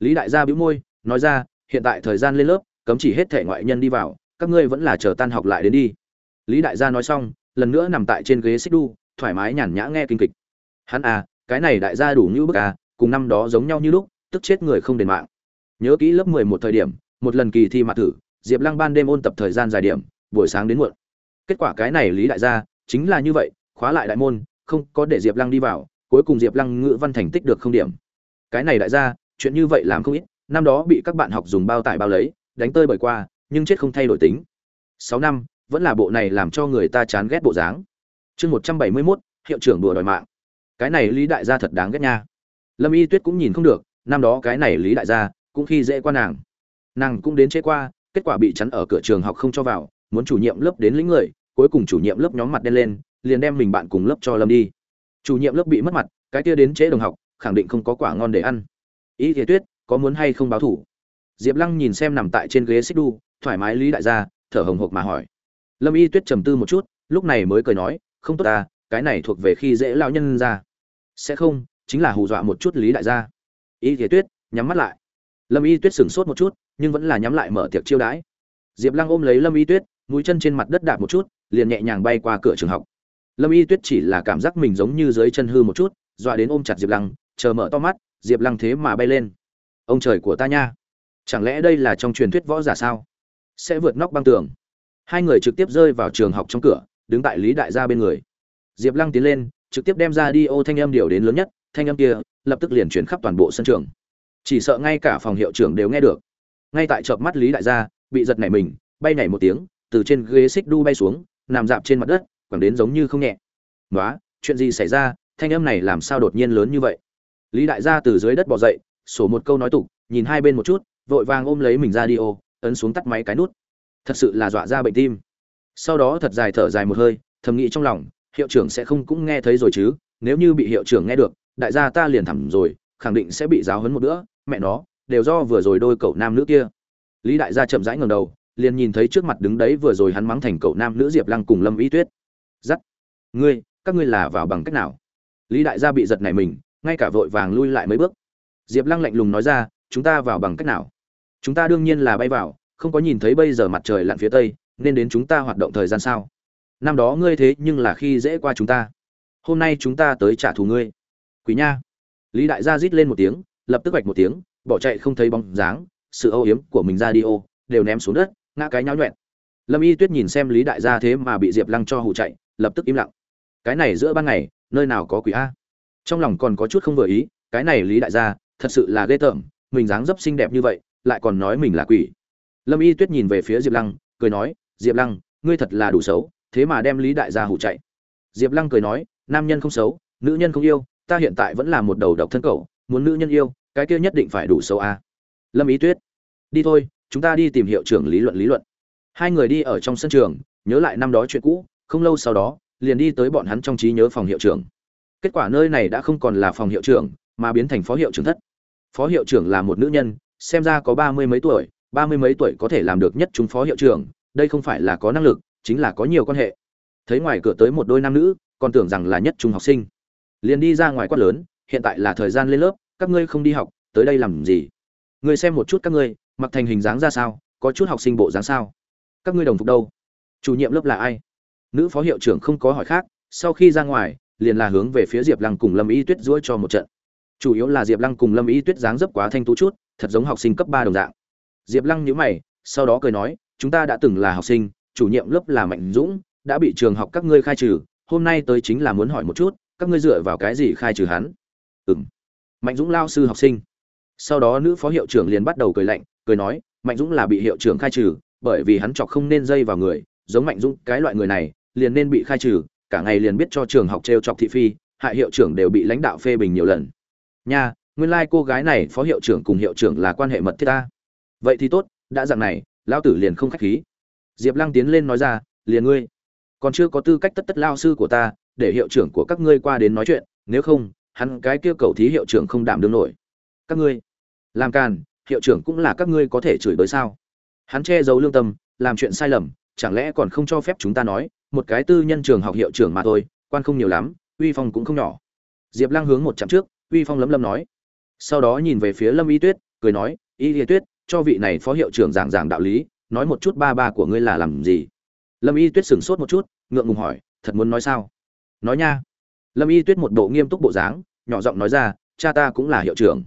Lý đại gia bĩu môi, nói ra, hiện tại thời gian lên lớp cấm chỉ hết thể ngoại nhân đi vào, các ngươi vẫn là chờ tan học lại đến đi. Lý đại gia nói xong, lần nữa nằm tại trên ghế xích đu, thoải mái nhàn nhã nghe kinh kịch. Hắn à cái này đại gia đủ như bức à cùng năm đó giống nhau như lúc, tức chết người không đền mạng. Nhớ kỹ lớp mười một thời điểm, một lần kỳ thi mặt thử, diệp lăng ban đêm ôn tập thời gian dài điểm, buổi sáng đến muộn. Kết quả cái này lý đại gia, chính là như vậy, khóa lại đại môn, không có để diệp lăng đi vào, cuối cùng diệp lăng ngữ văn thành tích được không điểm. Cái này đại gia, chuyện như vậy làm không ít, năm đó bị các bạn học dùng bao tải bao lấy đánh tơi bởi qua, nhưng chết không thay đổi tính. Sáu năm, vẫn là bộ này làm cho người ta chán ghét bộ dáng. Chương một trăm bảy mươi mốt, hiệu trưởng đùa đòi mạng. Cái này lý đại gia thật đáng ghét nha. Lâm y tuyết cũng nhìn không được, năm đó cái này lý đại gia cũng khi dễ qua nàng. Nàng cũng đến chế qua, kết quả bị chắn ở cửa trường học không cho vào, muốn chủ nhiệm lớp đến lĩnh người, cuối cùng chủ nhiệm lớp nhóm mặt đen lên, liền đem mình bạn cùng lớp cho lâm đi. Chủ nhiệm lớp bị mất mặt, cái kia đến chế đồng học, khẳng định không có quả ngon để ăn. Ý thế tuyết, có muốn hay không báo thủ? Diệp lăng nhìn xem nằm tại trên ghế xích đu, thoải mái lý đại gia, thở hồng hộc mà hỏi. Lâm y tuyết trầm tư một chút, lúc này mới cười nói, không tốt ta, cái này thuộc về khi dễ lao nhân ra. Sẽ không, chính là hù dọa một chút lý đại gia. Y thì tuyết nhắm mắt lại. Lâm y tuyết sửng sốt một chút, nhưng vẫn là nhắm lại mở tiệc chiêu đãi. Diệp lăng ôm lấy lâm y tuyết, mũi chân trên mặt đất đạp một chút, liền nhẹ nhàng bay qua cửa trường học. Lâm y tuyết chỉ là cảm giác mình giống như dưới chân hư một chút, dọa đến ôm chặt diệp lăng, chờ mở to mắt, diệp lăng thế mà bay lên. Ông trời của ta nha chẳng lẽ đây là trong truyền thuyết võ giả sao? Sẽ vượt nóc băng tường. Hai người trực tiếp rơi vào trường học trong cửa, đứng tại lý đại gia bên người. Diệp lăng tiến lên, trực tiếp đem ra đi ô thanh âm điều đến lớn nhất, thanh âm kia lập tức liền chuyển khắp toàn bộ sân trường. Chỉ sợ ngay cả phòng hiệu trưởng đều nghe được. Ngay tại chợp mắt lý đại gia, bị giật nảy mình, bay nảy một tiếng, từ trên ghế xích đu bay xuống, nằm dạp trên mặt đất, quẳng đến giống như không nhẹ. Nói chuyện gì xảy ra? Thanh âm này làm sao đột nhiên lớn như vậy? Lý đại gia từ dưới đất bỏ dậy, sổ một câu nói tục, nhìn hai bên một chút vội vàng ôm lấy mình ra đi ô, ấn xuống tắt máy cái nút. Thật sự là dọa ra bệnh tim. Sau đó thật dài thở dài một hơi, thầm nghĩ trong lòng, hiệu trưởng sẽ không cũng nghe thấy rồi chứ, nếu như bị hiệu trưởng nghe được, đại gia ta liền thẳng rồi, khẳng định sẽ bị giáo hấn một bữa, mẹ nó, đều do vừa rồi đôi cậu nam nữ kia. Lý đại gia chậm rãi ngẩng đầu, liền nhìn thấy trước mặt đứng đấy vừa rồi hắn mắng thành cậu nam nữ diệp lăng cùng lâm y tuyết. Giắt. Ngươi, các ngươi là vào bằng cách nào? Lý đại gia bị giật này mình, ngay cả vội vàng lui lại mấy bước. Diệp lăng lạnh lùng nói ra chúng ta vào bằng cách nào? Chúng ta đương nhiên là bay vào, không có nhìn thấy bây giờ mặt trời lặn phía tây, nên đến chúng ta hoạt động thời gian sao? Năm đó ngươi thế nhưng là khi dễ qua chúng ta. Hôm nay chúng ta tới trả thù ngươi. Quý nha. Lý đại gia rít lên một tiếng, lập tức vạch một tiếng, bỏ chạy không thấy bóng dáng, sự âu yếm của mình ra đi ô, đều ném xuống đất, ngã cái nháo nhuẹn. Lâm y tuyết nhìn xem lý đại gia thế mà bị diệp lăng cho hụ chạy, lập tức im lặng. Cái này giữa ban ngày, nơi nào có quỷ a? Trong lòng còn có chút không vừa ý, cái này lý đại gia, thật sự là ghê tởm mình dáng dấp xinh đẹp như vậy, lại còn nói mình là quỷ. Lâm y tuyết nhìn về phía diệp lăng, cười nói, diệp lăng, ngươi thật là đủ xấu, thế mà đem lý đại gia hụ chạy. Diệp lăng cười nói, nam nhân không xấu, nữ nhân không yêu, ta hiện tại vẫn là một đầu độc thân cậu, muốn nữ nhân yêu, cái kia nhất định phải đủ xấu a. Lâm ý tuyết, đi thôi, chúng ta đi tìm hiệu trưởng lý luận lý luận. Hai người đi ở trong sân trường, nhớ lại năm đó chuyện cũ, không lâu sau đó, liền đi tới bọn hắn trong trí nhớ phòng hiệu trưởng. Kết quả nơi này đã không còn là phòng hiệu trưởng, mà biến thành phó hiệu trưởng thất phó hiệu trưởng là một nữ nhân, xem ra có ba mươi mấy tuổi, ba mươi mấy tuổi có thể làm được nhất chúng phó hiệu trưởng, đây không phải là có năng lực, chính là có nhiều quan hệ. Thấy ngoài cửa tới một đôi nam nữ, còn tưởng rằng là nhất trung học sinh. Liền đi ra ngoài quát lớn, hiện tại là thời gian lên lớp, các ngươi không đi học, tới đây làm gì? Ngươi xem một chút các ngươi, mặc thành hình dáng ra sao, có chút học sinh bộ dáng sao? Các ngươi đồng phục đâu? Chủ nhiệm lớp là ai? Nữ phó hiệu trưởng không có hỏi khác, sau khi ra ngoài, liền là hướng về phía diệp lăng cùng lâm y tuyết duỗi cho một trận chủ yếu là diệp lăng cùng lâm y tuyết dáng dấp quá thanh tú chút, thật giống học sinh cấp ba đồng dạng. Diệp lăng nhíu mày, sau đó cười nói, chúng ta đã từng là học sinh, chủ nhiệm lớp là mạnh dũng, đã bị trường học các ngươi khai trừ, hôm nay tới chính là muốn hỏi một chút, các ngươi dựa vào cái gì khai trừ hắn? Ừ m mạnh dũng lao sư học sinh. Sau đó nữ phó hiệu trưởng liền bắt đầu cười lạnh, cười nói, mạnh dũng là bị hiệu trưởng khai trừ, bởi vì hắn chọc không nên dây vào người, giống mạnh dũng, cái loại người này, liền nên bị khai trừ, cả ngày liền biết cho trường học t r e o chọc thị phi, hại hiệu trưởng đều bị lãnh đạo phê bình nhiều lần nha, nguyên lai、like、cô gái này phó hiệu trưởng cùng hiệu trưởng là quan hệ mật thiết ta. Vậy thì tốt, đã dặn này, lão tử liền không k h á c h khí. Diệp lăng tiến lên nói ra, liền ngươi. Còn chưa có tư cách tất tất lao sư của ta, để hiệu trưởng của các ngươi qua đến nói chuyện, nếu không, hắn cái kia cầu thí hiệu trưởng không đảm đương nổi. Các ngươi, làm càn, hiệu trưởng cũng là các ngươi có thể chửi bới sao? Hắn che giấu lương tâm, làm chuyện sai lầm, chẳng lẽ còn không cho phép chúng ta nói, một cái tư nhân trường học hiệu trưởng mà thôi, quan không nhiều lắm, uy phong cũng không nhỏ. Diệp lăng hướng một chặng trước uy phong lấm lấm nói. Sau đó nhìn về phía lâm y tuyết, cười nói, y y tuyết, cho vị này phó hiệu trưởng giảng giảng đạo lý, nói một chút ba ba của ngươi là làm gì? Lâm y tuyết sửng sốt một chút, ngượng ngùng hỏi, thật muốn nói sao? Nói nha. Lâm y tuyết một bộ nghiêm túc bộ dáng, nhỏ giọng nói ra, cha ta cũng là hiệu trưởng.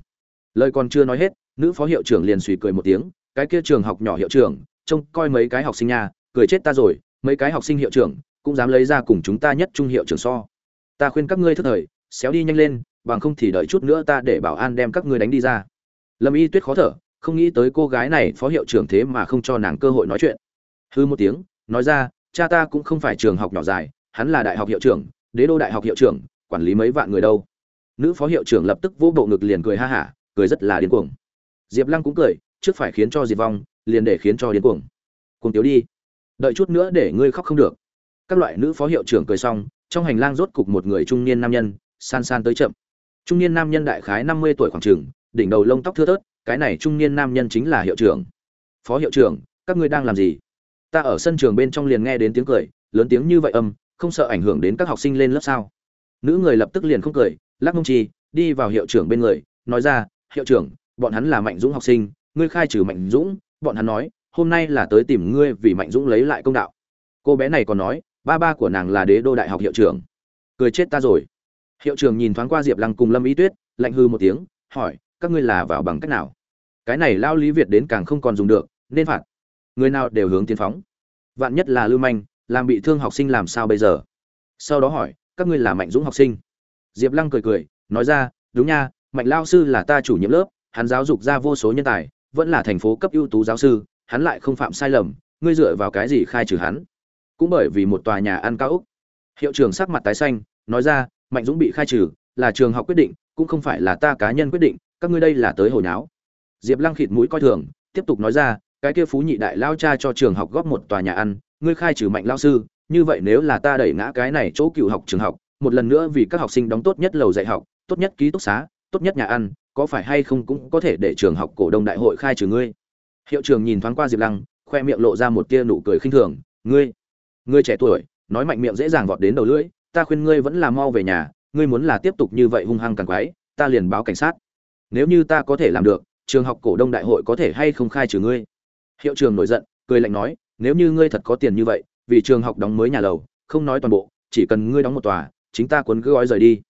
Lời còn chưa nói hết, nữ phó hiệu trưởng liền suy cười một tiếng, cái kia trường học nhỏ hiệu trưởng, trông coi mấy cái học sinh nha, cười chết ta rồi, mấy cái học sinh hiệu trưởng, cũng dám lấy ra cùng chúng ta nhất trung hiệu trưởng so. Ta khuyên các ngươi thức thời, xéo đi nhanh lên bằng không thì đợi chút nữa ta để bảo an đem các ngươi đánh đi ra. Lâm y tuyết khó thở, không nghĩ tới cô gái này phó hiệu trưởng thế mà không cho nàng cơ hội nói chuyện. Hư một tiếng, nói ra, cha ta cũng không phải trường học nhỏ dài, hắn là đại học hiệu trưởng, đế đô đại học hiệu trưởng, quản lý mấy vạn người đâu. Nữ phó hiệu trưởng lập tức vỗ bộ ngực liền cười ha hả, cười rất là điên cuồng. Diệp lăng cũng cười, trước phải khiến cho diệp vong, liền để khiến cho điên cuồng. Cùng tiếu đi. Đợi chút nữa để ngươi khóc không được. Các loại nữ phó hiệu trưởng cười xong, trong hành lang rốt cục một người trung niên nam nhân, san san tới chậm trung niên nam nhân đại khái năm mươi tuổi khoảng trường, đỉnh đầu lông tóc thưa thớt, cái này trung niên nam nhân chính là hiệu trưởng. Phó hiệu trưởng, các ngươi đang làm gì? Ta ở sân trường bên trong liền nghe đến tiếng cười, lớn tiếng như vậy âm, không sợ ảnh hưởng đến các học sinh lên lớp sao? Nữ người lập tức liền không cười, lắc mông chi, đi vào hiệu trưởng bên người, nói ra, hiệu trưởng, bọn hắn là mạnh dũng học sinh, ngươi khai trừ mạnh dũng. Bọn hắn nói, hôm nay là tới tìm ngươi vì mạnh dũng lấy lại công đạo. Cô bé này còn nói, ba ba của nàng là đế đô đại học hiệu trưởng. Cười chết ta rồi hiệu trưởng nhìn thoáng qua diệp lăng cùng lâm ý tuyết, lạnh hư một tiếng, hỏi, các ngươi là vào bằng cách nào? Cái này lao lý việt đến càng không còn dùng được, nên phạt. Người nào đều hướng tiến phóng. Vạn nhất là lưu manh, làm bị thương học sinh làm sao bây giờ? Sau đó hỏi, các ngươi là mạnh dũng học sinh? Diệp lăng cười cười, nói ra, đúng nha, mạnh lao sư là ta chủ nhiệm lớp, hắn giáo dục ra vô số nhân tài, vẫn là thành phố cấp ưu tú giáo sư, hắn lại không phạm sai lầm, ngươi dựa vào cái gì khai trừ hắn? Cũng bởi vì một tòa nhà ăn cao úc. Hiệu trưởng sắc mặt tái xanh, nói ra mạnh dũng bị khai trừ, là trường học quyết định, cũng không phải là ta cá nhân quyết định, các ngươi đây là tới hồi nháo. Diệp lăng khịt mũi coi thường, tiếp tục nói ra, cái kia phú nhị đại lao cha cho trường học góp một tòa nhà ăn, ngươi khai trừ mạnh lao sư, như vậy nếu là ta đẩy ngã cái này chỗ cựu học trường học, một lần nữa vì các học sinh đóng tốt nhất lầu dạy học, tốt nhất ký túc xá, tốt nhất nhà ăn, có phải hay không cũng có thể để trường học cổ đông đại hội khai trừ ngươi? Hiệu trường nhìn thoáng qua diệp lăng, khoe miệng lộ ra một tia nụ cười khinh thường, ngươi ngươi trẻ tuổi, nói mạnh miệng dễ dàng vọt đến đầu lưỡi ta khuyên ngươi vẫn là mau về nhà, ngươi muốn là tiếp tục như vậy hung hăng càng quái, ta liền báo cảnh sát. Nếu như ta có thể làm được, trường học cổ đông đại hội có thể hay không khai trừ ngươi? Hiệu trường nổi giận, cười lạnh nói, nếu như ngươi thật có tiền như vậy, vì trường học đóng mới nhà lầu, không nói toàn bộ, chỉ cần ngươi đóng một tòa, chính ta cuốn gói rời đi.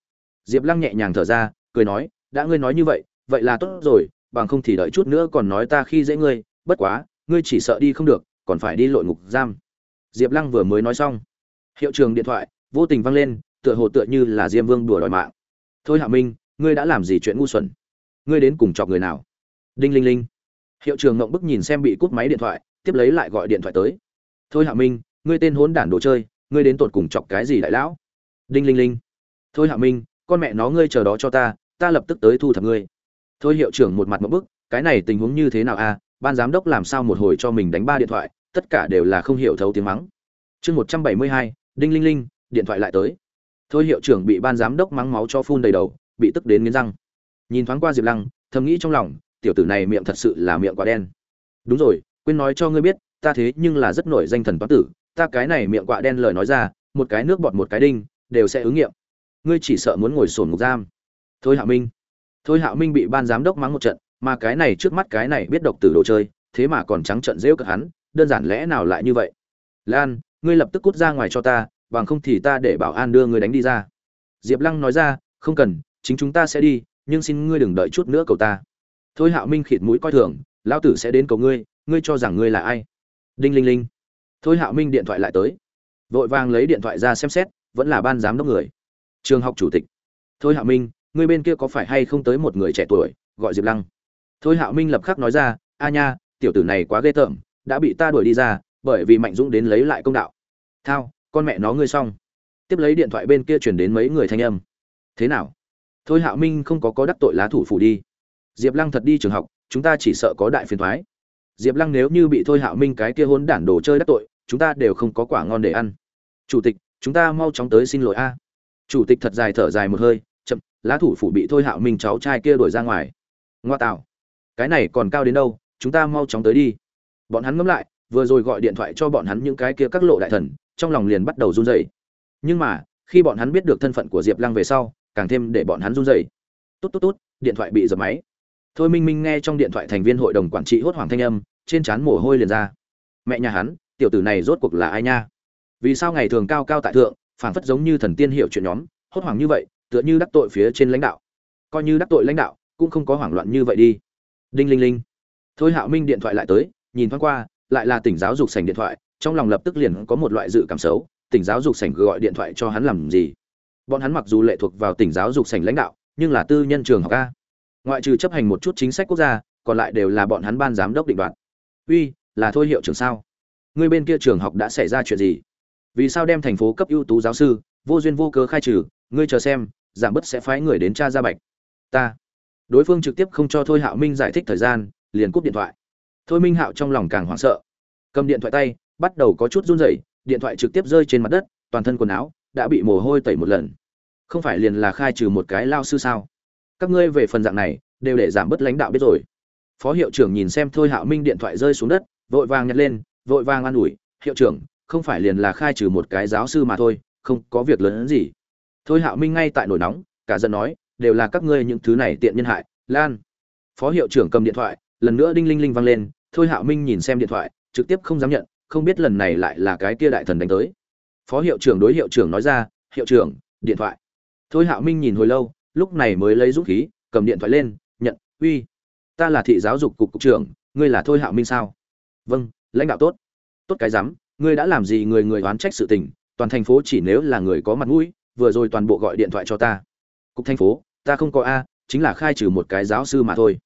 Diệp lăng nhẹ nhàng thở ra, cười nói, đã ngươi nói như vậy vậy là tốt rồi, bằng không thì đợi chút nữa còn nói ta khi dễ ngươi, bất quá, ngươi chỉ sợ đi không được, còn phải đi lội ngục giam. Diệp lăng vừa mới nói xong, hiệu trường điện thoại vô tình vang lên, tựa hồ tựa như là diêm vương đùa đòi mạng. Thôi hạ minh, ngươi đã làm gì chuyện ngu xuẩn? Ngươi đến cùng chọc người nào? Đinh linh linh. Hiệu trường ngộng bức nhìn xem bị cút máy điện thoại, tiếp lấy lại gọi điện thoại tới. Thôi hạ minh, ngươi tên hốn đản đồ chơi, ngươi đến tột cùng chọc cái gì đại lão? Đinh linh linh. Thôi hạ minh, con mẹ nó ngươi chờ đó cho ta ta lập tức tới thu thập ngươi. Thôi hiệu trưởng một mặt một bức, cái này tình huống như thế nào a ban giám đốc làm sao một hồi cho mình đánh ba điện thoại, tất cả đều là không hiểu thấu tiếng mắng. Chương một trăm bảy mươi hai, đinh linh linh điện thoại lại tới. Thôi hiệu trưởng bị ban giám đốc mắng máu cho phun đầy đầu, bị tức đến nghiến răng. Nhìn thoáng qua diệp lăng, thầm nghĩ trong lòng, tiểu tử này miệng thật sự là miệng quá đen. Đúng rồi, quên nói cho ngươi biết, ta thế nhưng là rất nổi danh thần toán tử, ta cái này miệng quạ đen lời nói ra, một cái nước bọt một cái đinh, đều sẽ ứng nghiệm. Ngươi chỉ sợ muốn ngồi sổn ngục giam. Thôi hạ minh. Thôi hạ minh bị ban giám đốc mắng một trận, mà cái này trước mắt cái này biết độc tử đồ chơi, thế mà còn trắng trận rêu cực hắn, đơn giản lẽ nào lại như vậy? Lan, ngươi lập tức cút ra ngoài cho ta bằng không thì ta để bảo an đưa ngươi đánh đi ra. Diệp lăng nói ra, không cần, chính chúng ta sẽ đi, nhưng xin ngươi đừng đợi chút nữa cầu ta. Thôi hạo minh khịt mũi coi thường, lão tử sẽ đến cầu ngươi ngươi cho rằng ngươi là ai? Đinh linh linh. Thôi hạo minh điện thoại lại tới. Vội vàng lấy điện thoại ra xem xét, vẫn là ban giám đốc người. Trường học chủ tịch. Thôi hạo minh, ngươi bên kia có phải hay không tới một người trẻ tuổi, gọi diệp lăng. Thôi hạo minh lập khắc nói ra, a nha, tiểu tử này quá ghê tởm, đã bị ta đuổi đi ra, bởi vì mạnh dũng đến lấy lại công đạo. Thao con mẹ nó ngươi xong. Tiếp lấy điện thoại bên kia chuyển đến mấy người thanh âm. Thế nào? Thôi hạo minh không có có đắc tội lá thủ phủ đi. Diệp lăng thật đi trường học, chúng ta chỉ sợ có đại phiền thoái diệp lăng nếu như bị thôi hạo minh cái kia hôn đản đồ chơi đắc tội, chúng ta đều không có quả ngon để ăn. Chủ tịch, chúng ta mau chóng tới xin lỗi a. Chủ tịch thật dài thở dài một hơi, chậm, lá thủ phủ bị thôi hạo minh cháu trai kia đuổi ra ngoài. Ngoa tạo. Cái này còn cao đến đâu, chúng ta mau chóng tới đi. Bọn hắn ngẫm lại, vừa rồi gọi điện thoại cho bọn hắn những cái kia các lộ đại thần trong lòng liền bắt đầu run rẩy. Nhưng mà, khi bọn hắn biết được thân phận của diệp lăng về sau, càng thêm để bọn hắn run rẩy. Tốt tốt tốt, điện thoại bị giật máy. Thôi minh minh nghe trong điện thoại thành viên hội đồng quản trị hốt hoảng thanh âm, trên trán mồ hôi liền ra. Mẹ nhà hắn, tiểu tử này rốt cuộc là ai nha? Vì sao ngày thường cao cao tại thượng, phảng phất giống như thần tiên hiểu chuyện nhóm, hốt hoảng như vậy, tựa như đắc tội phía trên lãnh đạo. Coi như đắc tội lãnh đạo, cũng không có hoảng loạn như vậy đi. Đinh linh linh. Thôi hạo minh điện thoại lại tới, nhìn thoáng qua, lại là tỉnh giáo dục sảnh điện thoại trong lòng lập tức liền có một loại dự cảm xấu, tỉnh giáo dục sảnh gọi điện thoại cho hắn làm gì? Bọn hắn mặc dù lệ thuộc vào tỉnh giáo dục sảnh lãnh đạo, nhưng là tư nhân trường học a. Ngoại trừ chấp hành một chút chính sách quốc gia, còn lại đều là bọn hắn ban giám đốc định đoạt. Uy, là thôi hiệu trưởng sao? Người bên kia trường học đã xảy ra chuyện gì? Vì sao đem thành phố cấp ưu tú giáo sư, vô duyên vô cớ khai trừ? Ngươi chờ xem, giảm bớt sẽ phái người đến tra ra bạch. Ta. Đối phương trực tiếp không cho thôi hạo minh giải thích thời gian, liền cúp điện thoại. Thôi minh hạo trong lòng càng hoảng sợ. Cầm điện thoại tay bắt đầu có chút run rẩy, điện thoại trực tiếp rơi trên mặt đất, toàn thân quần áo đã bị mồ hôi tẩy một lần. Không phải liền là khai trừ một cái lao sư sao? Các ngươi về phần dạng này, đều để giảm bớt lãnh đạo biết rồi. Phó hiệu trưởng nhìn xem thôi hạo minh điện thoại rơi xuống đất, vội vàng nhặt lên, vội vàng an ủi, hiệu trưởng, không phải liền là khai trừ một cái giáo sư mà thôi, không có việc lớn hơn gì. Thôi hạo minh ngay tại nổi nóng, cả giận nói, đều là các ngươi những thứ này tiện nhân hại, lan. Phó hiệu trưởng cầm điện thoại, lần nữa đinh linh linh vang lên, thôi hạo minh nhìn xem điện thoại, trực tiếp không dám nhận không biết lần này lại là cái kia đại thần đánh tới. Phó hiệu trưởng đối hiệu trưởng nói ra, hiệu trưởng, điện thoại. Thôi hạo minh nhìn hồi lâu, lúc này mới lấy dũng khí, cầm điện thoại lên, nhận, uy, ta là thị giáo dục cục cục trưởng, ngươi là thôi hạo minh sao? Vâng lãnh đạo tốt. Tốt cái rắm, ngươi đã làm gì người người oán trách sự tình, toàn thành phố chỉ nếu là người có mặt mũi, vừa rồi toàn bộ gọi điện thoại cho ta. Cục thành phố, ta không có a, chính là khai trừ một cái giáo sư mà thôi.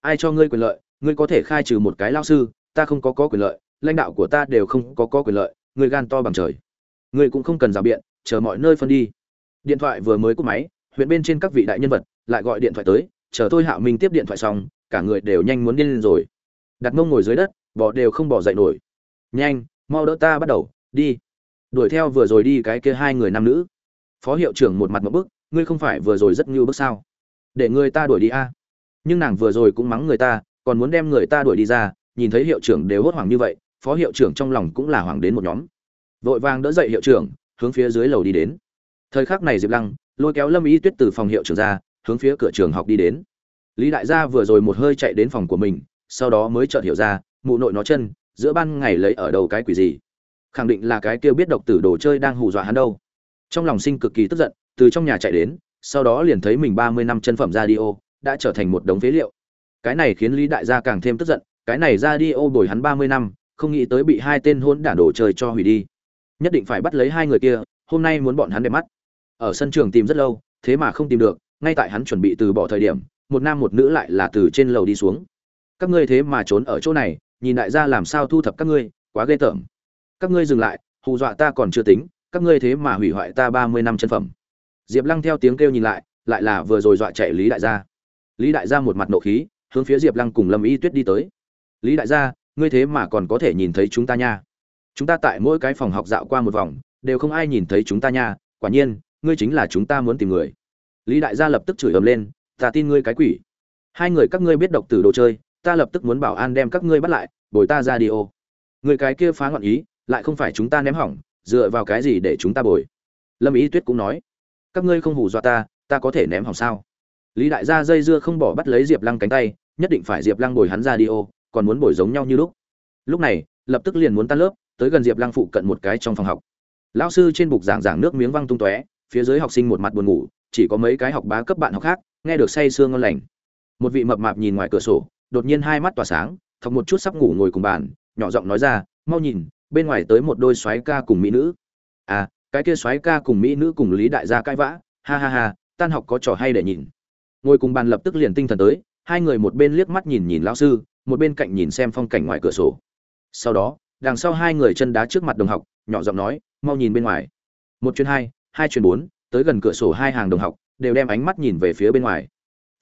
Ai cho ngươi quyền lợi, ngươi có thể khai trừ một cái lao sư, ta không có có quyền lợi lãnh đạo của ta đều không có có quyền lợi, người gan to bằng trời. Người cũng không cần rào biện, chờ mọi nơi phân đi. Điện thoại vừa mới cúp máy, huyện bên trên các vị đại nhân vật lại gọi điện thoại tới, chờ tôi hạo minh tiếp điện thoại xong, cả người đều nhanh muốn điên lên rồi. Đặt mông ngồi dưới đất bỏ đều không bỏ dậy nổi. Nhanh, mau đỡ ta bắt đầu, đi. Đuổi theo vừa rồi đi cái kia hai người nam nữ. Phó hiệu trưởng một mặt một bức, ngươi không phải vừa rồi rất ngưu bức sao? Để người ta đuổi đi a. Nhưng nàng vừa rồi cũng mắng người ta, còn muốn đem người ta đuổi đi ra, nhìn thấy hiệu trưởng đều hốt hoảng như vậy phó hiệu trưởng trong lòng cũng là hoàng đến một nhóm. Vội vàng đỡ dậy hiệu trưởng, hướng phía dưới lầu đi đến. Thời khắc này diệp lăng lôi kéo lâm ý tuyết từ phòng hiệu trưởng ra, hướng phía cửa trường học đi đến. Lý đại gia vừa rồi một hơi chạy đến phòng của mình, sau đó mới chợt hiểu ra, mụ nội nó chân, giữa ban ngày lấy ở đầu cái quỷ gì? Khẳng định là cái kêu biết độc tử đồ chơi đang hù dọa hắn đâu. Trong lòng sinh cực kỳ tức giận, từ trong nhà chạy đến, sau đó liền thấy mình ba mươi năm chân phẩm radio đã trở thành một đống phế liệu. Cái này khiến lý đại gia càng thêm tức giận, cái này ra đi ô đổi hắn ba mươi năm không nghĩ tới bị hai tên hôn đản đồ chơi cho hủy đi. Nhất định phải bắt lấy hai người kia, hôm nay muốn bọn hắn đẹp mắt. Ở sân trường tìm rất lâu, thế mà không tìm được, ngay tại hắn chuẩn bị từ bỏ thời điểm, một nam một nữ lại là từ trên lầu đi xuống. Các ngươi thế mà trốn ở chỗ này, nhìn đại gia làm sao thu thập các ngươi, quá ghê tởm. Các ngươi dừng lại, hù dọa ta còn chưa tính, các ngươi thế mà hủy hoại ta ba mươi năm chân phẩm. Diệp lăng theo tiếng kêu nhìn lại lại là vừa rồi dọa chạy lý đại gia. Lý đại gia một mặt nộ khí, hướng phía diệp lăng cùng lâm y tuyết đi tới. Lý đại gia ngươi thế mà còn có thể nhìn thấy chúng ta nha. Chúng ta tại mỗi cái phòng học dạo qua một vòng, đều không ai nhìn thấy chúng ta nha. Quả nhiên, ngươi chính là chúng ta muốn tìm người. Lý đại gia lập tức chửi ầm lên, ta tin ngươi cái quỷ. Hai người các ngươi biết độc tử đồ chơi, ta lập tức muốn bảo an đem các ngươi bắt lại, bồi ta ra đi ô. Người cái kia phá ngọn ý, lại không phải chúng ta ném hỏng, dựa vào cái gì để chúng ta bồi? Lâm ý tuyết cũng nói, các ngươi không hù dọa ta ta có thể ném hỏng sao? Lý đại gia dây dưa không bỏ bắt lấy diệp lăng cánh tay, nhất định phải diệp lăng bồi hắn ra đi ô còn muốn bồi giống nhau như lúc. Lúc này, lập tức liền muốn tan lớp, tới gần diệp lăng phụ cận một cái trong phòng học. Lão sư trên bục giảng giảng nước miếng văng tung tóe, phía dưới học sinh một mặt buồn ngủ, chỉ có mấy cái học bá cấp bạn học khác, nghe được say sương ngon lành. Một vị mập mạp nhìn ngoài cửa sổ, đột nhiên hai mắt tỏa sáng, thọc một chút sắp ngủ ngồi cùng bàn, nhỏ giọng nói ra, mau nhìn, bên ngoài tới một đôi soái ca cùng mỹ nữ. À cái kia soái ca cùng mỹ nữ cùng lý đại gia cãi vã, ha ha ha, tan học có trò hay để nhìn. Ngồi cùng bàn lập tức liền tinh thần tới, hai người một bên liếc mắt nhìn nhìn lão sư một bên cạnh nhìn xem phong cảnh ngoài cửa sổ. Sau đó, đằng sau hai người chân đá trước mặt đồng học, nhỏ giọng nói, mau nhìn bên ngoài. Một chuyến hai hai chuyến bốn, tới gần cửa sổ hai hàng đồng học, đều đem ánh mắt nhìn về phía bên ngoài.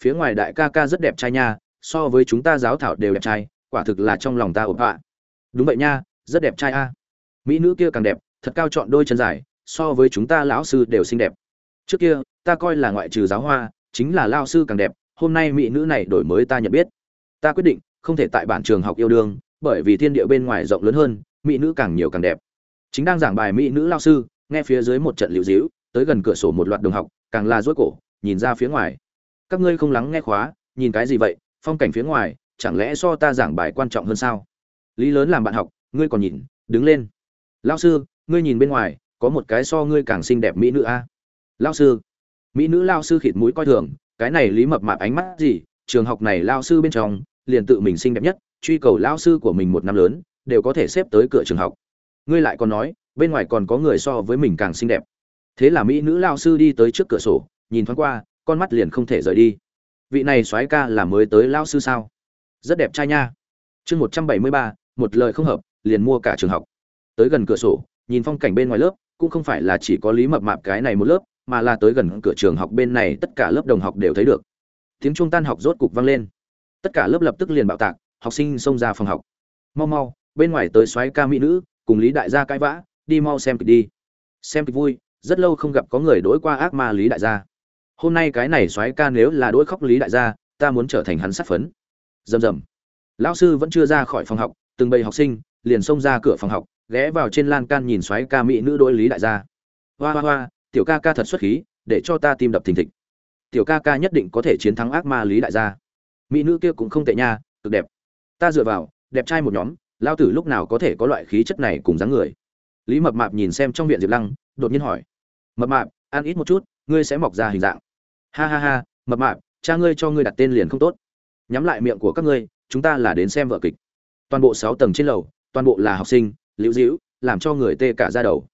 Phía ngoài đại ca ca rất đẹp trai nha, so với chúng ta giáo thảo đều đẹp trai, quả thực là trong lòng ta ổn họa đúng vậy nha, rất đẹp trai a. Mỹ nữ kia càng đẹp, thật cao chọn đôi chân dài, so với chúng ta lão sư đều xinh đẹp. Trước kia, ta coi là ngoại trừ giáo hoa, chính là lao sư càng đẹp, hôm nay mỹ nữ này đổi mới ta nhận biết. Ta quyết định không thể tại bản trường học yêu đương, bởi vì thiên địa bên ngoài rộng lớn hơn, mỹ nữ càng nhiều càng đẹp. Chính đang giảng bài mỹ nữ lao sư, nghe phía dưới một trận liễu dĩu tới gần cửa sổ một loạt đồng học, càng là rối cổ, nhìn ra phía ngoài. Các ngươi không lắng nghe khóa, nhìn cái gì vậy, phong cảnh phía ngoài, chẳng lẽ so ta giảng bài quan trọng hơn sao? Lý lớn làm bạn học, ngươi còn nhìn, đứng lên. Lao sư, ngươi nhìn bên ngoài, có một cái so ngươi càng xinh đẹp mỹ nữ a. À? lao sư. Mỹ nữ lao sư khịt mũi coi thường, cái này lý mập mạp ánh mắt gì, trường học này lao sư bên trong liền tự mình xinh đẹp nhất, truy cầu lao sư của mình một năm lớn, đều có thể xếp tới cửa trường học. Ngươi lại còn nói, bên ngoài còn có người so với mình càng xinh đẹp. Thế là mỹ nữ lao sư đi tới trước cửa sổ, nhìn thoáng qua, con mắt liền không thể rời đi. Vị này soái ca là mới tới lao sư sao? Rất đẹp trai nha. Chương một trăm bảy mươi ba, một lời không hợp, liền mua cả trường học. Tới gần cửa sổ, nhìn phong cảnh bên ngoài lớp, cũng không phải là chỉ có lý mập mạp cái này một lớp, mà là tới gần cửa trường học bên này tất cả lớp đồng học đều thấy được. Tiếng trung tan học rốt cục vang lên tất cả lớp lập tức liền bạo tạc, học sinh xông ra phòng học. Mau mau, bên ngoài tới xoáy ca mỹ nữ, cùng lý đại gia cãi vã, đi mau xem kịch đi. Xem kịch vui, rất lâu không gặp có người đỗi qua ác ma lý đại gia. Hôm nay cái này xoáy ca nếu là đỗi khóc lý đại gia, ta muốn trở thành hắn sát phấn. Rầm rầm. Lão sư vẫn chưa ra khỏi phòng học, từng bầy học sinh liền xông ra cửa phòng học, ghé vào trên lan can nhìn xoáy ca mỹ nữ đôi lý đại gia. Hoa hoa hoa, tiểu ca ca thật xuất khí, để cho ta tim đập thình thịch. Tiểu ca ca nhất định có thể chiến thắng ác ma lý đại gia mỹ nữ kia cũng không tệ nha, cực đẹp. Ta dựa vào, đẹp trai một nhóm, lao tử lúc nào có thể có loại khí chất này cùng dáng người? Lý mập mạp nhìn xem trong viện diệp lăng, đột nhiên hỏi. Mập mạp, ăn ít một chút, ngươi sẽ mọc ra hình dạng. Ha ha ha, mập mạp, cha ngươi cho ngươi đặt tên liền không tốt. Nhắm lại miệng của các ngươi, chúng ta là đến xem vợ kịch. Toàn bộ sáu tầng trên lầu, toàn bộ là học sinh, liễu dĩu làm cho người tê cả ra đầu.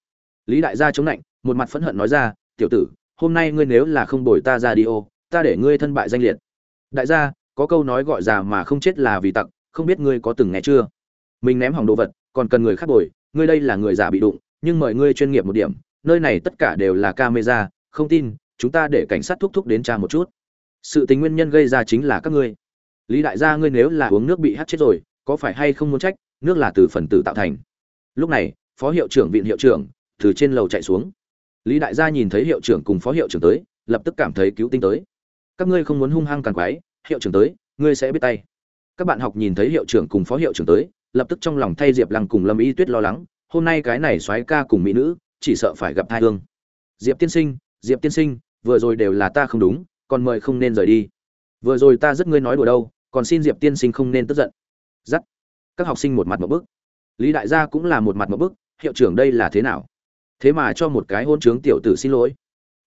Lý đại gia chống lạnh một mặt phẫn hận nói ra, tiểu tử, hôm nay ngươi nếu là không đổi ta ra đi ô, ta để ngươi thân bại danh liệt. Đại gia có câu nói gọi già mà không chết là vì tặc, không biết ngươi có từng nghe chưa? Mình ném hỏng đồ vật, còn cần người khác bồi, ngươi đây là người già bị đụng, nhưng mời ngươi chuyên nghiệp một điểm, nơi này tất cả đều là camera, không tin, chúng ta để cảnh sát thúc thúc đến tra một chút. Sự tình nguyên nhân gây ra chính là các ngươi. Lý đại gia ngươi nếu là uống nước bị hát chết rồi, có phải hay không muốn trách, nước là từ phần tử tạo thành? Lúc này, phó hiệu trưởng viện hiệu trưởng từ trên lầu chạy xuống. Lý đại gia nhìn thấy hiệu trưởng cùng phó hiệu trưởng tới, lập tức cảm thấy cứu tinh tới. Các ngươi không muốn hung hăng càng quái hiệu trưởng tới, ngươi sẽ biết tay. Các bạn học nhìn thấy hiệu trưởng cùng phó hiệu trưởng tới, lập tức trong lòng thay diệp lăng cùng lâm y tuyết lo lắng, hôm nay cái này soái ca cùng mỹ nữ, chỉ sợ phải gặp hai hương. Diệp tiên sinh, diệp tiên sinh, vừa rồi đều là ta không đúng, còn mời không nên rời đi. Vừa rồi ta rất ngươi nói đùa đâu, còn xin diệp tiên sinh không nên tức giận. Dắt các học sinh một mặt một bức. Lý đại gia cũng là một mặt một bức, hiệu trưởng đây là thế nào? Thế mà cho một cái hôn trướng tiểu tử xin lỗi.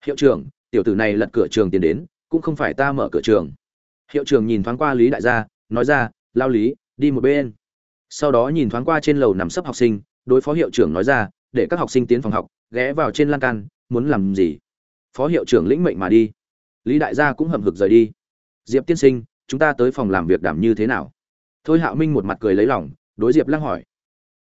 Hiệu trưởng, tiểu tử này lật cửa trường tiến đến, cũng không phải ta mở cửa trường hiệu trưởng nhìn thoáng qua lý đại gia, nói ra, lao lý, đi một bên. Sau đó nhìn thoáng qua trên lầu nằm sấp học sinh, đối phó hiệu trưởng nói ra, để các học sinh tiến phòng học, ghé vào trên lan can, muốn làm gì? Phó hiệu trưởng lĩnh mệnh mà đi. Lý đại gia cũng hầm hực rời đi. Diệp tiên sinh, chúng ta tới phòng làm việc đảm như thế nào? Thôi hạo minh một mặt cười lấy lòng, đối diệp lăng hỏi